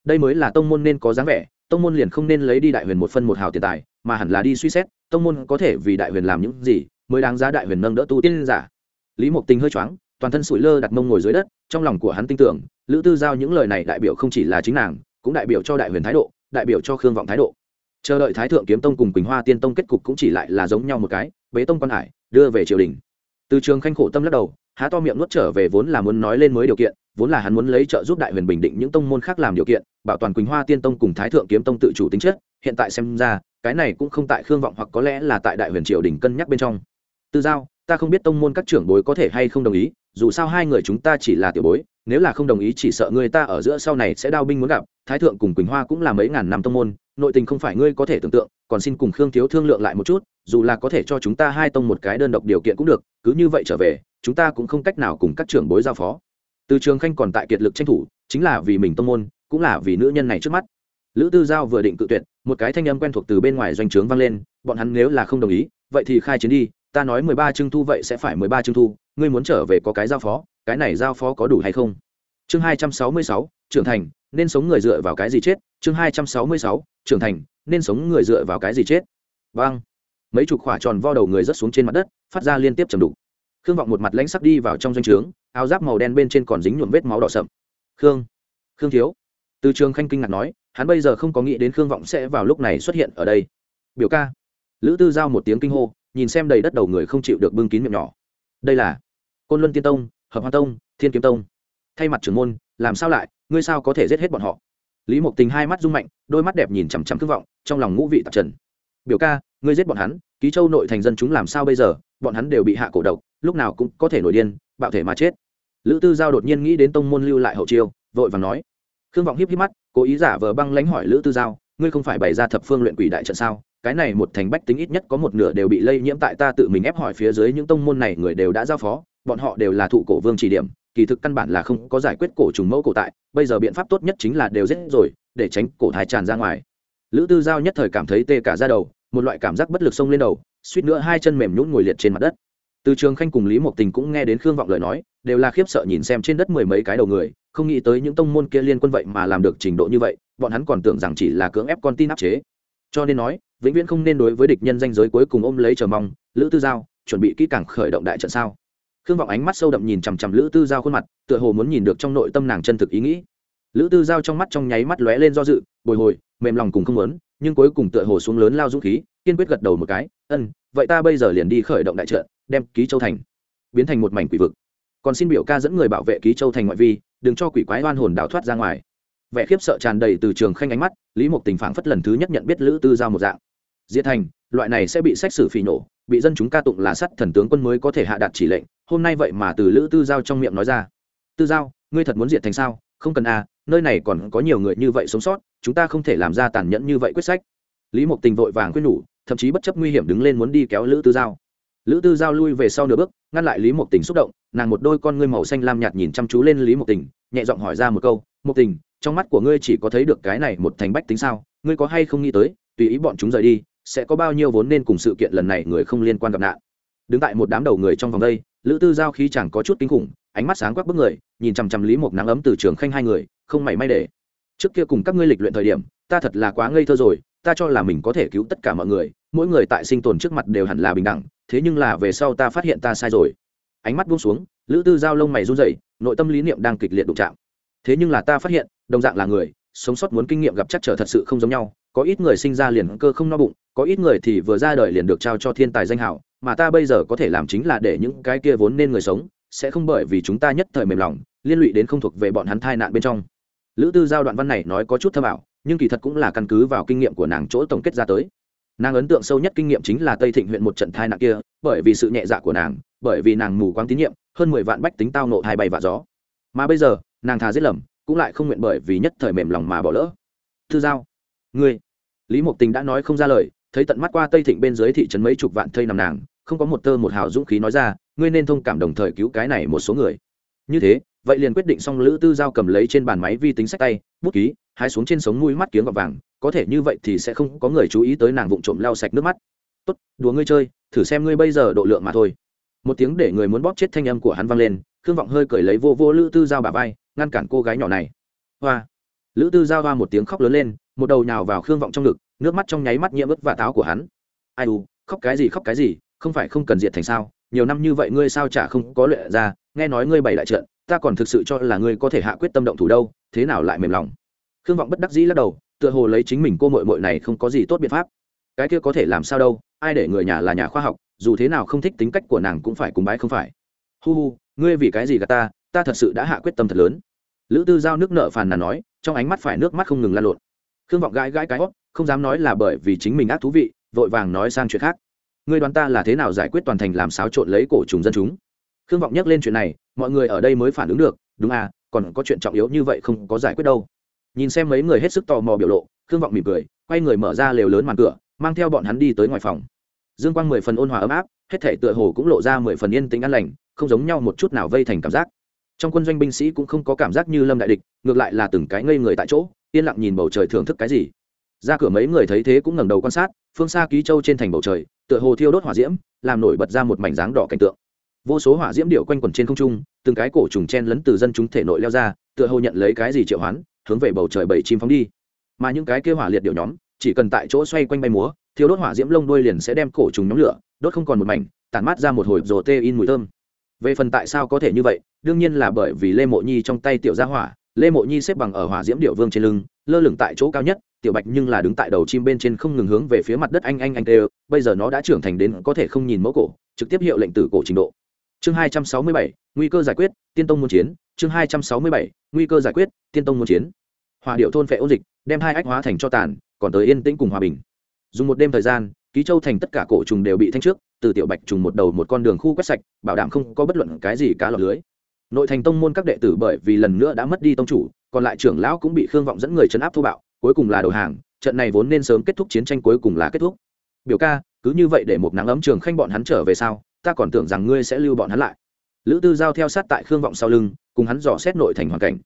Đây mới là tông môn nên có dáng vẻ, tông môn liền không nên lấy đi đại huyền một phân một hào tiền tài, mà hẳn là đi suy xét, tông môn có thể vì đại huyền làm những gì mới đáng giá đại huyền nâng đỡ tu tiên giả. Lý mộc tình hơi choáng, toàn thân sủi lơ đặt mông ngồi dưới đất, trong lòng của hắn tin tưởng lữ tư giao những lời này đại biểu không chỉ là chính nàng, cũng đại biểu cho đại huyền thái độ, đại biểu cho khương vọng thái độ. Chờ đợi thái thượng kiếm tông cùng quỳnh hoa tiên tông kết cục cũng chỉ lại là giống nhau một cái, bế tông quan hải, đưa về triều đình. Từ trường khanh khổ tâm lắc đầu, há to miệng nuốt trở về vốn là muốn nói lên mới điều kiện, vốn là hắn muốn lấy trợ giúp đại huyền bình định những tông môn khác làm điều kiện, bảo toàn quỳnh hoa tiên tông cùng thái thượng kiếm tông tự chủ tính chất, hiện tại xem ra, cái này cũng không tại khương vọng hoặc có lẽ là tại đại huyền triều đình cân nhắc bên trong. Tư giao, ta không biết tông môn các trưởng bối có thể hay không đồng ý, dù sao hai người chúng ta chỉ là tiểu bối nếu là không đồng ý chỉ sợ người ta ở giữa sau này sẽ đao binh muốn gặp, thái thượng cùng quỳnh hoa cũng là mấy ngàn năm tông môn, nội tình không phải ngươi có thể tưởng tượng, còn xin cùng khương thiếu thương lượng lại một chút, dù là có thể cho chúng ta hai tông một cái đơn độc điều kiện cũng được, cứ như vậy trở về, chúng ta cũng không cách nào cùng các trưởng bối giao phó. Từ trường khanh còn tại kiệt lực tranh thủ, chính là vì mình tông môn, cũng là vì nữ nhân này trước mắt. Lữ tư giao vừa định cự tuyệt, một cái thanh âm quen thuộc từ bên ngoài doanh trướng vang lên, bọn hắn nếu là không đồng ý, vậy thì khai chiến đi, ta nói mười ba trưng thu vậy sẽ phải mười ba trưng thu, ngươi muốn trở về có cái giao phó cái này giao phó có đủ hay không? Chương hai trăm sáu mươi sáu, trưởng thành, nên sống người dựa vào cái gì chết? Chương hai trăm sáu mươi sáu, trưởng thành, nên sống người dựa vào cái gì chết? Vâng. Mấy chục khỏa tròn vo đầu người rớt xuống trên mặt đất, phát ra liên tiếp chầm đục. Khương vọng một mặt lãnh sắc đi vào trong doanh trướng, áo giáp màu đen bên trên còn dính nhuộm vết máu đỏ sậm. Khương khương thiếu. Từ trường khanh kinh ngạc nói, hắn bây giờ không có nghĩ đến khương vọng sẽ vào lúc này xuất hiện ở đây. Biểu ca. Lữ tư giao một tiếng kinh hô, nhìn xem đầy đất đầu người không chịu được bưng kín miệng nhỏ. Đây là côn luân tiên tông hợp hoa tông, thiên kiếm tông. Thay mặt trưởng môn, làm sao lại, ngươi sao có thể giết hết bọn họ? Lý mộc tình hai mắt rung mạnh, đôi mắt đẹp nhìn chằm chằm thương vọng, trong lòng ngũ vị tạp trần. Biểu ca, ngươi giết bọn hắn, ký châu nội thành dân chúng làm sao bây giờ? Bọn hắn đều bị hạ cổ độc, lúc nào cũng có thể nổi điên, bạo thể mà chết. Lữ tư giao đột nhiên nghĩ đến tông môn lưu lại hậu chiêu, vội và nói. Khương vọng hiếp hiếp mắt, cố ý giả vờ băng lánh hỏi lữ tư giao, ngươi không phải bày ra thập phương luyện quỷ đại trận sao? Cái này một thành bách tính ít nhất có một nửa đều bị lây nhiễm tại ta tự mình ép hỏi phía dưới những tông môn này người đều đã giao phó bọn họ đều là thụ cổ vương chỉ điểm, kỳ thực căn bản là không có giải quyết cổ trùng mẫu cổ tại, bây giờ biện pháp tốt nhất chính là đều giết rồi, để tránh cổ thai tràn ra ngoài. Lữ tư giao nhất thời cảm thấy tê cả ra đầu, một loại cảm giác bất lực xông lên đầu, suýt nữa hai chân mềm nhũn ngồi liệt trên mặt đất. Từ trường khanh cùng lý mộc tình cũng nghe đến khương vọng lời nói, đều là khiếp sợ nhìn xem trên đất mười mấy cái đầu người, không nghĩ tới những tông môn kia liên quân vậy mà làm được trình độ như vậy, bọn hắn còn tưởng rằng chỉ là cưỡng ép con tin áp chế. Cho nên nói, vĩnh viễn không nên đối với địch nhân danh giới cuối cùng ôm lấy chờ mong, lữ tư giao, chuẩn bị kỹ càng khởi động đại trận sao? Khương vọng ánh mắt sâu đậm nhìn chằm chằm lữ tư giao khuôn mặt tựa hồ muốn nhìn được trong nội tâm nàng chân thực ý nghĩ. Lữ tư giao trong mắt trong nháy mắt lóe lên do dự bồi hồi mềm lòng cùng không muốn nhưng cuối cùng tựa hồ xuống lớn lao dũng khí kiên quyết gật đầu một cái ân vậy ta bây giờ liền đi khởi động đại trợ, đem ký châu thành biến thành một mảnh quỷ vực. Còn xin biểu ca dẫn người bảo vệ ký châu thành ngoại vi đừng cho quỷ quái oan hồn đào thoát ra ngoài. Vẻ khiếp sợ tràn đầy từ trường khanh ánh mắt lý mục tình phảng phất lần thứ nhất nhận biết lữ tư giao một dạng. Diệt thành loại này sẽ bị xét xử phỉ nổ, bị dân chúng ca tụng là sắt thần tướng quân mới có thể hạ đạt chỉ lệnh, hôm nay vậy mà từ lữ tư giao trong miệng nói ra. Tư giao, ngươi thật muốn diệt thành sao? Không cần à nơi này còn có nhiều người như vậy sống sót, chúng ta không thể làm ra tàn nhẫn như vậy quyết sách. Lý mộc tình vội vàng quyết nhủ, thậm chí bất chấp nguy hiểm đứng lên muốn đi kéo lữ tư giao. Lữ tư giao lui về sau nửa bước, ngăn lại lý mộc tình xúc động, nàng một đôi con ngươi màu xanh lam nhạt nhìn chăm chú lên lý mộc tình, nhẹ giọng hỏi ra một câu, mộc tình, trong mắt của ngươi chỉ có thấy được cái này một thành bách tính sao? Ngươi có hay không nghĩ tới, tùy ý bọn chúng rời đi sẽ có bao nhiêu vốn nên cùng sự kiện lần này người không liên quan gặp nạn. Đứng tại một đám đầu người trong vòng đây, lữ tư giao khí chẳng có chút kinh khủng, ánh mắt sáng quắc bức người, nhìn chằm chằm lý mộc nắng ấm từ trường khanh hai người, không mảy may để. Trước kia cùng các ngươi lịch luyện thời điểm, ta thật là quá ngây thơ rồi, ta cho là mình có thể cứu tất cả mọi người, mỗi người tại sinh tồn trước mặt đều hẳn là bình đẳng, thế nhưng là về sau ta phát hiện ta sai rồi. Ánh mắt buông xuống, lữ tư giao lông mày run rẩy, nội tâm lý niệm đang kịch liệt đụng chạm. Thế nhưng là ta phát hiện, đồng dạng là người, sống sót muốn kinh nghiệm gặp chắc trở thật sự không giống nhau có ít người sinh ra liền cơ không no bụng, có ít người thì vừa ra đời liền được trao cho thiên tài danh hảo mà ta bây giờ có thể làm chính là để những cái kia vốn nên người sống, sẽ không bởi vì chúng ta nhất thời mềm lòng, liên lụy đến không thuộc về bọn hắn thai nạn bên trong. Lữ tư giao đoạn văn này nói có chút thâm ảo, nhưng kỳ thật cũng là căn cứ vào kinh nghiệm của nàng chỗ tổng kết ra tới. Nàng ấn tượng sâu nhất kinh nghiệm chính là tây thịnh huyện một trận thai nạn kia, bởi vì sự nhẹ dạ của nàng, bởi vì nàng mù quáng tín nhiệm, hơn mười vạn bách tính tao nộ hai bay và gió. Mà bây giờ, nàng thà giết lầm, cũng lại không nguyện bởi vì nhất thời mềm lòng mà bỏ lỡ. Thư giao ngươi. Lý mộc tình đã nói không ra lời, thấy tận mắt qua tây thịnh bên dưới thị trấn mấy chục vạn thây nằm nàng, không có một tơ một hào dũng khí nói ra, ngươi nên thông cảm đồng thời cứu cái này một số người. Như thế, vậy liền quyết định xong lữ tư giao cầm lấy trên bàn máy vi tính sách tay, bút ký, hái xuống trên sống mũi mắt kiếng gọt vàng, có thể như vậy thì sẽ không có người chú ý tới nàng vụng trộm lau sạch nước mắt. Tốt, đùa ngươi chơi, thử xem ngươi bây giờ độ lượng mà thôi. Một tiếng để người muốn bóp chết thanh âm của hắn vang lên, khương vọng hơi cười lấy vô vô lữ tư giao bà vai, ngăn cản cô gái nhỏ này. Hoa. Lữ tư giao hoa một tiếng khóc lớn lên một đầu nhào vào khương vọng trong ngực, nước mắt trong nháy mắt nhiễm ướt và táo của hắn. Ai u, khóc cái gì, khóc cái gì, không phải không cần diệt thành sao? Nhiều năm như vậy ngươi sao chả không có luyện ra? Nghe nói ngươi bày đại trận, ta còn thực sự cho là ngươi có thể hạ quyết tâm động thủ đâu, thế nào lại mềm lòng? Khương vọng bất đắc dĩ lắc đầu, tựa hồ lấy chính mình cô mội mội này không có gì tốt biện pháp. Cái kia có thể làm sao đâu, ai để người nhà là nhà khoa học, dù thế nào không thích tính cách của nàng cũng phải cùng bái không phải. Hu hu, ngươi vì cái gì gà ta? Ta thật sự đã hạ quyết tâm thật lớn. Lữ tư giao nước nợ phàn nàn nói, trong ánh mắt phải nước mắt không ngừng lan lộn khương vọng gãi gãi cái hót, không dám nói là bởi vì chính mình ác thú vị, vội vàng nói sang chuyện khác. Ngươi đoán ta là thế nào giải quyết toàn thành làm xáo trộn lấy cổ trùng dân chúng? Khương vọng nhắc lên chuyện này, mọi người ở đây mới phản ứng được, đúng à còn có chuyện trọng yếu như vậy không có giải quyết đâu. Nhìn xem mấy người hết sức tò mò biểu lộ, khương vọng mỉm cười, quay người mở ra lều lớn màn cửa, mang theo bọn hắn đi tới ngoài phòng. Dương quang mười phần ôn hòa ấm áp, hết thể tựa hồ cũng lộ ra mười phần yên tĩnh an lành, không giống nhau một chút nào vây thành cảm giác. Trong quân doanh binh sĩ cũng không có cảm giác như lâm đại địch, ngược lại là từng cái ngây người tại chỗ yên lặng nhìn bầu trời thưởng thức cái gì. Ra cửa mấy người thấy thế cũng ngẩng đầu quan sát, phương xa ký châu trên thành bầu trời, tựa hồ thiêu đốt hỏa diễm, làm nổi bật ra một mảnh dáng đỏ cảnh tượng. Vô số hỏa diễm điệu quanh quẩn trên không trung, từng cái cổ trùng chen lấn từ dân chúng thể nội leo ra, tựa hồ nhận lấy cái gì triệu hoán, hướng về bầu trời bảy chim phóng đi. Mà những cái kêu hỏa liệt điệu nhóm, chỉ cần tại chỗ xoay quanh bay múa, thiêu đốt hỏa diễm lông đuôi liền sẽ đem cổ trùng nhóm lửa, đốt không còn một mảnh, tản mát ra một hồi rồ tê in mùi thơm. Về phần tại sao có thể như vậy, đương nhiên là bởi vì lê mộ nhi trong tay tiểu gia hỏa lê mộ nhi xếp bằng ở hỏa diễm điệu vương trên lưng, lơ lửng tại chỗ cao nhất, tiểu bạch nhưng là đứng tại đầu chim bên trên không ngừng hướng về phía mặt đất anh anh anh tê bây giờ nó đã trưởng thành đến có thể không nhìn mẫu cổ, trực tiếp hiệu lệnh tử cổ trình độ. Chương hai trăm sáu mươi bảy, nguy cơ giải quyết, tiên tông muốn chiến. Chương hai trăm sáu mươi bảy, nguy cơ giải quyết, tiên tông muốn chiến. Hòa điệu thôn phệ ôn dịch, đem hai ách hóa thành cho tàn, còn tới yên tĩnh cùng hòa bình. Dùng một đêm thời gian, ký châu thành tất cả cổ trùng đều bị thanh trước, từ tiểu bạch trùng một đầu một con đường khu quét sạch, bảo đảm không có bất luận cái gì cá lọc lưới nội thành tông môn các đệ tử bởi vì lần nữa đã mất đi tông chủ, còn lại trưởng lão cũng bị khương vọng dẫn người chấn áp thô bạo, cuối cùng là đầu hàng, trận này vốn nên sớm kết thúc chiến tranh cuối cùng là kết thúc. Biểu ca, cứ như vậy để một nắng ấm trường khanh bọn hắn trở về sau ta còn tưởng rằng ngươi sẽ lưu bọn hắn lại. Lữ tư giao theo sát tại khương vọng sau lưng, cùng hắn dò xét nội thành hoàn cảnh.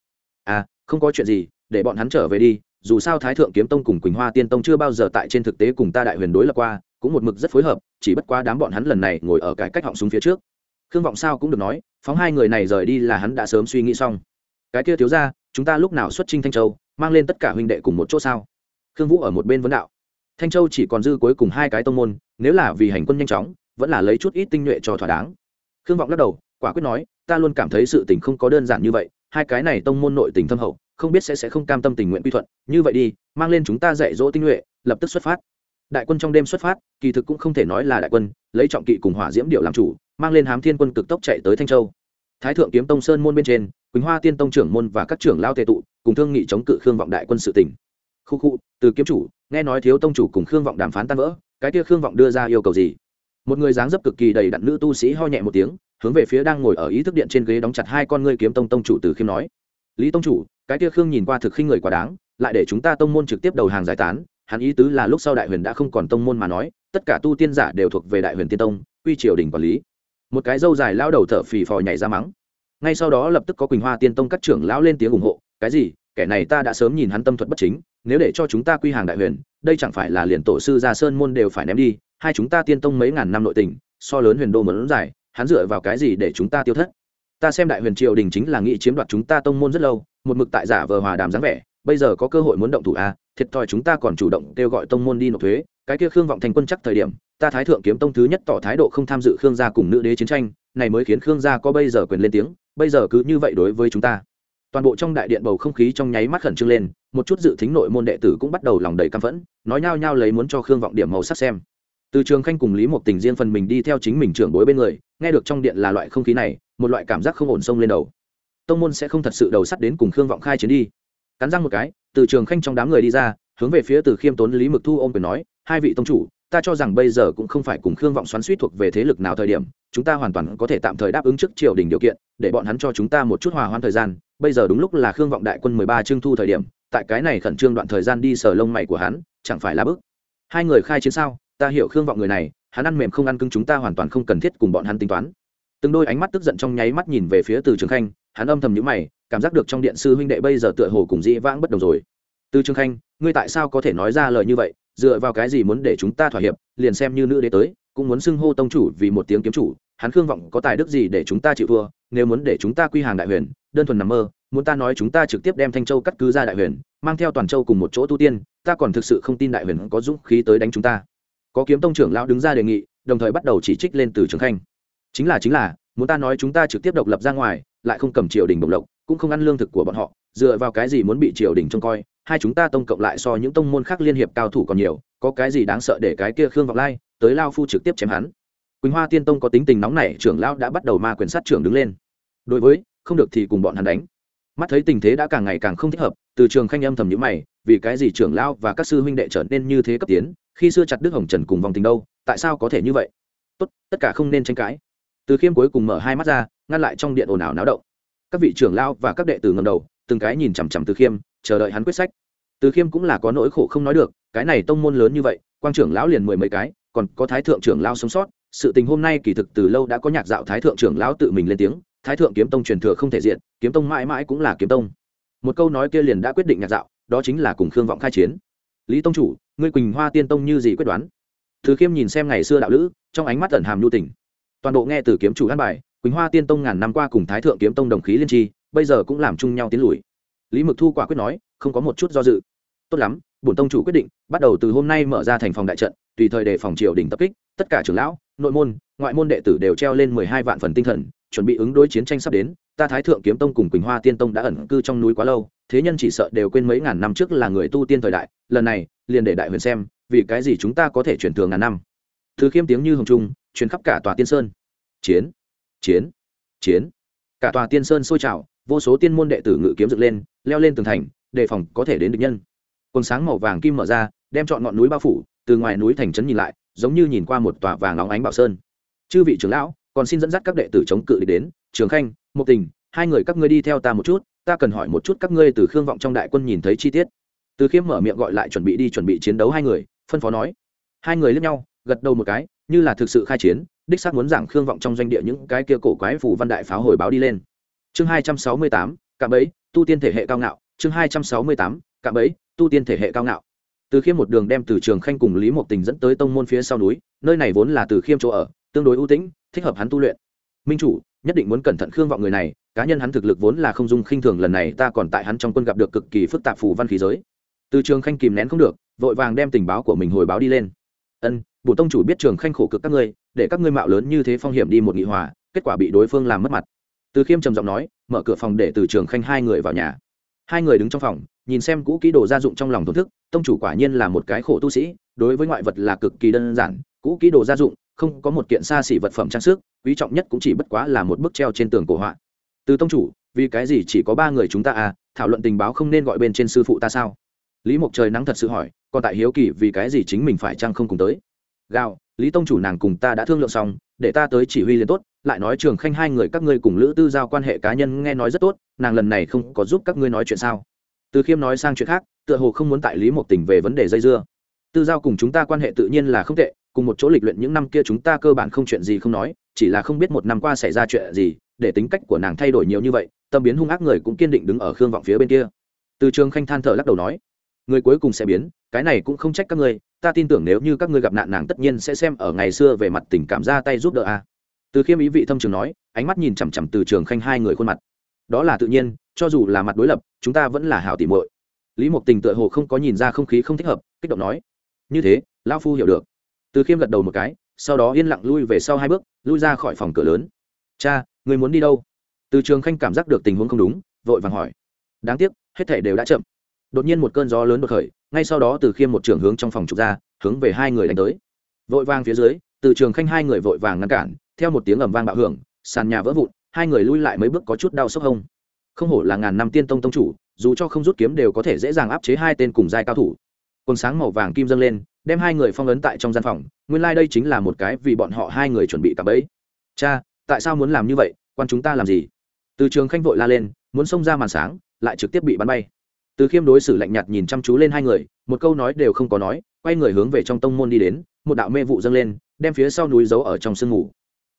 À không có chuyện gì, để bọn hắn trở về đi, dù sao thái thượng kiếm tông cùng quỳnh hoa tiên tông chưa bao giờ tại trên thực tế cùng ta đại huyền đối lập qua, cũng một mực rất phối hợp, chỉ bất quá đám bọn hắn lần này ngồi ở cái cách họng súng phía trước khương vọng sao cũng được nói, phóng hai người này rời đi là hắn đã sớm suy nghĩ xong. Cái kia thiếu ra chúng ta lúc nào xuất trinh thanh châu, mang lên tất cả huynh đệ cùng một chỗ sao? Khương vũ ở một bên vấn đạo. Thanh châu chỉ còn dư cuối cùng hai cái tông môn, nếu là vì hành quân nhanh chóng, vẫn là lấy chút ít tinh nhuệ cho thỏa đáng. Khương vọng lắc đầu, quả quyết nói, ta luôn cảm thấy sự tình không có đơn giản như vậy, hai cái này tông môn nội tình thâm hậu, không biết sẽ sẽ không cam tâm tình nguyện quy thuận, như vậy đi, mang lên chúng ta dạy dỗ tinh nhuệ, lập tức xuất phát đại quân trong đêm xuất phát, kỳ thực cũng không thể nói là đại quân, lấy trọng kỵ cùng hỏa diễm điệu làm chủ, mang lên hám thiên quân cực tốc chạy tới thanh châu. Thái thượng kiếm tông sơn môn bên trên, quỳnh hoa tiên tông trưởng môn và các trưởng lao tệ tụ, cùng thương nghị chống cự khương vọng đại quân sự tỉnh khu khu, từ kiếm chủ, nghe nói thiếu tông chủ cùng khương vọng đàm phán tan vỡ, cái kia khương vọng đưa ra yêu cầu gì? Một người dáng dấp cực kỳ đầy đặn nữ tu sĩ ho nhẹ một tiếng, hướng về phía đang ngồi ở ý thức điện trên ghế đóng chặt hai con ngươi kiếm tông tông chủ từ khiêm nói, lý tông chủ, cái kia khương nhìn qua thực khinh người quá đáng, lại để chúng ta tông môn trực tiếp đầu hàng giải tán hắn ý tứ là lúc sau đại huyền đã không còn tông môn mà nói, tất cả tu tiên giả đều thuộc về đại huyền tiên tông, quy triều đình quản lý. Một cái dâu dài lao đầu thở phì phò nhảy ra mắng. Ngay sau đó lập tức có quỳnh hoa tiên tông các trưởng lão lên tiếng ủng hộ, cái gì? Kẻ này ta đã sớm nhìn hắn tâm thuật bất chính, nếu để cho chúng ta quy hàng đại huyền, đây chẳng phải là liền tổ sư gia sơn môn đều phải ném đi, hai chúng ta tiên tông mấy ngàn năm nội tình, so lớn huyền đô mẫn dài, hắn dựa vào cái gì để chúng ta tiêu thất? Ta xem đại huyền triều đình chính là nghĩ chiếm đoạt chúng ta tông môn rất lâu, một mực tại giả vờ hòa đàm dáng vẻ bây giờ có cơ hội muốn động thủ a thiệt thòi chúng ta còn chủ động kêu gọi tông môn đi nộp thuế. Cái kia khương vọng thành quân chắc thời điểm, ta thái thượng kiếm tông thứ nhất tỏ thái độ không tham dự khương gia cùng nữ đế chiến tranh, này mới khiến khương gia có bây giờ quyền lên tiếng, bây giờ cứ như vậy đối với chúng ta. Toàn bộ trong đại điện bầu không khí trong nháy mắt khẩn trương lên, một chút dự tính nội môn đệ tử cũng bắt đầu lòng đầy căm phẫn, nói nhao nhao lấy muốn cho khương vọng điểm màu sắc xem. Từ trường khanh cùng lý một tình riêng phần mình đi theo chính mình trưởng bối bên người, nghe được trong điện là loại không khí này, một loại cảm giác không ổn sông lên đầu. Tông môn sẽ không thật sự đầu sắt đến cùng khương vọng khai chiến đi cắn răng một cái, từ trường khanh trong đám người đi ra, hướng về phía từ khiêm tốn lý mực thu ôm quyền nói, hai vị tông chủ, ta cho rằng bây giờ cũng không phải cùng khương vọng xoắn suýt thuộc về thế lực nào thời điểm, chúng ta hoàn toàn có thể tạm thời đáp ứng trước triều đình điều kiện, để bọn hắn cho chúng ta một chút hòa hoãn thời gian. Bây giờ đúng lúc là khương vọng đại quân mười ba trương thu thời điểm, tại cái này khẩn trương đoạn thời gian đi sờ lông mày của hắn, chẳng phải là bức. Hai người khai chiến sao? Ta hiểu khương vọng người này, hắn ăn mềm không ăn cứng chúng ta hoàn toàn không cần thiết cùng bọn hắn tính toán. Từng đôi ánh mắt tức giận trong nháy mắt nhìn về phía từ trường khanh hắn âm thầm nhíu mày, cảm giác được trong điện sư huynh đệ bây giờ tựa hồ cùng dĩ vãng bất đồng rồi. Từ trường khanh, ngươi tại sao có thể nói ra lời như vậy? Dựa vào cái gì muốn để chúng ta thỏa hiệp, liền xem như nữ đế tới, cũng muốn xưng hô tông chủ vì một tiếng kiếm chủ, hắn khương vọng có tài đức gì để chúng ta chịu thua, nếu muốn để chúng ta quy hàng đại huyền, đơn thuần nằm mơ, muốn ta nói chúng ta trực tiếp đem thanh châu cắt cứ ra đại huyền, mang theo toàn châu cùng một chỗ tu tiên, ta còn thực sự không tin đại huyền có dũng khí tới đánh chúng ta. Có kiếm tông trưởng lão đứng ra đề nghị, đồng thời bắt đầu chỉ trích lên từ trường khanh. Chính là chính là, muốn ta nói chúng ta trực tiếp độc lập ra ngoài lại không cầm triều đình bổng lộc, cũng không ăn lương thực của bọn họ, dựa vào cái gì muốn bị triều đình trông coi, hai chúng ta tông cộng lại so những tông môn khác liên hiệp cao thủ còn nhiều, có cái gì đáng sợ để cái kia khương vọng lai tới lao phu trực tiếp chém hắn. Quỳnh hoa tiên tông có tính tình nóng nảy, trưởng lão đã bắt đầu ma quyền sát trưởng đứng lên. Đối với, không được thì cùng bọn hắn đánh. Mắt thấy tình thế đã càng ngày càng không thích hợp, từ trường khanh âm thầm nhữ mày, vì cái gì trưởng lão và các sư huynh đệ trở nên như thế cấp tiến, khi xưa chặt đức hồng trần cùng vòng tình đâu, tại sao có thể như vậy? Tốt, tất cả không nên tranh cãi. Từ khiêm cuối cùng mở hai mắt ra ngăn lại trong điện ồn ào náo động. Các vị trưởng lão và các đệ tử ngầm đầu, từng cái nhìn chằm chằm từ khiêm, chờ đợi hắn quyết sách. Từ khiêm cũng là có nỗi khổ không nói được, cái này tông môn lớn như vậy, quang trưởng lão liền mười mấy cái, còn có thái thượng trưởng lão sống sót, sự tình hôm nay kỳ thực từ lâu đã có nhạc dạo thái thượng trưởng lão tự mình lên tiếng, thái thượng kiếm tông truyền thừa không thể diện, kiếm tông mãi mãi cũng là kiếm tông. Một câu nói kia liền đã quyết định nhạc dạo, đó chính là cùng khương vọng khai chiến. Lý tông chủ, ngươi quỳnh hoa tiên tông như gì quyết đoán? Thứ khiêm nhìn xem ngày xưa đạo lữ, trong ánh mắt ẩn hàm nhu tình. Toàn bộ nghe từ kiếm chủ an bài quỳnh hoa tiên tông ngàn năm qua cùng thái thượng kiếm tông đồng khí liên tri, bây giờ cũng làm chung nhau tiến lùi. Lý mực thu quả quyết nói, không có một chút do dự. Tốt lắm, bổn tông chủ quyết định, bắt đầu từ hôm nay mở ra thành phòng đại trận, tùy thời để phòng triều đình tập kích, tất cả trưởng lão, nội môn, ngoại môn đệ tử đều treo lên mười hai vạn phần tinh thần, chuẩn bị ứng đối chiến tranh sắp đến. Ta thái thượng kiếm tông cùng quỳnh hoa tiên tông đã ẩn cư trong núi quá lâu, thế nhân chỉ sợ đều quên mấy ngàn năm trước là người tu tiên thời đại, lần này, liền để đại huyền xem, vì cái gì chúng ta có thể chuyển thường ngàn năm. Thứ khiêm tiếng như hồng trung, truyền khắp cả tòa tiên sơn. Chiến chiến chiến. Cả tòa tiên sơn sôi trào, vô số tiên môn đệ tử ngự kiếm dựng lên, leo lên tường thành đề phòng có thể đến địch nhân. Quần sáng màu vàng kim mở ra, đem chọn ngọn núi bao phủ, từ ngoài núi thành trấn nhìn lại, giống như nhìn qua một tòa vàng óng ánh bảo sơn. Chư vị trưởng lão, còn xin dẫn dắt các đệ tử chống cự địch đến. Trường khanh một tình, hai người các ngươi đi theo ta một chút, ta cần hỏi một chút các ngươi từ khương vọng trong đại quân nhìn thấy chi tiết. Từ khiêm mở miệng gọi lại chuẩn bị đi chuẩn bị chiến đấu hai người, phân phó nói. Hai người lướt nhau, gật đầu một cái như là thực sự khai chiến, đích xác muốn giảng khương vọng trong doanh địa những cái kia cổ quái phủ văn đại pháo hồi báo đi lên. Chương hai trăm sáu mươi tám, cạm ấy tu tiên thể hệ cao ngạo. Chương hai trăm sáu mươi tám, cạm ấy tu tiên thể hệ cao ngạo. Từ khiêm một đường đem từ trường khanh cùng lý mộc tình dẫn tới tông môn phía sau núi, nơi này vốn là từ khiêm chỗ ở, tương đối ưu tĩnh, thích hợp hắn tu luyện. Minh chủ, nhất định muốn cẩn thận khương vọng người này, cá nhân hắn thực lực vốn là không dung khinh thường, lần này ta còn tại hắn trong quân gặp được cực kỳ phức tạp phù văn khí giới. Từ trường khanh kìm nén không được, vội vàng đem tình báo của mình hồi báo đi lên. Ân bổ tông chủ biết trường khanh khổ cực các ngươi, để các ngươi mạo lớn như thế phong hiểm đi một nghị hòa, kết quả bị đối phương làm mất mặt. Từ khiêm trầm giọng nói, mở cửa phòng để từ trường khanh hai người vào nhà. Hai người đứng trong phòng, nhìn xem cũ kỹ đồ gia dụng trong lòng thổn thức, tông chủ quả nhiên là một cái khổ tu sĩ, đối với ngoại vật là cực kỳ đơn giản, cũ kỹ đồ gia dụng, không có một kiện xa xỉ vật phẩm trang sức, quý trọng nhất cũng chỉ bất quá là một bức treo trên tường cổ họa. Từ tông chủ, vì cái gì chỉ có ba người chúng ta à thảo luận tình báo không nên gọi bên trên sư phụ ta sao? Lý mộc trời nắng thật sự hỏi, còn tại hiếu kỳ vì cái gì chính mình phải chăng không cùng tới? Gạo lý tông chủ nàng cùng ta đã thương lượng xong, để ta tới chỉ huy liền tốt, lại nói trường khanh hai người các ngươi cùng lữ tư giao quan hệ cá nhân nghe nói rất tốt, nàng lần này không có giúp các ngươi nói chuyện sao? Từ khiêm nói sang chuyện khác, tựa hồ không muốn tại lý một tình về vấn đề dây dưa. Tư giao cùng chúng ta quan hệ tự nhiên là không tệ, cùng một chỗ lịch luyện những năm kia chúng ta cơ bản không chuyện gì không nói, chỉ là không biết một năm qua xảy ra chuyện gì, để tính cách của nàng thay đổi nhiều như vậy, tâm biến hung ác người cũng kiên định đứng ở khương vọng phía bên kia. Từ trường khanh than thở lắc đầu nói, người cuối cùng sẽ biến cái này cũng không trách các ngươi, ta tin tưởng nếu như các ngươi gặp nạn nàng tất nhiên sẽ xem ở ngày xưa về mặt tình cảm ra tay giúp đỡ a. Từ khiêm ý vị thâm trường nói, ánh mắt nhìn chằm chằm từ trường khanh hai người khuôn mặt. Đó là tự nhiên, cho dù là mặt đối lập, chúng ta vẫn là hảo tỉ muội. Lý mộc tình tựa hồ không có nhìn ra không khí không thích hợp, kích động nói, như thế, lão phu hiểu được. Từ khiêm gật đầu một cái, sau đó yên lặng lui về sau hai bước, lui ra khỏi phòng cửa lớn. Cha người muốn đi đâu? Từ trường khanh cảm giác được tình huống không đúng, vội vàng hỏi. Đáng tiếc, hết thể đều đã chậm đột nhiên một cơn gió lớn đột khởi, ngay sau đó từ khiêm một trường hướng trong phòng trục ra, hướng về hai người đánh tới. Vội vàng phía dưới, từ trường khanh hai người vội vàng ngăn cản, theo một tiếng ầm vang bạo hưởng, sàn nhà vỡ vụn, hai người lui lại mấy bước có chút đau sốc hông. Không hổ là ngàn năm tiên tông tông chủ, dù cho không rút kiếm đều có thể dễ dàng áp chế hai tên cùng giai cao thủ. Quần sáng màu vàng kim dâng lên, đem hai người phong ấn tại trong gian phòng, nguyên lai、like、đây chính là một cái vì bọn họ hai người chuẩn bị cặp ấy cha, tại sao muốn làm như vậy, quan chúng ta làm gì? Từ trường khanh vội la lên, muốn xông ra màn sáng, lại trực tiếp bị bắn bay từ khiêm đối xử lạnh nhạt nhìn chăm chú lên hai người, một câu nói đều không có nói, quay người hướng về trong tông môn đi đến, một đạo mê vụ dâng lên, đem phía sau núi giấu ở trong sương ngủ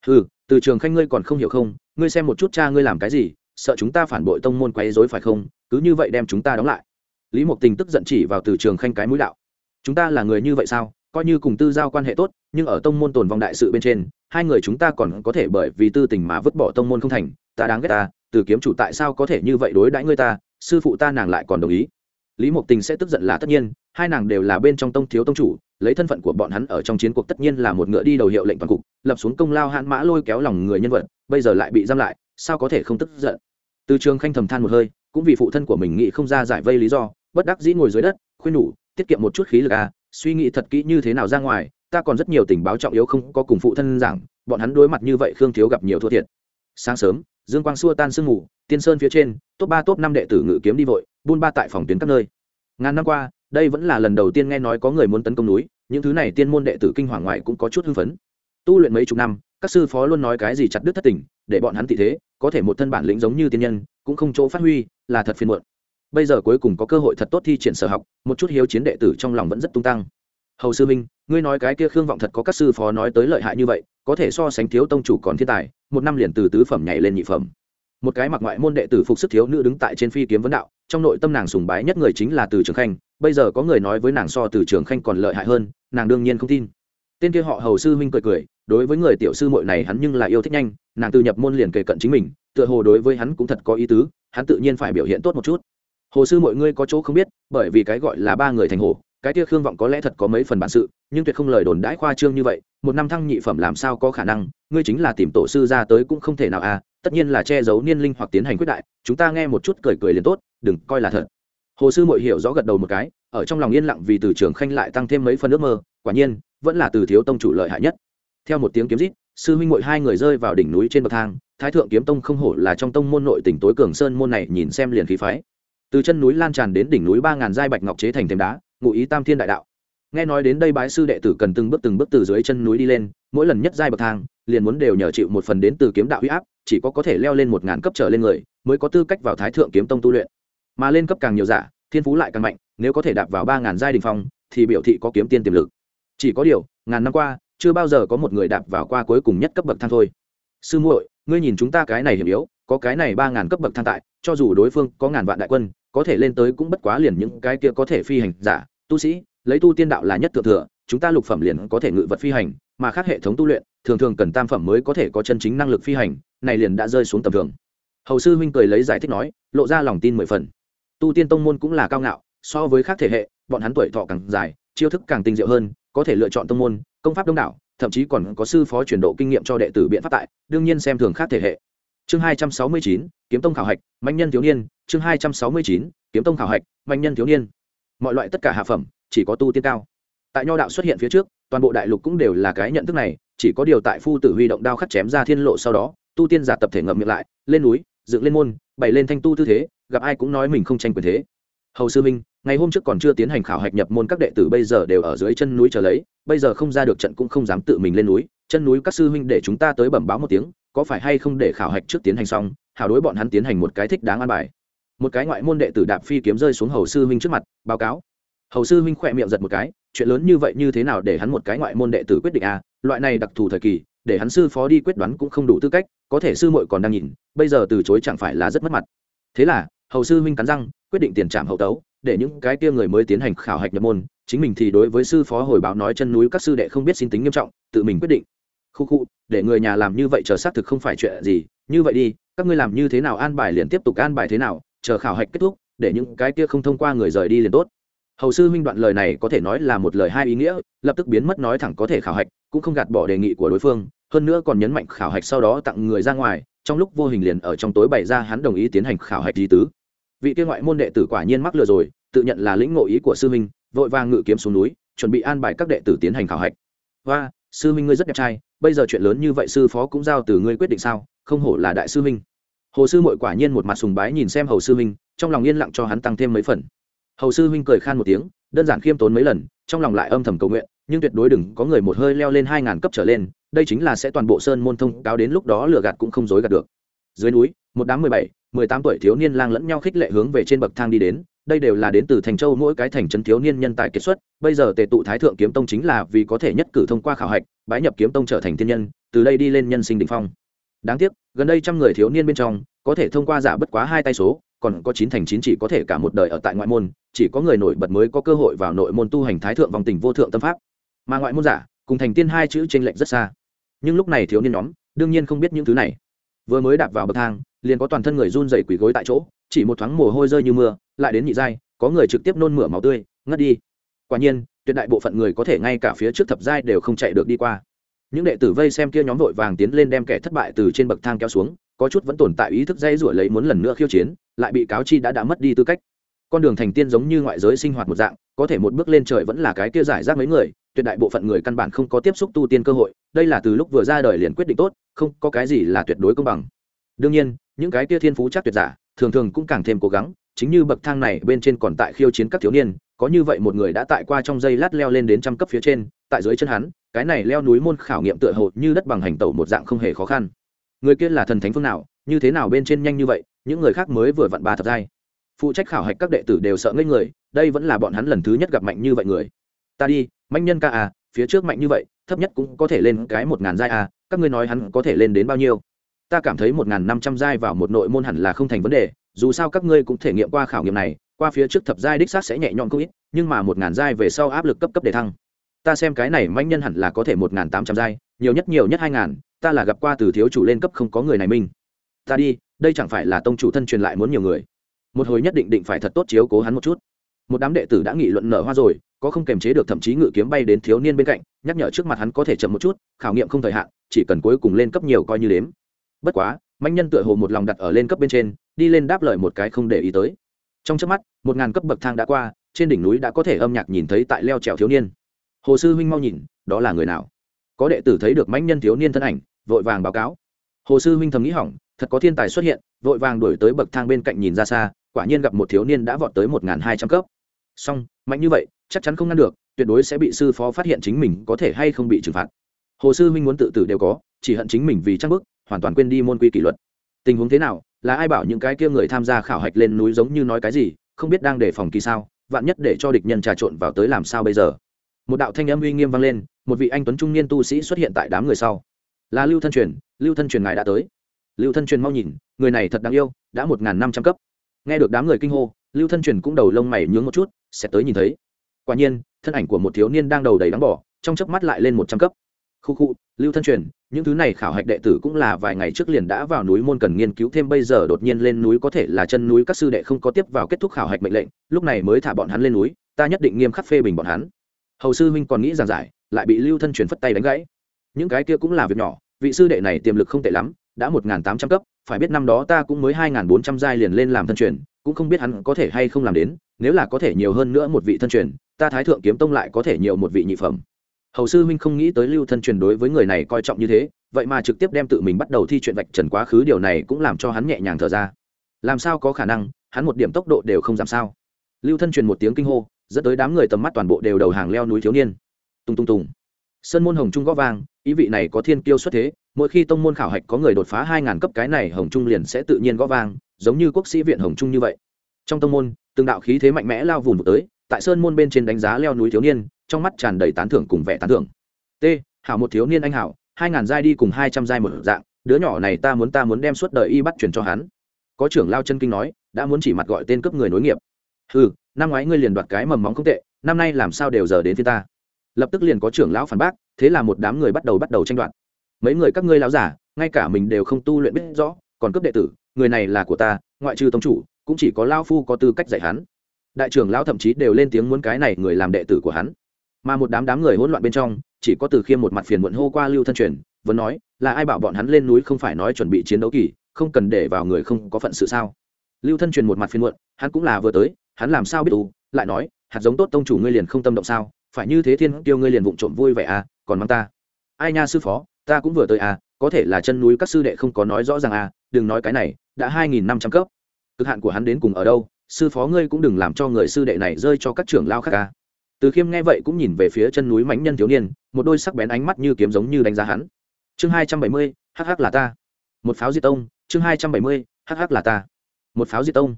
ừ từ trường khanh ngươi còn không hiểu không, ngươi xem một chút cha ngươi làm cái gì, sợ chúng ta phản bội tông môn quấy dối phải không, cứ như vậy đem chúng ta đóng lại. Lý mộc tình tức giận chỉ vào từ trường khanh cái mũi đạo. Chúng ta là người như vậy sao, coi như cùng tư giao quan hệ tốt, nhưng ở tông môn tồn vong đại sự bên trên, hai người chúng ta còn có thể bởi vì tư tình mà vứt bỏ tông môn không thành, ta đáng ghét ta, từ kiếm chủ tại sao có thể như vậy đối đãi ngươi ta sư phụ ta nàng lại còn đồng ý. Lý mộc tình sẽ tức giận là tất nhiên, hai nàng đều là bên trong tông thiếu tông chủ, lấy thân phận của bọn hắn ở trong chiến cuộc tất nhiên là một ngựa đi đầu hiệu lệnh toàn cục, lập xuống công lao hạn mã lôi kéo lòng người nhân vật, bây giờ lại bị giam lại, sao có thể không tức giận? Từ trường khanh thầm than một hơi, cũng vì phụ thân của mình nghĩ không ra giải vây lý do, bất đắc dĩ ngồi dưới đất, khuyên nhủ, tiết kiệm một chút khí lực à suy nghĩ thật kỹ như thế nào ra ngoài, ta còn rất nhiều tình báo trọng yếu không có cùng phụ thân giảng, bọn hắn đối mặt như vậy khương thiếu gặp nhiều thua thiệt. Sáng sớm dương quang xua tan sương ngủ tiên sơn phía trên, top ba, top năm đệ tử ngự kiếm đi vội, buôn ba tại phòng tuyến các nơi. Ngàn năm qua, đây vẫn là lần đầu tiên nghe nói có người muốn tấn công núi, những thứ này tiên môn đệ tử kinh hoàng ngoại cũng có chút hưng phấn. Tu luyện mấy chục năm, các sư phó luôn nói cái gì chặt đứt thất tình, để bọn hắn tị thế, có thể một thân bản lĩnh giống như tiên nhân, cũng không chỗ phát huy, là thật phiền muộn. Bây giờ cuối cùng có cơ hội thật tốt thi triển sở học, một chút hiếu chiến đệ tử trong lòng vẫn rất tung tăng. Hầu sư minh, ngươi nói cái kia khương vọng thật có các sư phó nói tới lợi hại như vậy, có thể so sánh thiếu tông chủ còn thiên tài một năm liền từ tứ phẩm nhảy lên nhị phẩm. Một cái mặc ngoại môn đệ tử phục sức thiếu nữ đứng tại trên phi kiếm vấn đạo, trong nội tâm nàng sùng bái nhất người chính là từ trường khanh, bây giờ có người nói với nàng so từ trường khanh còn lợi hại hơn, nàng đương nhiên không tin. Tên kia họ hầu sư huynh cười cười, đối với người tiểu sư muội này hắn nhưng là yêu thích nhanh, nàng từ nhập môn liền kề cận chính mình, tựa hồ đối với hắn cũng thật có ý tứ, hắn tự nhiên phải biểu hiện tốt một chút. Hồ sư mọi ngươi có chỗ không biết, bởi vì cái gọi là ba người thành hồ cái kia khương vọng có lẽ thật có mấy phần bản sự, nhưng tuyệt không lời đồn đãi khoa trương như vậy một năm thăng nhị phẩm làm sao có khả năng, ngươi chính là tìm tổ sư ra tới cũng không thể nào à tất nhiên là che giấu niên linh hoặc tiến hành quyết đại, chúng ta nghe một chút cười cười liền tốt, đừng coi là thật. Hồ sư mội hiểu rõ gật đầu một cái, ở trong lòng yên lặng vì từ trường khanh lại tăng thêm mấy phần ước mơ, quả nhiên, vẫn là từ thiếu tông chủ lợi hại nhất. Theo một tiếng kiếm rít, sư huynh mội hai người rơi vào đỉnh núi trên bậc thang, thái thượng kiếm tông không hổ là trong tông môn nội tỉnh tối cường sơn môn này, nhìn xem liền khí phái. Từ chân núi lan tràn đến đỉnh núi ba ngàn giai bạch ngọc chế thành thềm đá, ngụ ý tam thiên đại đạo nghe nói đến đây bái sư đệ tử cần từng bước từng bước từ dưới chân núi đi lên, mỗi lần nhất giai bậc thang, liền muốn đều nhờ chịu một phần đến từ kiếm đạo huy áp, chỉ có có thể leo lên một ngàn cấp trở lên người, mới có tư cách vào thái thượng kiếm tông tu luyện. Mà lên cấp càng nhiều giả, thiên phú lại càng mạnh, nếu có thể đạp vào ba ngàn giai đình phong, thì biểu thị có kiếm tiên tiềm lực. Chỉ có điều, ngàn năm qua, chưa bao giờ có một người đạp vào qua cuối cùng nhất cấp bậc thang thôi. Sư muội, ngươi nhìn chúng ta cái này hiểm yếu, có cái này ba ngàn cấp bậc thang tại, cho dù đối phương có ngàn vạn đại quân, có thể lên tới cũng bất quá liền những cái kia có thể phi hành giả, tu sĩ lấy tu tiên đạo là nhất thượng thừa, chúng ta lục phẩm liền có thể ngự vật phi hành, mà khác hệ thống tu luyện, thường thường cần tam phẩm mới có thể có chân chính năng lực phi hành, này liền đã rơi xuống tầm thường. Hầu sư huynh cười lấy giải thích nói, lộ ra lòng tin mười phần. Tu tiên tông môn cũng là cao ngạo, so với khác thể hệ, bọn hắn tuổi thọ càng dài, chiêu thức càng tinh diệu hơn, có thể lựa chọn tông môn, công pháp đông đảo, thậm chí còn có sư phó chuyển độ kinh nghiệm cho đệ tử biện pháp tại, đương nhiên xem thường khác thể hệ. Chương hai trăm sáu mươi chín, kiếm tông khảo hạch, mạnh nhân thiếu niên, chương hai trăm sáu mươi chín, kiếm tông khảo hạch, mạnh nhân thiếu niên. Mọi loại tất cả hạ phẩm chỉ có tu tiên cao. Tại nho đạo xuất hiện phía trước, toàn bộ đại lục cũng đều là cái nhận thức này, chỉ có điều tại phu tử huy động đao khắc chém ra thiên lộ sau đó, tu tiên giả tập thể ngậm miệng lại, lên núi, dựng lên môn, bày lên thanh tu tư thế, gặp ai cũng nói mình không tranh quyền thế. Hầu sư minh, ngày hôm trước còn chưa tiến hành khảo hạch nhập môn các đệ tử, bây giờ đều ở dưới chân núi chờ lấy, bây giờ không ra được trận cũng không dám tự mình lên núi, chân núi các sư huynh để chúng ta tới bẩm báo một tiếng, có phải hay không để khảo hạch trước tiến hành xong, hảo đối bọn hắn tiến hành một cái thích đáng an bài. Một cái ngoại môn đệ tử đạp phi kiếm rơi xuống hầu sư huynh trước mặt, báo cáo hầu sư huynh khỏe miệng giật một cái, chuyện lớn như vậy như thế nào để hắn một cái ngoại môn đệ tử quyết định à loại này đặc thù thời kỳ, để hắn sư phó đi quyết đoán cũng không đủ tư cách, có thể sư muội còn đang nhìn, bây giờ từ chối chẳng phải là rất mất mặt. Thế là, hầu sư huynh cắn răng, quyết định tiền trảm hậu tấu, để những cái kia người mới tiến hành khảo hạch nhập môn, chính mình thì đối với sư phó hồi báo nói chân núi các sư đệ không biết xin tính nghiêm trọng, tự mình quyết định. Khu khu, để người nhà làm như vậy chờ xác thực không phải chuyện gì, như vậy đi, các ngươi làm như thế nào an bài liền tiếp tục an bài thế nào, chờ khảo hạch kết thúc, để những cái kia không thông qua người rời đi liền tốt hầu sư huynh đoạn lời này có thể nói là một lời hai ý nghĩa, lập tức biến mất nói thẳng có thể khảo hạch, cũng không gạt bỏ đề nghị của đối phương, hơn nữa còn nhấn mạnh khảo hạch sau đó tặng người ra ngoài, trong lúc vô hình liền ở trong tối bày ra hắn đồng ý tiến hành khảo hạch di tứ. Vị kia ngoại môn đệ tử quả nhiên mắc lừa rồi, tự nhận là lĩnh ngộ ý của sư huynh, vội vàng ngự kiếm xuống núi, chuẩn bị an bài các đệ tử tiến hành khảo hạch. Và sư huynh ngươi rất đẹp trai, bây giờ chuyện lớn như vậy sư phó cũng giao từ ngươi quyết định sao, không hổ là đại sư huynh. Hồ sư mội quả nhiên một mặt sùng bái nhìn xem hầu sư huynh, trong lòng yên lặng cho hắn tăng thêm mấy phần hầu sư huynh cười khan một tiếng, đơn giản khiêm tốn mấy lần, trong lòng lại âm thầm cầu nguyện, nhưng tuyệt đối đừng có người một hơi leo lên hai ngàn cấp trở lên, đây chính là sẽ toàn bộ sơn môn thông cáo đến lúc đó lừa gạt cũng không dối gạt được. Dưới núi, một đám mười bảy, mười tám tuổi thiếu niên lang lẫn nhau khích lệ hướng về trên bậc thang đi đến, đây đều là đến từ thành châu mỗi cái thành trấn thiếu niên nhân tài kiệt xuất, bây giờ tề tụ thái thượng kiếm tông chính là vì có thể nhất cử thông qua khảo hạch, bái nhập kiếm tông trở thành thiên nhân, từ đây đi lên nhân sinh đỉnh phong. Đáng tiếc, gần đây trăm người thiếu niên bên trong, có thể thông qua giả bất quá hai tay số còn có chín thành chín chỉ có thể cả một đời ở tại ngoại môn, chỉ có người nổi bật mới có cơ hội vào nội môn tu hành thái thượng vòng tình vô thượng tâm pháp. Mà ngoại môn giả, cùng thành tiên hai chữ t r ê n lệch rất xa. Nhưng lúc này thiếu niên nhóm, đương nhiên không biết những thứ này. Vừa mới đạp vào bậc thang, liền có toàn thân người run dày quỳ gối tại chỗ, chỉ một thoáng mồ hôi rơi như mưa, lại đến nhị giai, có người trực tiếp nôn mửa máu tươi, ngất đi. Quả nhiên, tuyệt đại bộ phận người có thể ngay cả phía trước thập giai đều không chạy được đi qua. Những đệ tử vây xem kia nhóm vội vàng tiến lên đem kẻ thất bại từ trên bậc thang kéo xuống, có chút vẫn tồn tại ý thức dây rủi lấy muốn lần nữa khiêu chiến lại bị cáo chi đã đã mất đi tư cách. Con đường thành tiên giống như ngoại giới sinh hoạt một dạng, có thể một bước lên trời vẫn là cái kia giải rác mấy người, tuyệt đại bộ phận người căn bản không có tiếp xúc tu tiên cơ hội, đây là từ lúc vừa ra đời liền quyết định tốt, không có cái gì là tuyệt đối công bằng. Đương nhiên, những cái kia thiên phú chắc tuyệt giả, thường thường cũng càng thêm cố gắng, chính như bậc thang này bên trên còn tại khiêu chiến các thiếu niên, có như vậy một người đã tại qua trong dây lát leo lên đến trăm cấp phía trên, tại dưới chân hắn, cái này leo núi môn khảo nghiệm tựa hồ như đất bằng hành tẩu một dạng không hề khó khăn. Người kia là thần thánh phương nào, như thế nào bên trên nhanh như vậy những người khác mới vừa vặn ba thập giai. Phụ trách khảo hạch các đệ tử đều sợ ngây người, đây vẫn là bọn hắn lần thứ nhất gặp mạnh như vậy người. Ta đi mạnh nhân ca à phía trước mạnh như vậy, thấp nhất cũng có thể lên cái một ngàn giai à các ngươi nói hắn có thể lên đến bao nhiêu? Ta cảm thấy một ngàn năm trăm giai vào một nội môn hẳn là không thành vấn đề, dù sao các ngươi cũng thể nghiệm qua khảo nghiệm này, qua phía trước thập giai đích xác sẽ nhẹ nhõm không ít, nhưng mà một ngàn giai về sau áp lực cấp cấp để thăng. Ta xem cái này mạnh nhân hẳn là có thể một ngàn tám trăm giai, nhiều nhất nhiều nhất hai ngàn, ta là gặp qua từ thiếu chủ lên cấp không có người này minh ta đi đây chẳng phải là tông chủ thân truyền lại muốn nhiều người. Một hồi nhất định định phải thật tốt chiếu cố hắn một chút. Một đám đệ tử đã nghị luận nở hoa rồi, có không kềm chế được thậm chí ngự kiếm bay đến thiếu niên bên cạnh, nhắc nhở trước mặt hắn có thể chậm một chút, khảo nghiệm không thời hạn, chỉ cần cuối cùng lên cấp nhiều coi như đếm. Bất quá mạnh nhân tựa hồ một lòng đặt ở lên cấp bên trên, đi lên đáp lời một cái không để ý tới. Trong trước mắt, một ngàn cấp bậc thang đã qua, trên đỉnh núi đã có thể âm nhạc nhìn thấy tại leo trèo thiếu niên. Hồ sư huynh mau nhìn, đó là người nào? Có đệ tử thấy được mãnh nhân thiếu niên thân ảnh, vội vàng báo cáo. Hồ sư huynh thầm nghĩ hỏng thật có thiên tài xuất hiện, vội vàng đuổi tới bậc thang bên cạnh nhìn ra xa, quả nhiên gặp một thiếu niên đã vọt tới một hai trăm cấp. Song, mạnh như vậy, chắc chắn không ngăn được, tuyệt đối sẽ bị sư phó phát hiện chính mình có thể hay không bị trừng phạt. Hồ sư minh muốn tự tử đều có, chỉ hận chính mình vì chắc bức, hoàn toàn quên đi môn quy kỷ luật. Tình huống thế nào, là ai bảo những cái kia người tham gia khảo hạch lên núi giống như nói cái gì, không biết đang đề phòng kỳ sao, vạn nhất để cho địch nhân trà trộn vào tới làm sao bây giờ? Một đạo thanh âm uy nghiêm vang lên, một vị anh tuấn trung niên tu sĩ xuất hiện tại đám người sau. Là lưu thân truyền, lưu thân truyền ngài đã tới lưu thân truyền mau nhìn, người này thật đáng yêu, đã một n g h n năm trăm cấp. Nghe được đám người kinh hô, lưu thân truyền cũng đầu lông mày nhướng một chút, sẽ tới nhìn thấy. Quả nhiên, thân ảnh của một thiếu niên đang đầu đầy đắng bỏ, trong chớp mắt lại lên một trăm cấp. Khu khu, lưu thân truyền, những thứ này khảo hạch đệ tử cũng là vài ngày trước liền đã vào núi môn cần nghiên cứu thêm, bây giờ đột nhiên lên núi có thể là chân núi các sư đệ không có tiếp vào kết thúc khảo hạch mệnh lệnh, lúc này mới thả bọn hắn lên núi, ta nhất định nghiêm khắc phê bình bọn hắn. Hầu sư huynh còn nghĩ giảng giải, lại bị lưu thân truyền phất tay đánh gãy. Những cái kia cũng là việc nhỏ, vị sư đệ này tiềm lực không tệ lắm đã một tám trăm cấp, phải biết năm đó ta cũng mới hai bốn trăm giai liền lên làm thân truyền, cũng không biết hắn có thể hay không làm đến, nếu là có thể nhiều hơn nữa một vị thân truyền, ta thái thượng kiếm tông lại có thể nhiều một vị nhị phẩm. Hầu sư huynh không nghĩ tới lưu thân truyền đối với người này coi trọng như thế, vậy mà trực tiếp đem tự mình bắt đầu thi chuyện vạch trần quá khứ điều này cũng làm cho hắn nhẹ nhàng thở ra. Làm sao có khả năng, hắn một điểm tốc độ đều không giảm sao? Lưu thân truyền một tiếng kinh hô, dẫn tới đám người tầm mắt toàn bộ đều đầu hàng leo núi thiếu niên. Tung tung tùng. Sơn môn hồng trung gõ vang, ý vị này có thiên kiêu xuất thế mỗi khi tông môn khảo hạch có người đột phá hai ngàn cấp cái này, hồng trung liền sẽ tự nhiên gõ vang, giống như quốc sĩ viện hồng trung như vậy. Trong tông môn, từng đạo khí thế mạnh mẽ lao vùng tới, tại sơn môn bên trên đánh giá leo núi thiếu niên, trong mắt tràn đầy tán thưởng cùng vẻ tán thưởng. T, hảo một thiếu niên anh hảo, hai ngàn giai đi cùng hai trăm giai một dạng, đứa nhỏ này ta muốn ta muốn đem suốt đời y bắt truyền cho hắn. Có trưởng lao chân kinh nói, đã muốn chỉ mặt gọi tên cấp người nối nghiệp. Ừ năm ngoái ngươi liền đoạt cái mầm móng không tệ, năm nay làm sao đều giờ đến phía ta. Lập tức liền có trưởng lão phản bác, thế là một đám người bắt đầu bắt đầu tranh đoạt mấy người các ngươi lão giả, ngay cả mình đều không tu luyện biết rõ, còn cấp đệ tử, người này là của ta, ngoại trừ tông chủ, cũng chỉ có lao phu có tư cách dạy hắn. Đại trưởng lão thậm chí đều lên tiếng muốn cái này người làm đệ tử của hắn. Mà một đám đám người hỗn loạn bên trong, chỉ có từ khiêm một mặt phiền muộn hô qua lưu thân truyền, vẫn nói, là ai bảo bọn hắn lên núi không phải nói chuẩn bị chiến đấu kỳ, không cần để vào người không có phận sự sao? Lưu thân truyền một mặt phiền muộn, hắn cũng là vừa tới, hắn làm sao biết u lại nói, hạt giống tốt tông chủ ngươi liền không tâm động sao? Phải như thế thiên tiêu ngươi liền vụng trộm vui vẻ à còn mang ta. Ai nha sư phó ta cũng vừa tới à có thể là chân núi các sư đệ không có nói rõ ràng à đừng nói cái này, đã hai nghìn năm trăm cấp. Cực hạn của hắn đến cùng ở đâu, sư phó ngươi cũng đừng làm cho người sư đệ này rơi cho các trưởng lao khác à. Từ khiêm nghe vậy cũng nhìn về phía chân núi mãnh nhân thiếu niên, một đôi sắc bén ánh mắt như kiếm giống như đánh giá hắn. Chương hai trăm bảy mươi hh là ta. Một pháo di tông, chương hai trăm bảy mươi hh là ta. Một pháo di tông.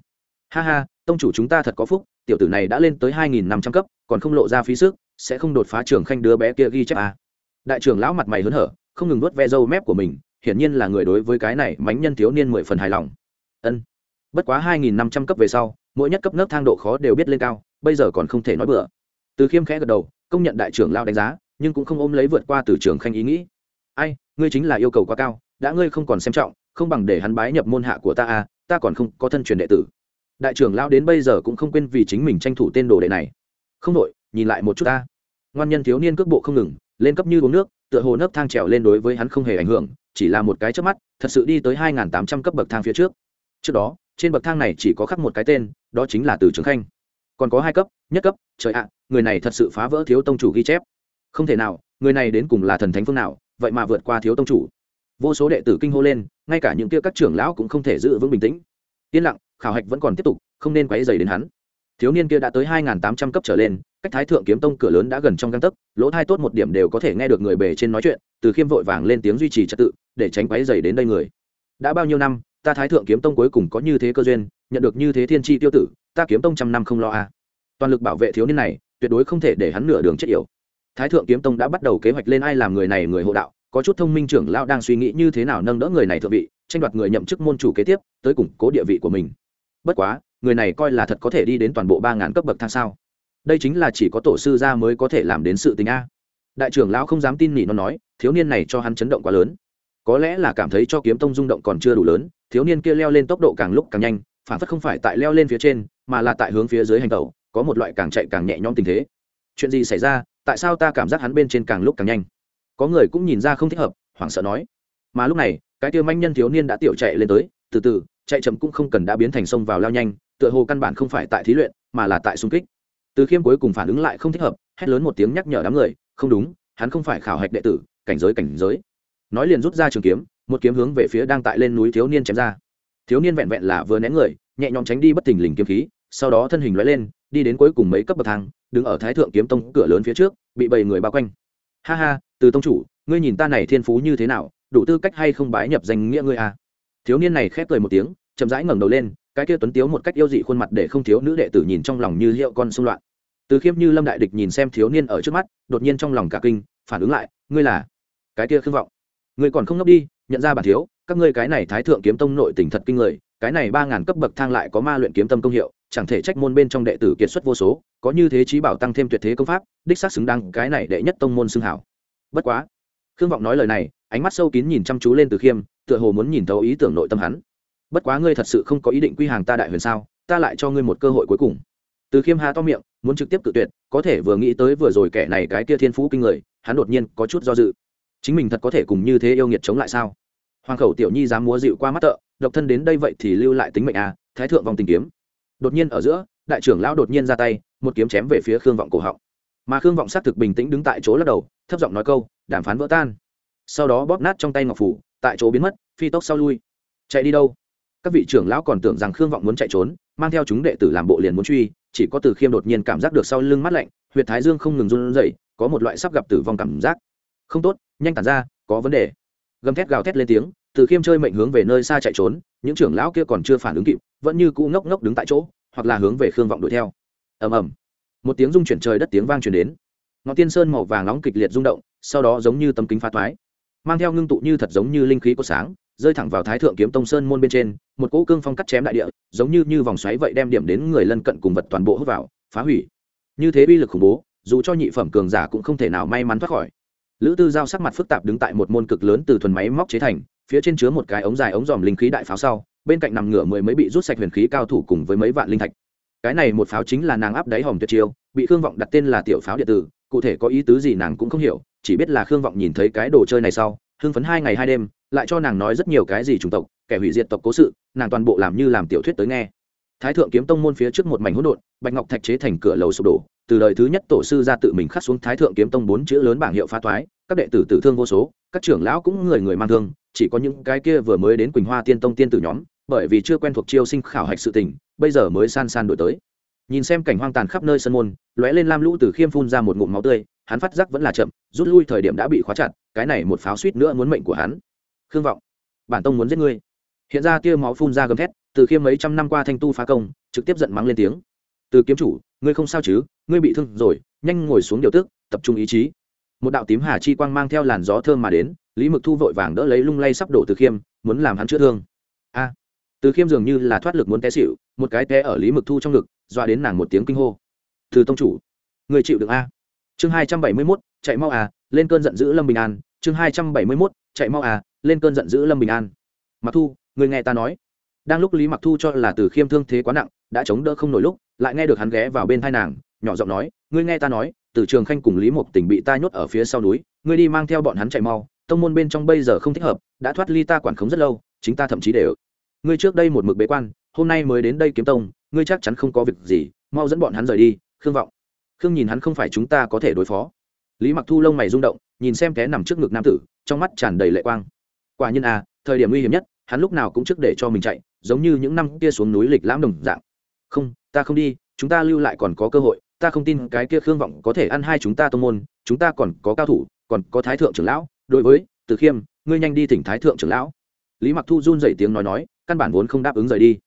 Ha ha, tông chủ chúng ta thật có phúc, tiểu tử này đã lên tới hai nghìn năm trăm cấp, còn không lộ ra phí sức, sẽ không đột phá trưởng khanh đứa bé kia ghi chép à. đại trưởng lão mặt mày hớn hở không ngừng nuốt ve râu mép của mình, hiển nhiên là người đối với cái này mánh nhân thiếu niên mười phần hài lòng. Ân. Bất quá hai nghìn năm trăm cấp về sau, mỗi nhất cấp nấc thang độ khó đều biết lên cao, bây giờ còn không thể nói bừa. Từ khiêm khẽ gật đầu, công nhận đại trưởng lao đánh giá, nhưng cũng không ôm lấy vượt qua từ trường khanh ý nghĩ. Ai, ngươi chính là yêu cầu quá cao, đã ngươi không còn xem trọng, không bằng để hắn bái nhập môn hạ của ta à ta còn không có thân truyền đệ tử. Đại trưởng lao đến bây giờ cũng không quên vì chính mình tranh thủ tên đồ đệ này. Không đội nhìn lại một chút ta. Ngoan nhân thiếu niên cước bộ không ngừng, lên cấp như uống nước tựa hồ nấc thang trèo lên đối với hắn không hề ảnh hưởng, chỉ là một cái trước mắt, thật sự đi tới hai tám trăm cấp bậc thang phía trước. Trước đó, trên bậc thang này chỉ có khắc một cái tên, đó chính là từ trường khanh. Còn có hai cấp, nhất cấp, trời ạ, người này thật sự phá vỡ thiếu tông chủ ghi chép. Không thể nào, người này đến cùng là thần thánh phương nào, vậy mà vượt qua thiếu tông chủ. Vô số đệ tử kinh hô lên, ngay cả những kia các trưởng lão cũng không thể giữ vững bình tĩnh. Yên lặng, khảo hạch vẫn còn tiếp tục, không nên quấy dày đến hắn. Thiếu niên kia đã tới hai tám trăm cấp trở lên cách thái thượng kiếm tông cửa lớn đã gần trong găng tấc, lỗ thai tốt một điểm đều có thể nghe được người bề trên nói chuyện, từ khiêm vội vàng lên tiếng duy trì trật tự, để tránh quáy dày đến đây người. Đã bao nhiêu năm, ta thái thượng kiếm tông cuối cùng có như thế cơ duyên, nhận được như thế thiên tri tiêu tử, ta kiếm tông trăm năm không lo a à. toàn lực bảo vệ thiếu niên này, tuyệt đối không thể để hắn nửa đường chết yểu. Thái thượng kiếm tông đã bắt đầu kế hoạch lên ai làm người này người hộ đạo, có chút thông minh trưởng lão đang suy nghĩ như thế nào nâng đỡ người này thượng vị, tranh đoạt người nhậm chức môn chủ kế tiếp, tới củng cố địa vị của mình. Bất quá, người này coi là thật có thể đi đến toàn bộ ba ngàn cấp bậc thang sao? Đây chính là chỉ có tổ sư gia mới có thể làm đến sự tình a. Đại trưởng lão không dám tin nỉ nó nói, thiếu niên này cho hắn chấn động quá lớn. Có lẽ là cảm thấy cho kiếm tông rung động còn chưa đủ lớn, thiếu niên kia leo lên tốc độ càng lúc càng nhanh, phản phất không phải tại leo lên phía trên, mà là tại hướng phía dưới hành tẩu, có một loại càng chạy càng nhẹ nhõm tình thế. Chuyện gì xảy ra, tại sao ta cảm giác hắn bên trên càng lúc càng nhanh? Có người cũng nhìn ra không thích hợp, hoảng sợ nói. Mà lúc này, cái tiêu manh nhân thiếu niên đã tiểu chạy lên tới, từ từ, chạy chậm cũng không cần đã biến thành sông vào lao nhanh, tựa hồ căn bản không phải tại thí luyện, mà là tại xung kích từ khiêm cuối cùng phản ứng lại không thích hợp, hét lớn một tiếng nhắc nhở đám người, không đúng, hắn không phải khảo hạch đệ tử, cảnh giới cảnh giới. Nói liền rút ra trường kiếm, một kiếm hướng về phía đang tại lên núi thiếu niên chém ra. Thiếu niên vẹn vẹn là vừa né người, nhẹ nhõm tránh đi bất thình lình kiếm khí, sau đó thân hình lóe lên, đi đến cuối cùng mấy cấp bậc thang, đứng ở thái thượng kiếm tông cửa lớn phía trước, bị bảy người bao quanh. Ha ha, từ tông chủ, ngươi nhìn ta này thiên phú như thế nào, đủ tư cách hay không bái nhập danh nghĩa ngươi à? Thiếu niên này khép cười một tiếng, chậm rãi ngẩng đầu lên, cái kia tuấn tiếu một cách yêu dị khuôn mặt để không thiếu nữ đệ tử nhìn trong lòng như liệu con xung loạn từ khiêm như lâm đại địch nhìn xem thiếu niên ở trước mắt, đột nhiên trong lòng cả kinh, phản ứng lại, ngươi là? Cái kia khương vọng. Ngươi còn không ngốc đi, nhận ra bản thiếu, các ngươi cái này thái thượng kiếm tông nội tỉnh thật kinh người, cái này ba ngàn cấp bậc thang lại có ma luyện kiếm tâm công hiệu, chẳng thể trách môn bên trong đệ tử kiệt xuất vô số, có như thế trí bảo tăng thêm tuyệt thế công pháp, đích xác xứng đáng cái này đệ nhất tông môn xưng hảo. Bất quá. Khương vọng nói lời này, ánh mắt sâu kín nhìn chăm chú lên từ khiêm, tựa hồ muốn nhìn thấu ý tưởng nội tâm hắn. Bất quá ngươi thật sự không có ý định quy hàng ta đại huyền sao, ta lại cho ngươi một cơ hội cuối cùng. Từ khiêm hà to miệng muốn trực tiếp cự tuyệt, có thể vừa nghĩ tới vừa rồi kẻ này cái kia thiên phú kinh người, hắn đột nhiên có chút do dự. Chính mình thật có thể cùng như thế yêu nghiệt chống lại sao? Hoàng khẩu tiểu nhi dám múa dịu qua mắt tợ, độc thân đến đây vậy thì lưu lại tính mệnh à thái thượng vòng tình kiếm. Đột nhiên ở giữa, đại trưởng lão đột nhiên ra tay, một kiếm chém về phía khương vọng cổ họng. Mà khương vọng xác thực bình tĩnh đứng tại chỗ lắc đầu, thấp giọng nói câu, đàm phán vỡ tan. Sau đó bóp nát trong tay ngọc phủ, tại chỗ biến mất, phi tốc sau lui. Chạy đi đâu? Các vị trưởng lão còn tưởng rằng khương vọng muốn chạy trốn, mang theo chúng đệ tử làm bộ liền muốn truy chỉ có từ khiêm đột nhiên cảm giác được sau lưng mắt lạnh, huyệt thái dương không ngừng run rẩy, có một loại sắp gặp tử vong cảm giác. Không tốt, nhanh tản ra, có vấn đề. Gầm thét gào thét lên tiếng, từ khiêm chơi mệnh hướng về nơi xa chạy trốn, những trưởng lão kia còn chưa phản ứng kịp, vẫn như cũ ngốc ngốc đứng tại chỗ, hoặc là hướng về khương vọng đuổi theo. Ầm ầm. Một tiếng rung chuyển trời đất tiếng vang truyền đến. Ngọn tiên sơn màu vàng nóng kịch liệt rung động, sau đó giống như tấm kính phá toái, mang theo ngưng tụ như thật giống như linh khí của sáng rơi thẳng vào thái thượng kiếm tông sơn môn bên trên, một cỗ cương phong cắt chém đại địa, giống như như vòng xoáy vậy đem điểm đến người lân cận cùng vật toàn bộ hút vào, phá hủy. Như thế uy lực khủng bố, dù cho nhị phẩm cường giả cũng không thể nào may mắn thoát khỏi. Lữ tư giao sắc mặt phức tạp đứng tại một môn cực lớn từ thuần máy móc chế thành, phía trên chứa một cái ống dài ống dòm linh khí đại pháo sau, bên cạnh nằm ngửa mười mấy bị rút sạch huyền khí cao thủ cùng với mấy vạn linh thạch. Cái này một pháo chính là nàng áp đáy hòm tuyệt chiêu, bị khương vọng đặt tên là tiểu pháo điện tử, cụ thể có ý tứ gì nàng cũng không hiểu, chỉ biết là khương vọng nhìn thấy cái đồ chơi này sau hưng phấn hai ngày hai đêm, lại cho nàng nói rất nhiều cái gì chủng tộc, kẻ hủy diệt tộc cố sự, nàng toàn bộ làm như làm tiểu thuyết tới nghe. Thái thượng kiếm tông môn phía trước một mảnh hỗn độn, bạch ngọc thạch chế thành cửa lầu sụp đổ, từ đời thứ nhất tổ sư ra tự mình khắc xuống thái thượng kiếm tông bốn chữ lớn bảng hiệu phá toái, các đệ tử tử thương vô số, các trưởng lão cũng người người mang thương, chỉ có những cái kia vừa mới đến quỳnh hoa tiên tông tiên tử nhóm, bởi vì chưa quen thuộc chiêu sinh khảo hạch sự tình, bây giờ mới san san đổi tới. Nhìn xem cảnh hoang tàn khắp nơi sân môn, lóe lên lam lũ từ khiêm phun ra một ngụm máu tươi, hắn phát giác vẫn là chậm, rút lui thời điểm đã bị khóa chặt cái này một pháo suýt nữa muốn mệnh của hắn. Khương vọng, bản tông muốn giết ngươi. Hiện ra tia máu phun ra gầm thét, từ khiêm mấy trăm năm qua thanh tu phá công, trực tiếp giận mắng lên tiếng. Từ kiếm chủ, ngươi không sao chứ, ngươi bị thương rồi, nhanh ngồi xuống điều tức, tập trung ý chí. Một đạo tím hà chi quang mang theo làn gió thơm mà đến, lý mực thu vội vàng đỡ lấy lung lay sắp đổ từ khiêm, muốn làm hắn chữa thương. A! Từ khiêm dường như là thoát lực muốn té xịu một cái té ở lý mực thu trong ngực, dọa đến nàng một tiếng kinh hô. Từ tông chủ người chịu được a. Chương hai trăm bảy mươi mốt chạy mau à lên cơn giận dữ lâm bình an. Chương hai trăm bảy mươi mốt, chạy mau à lên cơn giận dữ lâm bình an. Mặc thu, người nghe ta nói. Đang lúc lý mặc thu cho là từ khiêm thương thế quá nặng, đã chống đỡ không nổi lúc, lại nghe được hắn ghé vào bên thai nàng, nhỏ giọng nói, ngươi nghe ta nói, từ trường khanh cùng lý mộc tỉnh bị ta nhốt ở phía sau núi, ngươi đi mang theo bọn hắn chạy mau, tông môn bên trong bây giờ không thích hợp, đã thoát ly ta quản khống rất lâu, chính ta thậm chí đều ngươi trước đây một mực bế quan, hôm nay mới đến đây kiếm tông, ngươi chắc chắn không có việc gì, mau dẫn bọn hắn rời đi, khương vọng. Khương nhìn hắn không phải chúng ta có thể đối phó lý mặc thu lông mày rung động, nhìn xem té nằm trước ngực nam tử, trong mắt tràn đầy lệ quang. Quả nhiên à thời điểm nguy hiểm nhất, hắn lúc nào cũng trước để cho mình chạy, giống như những năm kia xuống núi lịch lãm đồng dạng. Không, ta không đi, chúng ta lưu lại còn có cơ hội, ta không tin cái kia khương vọng có thể ăn hai chúng ta tô môn, chúng ta còn có cao thủ, còn có thái thượng trưởng lão. Đối với, từ khiêm, ngươi nhanh đi thỉnh thái thượng trưởng lão. Lý mặc thu run dậy tiếng nói nói, căn bản vốn không đáp ứng rời đi.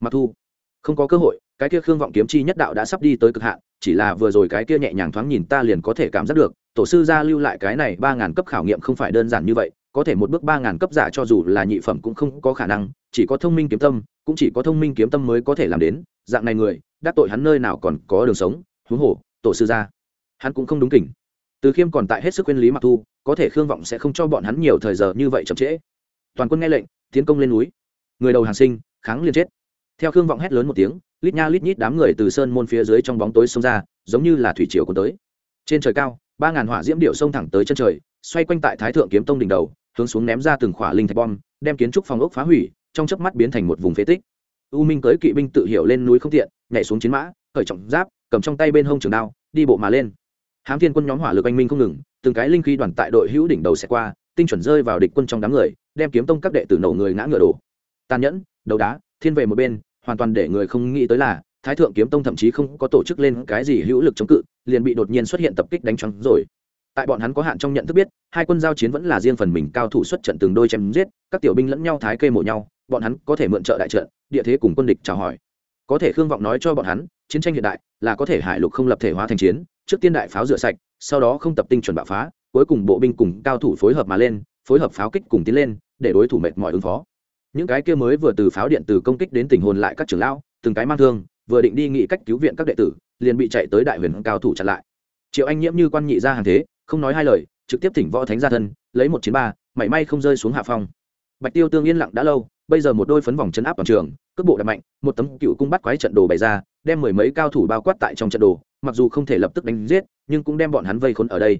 Mặc thu, không có cơ hội, cái kia khương vọng kiếm chi nhất đạo đã sắp đi tới cực hạn chỉ là vừa rồi cái kia nhẹ nhàng thoáng nhìn ta liền có thể cảm giác được, tổ sư gia lưu lại cái này ba ngàn cấp khảo nghiệm không phải đơn giản như vậy, có thể một bước ba ngàn cấp giả cho dù là nhị phẩm cũng không có khả năng, chỉ có thông minh kiếm tâm, cũng chỉ có thông minh kiếm tâm mới có thể làm đến, dạng này người, đắc tội hắn nơi nào còn có đường sống, huống hồ, tổ sư gia. Hắn cũng không đúng kỉnh. Từ khiêm còn tại hết sức khuyên lý mặc thu, có thể khương vọng sẽ không cho bọn hắn nhiều thời giờ như vậy chậm trễ. Toàn quân nghe lệnh, tiến công lên núi. Người đầu hàng sinh, kháng liền chết theo khương vọng hét lớn một tiếng, lít nha lít nhít đám người từ sơn môn phía dưới trong bóng tối xông ra, giống như là thủy triều cuốn tới. Trên trời cao, ba ngàn hỏa diễm điệu xông thẳng tới chân trời, xoay quanh tại thái thượng kiếm tông đỉnh đầu, hướng xuống ném ra từng khỏa linh thạch bom, đem kiến trúc phòng ốc phá hủy, trong chớp mắt biến thành một vùng phế tích. U minh cưới kỵ binh tự hiểu lên núi không tiện, nhảy xuống chiến mã khởi trọng giáp, cầm trong tay bên hông trường đao, đi bộ mà lên. Hám thiên quân nhóm hỏa lực anh minh không ngừng, từng cái linh khí đoàn tại đội hữu đỉnh đầu sẽ qua, tinh chuẩn rơi vào địch quân trong đám người, đem kiếm tông các đệ tử nổ người ngã ngựa đổ. Tàn nhẫn, đấu đá, thiên về một bên hoàn toàn để người không nghĩ tới là, thái thượng kiếm tông thậm chí không có tổ chức lên cái gì hữu lực chống cự, liền bị đột nhiên xuất hiện tập kích đánh trắng rồi. Tại bọn hắn có hạn trong nhận thức biết, hai quân giao chiến vẫn là riêng phần mình cao thủ xuất trận từng đôi chém giết, các tiểu binh lẫn nhau thái kê mổ nhau, bọn hắn có thể mượn trợ đại trận, địa thế cùng quân địch chào hỏi. Có thể khương vọng nói cho bọn hắn, chiến tranh hiện đại là có thể hải lục không lập thể hóa thành chiến, trước tiên đại pháo rửa sạch, sau đó không tập tinh chuẩn bạo phá, cuối cùng bộ binh cùng cao thủ phối hợp mà lên, phối hợp pháo kích cùng tiến lên, để đối thủ mệt mỏi ứng phó những cái kia mới vừa từ pháo điện tử công kích đến tình hồn lại các trưởng lão, từng cái mang thương, vừa định đi nghị cách cứu viện các đệ tử, liền bị chạy tới đại huyền cao thủ chặn lại. Triệu anh nhiễm như quan nhị ra hàng thế, không nói hai lời, trực tiếp thỉnh võ thánh ra thân, lấy một chiến ba, mảy may không rơi xuống hạ phong. Bạch tiêu tương yên lặng đã lâu, bây giờ một đôi phấn vòng chấn áp toàn trường, cước bộ đập mạnh, một tấm cựu cung bắt quái trận đồ bày ra, đem mười mấy cao thủ bao quát tại trong trận đồ, mặc dù không thể lập tức đánh giết, nhưng cũng đem bọn hắn vây khốn ở đây.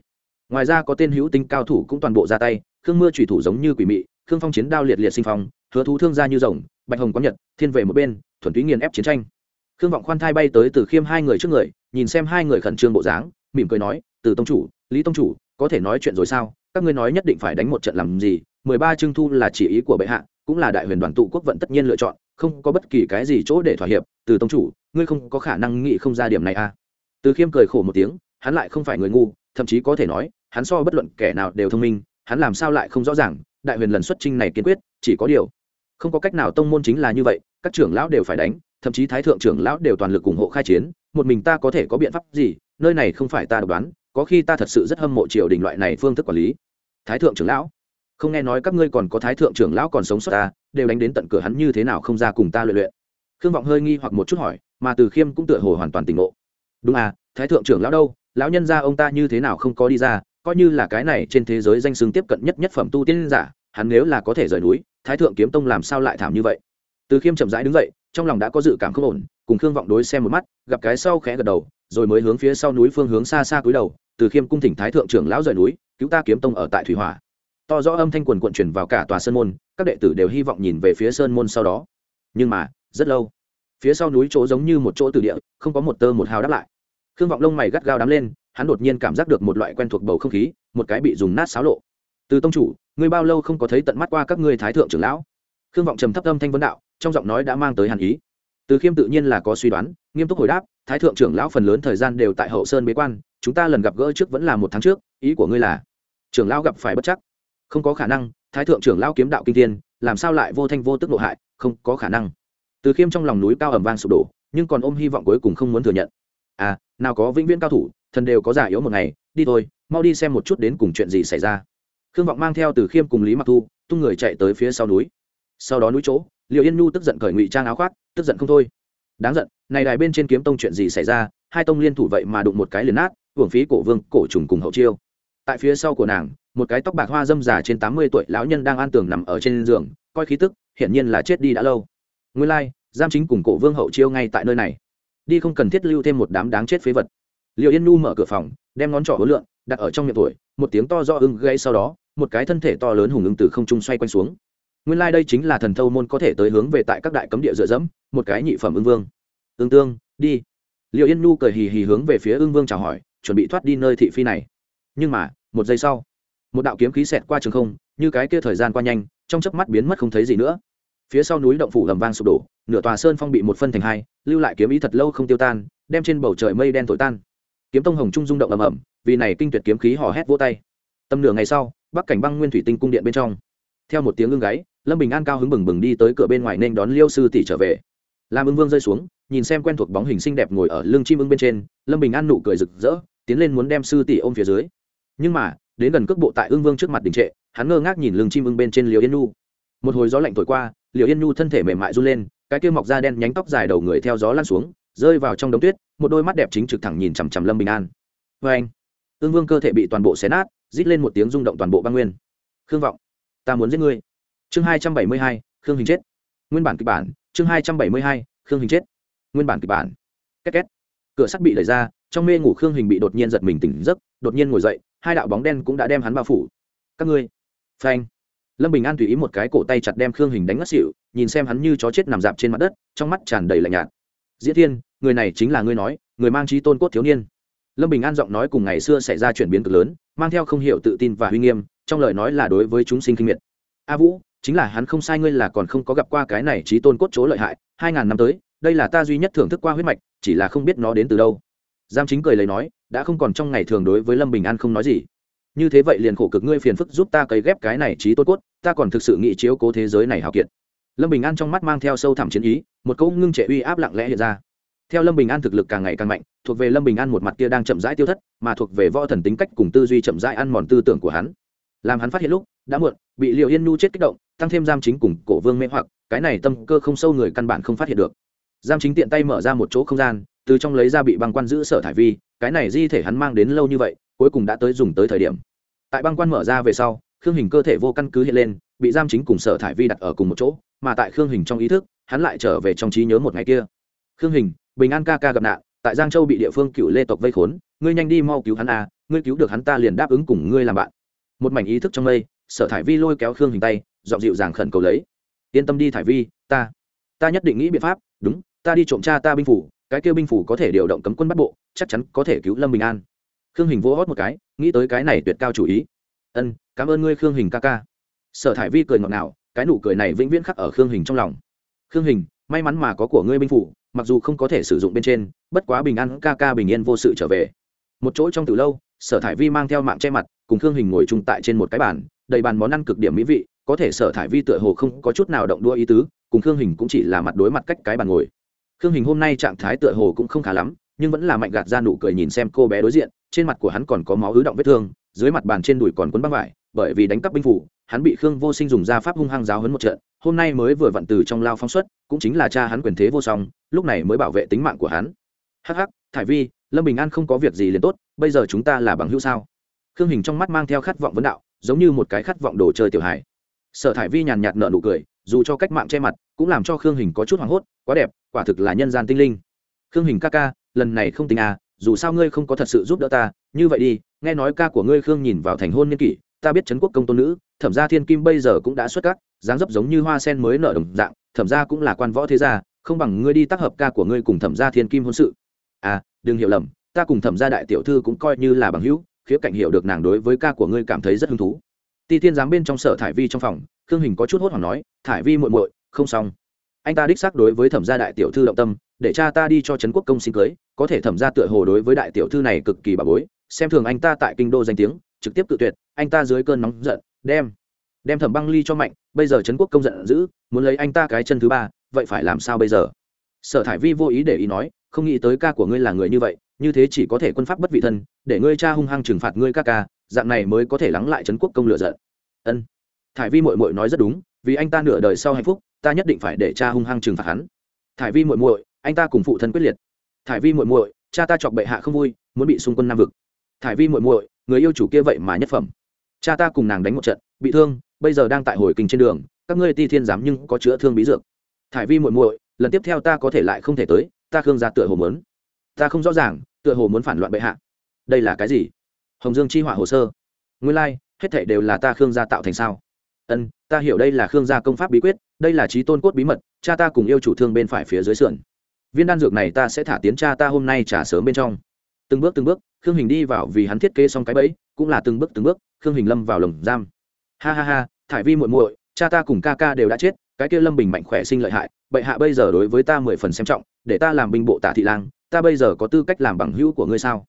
Ngoài ra có tên hữu tinh cao thủ cũng toàn bộ ra tay, khương mưa thủy thủ giống như quỷ mị, khương phong chiến đao liệt liệt sinh phong hứa thú thương gia như rồng, bạch hồng có nhật, thiên về một bên, thuần túy nghiền ép chiến tranh. Khương vọng khoan thai bay tới từ khiêm hai người trước người, nhìn xem hai người khẩn trương bộ dáng, mỉm cười nói, từ tông chủ, lý tông chủ, có thể nói chuyện rồi sao? Các ngươi nói nhất định phải đánh một trận làm gì? Mười ba trưng thu là chỉ ý của bệ hạ, cũng là đại huyền đoàn tụ quốc vận tất nhiên lựa chọn, không có bất kỳ cái gì chỗ để thỏa hiệp. Từ tông chủ, ngươi không có khả năng nghĩ không ra điểm này à? Từ khiêm cười khổ một tiếng, hắn lại không phải người ngu, thậm chí có thể nói, hắn so bất luận kẻ nào đều thông minh, hắn làm sao lại không rõ ràng, đại huyền lần xuất trinh này kiên quyết, chỉ có điều không có cách nào tông môn chính là như vậy, các trưởng lão đều phải đánh, thậm chí thái thượng trưởng lão đều toàn lực ủng hộ khai chiến, một mình ta có thể có biện pháp gì, nơi này không phải ta độc đoán, có khi ta thật sự rất hâm mộ triều đình loại này phương thức quản lý. Thái thượng trưởng lão, không nghe nói các ngươi còn có thái thượng trưởng lão còn sống sót ta, đều đánh đến tận cửa hắn như thế nào không ra cùng ta luyện luyện. Khương vọng hơi nghi hoặc một chút hỏi, mà từ khiêm cũng tựa hồ hoàn toàn tỉnh ngộ. Đúng à thái thượng trưởng lão đâu, lão nhân gia ông ta như thế nào không có đi ra, coi như là cái này trên thế giới danh xứng tiếp cận nhất nhất phẩm tu tiên giả hắn nếu là có thể rời núi, thái thượng kiếm tông làm sao lại thảm như vậy? Từ khiêm chậm rãi đứng dậy, trong lòng đã có dự cảm không ổn, cùng khương vọng đối xem một mắt, gặp cái sau khẽ gật đầu, rồi mới hướng phía sau núi phương hướng xa xa cúi đầu, từ khiêm cung thỉnh thái thượng trưởng lão rời núi, cứu ta kiếm tông ở tại thủy hỏa. To rõ âm thanh quần quận chuyển vào cả tòa sơn môn, các đệ tử đều hy vọng nhìn về phía sơn môn sau đó. Nhưng mà, rất lâu, phía sau núi chỗ giống như một chỗ từ địa, không có một tơ một hào đáp lại. Khương vọng lông mày gắt gao đắm lên, hắn đột nhiên cảm giác được một loại quen thuộc bầu không khí, một cái bị dùng nát xáo lộ từ tông chủ, ngươi bao lâu không có thấy tận mắt qua các ngươi thái thượng trưởng lão? Khương vọng trầm thấp âm thanh vấn đạo, trong giọng nói đã mang tới hàn ý. Từ khiêm tự nhiên là có suy đoán, nghiêm túc hồi đáp, thái thượng trưởng lão phần lớn thời gian đều tại hậu sơn bế quan, chúng ta lần gặp gỡ trước vẫn là một tháng trước, ý của ngươi là, trưởng lão gặp phải bất chắc. Không có khả năng, thái thượng trưởng lão kiếm đạo kinh thiên, làm sao lại vô thanh vô tức độ hại, không có khả năng. Từ khiêm trong lòng núi cao ẩm vang sụp đổ, nhưng còn ôm hy vọng cuối cùng không muốn thừa nhận. À nào có vĩnh viễn cao thủ, thần đều có giả yếu một ngày, đi thôi, mau đi xem một chút đến cùng chuyện gì xảy ra khương vọng mang theo từ khiêm cùng lý mặc thu, tung người chạy tới phía sau núi. Sau đó núi chỗ liệu yên nhu tức giận cởi ngụy trang áo khoác, tức giận không thôi. Đáng giận, này đài bên trên kiếm tông chuyện gì xảy ra, hai tông liên thủ vậy mà đụng một cái liền nát, hưởng phí cổ vương, cổ trùng cùng hậu chiêu. Tại phía sau của nàng, một cái tóc bạc hoa dâm già trên tám mươi tuổi lão nhân đang an tường nằm ở trên giường, coi khí tức, hiển nhiên là chết đi đã lâu. Nguyên lai, giam chính cùng cổ vương hậu chiêu ngay tại nơi này. Đi không cần thiết lưu thêm một đám đáng chết phế vật. Liệu yên nhu mở cửa phòng, đem ngón trỏ hối lượng đặt ở trong miệng tuổi một tiếng to do ưng gây sau đó, một cái thân thể to lớn hùng ưng từ không trung xoay quanh xuống. Nguyên lai、like、đây chính là thần thâu môn có thể tới hướng về tại các đại cấm địa dựa dẫm, một cái nhị phẩm ưng vương. Ương tương, đi. Liệu yên nhu cười hì hì hướng về phía ưng vương chào hỏi, chuẩn bị thoát đi nơi thị phi này. Nhưng mà, một giây sau, một đạo kiếm khí xẹt qua trường không, như cái kia thời gian qua nhanh, trong chớp mắt biến mất không thấy gì nữa. Phía sau núi động phủ lầm vang sụp đổ, nửa tòa sơn phong bị một phân thành hai, lưu lại kiếm ý thật lâu không tiêu tan, đem trên bầu trời mây đen thổi tan. Kiếm tông hồng trung rung động ầm ầm vì này kinh tuyệt kiếm khí hò hét vỗ tay. Tầm nửa ngày sau, bắc cảnh băng nguyên thủy tinh cung điện bên trong, theo một tiếng ưng gáy, lâm bình an cao hứng bừng bừng đi tới cửa bên ngoài nên đón liêu sư tỷ trở về. Làm ưng vương rơi xuống, nhìn xem quen thuộc bóng hình xinh đẹp ngồi ở lưng chim ưng bên trên, lâm bình an nụ cười rực rỡ, tiến lên muốn đem sư tỷ ôm phía dưới. Nhưng mà, đến gần cước bộ tại ưng vương trước mặt đình trệ, hắn ngơ ngác nhìn lưng chim ưng bên trên liều yên nhu. Một hồi gió lạnh thổi qua liều yên nhu thân thể mềm mại run lên, cái kia mọc da đen nhánh tóc dài đầu người theo gió lan xuống, rơi vào trong đống tuyết, một đôi mắt đẹp chính trực thẳng nhìn chằm chằm lâm bình an. Vê anh ương vương cơ thể bị toàn bộ xé nát, rít lên một tiếng rung động toàn bộ băng nguyên. Khương vọng, ta muốn giết ngươi. Chương hai trăm bảy mươi hai, khương hình chết. Nguyên bản kịch bản, chương hai trăm bảy mươi hai, khương hình chết. Nguyên bản kịch bản. Két két. Cửa sắt bị đẩy ra, trong mê ngủ khương hình bị đột nhiên giật mình tỉnh giấc, đột nhiên ngồi dậy, hai đạo bóng đen cũng đã đem hắn bao phủ. Các ngươi. Phanh. Lâm bình an tùy ý một cái cổ tay chặt đem khương hình đánh ngất xỉu, nhìn xem hắn như chó chết nằm dạp trên mặt đất, trong mắt tràn đầy lạnh nhạt. Diễn thiên, người này chính là ngươi nói, người mang trí tôn cốt thiếu niên lâm bình an giọng nói cùng ngày xưa xảy ra chuyển biến cực lớn, mang theo không hiểu tự tin và huy nghiêm, trong lời nói là đối với chúng sinh kinh miệt. A vũ, chính là hắn không sai ngươi là còn không có gặp qua cái này trí tôn cốt chỗ lợi hại, hai ngàn năm tới, đây là ta duy nhất thưởng thức qua huyết mạch, chỉ là không biết nó đến từ đâu. Giam chính cười lấy nói, đã không còn trong ngày thường đối với lâm bình an không nói gì. Như thế vậy liền khổ cực ngươi phiền phức giúp ta cấy ghép cái này trí tôn cốt, ta còn thực sự nghĩ chiếu cố thế giới này hào kiệt. Lâm bình an trong mắt mang theo sâu thẳm chiến ý, một câu ngưng trệ uy áp lặng lẽ hiện ra. Theo lâm bình an thực lực càng ngày càng mạnh thuộc về lâm bình an một mặt kia đang chậm rãi tiêu thất, mà thuộc về võ thần tính cách cùng tư duy chậm rãi ăn mòn tư tưởng của hắn. Làm hắn phát hiện lúc, đã muộn, bị liệu yên nhu chết kích động, tăng thêm giam chính cùng cổ vương mê hoặc, cái này tâm cơ không sâu người căn bản không phát hiện được. Giam chính tiện tay mở ra một chỗ không gian, từ trong lấy ra bị băng quan giữ sở thải vi, cái này di thể hắn mang đến lâu như vậy, cuối cùng đã tới dùng tới thời điểm. Tại băng quan mở ra về sau, khương hình cơ thể vô căn cứ hiện lên, bị giam chính cùng sở thải vi đặt ở cùng một chỗ, mà tại khương hình trong ý thức, hắn lại trở về trong trí nhớ một ngày kia. Khương hình, bình an ca ca gặp nạn tại giang châu bị địa phương cựu lê tộc vây khốn, ngươi nhanh đi mau cứu hắn à ngươi cứu được hắn ta liền đáp ứng cùng ngươi làm bạn. Một mảnh ý thức trong mây, sở thải vi lôi kéo khương hình tay dọn dịu dàng khẩn cầu lấy. Yên tâm đi thải vi, ta ta nhất định nghĩ biện pháp, đúng, ta đi trộm cha ta binh phủ, cái kêu binh phủ có thể điều động cấm quân bắt bộ, chắc chắn có thể cứu lâm bình an. Khương hình vô hót một cái, nghĩ tới cái này tuyệt cao chủ ý. Ân, cảm ơn ngươi khương hình ca ca. Sở thải vi cười ngọt ngào, cái nụ cười này vĩnh viễn khắc ở khương hình trong lòng. Khương hình, may mắn mà có của ngươi binh phủ, mặc dù không có thể sử dụng bên trên bất quá bình an ca ca bình yên vô sự trở về. Một chỗ trong từ lâu, sở thải vi mang theo mạng che mặt, cùng khương hình ngồi chung tại trên một cái bàn, đầy bàn món ăn cực điểm mỹ vị, có thể sở thải vi tựa hồ không có chút nào động đua ý tứ, cùng khương hình cũng chỉ là mặt đối mặt cách cái bàn ngồi. Khương hình hôm nay trạng thái tựa hồ cũng không khá lắm, nhưng vẫn là mạnh gạt ra nụ cười nhìn xem cô bé đối diện, trên mặt của hắn còn có máu ứ động vết thương, dưới mặt bàn trên đùi còn quấn băng vải, bởi vì đánh cắp binh phủ, hắn bị khương vô sinh dùng ra pháp hung hăng giáo hấn một trận, hôm nay mới vừa vặn từ trong lao phóng xuất, cũng chính là cha hắn quyền thế vô song, lúc này mới bảo vệ tính mạng của hắn hắc hắc, thải vi, lâm bình an không có việc gì liền tốt, bây giờ chúng ta là bằng hữu sao? Khương hình trong mắt mang theo khát vọng vấn đạo, giống như một cái khát vọng đồ chơi tiểu hải sở thải vi nhàn nhạt nợ nụ cười, dù cho cách mạng che mặt, cũng làm cho khương hình có chút hoảng hốt, quá đẹp, quả thực là nhân gian tinh linh. Khương hình ca ca, lần này không tính à dù sao ngươi không có thật sự giúp đỡ ta, như vậy đi, nghe nói ca của ngươi khương nhìn vào thành hôn niên kỷ, ta biết trấn quốc công tôn nữ, thẩm gia thiên kim bây giờ cũng đã xuất các, dáng dấp giống như hoa sen mới nở đồng dạng, thẩm gia cũng là quan võ thế gia, không bằng ngươi đi tác hợp ca của ngươi cùng thẩm gia thiên kim hôn sự à đừng hiểu lầm, ta cùng thẩm gia đại tiểu thư cũng coi như là bằng hữu, khía cạnh hiểu được nàng đối với ca của ngươi cảm thấy rất hứng thú. Ti tiên giám bên trong sở thải vi trong phòng, khương hình có chút hốt hoảng nói, thải vi muội muội, không xong. Anh ta đích xác đối với thẩm gia đại tiểu thư động tâm, để cha ta đi cho trấn quốc công xin cưới, có thể thẩm gia tựa hồ đối với đại tiểu thư này cực kỳ bà bối, xem thường anh ta tại kinh đô danh tiếng, trực tiếp cự tuyệt, anh ta dưới cơn nóng giận, đem đem thẩm băng ly cho mạnh, bây giờ trấn quốc công giận dữ, muốn lấy anh ta cái chân thứ ba, vậy phải làm sao bây giờ? Sở thải vi vô ý để ý nói không nghĩ tới ca của ngươi là người như vậy, như thế chỉ có thể quân pháp bất vị thân, để ngươi cha hung hăng trừng phạt ngươi ca ca, dạng này mới có thể lắng lại trấn quốc công lựa giận. Ân. Thải vi mội mội nói rất đúng, vì anh ta nửa đời sau hạnh phúc, ta nhất định phải để cha hung hăng trừng phạt hắn. Thải vi muội muội, anh ta cùng phụ thân quyết liệt. Thải vi muội muội, cha ta chọc bệ hạ không vui, muốn bị xung quân nam vực. Thải vi muội muội, người yêu chủ kia vậy mà nhất phẩm. Cha ta cùng nàng đánh một trận, bị thương, bây giờ đang tại hồi kinh trên đường, các ngươi ti thiên giám nhưng có chữa thương bí dược. Thải vi muội muội, lần tiếp theo ta có thể lại không thể tới ta khương gia tựa hồ muốn. Ta không rõ ràng tựa hồ muốn phản loạn bệ hạ. Đây là cái gì? Hồng dương chi họa hồ sơ. Nguyên lai、like, hết thảy đều là ta khương gia tạo thành sao? Ân ta hiểu đây là khương gia công pháp bí quyết đây là trí tôn cốt bí mật cha ta cùng yêu chủ thương bên phải phía dưới sườn. Viên đan dược này ta sẽ thả tiến cha ta hôm nay trả sớm bên trong. Từng bước từng bước khương hình đi vào vì hắn thiết kế xong cái bẫy cũng là từng bước từng bước khương hình lâm vào lồng giam. Ha ha ha thải vi muội muội cha ta cùng ca ca đều đã chết cái kia lâm bình mạnh khỏe sinh lợi hại bệ hạ bây giờ đối với ta mười phần xem trọng, để ta làm binh bộ tả thị lang, ta bây giờ có tư cách làm bằng hữu của ngươi sao?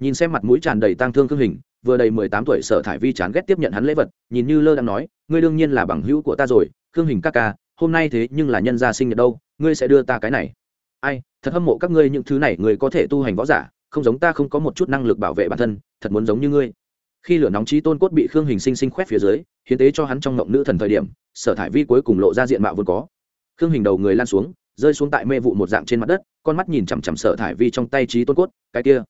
Nhìn xem mặt mũi tràn đầy tang thương khương hình, vừa đầy mười tám tuổi sở thải vi chán ghét tiếp nhận hắn lễ vật, nhìn như lơ đang nói, ngươi đương nhiên là bằng hữu của ta rồi khương hình các ca, hôm nay thế nhưng là nhân gia sinh nhật đâu, ngươi sẽ đưa ta cái này. Ai, thật hâm mộ các ngươi những thứ này người có thể tu hành võ giả, không giống ta không có một chút năng lực bảo vệ bản thân, thật muốn giống như ngươi. Khi lửa nóng trí tôn cốt bị khương hình sinh sinh khoét phía dưới, hiến tế cho hắn trong ngộng nữ thần thời điểm, sở thải vi cuối cùng lộ ra diện mạo vốn có khương hình đầu người lan xuống, rơi xuống tại mê vụ một dạng trên mặt đất, con mắt nhìn chằm chằm sợ thải vi trong tay trí tôn cốt, cái kia.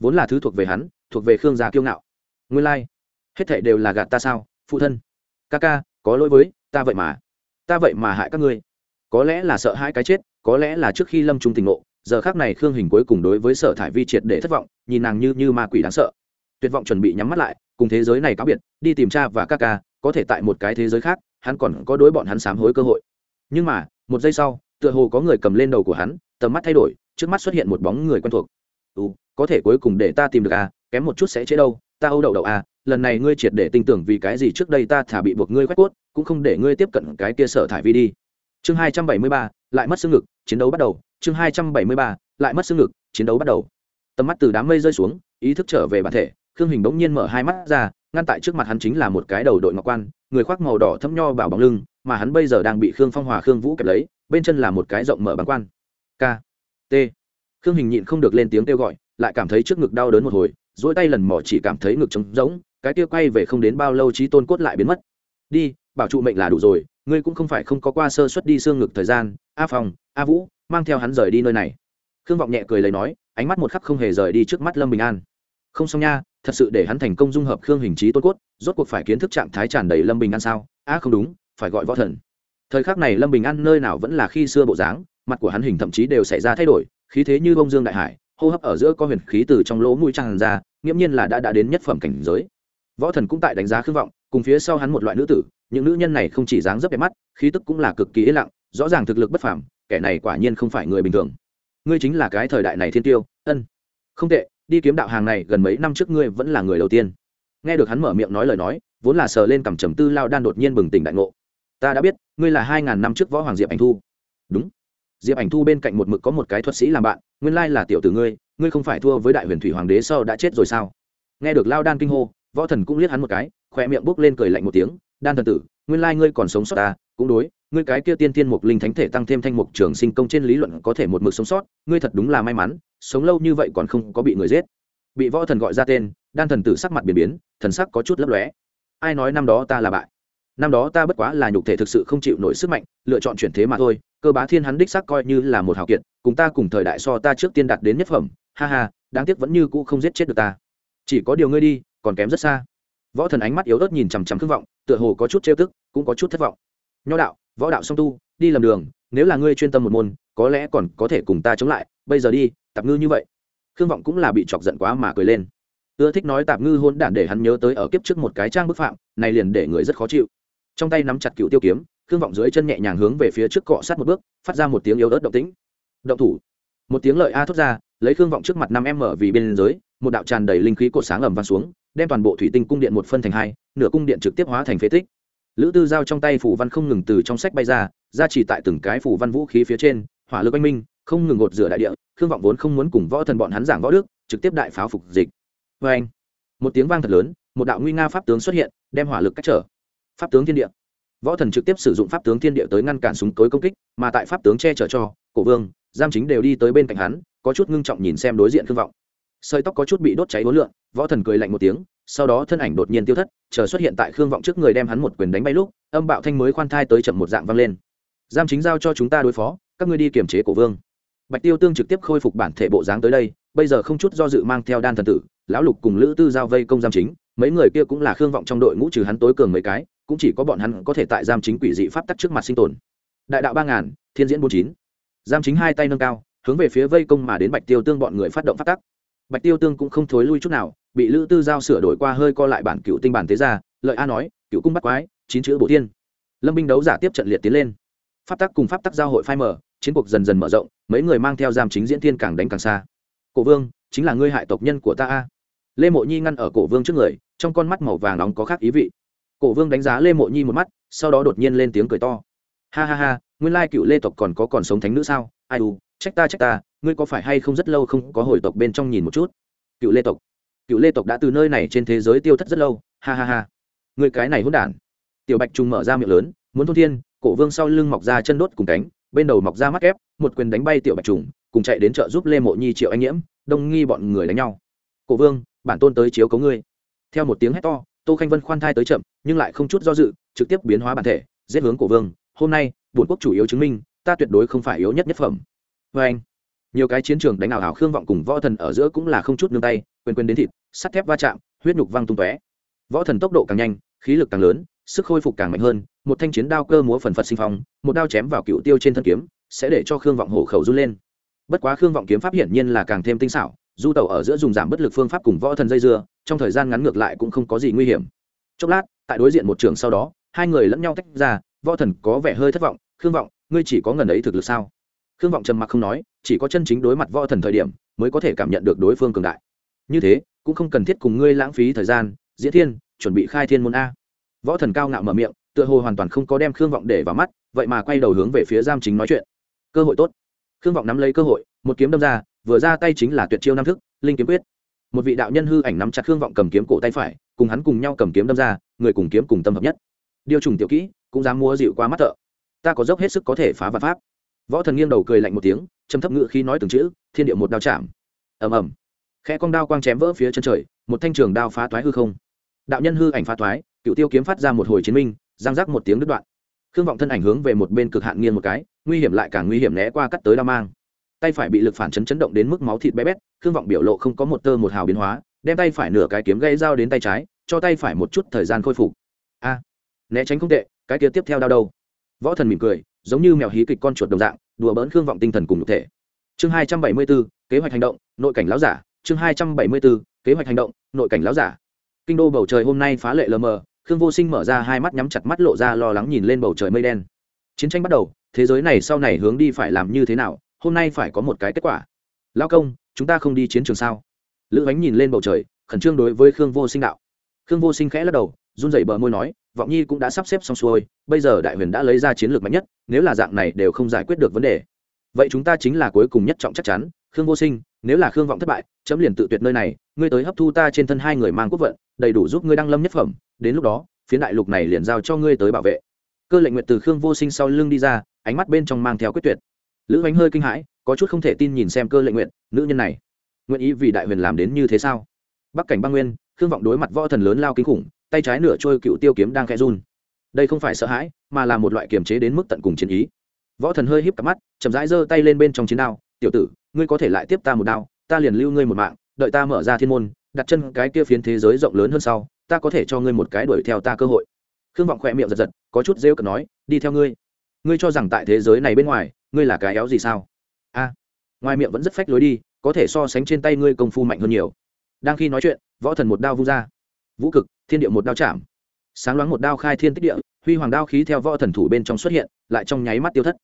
Vốn là thứ thuộc về hắn, thuộc về khương gia kiêu ngạo. Nguyên lai、like. hết thệ đều là gạt ta sao, phụ thân. Ca ca, có lỗi với, ta vậy mà. Ta vậy mà hại các ngươi. Có lẽ là sợ hai cái chết, có lẽ là trước khi lâm trung tình ngộ, giờ khác này khương hình cuối cùng đối với sở thải vi triệt để thất vọng, nhìn nàng như như ma quỷ đáng sợ. Tuyệt vọng chuẩn bị nhắm mắt lại, cùng thế giới này cáo biệt, đi tìm cha và ca ca, có thể tại một cái thế giới khác, hắn còn có đối bọn hắn sám hối cơ hội nhưng mà một giây sau tựa hồ có người cầm lên đầu của hắn tầm mắt thay đổi trước mắt xuất hiện một bóng người quen thuộc. Ừ, có thể cuối cùng để ta tìm được à kém một chút sẽ chế đâu ta âu đậu đậu à lần này ngươi triệt để tin tưởng vì cái gì trước đây ta thả bị buộc ngươi quét cốt cũng không để ngươi tiếp cận cái kia sở thải vi đi. Chương hai trăm bảy mươi ba lại mất xương ngực chiến đấu bắt đầu. Chương hai trăm bảy mươi ba lại mất xương ngực chiến đấu bắt đầu. Tầm mắt từ đám mây rơi xuống ý thức trở về bản thể khương hình bỗng nhiên mở hai mắt ra ngăn tại trước mặt hắn chính là một cái đầu đội ngọc quan, người khoác màu đỏ thâm nho bảo bóng lưng, mà hắn bây giờ đang bị khương phong hòa, khương vũ kẹp lấy, bên chân là một cái rộng mở bán quan. K, t. Khương hình nhịn không được lên tiếng kêu gọi, lại cảm thấy trước ngực đau đớn một hồi dỗi tay lần mỏ chỉ cảm thấy ngực trống rỗng, cái kia quay về không đến bao lâu trí tôn cốt lại biến mất. Đi, bảo trụ mệnh là đủ rồi, ngươi cũng không phải không có qua sơ xuất đi xương ngực thời gian, a phòng a vũ, mang theo hắn rời đi nơi này. Khương vọng nhẹ cười lấy nói, ánh mắt một khắc không hề rời đi trước mắt lâm bình an không xong nha, thật sự để hắn thành công dung hợp khương hình trí tôn cốt, rốt cuộc phải kiến thức trạng thái tràn đầy lâm bình an sao? A không đúng, phải gọi võ thần. Thời khắc này lâm bình an nơi nào vẫn là khi xưa bộ dáng, mặt của hắn hình thậm chí đều xảy ra thay đổi, khí thế như bông dương đại hải, hô hấp ở giữa có huyền khí từ trong lỗ mũi tràn ra, nghiễm nhiên là đã đã đến nhất phẩm cảnh giới. Võ thần cũng tại đánh giá khương vọng, cùng phía sau hắn một loại nữ tử, những nữ nhân này không chỉ dáng dấp đẹp mắt, khí tức cũng là cực kỳ yên lặng, rõ ràng thực lực bất phàm, kẻ này quả nhiên không phải người bình thường. Ngươi chính là cái thời đại này thiên tiêu, ân. Không tệ đi kiếm đạo hàng này gần mấy năm trước ngươi vẫn là người đầu tiên. Nghe được hắn mở miệng nói lời nói, vốn là sờ lên cằm trầm tư lao đan đột nhiên bừng tỉnh đại ngộ. Ta đã biết, ngươi là hai ngàn năm trước võ hoàng diệp ảnh thu. Đúng. Diệp ảnh thu bên cạnh một mực có một cái thuật sĩ làm bạn, nguyên lai là tiểu tử ngươi ngươi không phải thua với đại huyền thủy hoàng đế sau đã chết rồi sao? Nghe được lao đan kinh hô, võ thần cũng liếc hắn một cái, khỏe miệng bốc lên cười lạnh một tiếng, đan thần tử, nguyên lai ngươi còn sống sót ta, cũng đối ngươi cái kia tiên tiên mục linh thánh thể tăng thêm thanh mục trường sinh công trên lý luận có thể một mực sống sót, ngươi thật đúng là may mắn, sống lâu như vậy còn không có bị người giết. Bị võ thần gọi ra tên, đan thần tử sắc mặt biến biến, thần sắc có chút lấp lóe. Ai nói năm đó ta là bại? Năm đó ta bất quá là nhục thể thực sự không chịu nổi sức mạnh, lựa chọn chuyển thế mà thôi, cơ bá thiên hắn đích sắc coi như là một hào kiệt, cùng ta cùng thời đại so ta trước tiên đạt đến nhất phẩm, ha ha, đáng tiếc vẫn như cũ không giết chết được ta. Chỉ có điều ngươi đi, còn kém rất xa. Võ thần ánh mắt yếu ớt nhìn chằm chằm khước vọng, tựa hồ có chút trêu tức, cũng có chút thất vọng. Nho đạo võ đạo song tu, đi lầm đường, nếu là ngươi chuyên tâm một môn, có lẽ còn có thể cùng ta chống lại, bây giờ đi, tạp ngư như vậy. Khương vọng cũng là bị chọc giận quá mà cười lên. Ưa thích nói tạp ngư hôn đản để hắn nhớ tới ở kiếp trước một cái trang bức phạm, này liền để người rất khó chịu. Trong tay nắm chặt cựu tiêu kiếm, khương vọng dưới chân nhẹ nhàng hướng về phía trước cọ sát một bước, phát ra một tiếng yếu ớt động tĩnh. Động thủ. Một tiếng lợi a thốt ra, lấy khương vọng trước mặt năm em mở vì bên dưới, một đạo tràn đầy linh khí cột sáng ẩm vang xuống, đem toàn bộ thủy tinh cung điện một phân thành hai, nửa cung điện trực tiếp hóa thành phế tích lữ tư giao trong tay phủ văn không ngừng từ trong sách bay ra ra chỉ tại từng cái phủ văn vũ khí phía trên, hỏa lực anh minh, không ngừng gột rửa đại địa, khương vọng vốn không muốn cùng võ thần bọn hắn giảng võ đức, trực tiếp đại pháo phục dịch. Vê anh, một tiếng vang thật lớn, một đạo nguy nga pháp tướng xuất hiện, đem hỏa lực cách trở. Pháp tướng thiên địa. Võ thần trực tiếp sử dụng pháp tướng thiên địa tới ngăn cản súng tối công kích, mà tại pháp tướng che chở cho, cổ vương, giam chính đều đi tới bên cạnh hắn, có chút ngưng trọng nhìn xem đối diện khương vọng. Sợi tóc có chút bị đốt cháy hối lượn, võ thần cười lạnh một tiếng sau đó thân ảnh đột nhiên tiêu thất, chờ xuất hiện tại khương vọng trước người đem hắn một quyền đánh bay lúc, âm bạo thanh mới khoan thai tới chậm một dạng vang lên. Giam chính giao cho chúng ta đối phó, các ngươi đi kiềm chế cổ vương. Bạch tiêu tương trực tiếp khôi phục bản thể bộ dáng tới đây, bây giờ không chút do dự mang theo đan thần tử, lão lục cùng lữ tư giao vây công giam chính, mấy người kia cũng là khương vọng trong đội ngũ trừ hắn tối cường mấy cái, cũng chỉ có bọn hắn có thể tại giam chính quỷ dị pháp tắc trước mặt sinh tồn. Đại đạo ba ngàn, thiên diễn bốn chín. Giam chính hai tay nâng cao, hướng về phía vây công mà đến bạch tiêu tương bọn người phát động phát tắc. Bạch tiêu tương cũng không thối lui chút nào bị lữ tư giao sửa đổi qua hơi co lại bản cựu tinh bản tế ra lợi a nói, cựu cung bắt quái, chín chữ bổ tiên lâm binh đấu giả tiếp trận liệt tiến lên. Pháp tắc cùng pháp tắc giao hội phai mở chiến cuộc dần dần mở rộng, mấy người mang theo giam chính diễn thiên càng đánh càng xa. Cổ vương, chính là ngươi hại tộc nhân của ta a. Lê mộ nhi ngăn ở cổ vương trước người, trong con mắt màu vàng nóng có khác ý vị. Cổ vương đánh giá lê mộ nhi một mắt, sau đó đột nhiên lên tiếng cười to. Ha ha ha, nguyên lai cựu lê tộc còn có còn sống thánh nữ sao? Ai u, trách ta trách ta, ngươi có phải hay không rất lâu không có hồi tộc bên trong nhìn một chút? Cựu lê tộc cựu lê tộc đã từ nơi này trên thế giới tiêu thất rất lâu, ha ha ha. Người cái này hôn đản. Tiểu bạch trùng mở ra miệng lớn, muốn thôn thiên, cổ vương sau lưng mọc ra chân đốt cùng cánh, bên đầu mọc ra mắt ép một quyền đánh bay tiểu bạch trùng, cùng chạy đến chợ giúp lê mộ nhi triệu anh nhiễm đông nghi bọn người đánh nhau. Cổ vương, bản tôn tới chiếu cấu ngươi. Theo một tiếng hét to, tô khanh vân khoan thai tới chậm, nhưng lại không chút do dự, trực tiếp biến hóa bản thể, giết hướng cổ vương, hôm nay, bổn quốc chủ yếu chứng minh, ta tuyệt đối không phải yếu nhất nhất phẩm. Vê anh nhiều cái chiến trường đánh ảo hảo khương vọng cùng võ thần ở giữa cũng là không chút nương tay quên quyền đến thịt, sắt thép va chạm, huyết nhục văng tung tóe. Võ thần tốc độ càng nhanh, khí lực càng lớn, sức khôi phục càng mạnh hơn, một thanh chiến đao cơ múa phần phật sinh phong, một đao chém vào cựu tiêu trên thân kiếm, sẽ để cho khương vọng hổ khẩu run lên. Bất quá khương vọng kiếm pháp hiển nhiên là càng thêm tinh xảo, du tàu ở giữa dùng giảm bất lực phương pháp cùng võ thần dây dưa, trong thời gian ngắn ngược lại cũng không có gì nguy hiểm. Chốc lát, tại đối diện một trường sau đó, hai người lẫn nhau tách ra, võ thần có vẻ hơi thất vọng, khương vọng, ngươi chỉ có ngần ấy thực lực sao? Khương vọng trầm mặc không nói, chỉ có chân chính đối mặt võ thần thời điểm, mới có thể cảm nhận được đối phương cường đại như thế, cũng không cần thiết cùng ngươi lãng phí thời gian, diễn thiên, chuẩn bị khai thiên môn a. Võ thần cao ngạo mở miệng, tựa hồ hoàn toàn không có đem khương vọng để vào mắt, vậy mà quay đầu hướng về phía giam chính nói chuyện. Cơ hội tốt. Khương vọng nắm lấy cơ hội, một kiếm đâm ra, vừa ra tay chính là tuyệt chiêu nam thức, linh kiếm quyết. Một vị đạo nhân hư ảnh nắm chặt khương vọng cầm kiếm cổ tay phải, cùng hắn cùng nhau cầm kiếm đâm ra, người cùng kiếm cùng tâm hợp nhất. Điều trùng tiểu kỹ, cũng dám mua dịu qua mắt thợ. Ta có dốc hết sức có thể phá và pháp. Võ thần nghiêng đầu cười lạnh một tiếng châm thấp ngự khi nói từng chữ, thiên địa một đao chạm. Ầm ầm khẽ con đao quang chém vỡ phía chân trời, một thanh trường đao phá toái hư không. Đạo nhân hư ảnh phá toái cựu tiêu kiếm phát ra một hồi chiến minh giang giác một tiếng đứt đoạn. Khương vọng thân ảnh hướng về một bên cực hạn nghiêng một cái, nguy hiểm lại càng nguy hiểm né qua cắt tới đao mang. Tay phải bị lực phản chấn chấn động đến mức máu thịt bé bét, khương vọng biểu lộ không có một tơ một hào biến hóa, đem tay phải nửa cái kiếm gây dao đến tay trái, cho tay phải một chút thời gian khôi phục. A, né tránh không tệ, cái kia tiếp theo đau đâu? Võ thần mỉm cười, giống như mèo hí kịch con chuột đồng dạng, đùa bỡn khương vọng tinh thần cùng nhục thể. Chương hai trăm bảy mươi bốn, kế hoạch hành động, nội cảnh láo giả chương hai trăm bảy mươi bốn kế hoạch hành động, nội cảnh láo giả. Kinh đô bầu trời hôm nay phá lệ lờ mờ, khương vô sinh mở ra hai mắt nhắm chặt mắt lộ ra lo lắng nhìn lên bầu trời mây đen. Chiến tranh bắt đầu, thế giới này sau này hướng đi phải làm như thế nào, hôm nay phải có một cái kết quả. Lao công, chúng ta không đi chiến trường sao? Lữ bánh nhìn lên bầu trời, khẩn trương đối với khương vô sinh đạo. Khương vô sinh khẽ lắc đầu, run rẩy bờ môi nói, vọng nhi cũng đã sắp xếp xong xuôi, bây giờ đại huyền đã lấy ra chiến lược mạnh nhất, nếu là dạng này đều không giải quyết được vấn đề. Vậy chúng ta chính là cuối cùng nhất trọng chắc chắn, khương vô sinh nếu là khương vọng thất bại, chấm liền tự tuyệt nơi này, ngươi tới hấp thu ta trên thân hai người mang quốc vận, đầy đủ giúp ngươi đăng lâm nhất phẩm, đến lúc đó phía đại lục này liền giao cho ngươi tới bảo vệ. Cơ lệnh nguyện từ khương vô sinh sau lưng đi ra, ánh mắt bên trong mang theo quyết tuyệt. Lữ bánh hơi kinh hãi, có chút không thể tin nhìn xem cơ lệnh nguyện, nữ nhân này, nguyện ý vì đại huyền làm đến như thế sao? Bắc cảnh băng nguyên, khương vọng đối mặt võ thần lớn lao kinh khủng, tay trái nửa trôi cựu tiêu kiếm đang khẽ run. Đây không phải sợ hãi, mà là một loại kiềm chế đến mức tận cùng chiến ý. Võ thần hơi híp cặp mắt, chậm rãi giơ tay lên bên trong chiến đao tiểu tử, ngươi có thể lại tiếp ta một đao, ta liền lưu ngươi một mạng, đợi ta mở ra thiên môn, đặt chân cái kia phiến thế giới rộng lớn hơn sau, ta có thể cho ngươi một cái đuổi theo ta cơ hội. Khương vọng khỏe miệng giật giật, có chút rêu cợt nói, đi theo ngươi. Ngươi cho rằng tại thế giới này bên ngoài, ngươi là cái éo gì sao? A. Ngoài miệng vẫn rất phách lối đi, có thể so sánh trên tay ngươi công phu mạnh hơn nhiều. Đang khi nói chuyện, võ thần một đao vu ra. Vũ cực, thiên địa một đao chạm. Sáng loáng một đao khai thiên tích địa, huy hoàng đao khí theo võ thần thủ bên trong xuất hiện, lại trong nháy mắt tiêu thất.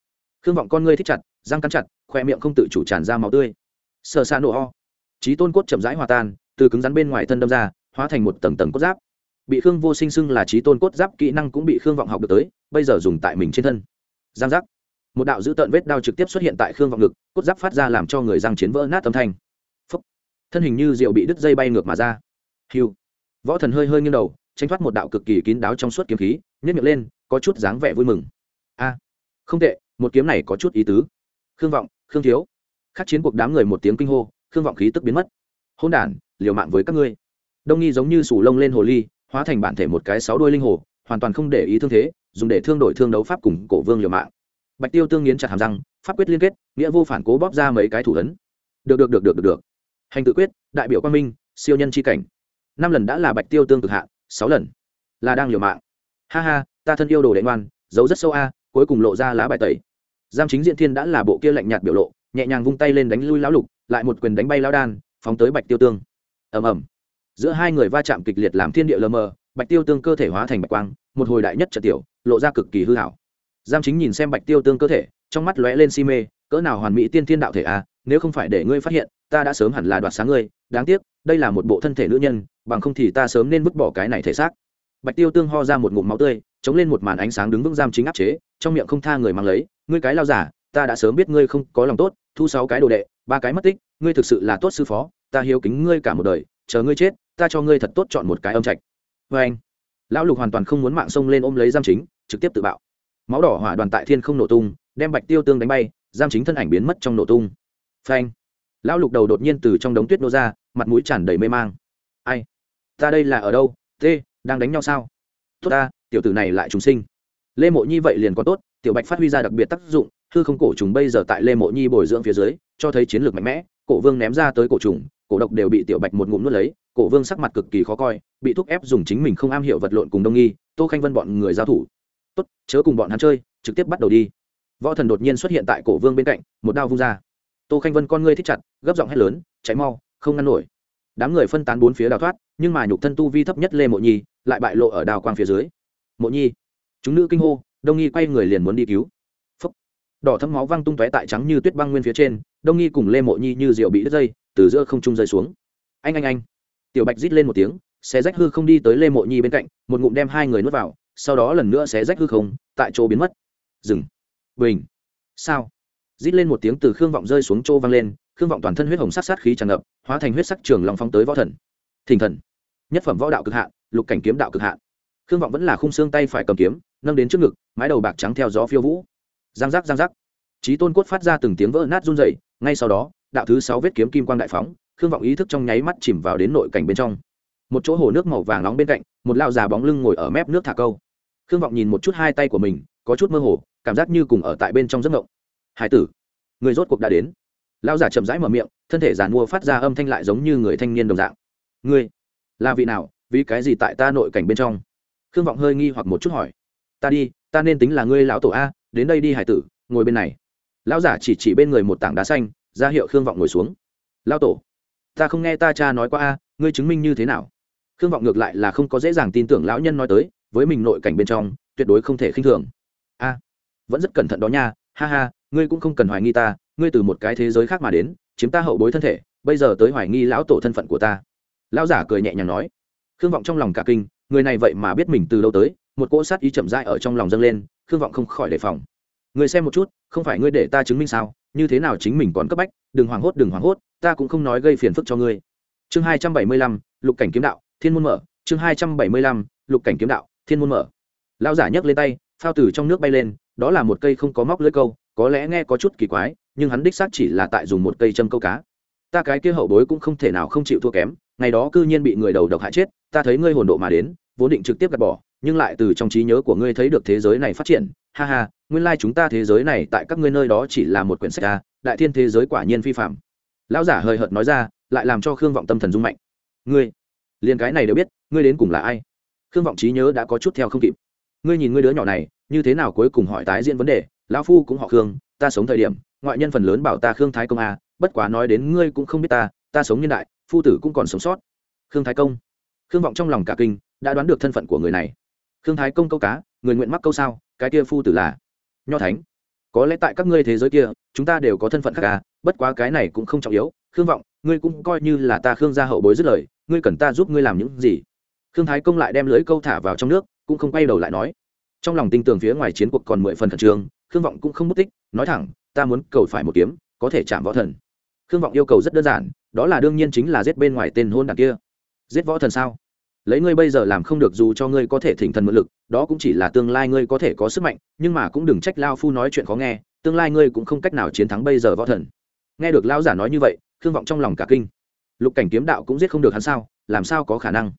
Khương vọng con ngươi thích chặt răng cắn chặt, khoe miệng không tự chủ tràn ra máu tươi. Sờ xa nổ ho. Trí tôn cốt chậm rãi hòa tan, từ cứng rắn bên ngoài thân đâm ra, hóa thành một tầng tầng cốt giáp. Bị khương vô sinh xưng là trí tôn cốt giáp kỹ năng cũng bị khương vọng học được tới, bây giờ dùng tại mình trên thân. Giang giác. Một đạo dữ tợn vết đao trực tiếp xuất hiện tại khương vọng ngực, cốt giáp phát ra làm cho người giang chiến vỡ nát âm thanh. Phúc. thân hình như rượu bị đứt dây bay ngược mà ra. Hiu võ thần hơi hơi nghiêng đầu tranh thoát một đạo cực kỳ kín đáo trong suốt kiếm khí nhét miệng lên, có chút dáng vẻ vui mừng. A. Không tệ, một kiếm này có chút ý tứ khương vọng, khương thiếu. Khắc chiến cuộc đám người một tiếng kinh hô, khương vọng khí tức biến mất. Hôn đản, liều mạng với các ngươi. Đông nghi giống như sủ lông lên hồ ly, hóa thành bản thể một cái sáu đuôi linh hồ, hoàn toàn không để ý thương thế, dùng để thương đổi thương đấu pháp cùng cổ vương liều mạng. Bạch tiêu tương nghiến chặt hàm răng, pháp quyết liên kết, nghĩa vô phản cố bóp ra mấy cái thủ ấn. Được được được được được được. Hành tự quyết, đại biểu quang minh, siêu nhân c h i cảnh. Năm lần đã là bạch tiêu tương cực hạ sáu lần là đang liều mạng. Ha ha, ta thân yêu đồ đệ ngoan, giấu rất sâu a, cuối cùng lộ ra lá bài tẩy giam chính diện thiên đã là bộ kia lạnh nhạt biểu lộ, nhẹ nhàng vung tay lên đánh lui lão lục, lại một quyền đánh bay lão đan, phóng tới bạch tiêu tương. Ầm ầm. Giữa hai người va chạm kịch liệt làm thiên địa lờ mờ, bạch tiêu tương cơ thể hóa thành bạch quang, một hồi đại nhất trợ tiểu, lộ ra cực kỳ hư hảo giam chính nhìn xem bạch tiêu tương cơ thể, trong mắt lóe lên si mê, cỡ nào hoàn mỹ tiên thiên đạo thể a nếu không phải để ngươi phát hiện, ta đã sớm hẳn là đoạt sáng ngươi, đáng tiếc, đây là một bộ thân thể nữ nhân, bằng không thì ta sớm nên vứt bỏ cái này thể xác. Bạch tiêu tương ho ra một ngụm máu tươi, chống lên một màn ánh sáng đứng vững giam chính áp chế trong miệng không tha người mang lấy, ngươi cái lao giả, ta đã sớm biết ngươi không có lòng tốt, thu sáu cái đồ đệ, ba cái mất tích, ngươi thực sự là tốt sư phó, ta hiếu kính ngươi cả một đời, chờ ngươi chết, ta cho ngươi thật tốt chọn một cái âm trạch. Vê anh, lão lục hoàn toàn không muốn mạng sông lên ôm lấy giam chính, trực tiếp tự bạo. Máu đỏ hỏa đoàn tại thiên không nổ tung, đem bạch tiêu tương đánh bay, giam chính thân ảnh biến mất trong nổ tung. Phanh lão lục đầu đột nhiên từ trong đống tuyết nô ra, mặt mũi tràn đầy mê mang. Ai, ta đây là ở đâu? T đang đánh nhau sao? Tốt ta, tiểu tử này lại trùng sinh lê mộ nhi vậy liền có tốt, tiểu bạch phát huy ra đặc biệt tác dụng, hư không cổ trùng bây giờ tại lê mộ nhi bồi dưỡng phía dưới, cho thấy chiến lược mạnh mẽ, cổ vương ném ra tới cổ trùng, cổ độc đều bị tiểu bạch một ngụm nuốt lấy, cổ vương sắc mặt cực kỳ khó coi, bị thúc ép dùng chính mình không am hiểu vật lộn cùng đông nghi, tô khanh vân bọn người giao thủ. Tốt, chớ cùng bọn hắn chơi, trực tiếp bắt đầu đi. Võ thần đột nhiên xuất hiện tại cổ vương bên cạnh, một đao vung ra. Tô khanh vân con ngươi thích chặt, gấp giọng hét lớn cháy mau, không ngăn nổi. Đám người phân tán bốn phía đào thoát, nhưng mà nhục thân tu vi thấp nhất lê mộ nhi, lại bại lộ ở đào quang phía dưới. Mộ nhi chúng nữ kinh hô, đông nghi quay người liền muốn đi cứu. Phúc. đỏ thấm máu văng tung tóe tại trắng như tuyết băng nguyên phía trên, đông nghi cùng lê mộ nhi như rượu bị đứt dây, từ giữa không trung rơi xuống. Anh anh anh. Tiểu bạch rít lên một tiếng, xé rách hư không đi tới lê mộ nhi bên cạnh, một ngụm đem hai người nuốt vào, sau đó lần nữa xé rách hư không, tại chỗ biến mất. Dừng. Bình. Sao? Rít lên một tiếng từ khương vọng rơi xuống chỗ văng lên, khương vọng toàn thân huyết hồng sát sát khí tràn ngập, hóa thành huyết sắc trường lòng phong tới võ thần. Thình thần. Nhất phẩm võ đạo cực hạn lục cảnh kiếm đạo cực hạn khương vọng vẫn là khung xương tay phải cầm kiếm, nâng đến trước ngực, mái đầu bạc trắng theo gió phiêu vũ. Giang giác giang giác. Trí tôn cốt phát ra từng tiếng vỡ nát run dày ngay sau đó, đạo thứ sáu vết kiếm kim quang đại phóng, khương vọng ý thức trong nháy mắt chìm vào đến nội cảnh bên trong. Một chỗ hồ nước màu vàng nóng bên cạnh, một lao già bóng lưng ngồi ở mép nước thả câu. Khương vọng nhìn một chút hai tay của mình, có chút mơ hồ, cảm giác như cùng ở tại bên trong giấc ngộng hải tử, người rốt cuộc đã đến. Lao giả chậm rãi mở miệng, thân thể giàn mua phát ra âm thanh lại giống như người thanh niên đồng dạng. Ngươi, là vị nào? Vì cái gì tại ta nội cảnh bên trong? Khương vọng hơi nghi hoặc một chút hỏi. Ta đi, ta nên tính là ngươi lão tổ a, đến đây đi hải tử, ngồi bên này. Lão giả chỉ chỉ bên người một tảng đá xanh, ra hiệu khương vọng ngồi xuống. Lão tổ, ta không nghe ta cha nói qua a, ngươi chứng minh như thế nào? Khương vọng ngược lại là không có dễ dàng tin tưởng lão nhân nói tới, với mình nội cảnh bên trong, tuyệt đối không thể khinh thường. A, vẫn rất cẩn thận đó nha, ha ha, ngươi cũng không cần hoài nghi ta, ngươi từ một cái thế giới khác mà đến, chiếm ta hậu bối thân thể, bây giờ tới hoài nghi lão tổ thân phận của ta. Lão giả cười nhẹ nhàng nói. Khương vọng trong lòng cả kinh người này vậy mà biết mình từ lâu tới, một cỗ sát ý chậm dại ở trong lòng dâng lên, khương vọng không khỏi đề phòng. Người xem một chút, không phải ngươi để ta chứng minh sao? Như thế nào chính mình còn cấp bách? Đừng hoảng hốt, đừng hoảng hốt, ta cũng không nói gây phiền phức cho ngươi. Chương hai trăm bảy mươi lăm, lục cảnh kiếm đạo, thiên môn mở. Chương hai trăm bảy mươi lăm, lục cảnh kiếm đạo, thiên môn mở. Lão giả nhấc lên tay, phao từ trong nước bay lên, đó là một cây không có móc lưỡi câu, có lẽ nghe có chút kỳ quái, nhưng hắn đích xác chỉ là tại dùng một cây châm câu cá. Ta cái kia hậu bối cũng không thể nào không chịu thua kém, ngày đó cư nhiên bị người đầu độc hại chết ta thấy ngươi hồn độ mà đến, vốn định trực tiếp gạt bỏ, nhưng lại từ trong trí nhớ của ngươi thấy được thế giới này phát triển. Ha ha, nguyên lai chúng ta thế giới này tại các ngươi nơi đó chỉ là một quyển sách a, đại thiên thế giới quả nhiên phi phạm. Lão giả hơi hợt nói ra, lại làm cho khương vọng tâm thần rung mạnh. Ngươi, liền cái này đều biết, ngươi đến cùng là ai? Khương vọng trí nhớ đã có chút theo không kịp. Ngươi nhìn ngươi đứa nhỏ này, như thế nào cuối cùng hỏi tái diễn vấn đề? Lão phu cũng họ khương, ta sống thời điểm, ngoại nhân phần lớn bảo ta khương thái công a, bất quá nói đến ngươi cũng không biết ta ta sống nhân đại, phu tử cũng còn sống sót. Khương thái công khương vọng trong lòng cả kinh, đã đoán được thân phận của người này. Khương thái công câu cá, người nguyện mắc câu sao, cái kia phu tử là nho thánh. Có lẽ tại các ngươi thế giới kia, chúng ta đều có thân phận khác à bất quá cái này cũng không trọng yếu. Khương vọng, ngươi cũng coi như là ta khương gia hậu bối dứt lời, ngươi cần ta giúp ngươi làm những gì? Khương thái công lại đem lưới câu thả vào trong nước, cũng không quay đầu lại nói. Trong lòng tinh tường phía ngoài chiến cuộc còn mười phần khẩn trương, khương vọng cũng không mất tích, nói thẳng, ta muốn cầu phải một kiếm, có thể chạm võ thần. Khương vọng yêu cầu rất đơn giản, đó là đương nhiên chính là giết bên ngoài tên hôn đảng kia giết võ thần sao? Lấy ngươi bây giờ làm không được dù cho ngươi có thể thỉnh thần mượn lực, đó cũng chỉ là tương lai ngươi có thể có sức mạnh, nhưng mà cũng đừng trách lao phu nói chuyện khó nghe, tương lai ngươi cũng không cách nào chiến thắng bây giờ võ thần. Nghe được lao giả nói như vậy thương vọng trong lòng cả kinh. Lục cảnh kiếm đạo cũng giết không được hắn sao, làm sao có khả năng?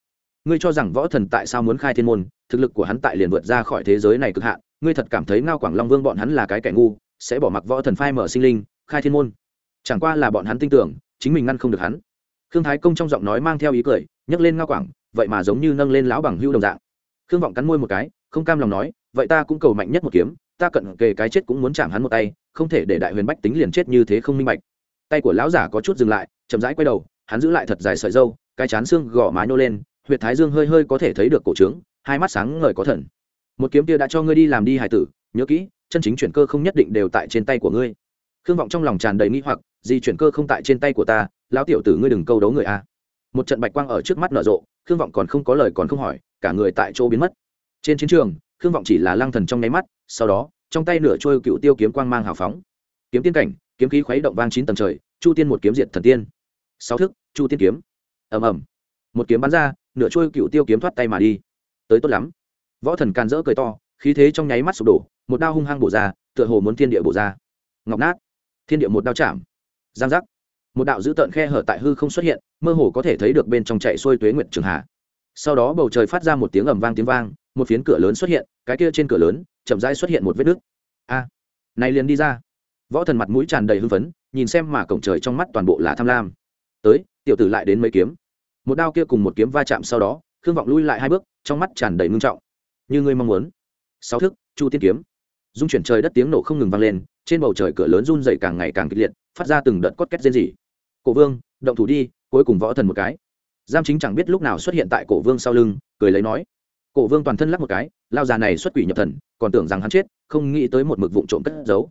Ngươi cho rằng võ thần tại sao muốn khai thiên môn, thực lực của hắn tại liền vượt ra khỏi thế giới này cực hạn, ngươi thật cảm thấy ngao quảng long vương bọn hắn là cái kẻ ngu, sẽ bỏ mặc võ thần phai mở sinh linh, khai thiên môn. Chẳng qua là bọn hắn tin tưởng, chính mình ngăn không được hắn. Khương thái công trong giọng nói mang theo ý cười nhấc lên ngao quảng, vậy mà giống như nâng lên lão bằng hưu đồng dạng. Khương vọng cắn môi một cái, không cam lòng nói, vậy ta cũng cầu mạnh nhất một kiếm, ta cận kề cái chết cũng muốn chạm hắn một tay, không thể để đại huyền bách tính liền chết như thế không minh bạch. Tay của lão giả có chút dừng lại, chậm rãi quay đầu, hắn giữ lại thật dài sợi dâu cái chán xương gò má nhô lên, huyệt thái dương hơi hơi có thể thấy được cổ trướng, hai mắt sáng ngời có thần. Một kiếm kia đã cho ngươi đi làm đi hải tử, nhớ kỹ, chân chính chuyển cơ không nhất định đều tại trên tay của ngươi. Khương vọng trong lòng tràn đầy nghi hoặc gì chuyển cơ không tại trên tay của ta, lão tiểu tử ngươi đừng câu đấu người a một trận bạch quang ở trước mắt nở rộ, khương vọng còn không có lời còn không hỏi, cả người tại chỗ biến mất. Trên chiến trường, khương vọng chỉ là lang thần trong nháy mắt, sau đó, trong tay nửa trôi cựu tiêu kiếm quang mang hào phóng. Kiếm tiên cảnh, kiếm khí khuấy động vang chín tầng trời, chu tiên một kiếm diệt thần tiên. Sáu thức, chu tiên kiếm. Ầm ầm. Một kiếm bắn ra, nửa trôi cựu tiêu kiếm thoát tay mà đi. Tới tốt lắm. Võ thần can dỡ cười to, khí thế trong nháy mắt sụp đổ, một đao hung hăng bổ ra, tựa hồ muốn thiên địa bổ ra. Ngọc nát. Thiên địa một đao chạm. Giang giác một đạo dữ tợn khe hở tại hư không xuất hiện, mơ hồ có thể thấy được bên trong chạy xuôi tuế nguyệt trường hạ sau đó bầu trời phát ra một tiếng ầm vang tiếng vang, một phiến cửa lớn xuất hiện, cái kia trên cửa lớn, chậm rãi xuất hiện một vết nứt. A, này liền đi ra. Võ thần mặt mũi tràn đầy hưng phấn, nhìn xem mà cổng trời trong mắt toàn bộ là tham lam. Tới, tiểu tử lại đến mấy kiếm. Một đao kia cùng một kiếm va chạm sau đó, khương vọng lui lại hai bước, trong mắt tràn đầy ngưng trọng. Như ngươi mong muốn. Sáu thức, chu tiên kiếm. Dung chuyển trời đất tiếng nổ không ngừng vang lên, trên bầu trời cửa lớn run dày càng ngày càng kịch liệt, phát ra từng đợt cốt két rên rỉ cổ vương, động thủ đi, cuối cùng võ thần một cái. Giam chính chẳng biết lúc nào xuất hiện tại cổ vương sau lưng, cười lấy nói. Cổ vương toàn thân lắc một cái, lao già này xuất quỷ nhập thần, còn tưởng rằng hắn chết, không nghĩ tới một mực vụ trộm cất giấu.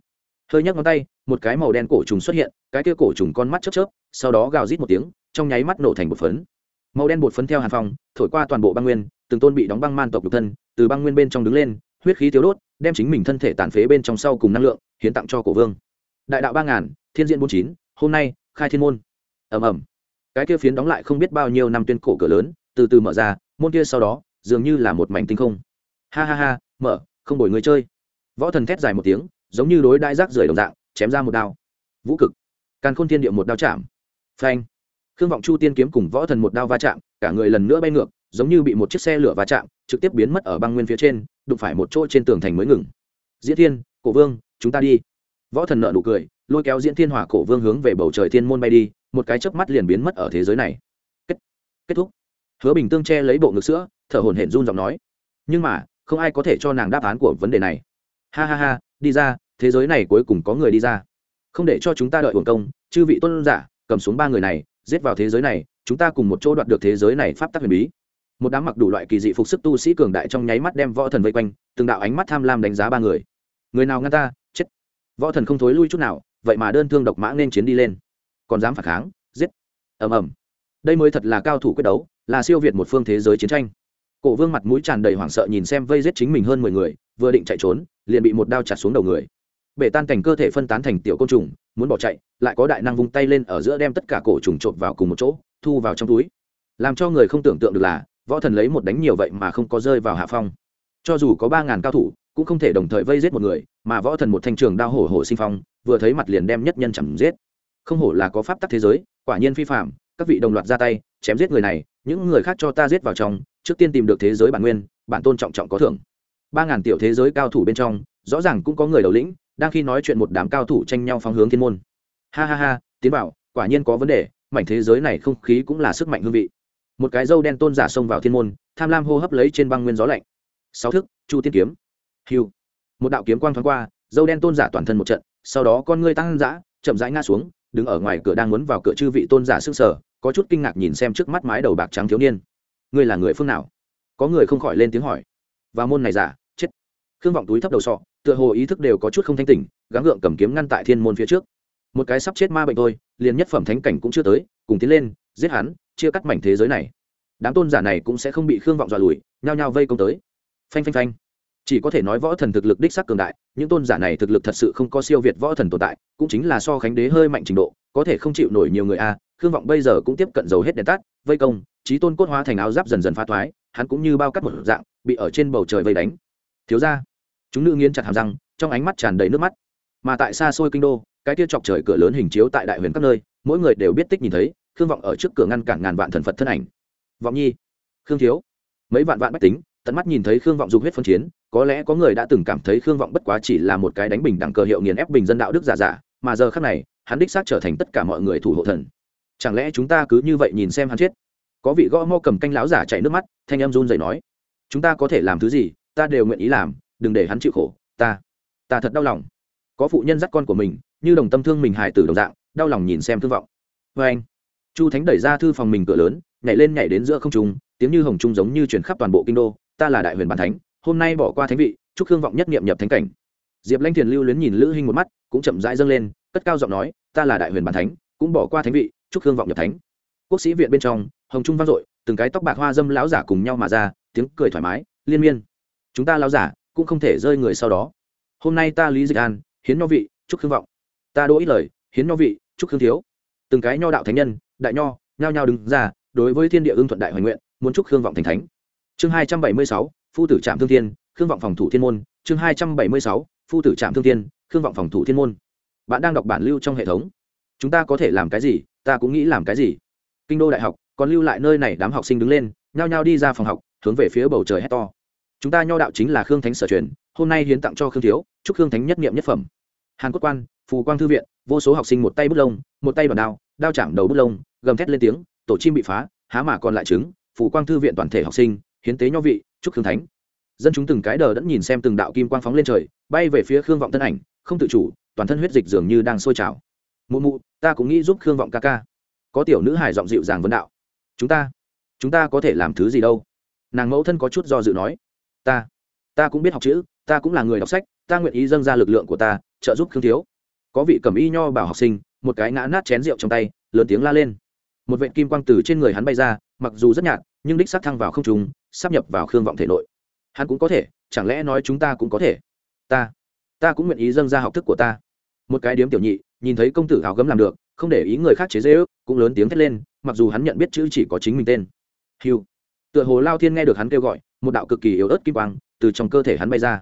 Hơi nhấc ngón tay, một cái màu đen cổ trùng xuất hiện, cái kia cổ trùng con mắt chớp chớp, sau đó gào rít một tiếng, trong nháy mắt nổ thành bột phấn. Màu đen bột phấn theo hàn phong, thổi qua toàn bộ băng nguyên, từng tôn bị đóng băng man tộc nhục thân, từ băng nguyên bên trong đứng lên, huyết khí thiếu đốt, đem chính mình thân thể tàn phế bên trong sau cùng năng lượng, hiến tặng cho cổ vương. Đại đạo ba ngàn, thiên diện bốn chín, hôm nay khai thiên môn. Ầm ầm. Cái kia phiến đóng lại không biết bao nhiêu năm tuyên cổ cửa lớn, từ từ mở ra, môn kia sau đó, dường như là một mảnh tinh không. Ha ha ha, mở, không đổi người chơi. Võ thần thét dài một tiếng, giống như đối đai rác rưởi đồng dạng, chém ra một đao. Vũ cực. Càn khôn thiên địa một đao chạm. Phanh. Khương vọng chu tiên kiếm cùng võ thần một đao va chạm, cả người lần nữa bay ngược, giống như bị một chiếc xe lửa va chạm, trực tiếp biến mất ở băng nguyên phía trên, đụng phải một chỗ trên tường thành mới ngừng. Diễn thiên, cổ vương, chúng ta đi. Võ thần nợ nụ cười lôi kéo diễn thiên hỏa cổ vương hướng về bầu trời thiên môn bay đi, một cái chớp mắt liền biến mất ở thế giới này. Kết kết thúc. Hứa bình tương che lấy bộ ngực sữa, thở hổn hển run giọng nói. Nhưng mà, không ai có thể cho nàng đáp án của vấn đề này. Ha ha ha, đi ra, thế giới này cuối cùng có người đi ra. Không để cho chúng ta đợi hồn công, chư vị tôn giả, cầm xuống ba người này, giết vào thế giới này, chúng ta cùng một chỗ đoạt được thế giới này pháp tắc huyền bí. Một đám mặc đủ loại kỳ dị phục sức tu sĩ cường đại trong nháy mắt đem võ thần vây quanh, từng đạo ánh mắt tham lam đánh giá ba người. Người nào ngăn ta? Chết. Võ thần không thối lui chút nào vậy mà đơn thương độc mã nên chiến đi lên. Còn dám phản kháng, giết. Ầm ầm. Đây mới thật là cao thủ quyết đấu, là siêu việt một phương thế giới chiến tranh. Cổ vương mặt mũi tràn đầy hoảng sợ nhìn xem vây giết chính mình hơn mười người, vừa định chạy trốn, liền bị một đao chặt xuống đầu người. Bể tan cảnh cơ thể phân tán thành tiểu côn trùng, muốn bỏ chạy, lại có đại năng vung tay lên ở giữa đem tất cả cổ trùng trộn vào cùng một chỗ, thu vào trong túi. Làm cho người không tưởng tượng được là, võ thần lấy một đánh nhiều vậy mà không có rơi vào hạ phong. Cho dù có ba ngàn cao thủ, cũng không thể đồng thời vây giết một người mà võ thần một thanh trường đao hổ hổ sinh phong, vừa thấy mặt liền đem nhất nhân chẳng giết. Không hổ là có pháp tắc thế giới, quả nhiên phi phạm các vị đồng loạt ra tay, chém giết người này, những người khác cho ta giết vào trong, trước tiên tìm được thế giới bản nguyên, bản tôn trọng trọng có thưởng. Ba ngàn tiểu thế giới cao thủ bên trong, rõ ràng cũng có người đầu lĩnh, đang khi nói chuyện một đám cao thủ tranh nhau phóng hướng thiên môn. Ha ha ha, tiến bảo, quả nhiên có vấn đề, mảnh thế giới này không khí cũng là sức mạnh hương vị. Một cái dâu đen tôn giả xông vào thiên môn, tham lam hô hấp lấy trên băng nguyên gió lạnh. Sáu thức, chu tiên kiếm. Hiu một đạo kiếm quang thoáng qua, dâu đen tôn giả toàn thân một trận, sau đó con ngươi tăng dã, chậm rãi ngã xuống, đứng ở ngoài cửa đang muốn vào cửa chư vị tôn giả sức sở có chút kinh ngạc nhìn xem trước mắt mái đầu bạc trắng thiếu niên. Ngươi là người phương nào? Có người không khỏi lên tiếng hỏi. Và môn này giả, chết. Khương vọng túi thấp đầu sọ, tựa hồ ý thức đều có chút không thanh tỉnh, gắng gượng cầm kiếm ngăn tại thiên môn phía trước. Một cái sắp chết ma bệnh thôi, liền nhất phẩm thánh cảnh cũng chưa tới, cùng tiến lên, giết hắn, chia cắt mảnh thế giới này. Đám tôn giả này cũng sẽ không bị khương vọng dọa lùi, nhao nhao vây công tới. Phanh phanh phanh chỉ có thể nói võ thần thực lực đích sắc cường đại, những tôn giả này thực lực thật sự không có siêu việt võ thần tồn tại, cũng chính là so khánh đế hơi mạnh trình độ, có thể không chịu nổi nhiều người a, khương vọng bây giờ cũng tiếp cận dầu hết đèn tắt, vây công trí tôn cốt hóa thành áo giáp dần dần phá thoái, hắn cũng như bao cắt một dạng, bị ở trên bầu trời vây đánh. Thiếu ra chúng nữ nghiến chặt hàm răng, trong ánh mắt tràn đầy nước mắt. Mà tại xa xôi kinh đô, cái kia chọc trời cửa lớn hình chiếu tại đại huyền các nơi, mỗi người đều biết tích nhìn thấy, khương vọng ở trước cửa ngăn cản ngàn vạn thần phật thân ảnh. Vọng nhi, khương thiếu, mấy vạn vạn bách tính tận mắt nhìn thấy khương vọng dục huyết phân chiến, có lẽ có người đã từng cảm thấy khương vọng bất quá chỉ là một cái đánh bình đẳng cờ hiệu nghiền ép bình dân đạo đức giả giả, mà giờ khác này, hắn đích xác trở thành tất cả mọi người thủ hộ thần. Chẳng lẽ chúng ta cứ như vậy nhìn xem hắn chết? Có vị gõ mo cầm canh láo giả chạy nước mắt, thanh em run dậy nói. Chúng ta có thể làm thứ gì, ta đều nguyện ý làm, đừng để hắn chịu khổ, ta ta thật đau lòng. Có phụ nhân dắt con của mình, như đồng tâm thương mình hài tử đồng dạng, đau lòng nhìn xem thương vọng. Vê anh, chu thánh đẩy ra thư phòng mình cửa lớn, nhảy lên nhảy đến giữa không trung, tiếng như hồng trung giống như chuyển khắp toàn bộ kinh đô ta là đại huyền bản thánh, hôm nay bỏ qua thánh vị, chúc Hương vọng nhất niệm nhập thánh cảnh. Diệp lanh thiền lưu luyến nhìn lữ hinh một mắt, cũng chậm rãi dâng lên, cất cao giọng nói, ta là đại huyền bản thánh, cũng bỏ qua thánh vị, chúc Hương vọng nhập thánh. Quốc sĩ viện bên trong, hồng trung vang dội, từng cái tóc bạc hoa dâm lão giả cùng nhau mà ra, tiếng cười thoải mái, liên miên. Chúng ta lão giả, cũng không thể rơi người sau đó. Hôm nay ta lý dịch an, hiến nho vị, chúc Hương vọng. Ta đỗ ít lời, hiến nho vị, chúc Hương thiếu. Từng cái nho đạo thánh nhân, đại nho, nhao nhao đứng ra, đối với thiên địa Ưng thuận đại hoài nguyện, muốn chúc Hương vọng thành thánh chương hai trăm bảy mươi sáu, phu tử trạm thương thiên, khương vọng phòng thủ thiên môn. Chương hai trăm bảy mươi sáu, phu tử trạm thương thiên, khương vọng phòng thủ thiên môn. Bạn đang đọc bản lưu trong hệ thống. Chúng ta có thể làm cái gì, ta cũng nghĩ làm cái gì. Kinh đô đại học, còn lưu lại nơi này đám học sinh đứng lên, nhao nhao đi ra phòng học, hướng về phía bầu trời hét to. Chúng ta nho đạo chính là khương thánh sở truyền, hôm nay hiến tặng cho khương thiếu, chúc khương thánh nhất nghiệm nhất phẩm. Hàn quốc quan, phù quang thư viện, vô số học sinh một tay bút lông, một tay bàn đao đao chạm đầu bút lông, gầm thét lên tiếng, tổ chim bị phá, há mà còn lại trứng, phù quang thư viện toàn thể học sinh hiến tế nho vị, chúc khương thánh. Dân chúng từng cái đờ đẫn nhìn xem từng đạo kim quang phóng lên trời, bay về phía khương vọng thân ảnh, không tự chủ, toàn thân huyết dịch dường như đang sôi trào. Mụ mụ, ta cũng nghĩ giúp khương vọng ca ca. Có tiểu nữ hải giọng dịu dàng vấn đạo. Chúng ta chúng ta có thể làm thứ gì đâu? Nàng mẫu thân có chút do dự nói. Ta ta cũng biết học chữ, ta cũng là người đọc sách, ta nguyện ý dâng ra lực lượng của ta, trợ giúp khương thiếu. Có vị cầm y nho bảo học sinh, một cái ngã nát chén rượu trong tay, lớn tiếng la lên. Một vệ kim quang từ trên người hắn bay ra, mặc dù rất nhạt nhưng đích xác thăng vào không trùng sắp nhập vào khương vọng thể nội. Hắn cũng có thể, chẳng lẽ nói chúng ta cũng có thể? Ta ta cũng nguyện ý dâng ra học thức của ta. Một cái điếm tiểu nhị, nhìn thấy công tử áo gấm làm được, không để ý người khác chế dễ ước cũng lớn tiếng thét lên, mặc dù hắn nhận biết chữ chỉ có chính mình tên. Hiu tựa hồ lao thiên nghe được hắn kêu gọi, một đạo cực kỳ yếu ớt kim quang từ trong cơ thể hắn bay ra.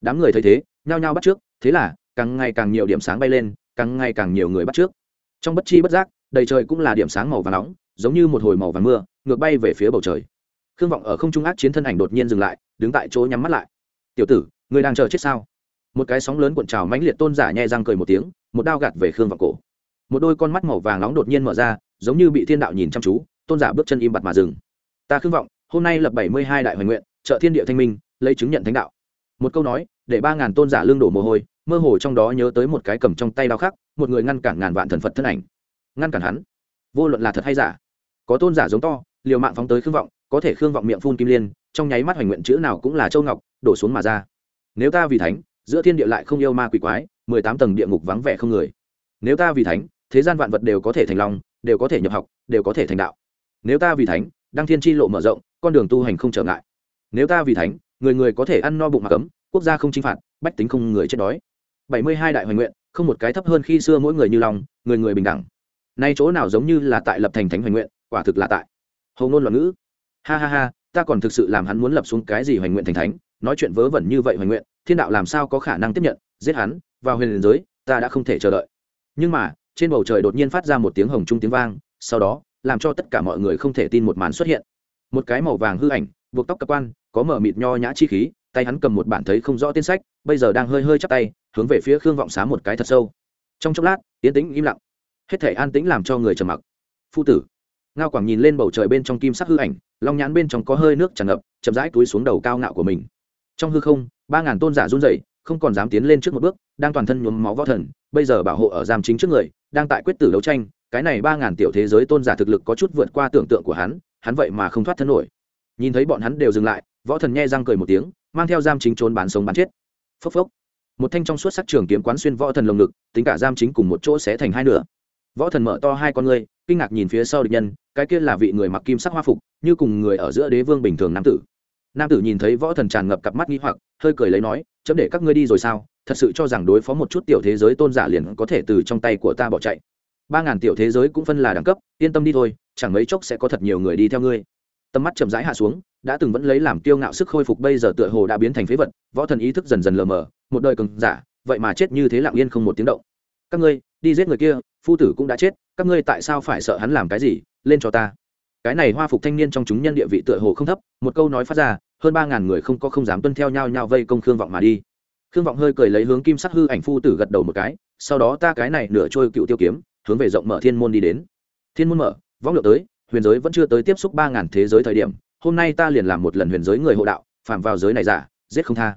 Đám người thấy thế, nhao nhao bắt trước, thế là, càng ngày càng nhiều điểm sáng bay lên, càng ngày càng nhiều người bắt trước. Trong bất chi bất giác, đầy trời cũng là điểm sáng màu và nóng, giống như một hồi màu vàng mưa ngược bay về phía bầu trời. Khương vọng ở không trung ác chiến thân ảnh đột nhiên dừng lại, đứng tại chỗ nhắm mắt lại. Tiểu tử người đang chờ chết sao? Một cái sóng lớn cuộn trào mãnh liệt tôn giả nhẹ răng cười một tiếng, một đao gạt về khương vọng cổ. Một đôi con mắt màu vàng nóng đột nhiên mở ra, giống như bị thiên đạo nhìn chăm chú, tôn giả bước chân im bặt mà dừng. Ta khương vọng, hôm nay lập bảy mươi hai đại hoành nguyện, trợ thiên địa thanh minh, lấy chứng nhận thánh đạo. Một câu nói, để ba ngàn tôn giả lương đổ mồ hôi, mơ hồ trong đó nhớ tới một cái cầm trong tay đao khắc, một người ngăn cản ngàn vạn thần phật thân ảnh. Ngăn cản hắn. Vô luận là thật hay giả, có tôn giả giống to liều mạng phóng tới khương vọng, có thể khương vọng miệng phun kim liên, trong nháy mắt hoành nguyện chữ nào cũng là châu ngọc, đổ xuống mà ra. Nếu ta vì thánh, giữa thiên địa lại không yêu ma quỷ quái, mười tám tầng địa ngục vắng vẻ không người. Nếu ta vì thánh, thế gian vạn vật đều có thể thành lòng đều có thể nhập học, đều có thể thành đạo. Nếu ta vì thánh, đăng thiên tri lộ mở rộng, con đường tu hành không trở ngại. Nếu ta vì thánh, người người có thể ăn no bụng mà cấm, quốc gia không chinh phạt, bách tính không người chết đói. Bảy mươi hai đại hoành nguyện, không một cái thấp hơn khi xưa mỗi người như lòng người người bình đẳng. Nay chỗ nào giống như là tại lập thành thánh hoành nguyện, quả thực là tại hầu ngôn loạn ngữ. Ha ha ha, ta còn thực sự làm hắn muốn lập xuống cái gì hoành nguyện thành thánh, nói chuyện vớ vẩn như vậy hoành nguyện, thiên đạo làm sao có khả năng tiếp nhận, giết hắn, vào huyền giới, ta đã không thể chờ đợi. Nhưng mà, trên bầu trời đột nhiên phát ra một tiếng hồng trung tiếng vang, sau đó, làm cho tất cả mọi người không thể tin một màn xuất hiện. Một cái màu vàng hư ảnh, buộc tóc cơ quan, có mở mịt nho nhã chi khí, tay hắn cầm một bản thấy không rõ tên sách, bây giờ đang hơi hơi chắp tay, hướng về phía khương vọng xá một cái thật sâu. Trong chốc lát tiến tĩnh im lặng. Hết thể an tĩnh làm cho người trầm mặc. Phu tử ngao quảng nhìn lên bầu trời bên trong kim sắc hư ảnh, long nhãn bên trong có hơi nước tràn ngập, chậm rãi túi xuống đầu cao ngạo của mình. Trong hư không, ba ngàn tôn giả run rẩy, không còn dám tiến lên trước một bước, đang toàn thân nhuốm máu võ thần, bây giờ bảo hộ ở giam chính trước người, đang tại quyết tử đấu tranh, cái này ba ngàn tiểu thế giới tôn giả thực lực có chút vượt qua tưởng tượng của hắn hắn vậy mà không thoát thân nổi. Nhìn thấy bọn hắn đều dừng lại, võ thần nghe răng cười một tiếng, mang theo giam chính trốn bán sống bán chết. Phốc phốc. Một thanh trong suốt sắc trường kiếm quán xuyên võ thần lồng ngực, tính cả giam chính cùng một chỗ sẽ thành hai nửa võ thần mở to hai con ngươi, kinh ngạc nhìn phía sau địch nhân, cái kia là vị người mặc kim sắc hoa phục, như cùng người ở giữa đế vương bình thường nam tử. Nam tử nhìn thấy võ thần tràn ngập cặp mắt nghi hoặc, hơi cười lấy nói, chấm để các ngươi đi rồi sao? Thật sự cho rằng đối phó một chút tiểu thế giới tôn giả liền có thể từ trong tay của ta bỏ chạy. Ba ngàn tiểu thế giới cũng phân là đẳng cấp, yên tâm đi thôi, chẳng mấy chốc sẽ có thật nhiều người đi theo ngươi. Tầm mắt chậm rãi hạ xuống, đã từng vẫn lấy làm kiêu ngạo sức khôi phục bây giờ tựa hồ đã biến thành phế vật, võ thần ý thức dần dần lờ mờ, một đời cường giả, vậy mà chết như thế lặng yên không một tiếng động. Các ngươi đi giết người kia, phu tử cũng đã chết, các ngươi tại sao phải sợ hắn làm cái gì? Lên cho ta. Cái này hoa phục thanh niên trong chúng nhân địa vị tựa hồ không thấp, một câu nói phát ra, hơn ba ngàn người không có không dám tuân theo nhau nhau vây công khương vọng mà đi. Khương vọng hơi cười lấy hướng kim sắc hư ảnh phu tử gật đầu một cái, sau đó ta cái này nửa trôi cựu tiêu kiếm, hướng về rộng mở thiên môn đi đến. Thiên môn mở, võng lượt tới, huyền giới vẫn chưa tới tiếp xúc ba ngàn thế giới thời điểm, hôm nay ta liền làm một lần huyền giới người hộ đạo, phạm vào giới này giả, giết không tha.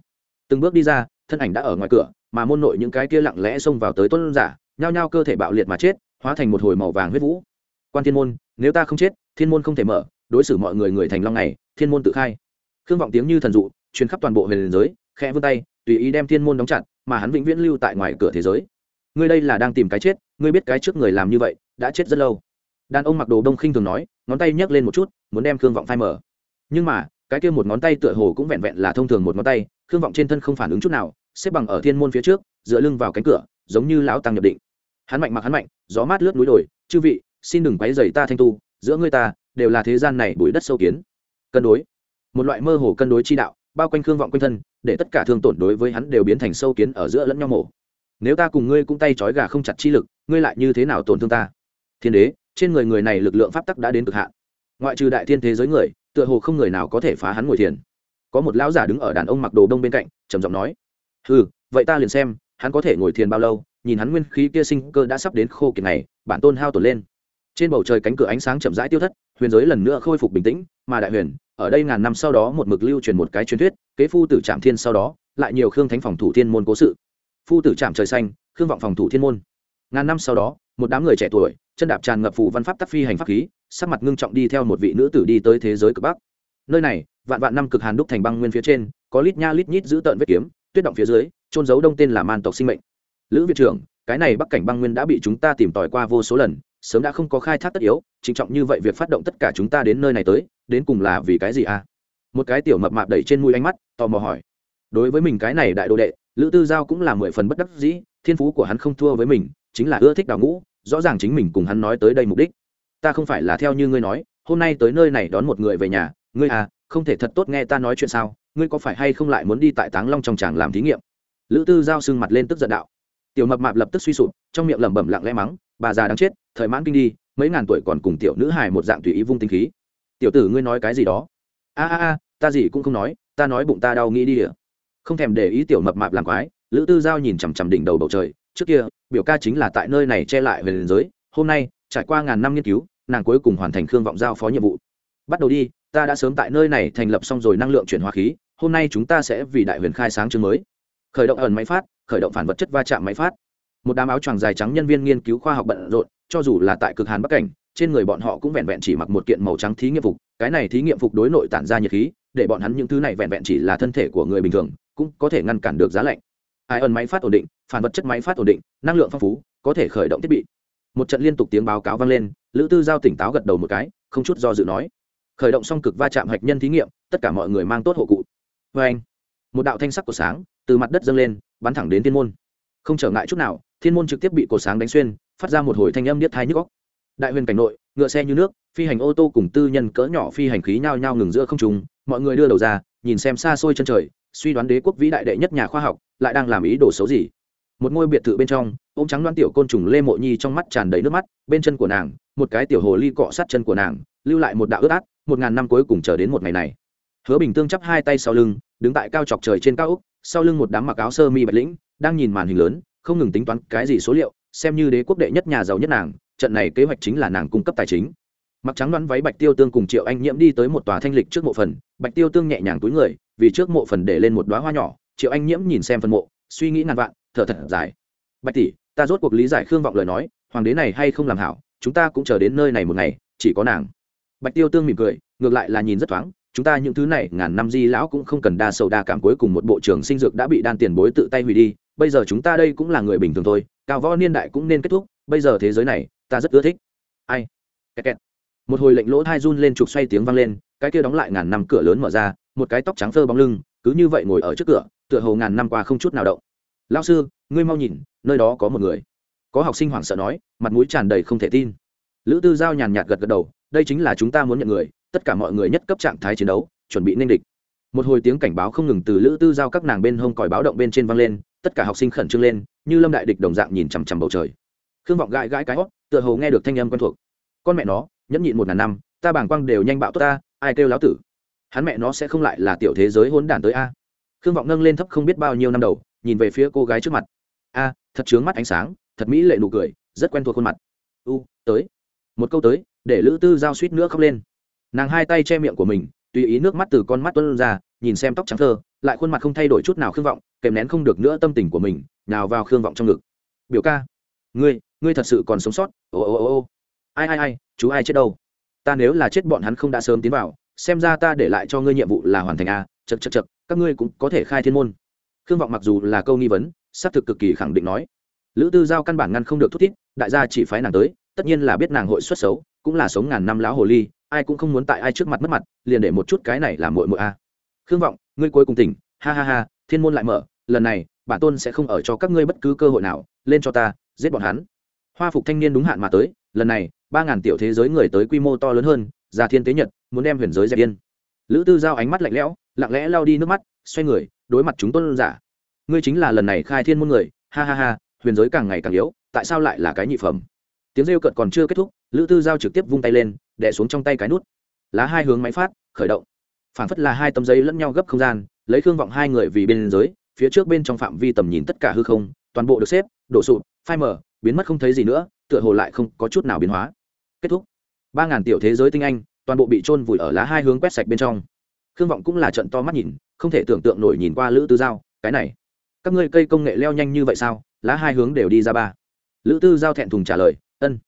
Từng bước đi ra, thân ảnh đã ở ngoài cửa, mà môn nội những cái kia lặng lẽ xông vào tới tuân giả nhao nhao cơ thể bạo liệt mà chết, hóa thành một hồi màu vàng huyết vũ. Quan thiên môn, nếu ta không chết, thiên môn không thể mở, đối xử mọi người người thành long này, thiên môn tự khai. Khương vọng tiếng như thần dụ, truyền khắp toàn bộ huyền giới, khẽ vươn tay, tùy ý đem thiên môn đóng chặt, mà hắn vĩnh viễn lưu tại ngoài cửa thế giới. Ngươi đây là đang tìm cái chết, ngươi biết cái trước người làm như vậy, đã chết rất lâu. Đàn ông mặc đồ đông khinh thường nói, ngón tay nhấc lên một chút, muốn đem khương vọng phai mở nhưng mà, cái kia một ngón tay tựa hồ cũng vẹn vẹn là thông thường một ngón tay, khương vọng trên thân không phản ứng chút nào, xếp bằng ở thiên môn phía trước, dựa lưng vào cánh cửa, giống như lão tăng nhập định hắn mạnh mặc hắn mạnh, gió mát lướt núi đồi, chư vị, xin đừng quấy dày ta thanh tu, giữa ngươi ta đều là thế gian này bụi đất sâu kiến. Cân đối. Một loại mơ hồ cân đối chi đạo, bao quanh khương vọng quanh thân, để tất cả thương tổn đối với hắn đều biến thành sâu kiến ở giữa lẫn nhau mổ. Nếu ta cùng ngươi cũng tay trói gà không chặt chi lực, ngươi lại như thế nào tổn thương ta? Thiên đế, trên người người này lực lượng pháp tắc đã đến cực hạn. Ngoại trừ đại thiên thế giới người, tựa hồ không người nào có thể phá hắn ngồi thiền. Có một lão giả đứng ở đàn ông mặc đồ đông bên cạnh, trầm giọng nói ừ vậy ta liền xem, hắn có thể ngồi thiền bao lâu nhìn hắn nguyên khí kia sinh cơ đã sắp đến khô kiệt này, bản tôn hao tổn lên. Trên bầu trời cánh cửa ánh sáng chậm rãi tiêu thất, huyền giới lần nữa khôi phục bình tĩnh, mà đại huyền, ở đây ngàn năm sau đó một mực lưu truyền một cái truyền thuyết, kế phu tử trạm thiên sau đó, lại nhiều khương thánh phòng thủ thiên môn cố sự. Phu tử trạm trời xanh, khương vọng phòng thủ thiên môn. Ngàn năm sau đó, một đám người trẻ tuổi, chân đạp tràn ngập phù văn pháp tắc phi hành pháp khí, sắc mặt ngưng trọng đi theo một vị nữ tử đi tới thế giới cực bắc. Nơi này, vạn vạn năm cực hàn đúc thành băng nguyên phía trên, có lít nha lít nhít giữ tợn vết kiếm, tuyết động phía dưới trôn giấu đông tên là man tộc sinh mệnh lữ viện trưởng, cái này bắc cảnh băng nguyên đã bị chúng ta tìm tòi qua vô số lần, sớm đã không có khai thác tất yếu, trịnh trọng như vậy việc phát động tất cả chúng ta đến nơi này tới, đến cùng là vì cái gì à? Một cái tiểu mập mạp đẩy trên mũi ánh mắt, tò mò hỏi. Đối với mình cái này đại đồ đệ, lữ tư giao cũng là mười phần bất đắc dĩ, thiên phú của hắn không thua với mình, chính là ưa thích đào ngũ, rõ ràng chính mình cùng hắn nói tới đây mục đích. Ta không phải là theo như ngươi nói, hôm nay tới nơi này đón một người về nhà, ngươi à không thể thật tốt nghe ta nói chuyện sao, ngươi có phải hay không lại muốn đi tại táng long trong tràng làm thí nghiệm? Lữ tư giao sưng mặt lên tức giận đạo tiểu mập mạp lập tức suy sụp, trong miệng lẩm bẩm lặng lẽ mắng, bà già đáng chết, thời mãn kinh đi, mấy ngàn tuổi còn cùng tiểu nữ hài một dạng tùy ý vung tinh khí. Tiểu tử ngươi nói cái gì đó? A a a, ta gì cũng không nói, ta nói bụng ta đau nghĩ đi ỉa không thèm để ý tiểu mập mạp làm quái, lữ tư giao nhìn chằm chằm đỉnh đầu bầu trời, trước kia, biểu ca chính là tại nơi này che lại về liền giới, hôm nay, trải qua ngàn năm nghiên cứu, nàng cuối cùng hoàn thành khương vọng giao phó nhiệm vụ. Bắt đầu đi, ta đã sớm tại nơi này thành lập xong rồi năng lượng chuyển hóa khí, hôm nay chúng ta sẽ vì đại huyền khai sáng chương mới. Khởi động ẩn máy phát khởi động phản vật chất va chạm máy phát. Một đám áo choàng dài trắng nhân viên nghiên cứu khoa học bận rộn, cho dù là tại cực hàn bắc cảnh, trên người bọn họ cũng vẹn vẹn chỉ mặc một kiện màu trắng thí nghiệm phục. Cái này thí nghiệm phục đối nội tản ra nhiệt khí, để bọn hắn những thứ này vẹn vẹn chỉ là thân thể của người bình thường, cũng có thể ngăn cản được giá lạnh. Ai ẩn máy phát ổn định, phản vật chất máy phát ổn định, năng lượng phong phú, có thể khởi động thiết bị. Một trận liên tục tiếng báo cáo vang lên, lữ tư giao tỉnh táo gật đầu một cái, không chút do dự nói, khởi động xong cực va chạm hạch nhân thí nghiệm, tất cả mọi người mang tốt hộ cụ. Vê anh một đạo thanh sắc của sáng từ mặt đất dâng lên, bắn thẳng đến thiên môn. Không trở ngại chút nào, thiên môn trực tiếp bị cột sáng đánh xuyên, phát ra một hồi thanh âm điếc thái nhức góc đại huyền cảnh nội, ngựa xe như nước, phi hành ô tô cùng tư nhân cỡ nhỏ phi hành khí nhao nhao ngừng giữa không trùng mọi người đưa đầu ra, nhìn xem xa xôi chân trời, suy đoán đế quốc vĩ đại đệ nhất nhà khoa học, lại đang làm ý đồ xấu gì. Một ngôi biệt thự bên trong ô m trắng đoan tiểu côn trùng lê mộ nhi trong mắt tràn đầy nước mắt, bên chân của nàng, một cái tiểu hồ ly cọ sát chân của nàng, lưu lại một đạo ướt át, một ngàn năm cuối cùng chờ đến một ngày này. Hứa bình tương chắp hai tay sau lưng, đứng tại cao chọc trời trên cao úc sau lưng một đám mặc áo sơ mi bạch lĩnh, đang nhìn màn hình lớn, không ngừng tính toán cái gì số liệu, xem như đế quốc đệ nhất nhà giàu nhất nàng, trận này kế hoạch chính là nàng cung cấp tài chính. Mặc trắng đoán váy bạch tiêu tương cùng triệu anh nhiễm đi tới một tòa thanh lịch trước mộ phần, bạch tiêu tương nhẹ nhàng túi người, vì trước mộ phần để lên một đoá hoa nhỏ, triệu anh nhiễm nhìn xem phần mộ, suy nghĩ ngàn vạn, thở thật dài. Bạch tỷ, ta rốt cuộc lý giải khương vọng lời nói, hoàng đế này hay không làm hảo, chúng ta cũng chờ đến nơi này một ngày, chỉ có nàng. Bạch tiêu tương mỉm cười, ngược lại là nhìn rất thoáng chúng ta những thứ này ngàn năm di lão cũng không cần đa sầu đa cảm cuối cùng một bộ trưởng sinh dược đã bị đan tiền bối tự tay hủy đi, bây giờ chúng ta đây cũng là người bình thường thôi, cao võ niên đại cũng nên kết thúc, bây giờ thế giới này, ta rất ưa thích. Ai? Kẹt kẹt. một hồi lệnh lỗ thai run lên trục xoay tiếng vang lên, cái kia đóng lại ngàn năm cửa lớn mở ra, một cái tóc trắng phơ bóng lưng, cứ như vậy ngồi ở trước cửa, tựa hồ ngàn năm qua không chút nào động. Lao sư, ngươi mau nhìn, nơi đó có một người. Có học sinh hoảng sợ nói, mặt mũi tràn đầy không thể tin. Lữ tư giao nhàn nhạt gật gật đầu, đây chính là chúng ta muốn nhận người tất cả mọi người nhất cấp trạng thái chiến đấu, chuẩn bị ninh địch. Một hồi tiếng cảnh báo không ngừng từ lữ tư giao các nàng bên hông còi báo động bên trên vang lên, tất cả học sinh khẩn trương lên, như lâm đại địch đồng dạng nhìn chằm chằm bầu trời. Khương vọng gãi gãi cái hót, tựa hồ nghe được thanh âm quen thuộc. Con mẹ nó, nhẫn nhịn một ngàn năm, ta bảng quang đều nhanh bạo tốt ta, ai kêu láo tử? Hắn mẹ nó sẽ không lại là tiểu thế giới hỗn đản tới a? Khương vọng nâng lên thấp không biết bao nhiêu năm đầu, nhìn về phía cô gái trước mặt. A, thật chướng mắt ánh sáng, thật mỹ lệ nụ cười, rất quen thuộc khuôn mặt. U, tới. Một câu tới, để lữ tư giao suýt nữa khóc lên nàng hai tay che miệng của mình, tùy ý nước mắt từ con mắt tuân ra, nhìn xem tóc trắng thơ, lại khuôn mặt không thay đổi chút nào khương vọng, kèm nén không được nữa tâm tình của mình nào vào khương vọng trong ngực. Biểu ca, ngươi ngươi thật sự còn sống sót. Ô ô ô ô. Ai ai ai, chú ai chết đâu? Ta nếu là chết bọn hắn không đã sớm tiến vào, xem ra ta để lại cho ngươi nhiệm vụ là hoàn thành a chật chật chật các ngươi cũng có thể khai thiên môn. Khương vọng mặc dù là câu nghi vấn, xác thực cực kỳ khẳng định nói. Lữ tư giao căn bản ngăn không được thúc thiết đại gia chỉ phái nàng tới, tất nhiên là biết nàng hội xuất xấu cũng là sống ngàn năm lão hồ ly, ai cũng không muốn tại ai trước mặt mất mặt, liền để một chút cái này làm mội mội a. À. Khương vọng, ngươi cuối cùng tỉnh, ha ha ha, thiên môn lại mở, lần này, bản tôn sẽ không ở cho các ngươi bất cứ cơ hội nào, lên cho ta, giết bọn hắn. Hoa phục thanh niên đúng hạn mà tới, lần này, ba ngàn tiểu thế giới người tới quy mô to lớn hơn, già thiên tế nhật, muốn đem huyền giới dẹp yên. Lữ tư giao ánh mắt lạnh lẽo, lặng lẽ lao đi nước mắt, xoay người, đối mặt chúng tôn giả. Ngươi chính là lần này khai thiên môn người, ha ha ha, huyền giới càng ngày càng yếu, tại sao lại là cái nhị phẩm? Tiếng rêu cợt còn chưa kết thúc, lữ tư giao trực tiếp vung tay lên đẻ xuống trong tay cái nút. Lá hai hướng máy phát, khởi động. Phản phất là hai tấm giấy lẫn nhau gấp không gian, lấy khương vọng hai người vì bên giới, phía trước bên trong phạm vi tầm nhìn tất cả hư không, toàn bộ được xếp, đổ sụp, phai mở biến mất không thấy gì nữa, tựa hồ lại không có chút nào biến hóa. Kết thúc. Ba ngàn tiểu thế giới tinh anh, toàn bộ bị trôn vùi ở lá hai hướng quét sạch bên trong. Khương vọng cũng là trận to mắt nhìn, không thể tưởng tượng nổi nhìn qua lữ tư giao, cái này. Các ngươi cây công nghệ leo nhanh như vậy sao? Lá hai hướng đều đi ra ba. Lữ tư giao thẹn thùng trả lời ân.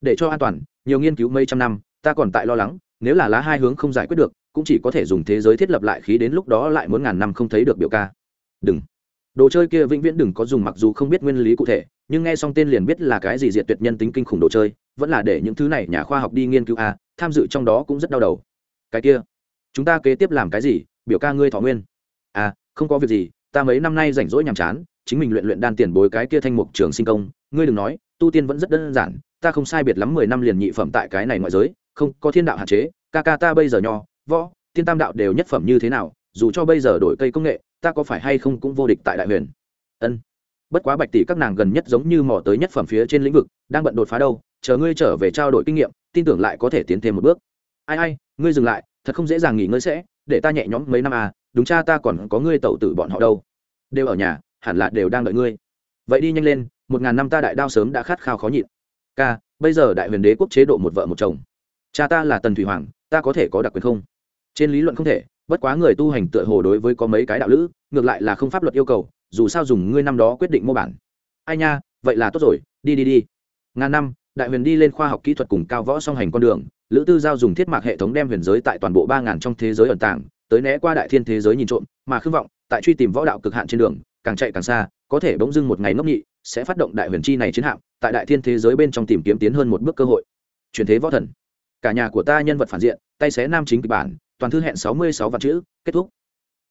Để cho an toàn, nhiều nghiên cứu mấy trăm năm, ta còn tại lo lắng, nếu là lá hai hướng không giải quyết được, cũng chỉ có thể dùng thế giới thiết lập lại khí đến lúc đó lại muốn ngàn năm không thấy được biểu ca. Đừng. Đồ chơi kia vĩnh viễn đừng có dùng mặc dù không biết nguyên lý cụ thể, nhưng nghe xong tên liền biết là cái gì diệt tuyệt nhân tính kinh khủng đồ chơi, vẫn là để những thứ này nhà khoa học đi nghiên cứu a tham dự trong đó cũng rất đau đầu. Cái kia, chúng ta kế tiếp làm cái gì? Biểu ca ngươi thọ nguyên. À không có việc gì, ta mấy năm nay rảnh rỗi nhàm chán chính mình luyện luyện đan tiền bối cái kia thanh mục trường sinh công, ngươi đừng nói, tu tiên vẫn rất đơn giản, ta không sai biệt lắm mười năm liền nhị phẩm tại cái này ngoại giới, không, có thiên đạo hạn chế, ca ca ta bây giờ nho, võ, tiên tam đạo đều nhất phẩm như thế nào, dù cho bây giờ đổi cây công nghệ, ta có phải hay không cũng vô địch tại đại huyền. Ân. Bất quá bạch tỷ các nàng gần nhất giống như mò tới nhất phẩm phía trên lĩnh vực, đang bận đột phá đâu, chờ ngươi trở về trao đổi kinh nghiệm, tin tưởng lại có thể tiến thêm một bước. Ai ai, ngươi dừng lại, thật không dễ dàng nghỉ ngơi sẽ, để ta nhẹ nhõm mấy năm à đúng cha ta còn có ngươi tẩu tử bọn họ đâu. Đều ở nhà hẳn là đều đang đợi ngươi. Vậy đi nhanh lên, một ngàn năm ta đại đao sớm đã khát khao khó nhịn. Ca, bây giờ đại huyền đế quốc chế độ một vợ một chồng. Cha ta là tần thủy hoàng, ta có thể có đặc quyền không? Trên lý luận không thể, bất quá người tu hành tựa hồ đối với có mấy cái đạo lữ, ngược lại là không pháp luật yêu cầu, dù sao dùng ngươi năm đó quyết định mô bản. Ai nha, vậy là tốt rồi, đi đi đi. Ngàn năm, đại huyền đi lên khoa học kỹ thuật cùng cao võ song hành con đường, lữ tư giao dùng thiết mạc hệ thống đem huyền giới tại toàn bộ ba ngàn trong thế giới ẩn tàng, tới né qua đại thiên thế giới nhìn trộm, mà khương vọng, tại truy tìm võ đạo cực hạn trên đường càng chạy càng xa có thể bỗng dưng một ngày ngốc nghị, sẽ phát động đại huyền chi này chiến hạm tại đại thiên thế giới bên trong tìm kiếm tiến hơn một bước cơ hội. Truyền thế võ thần. Cả nhà của ta nhân vật phản diện tay xé nam chính kịch bản toàn thư hẹn sáu mươi sáu vạn chữ kết thúc.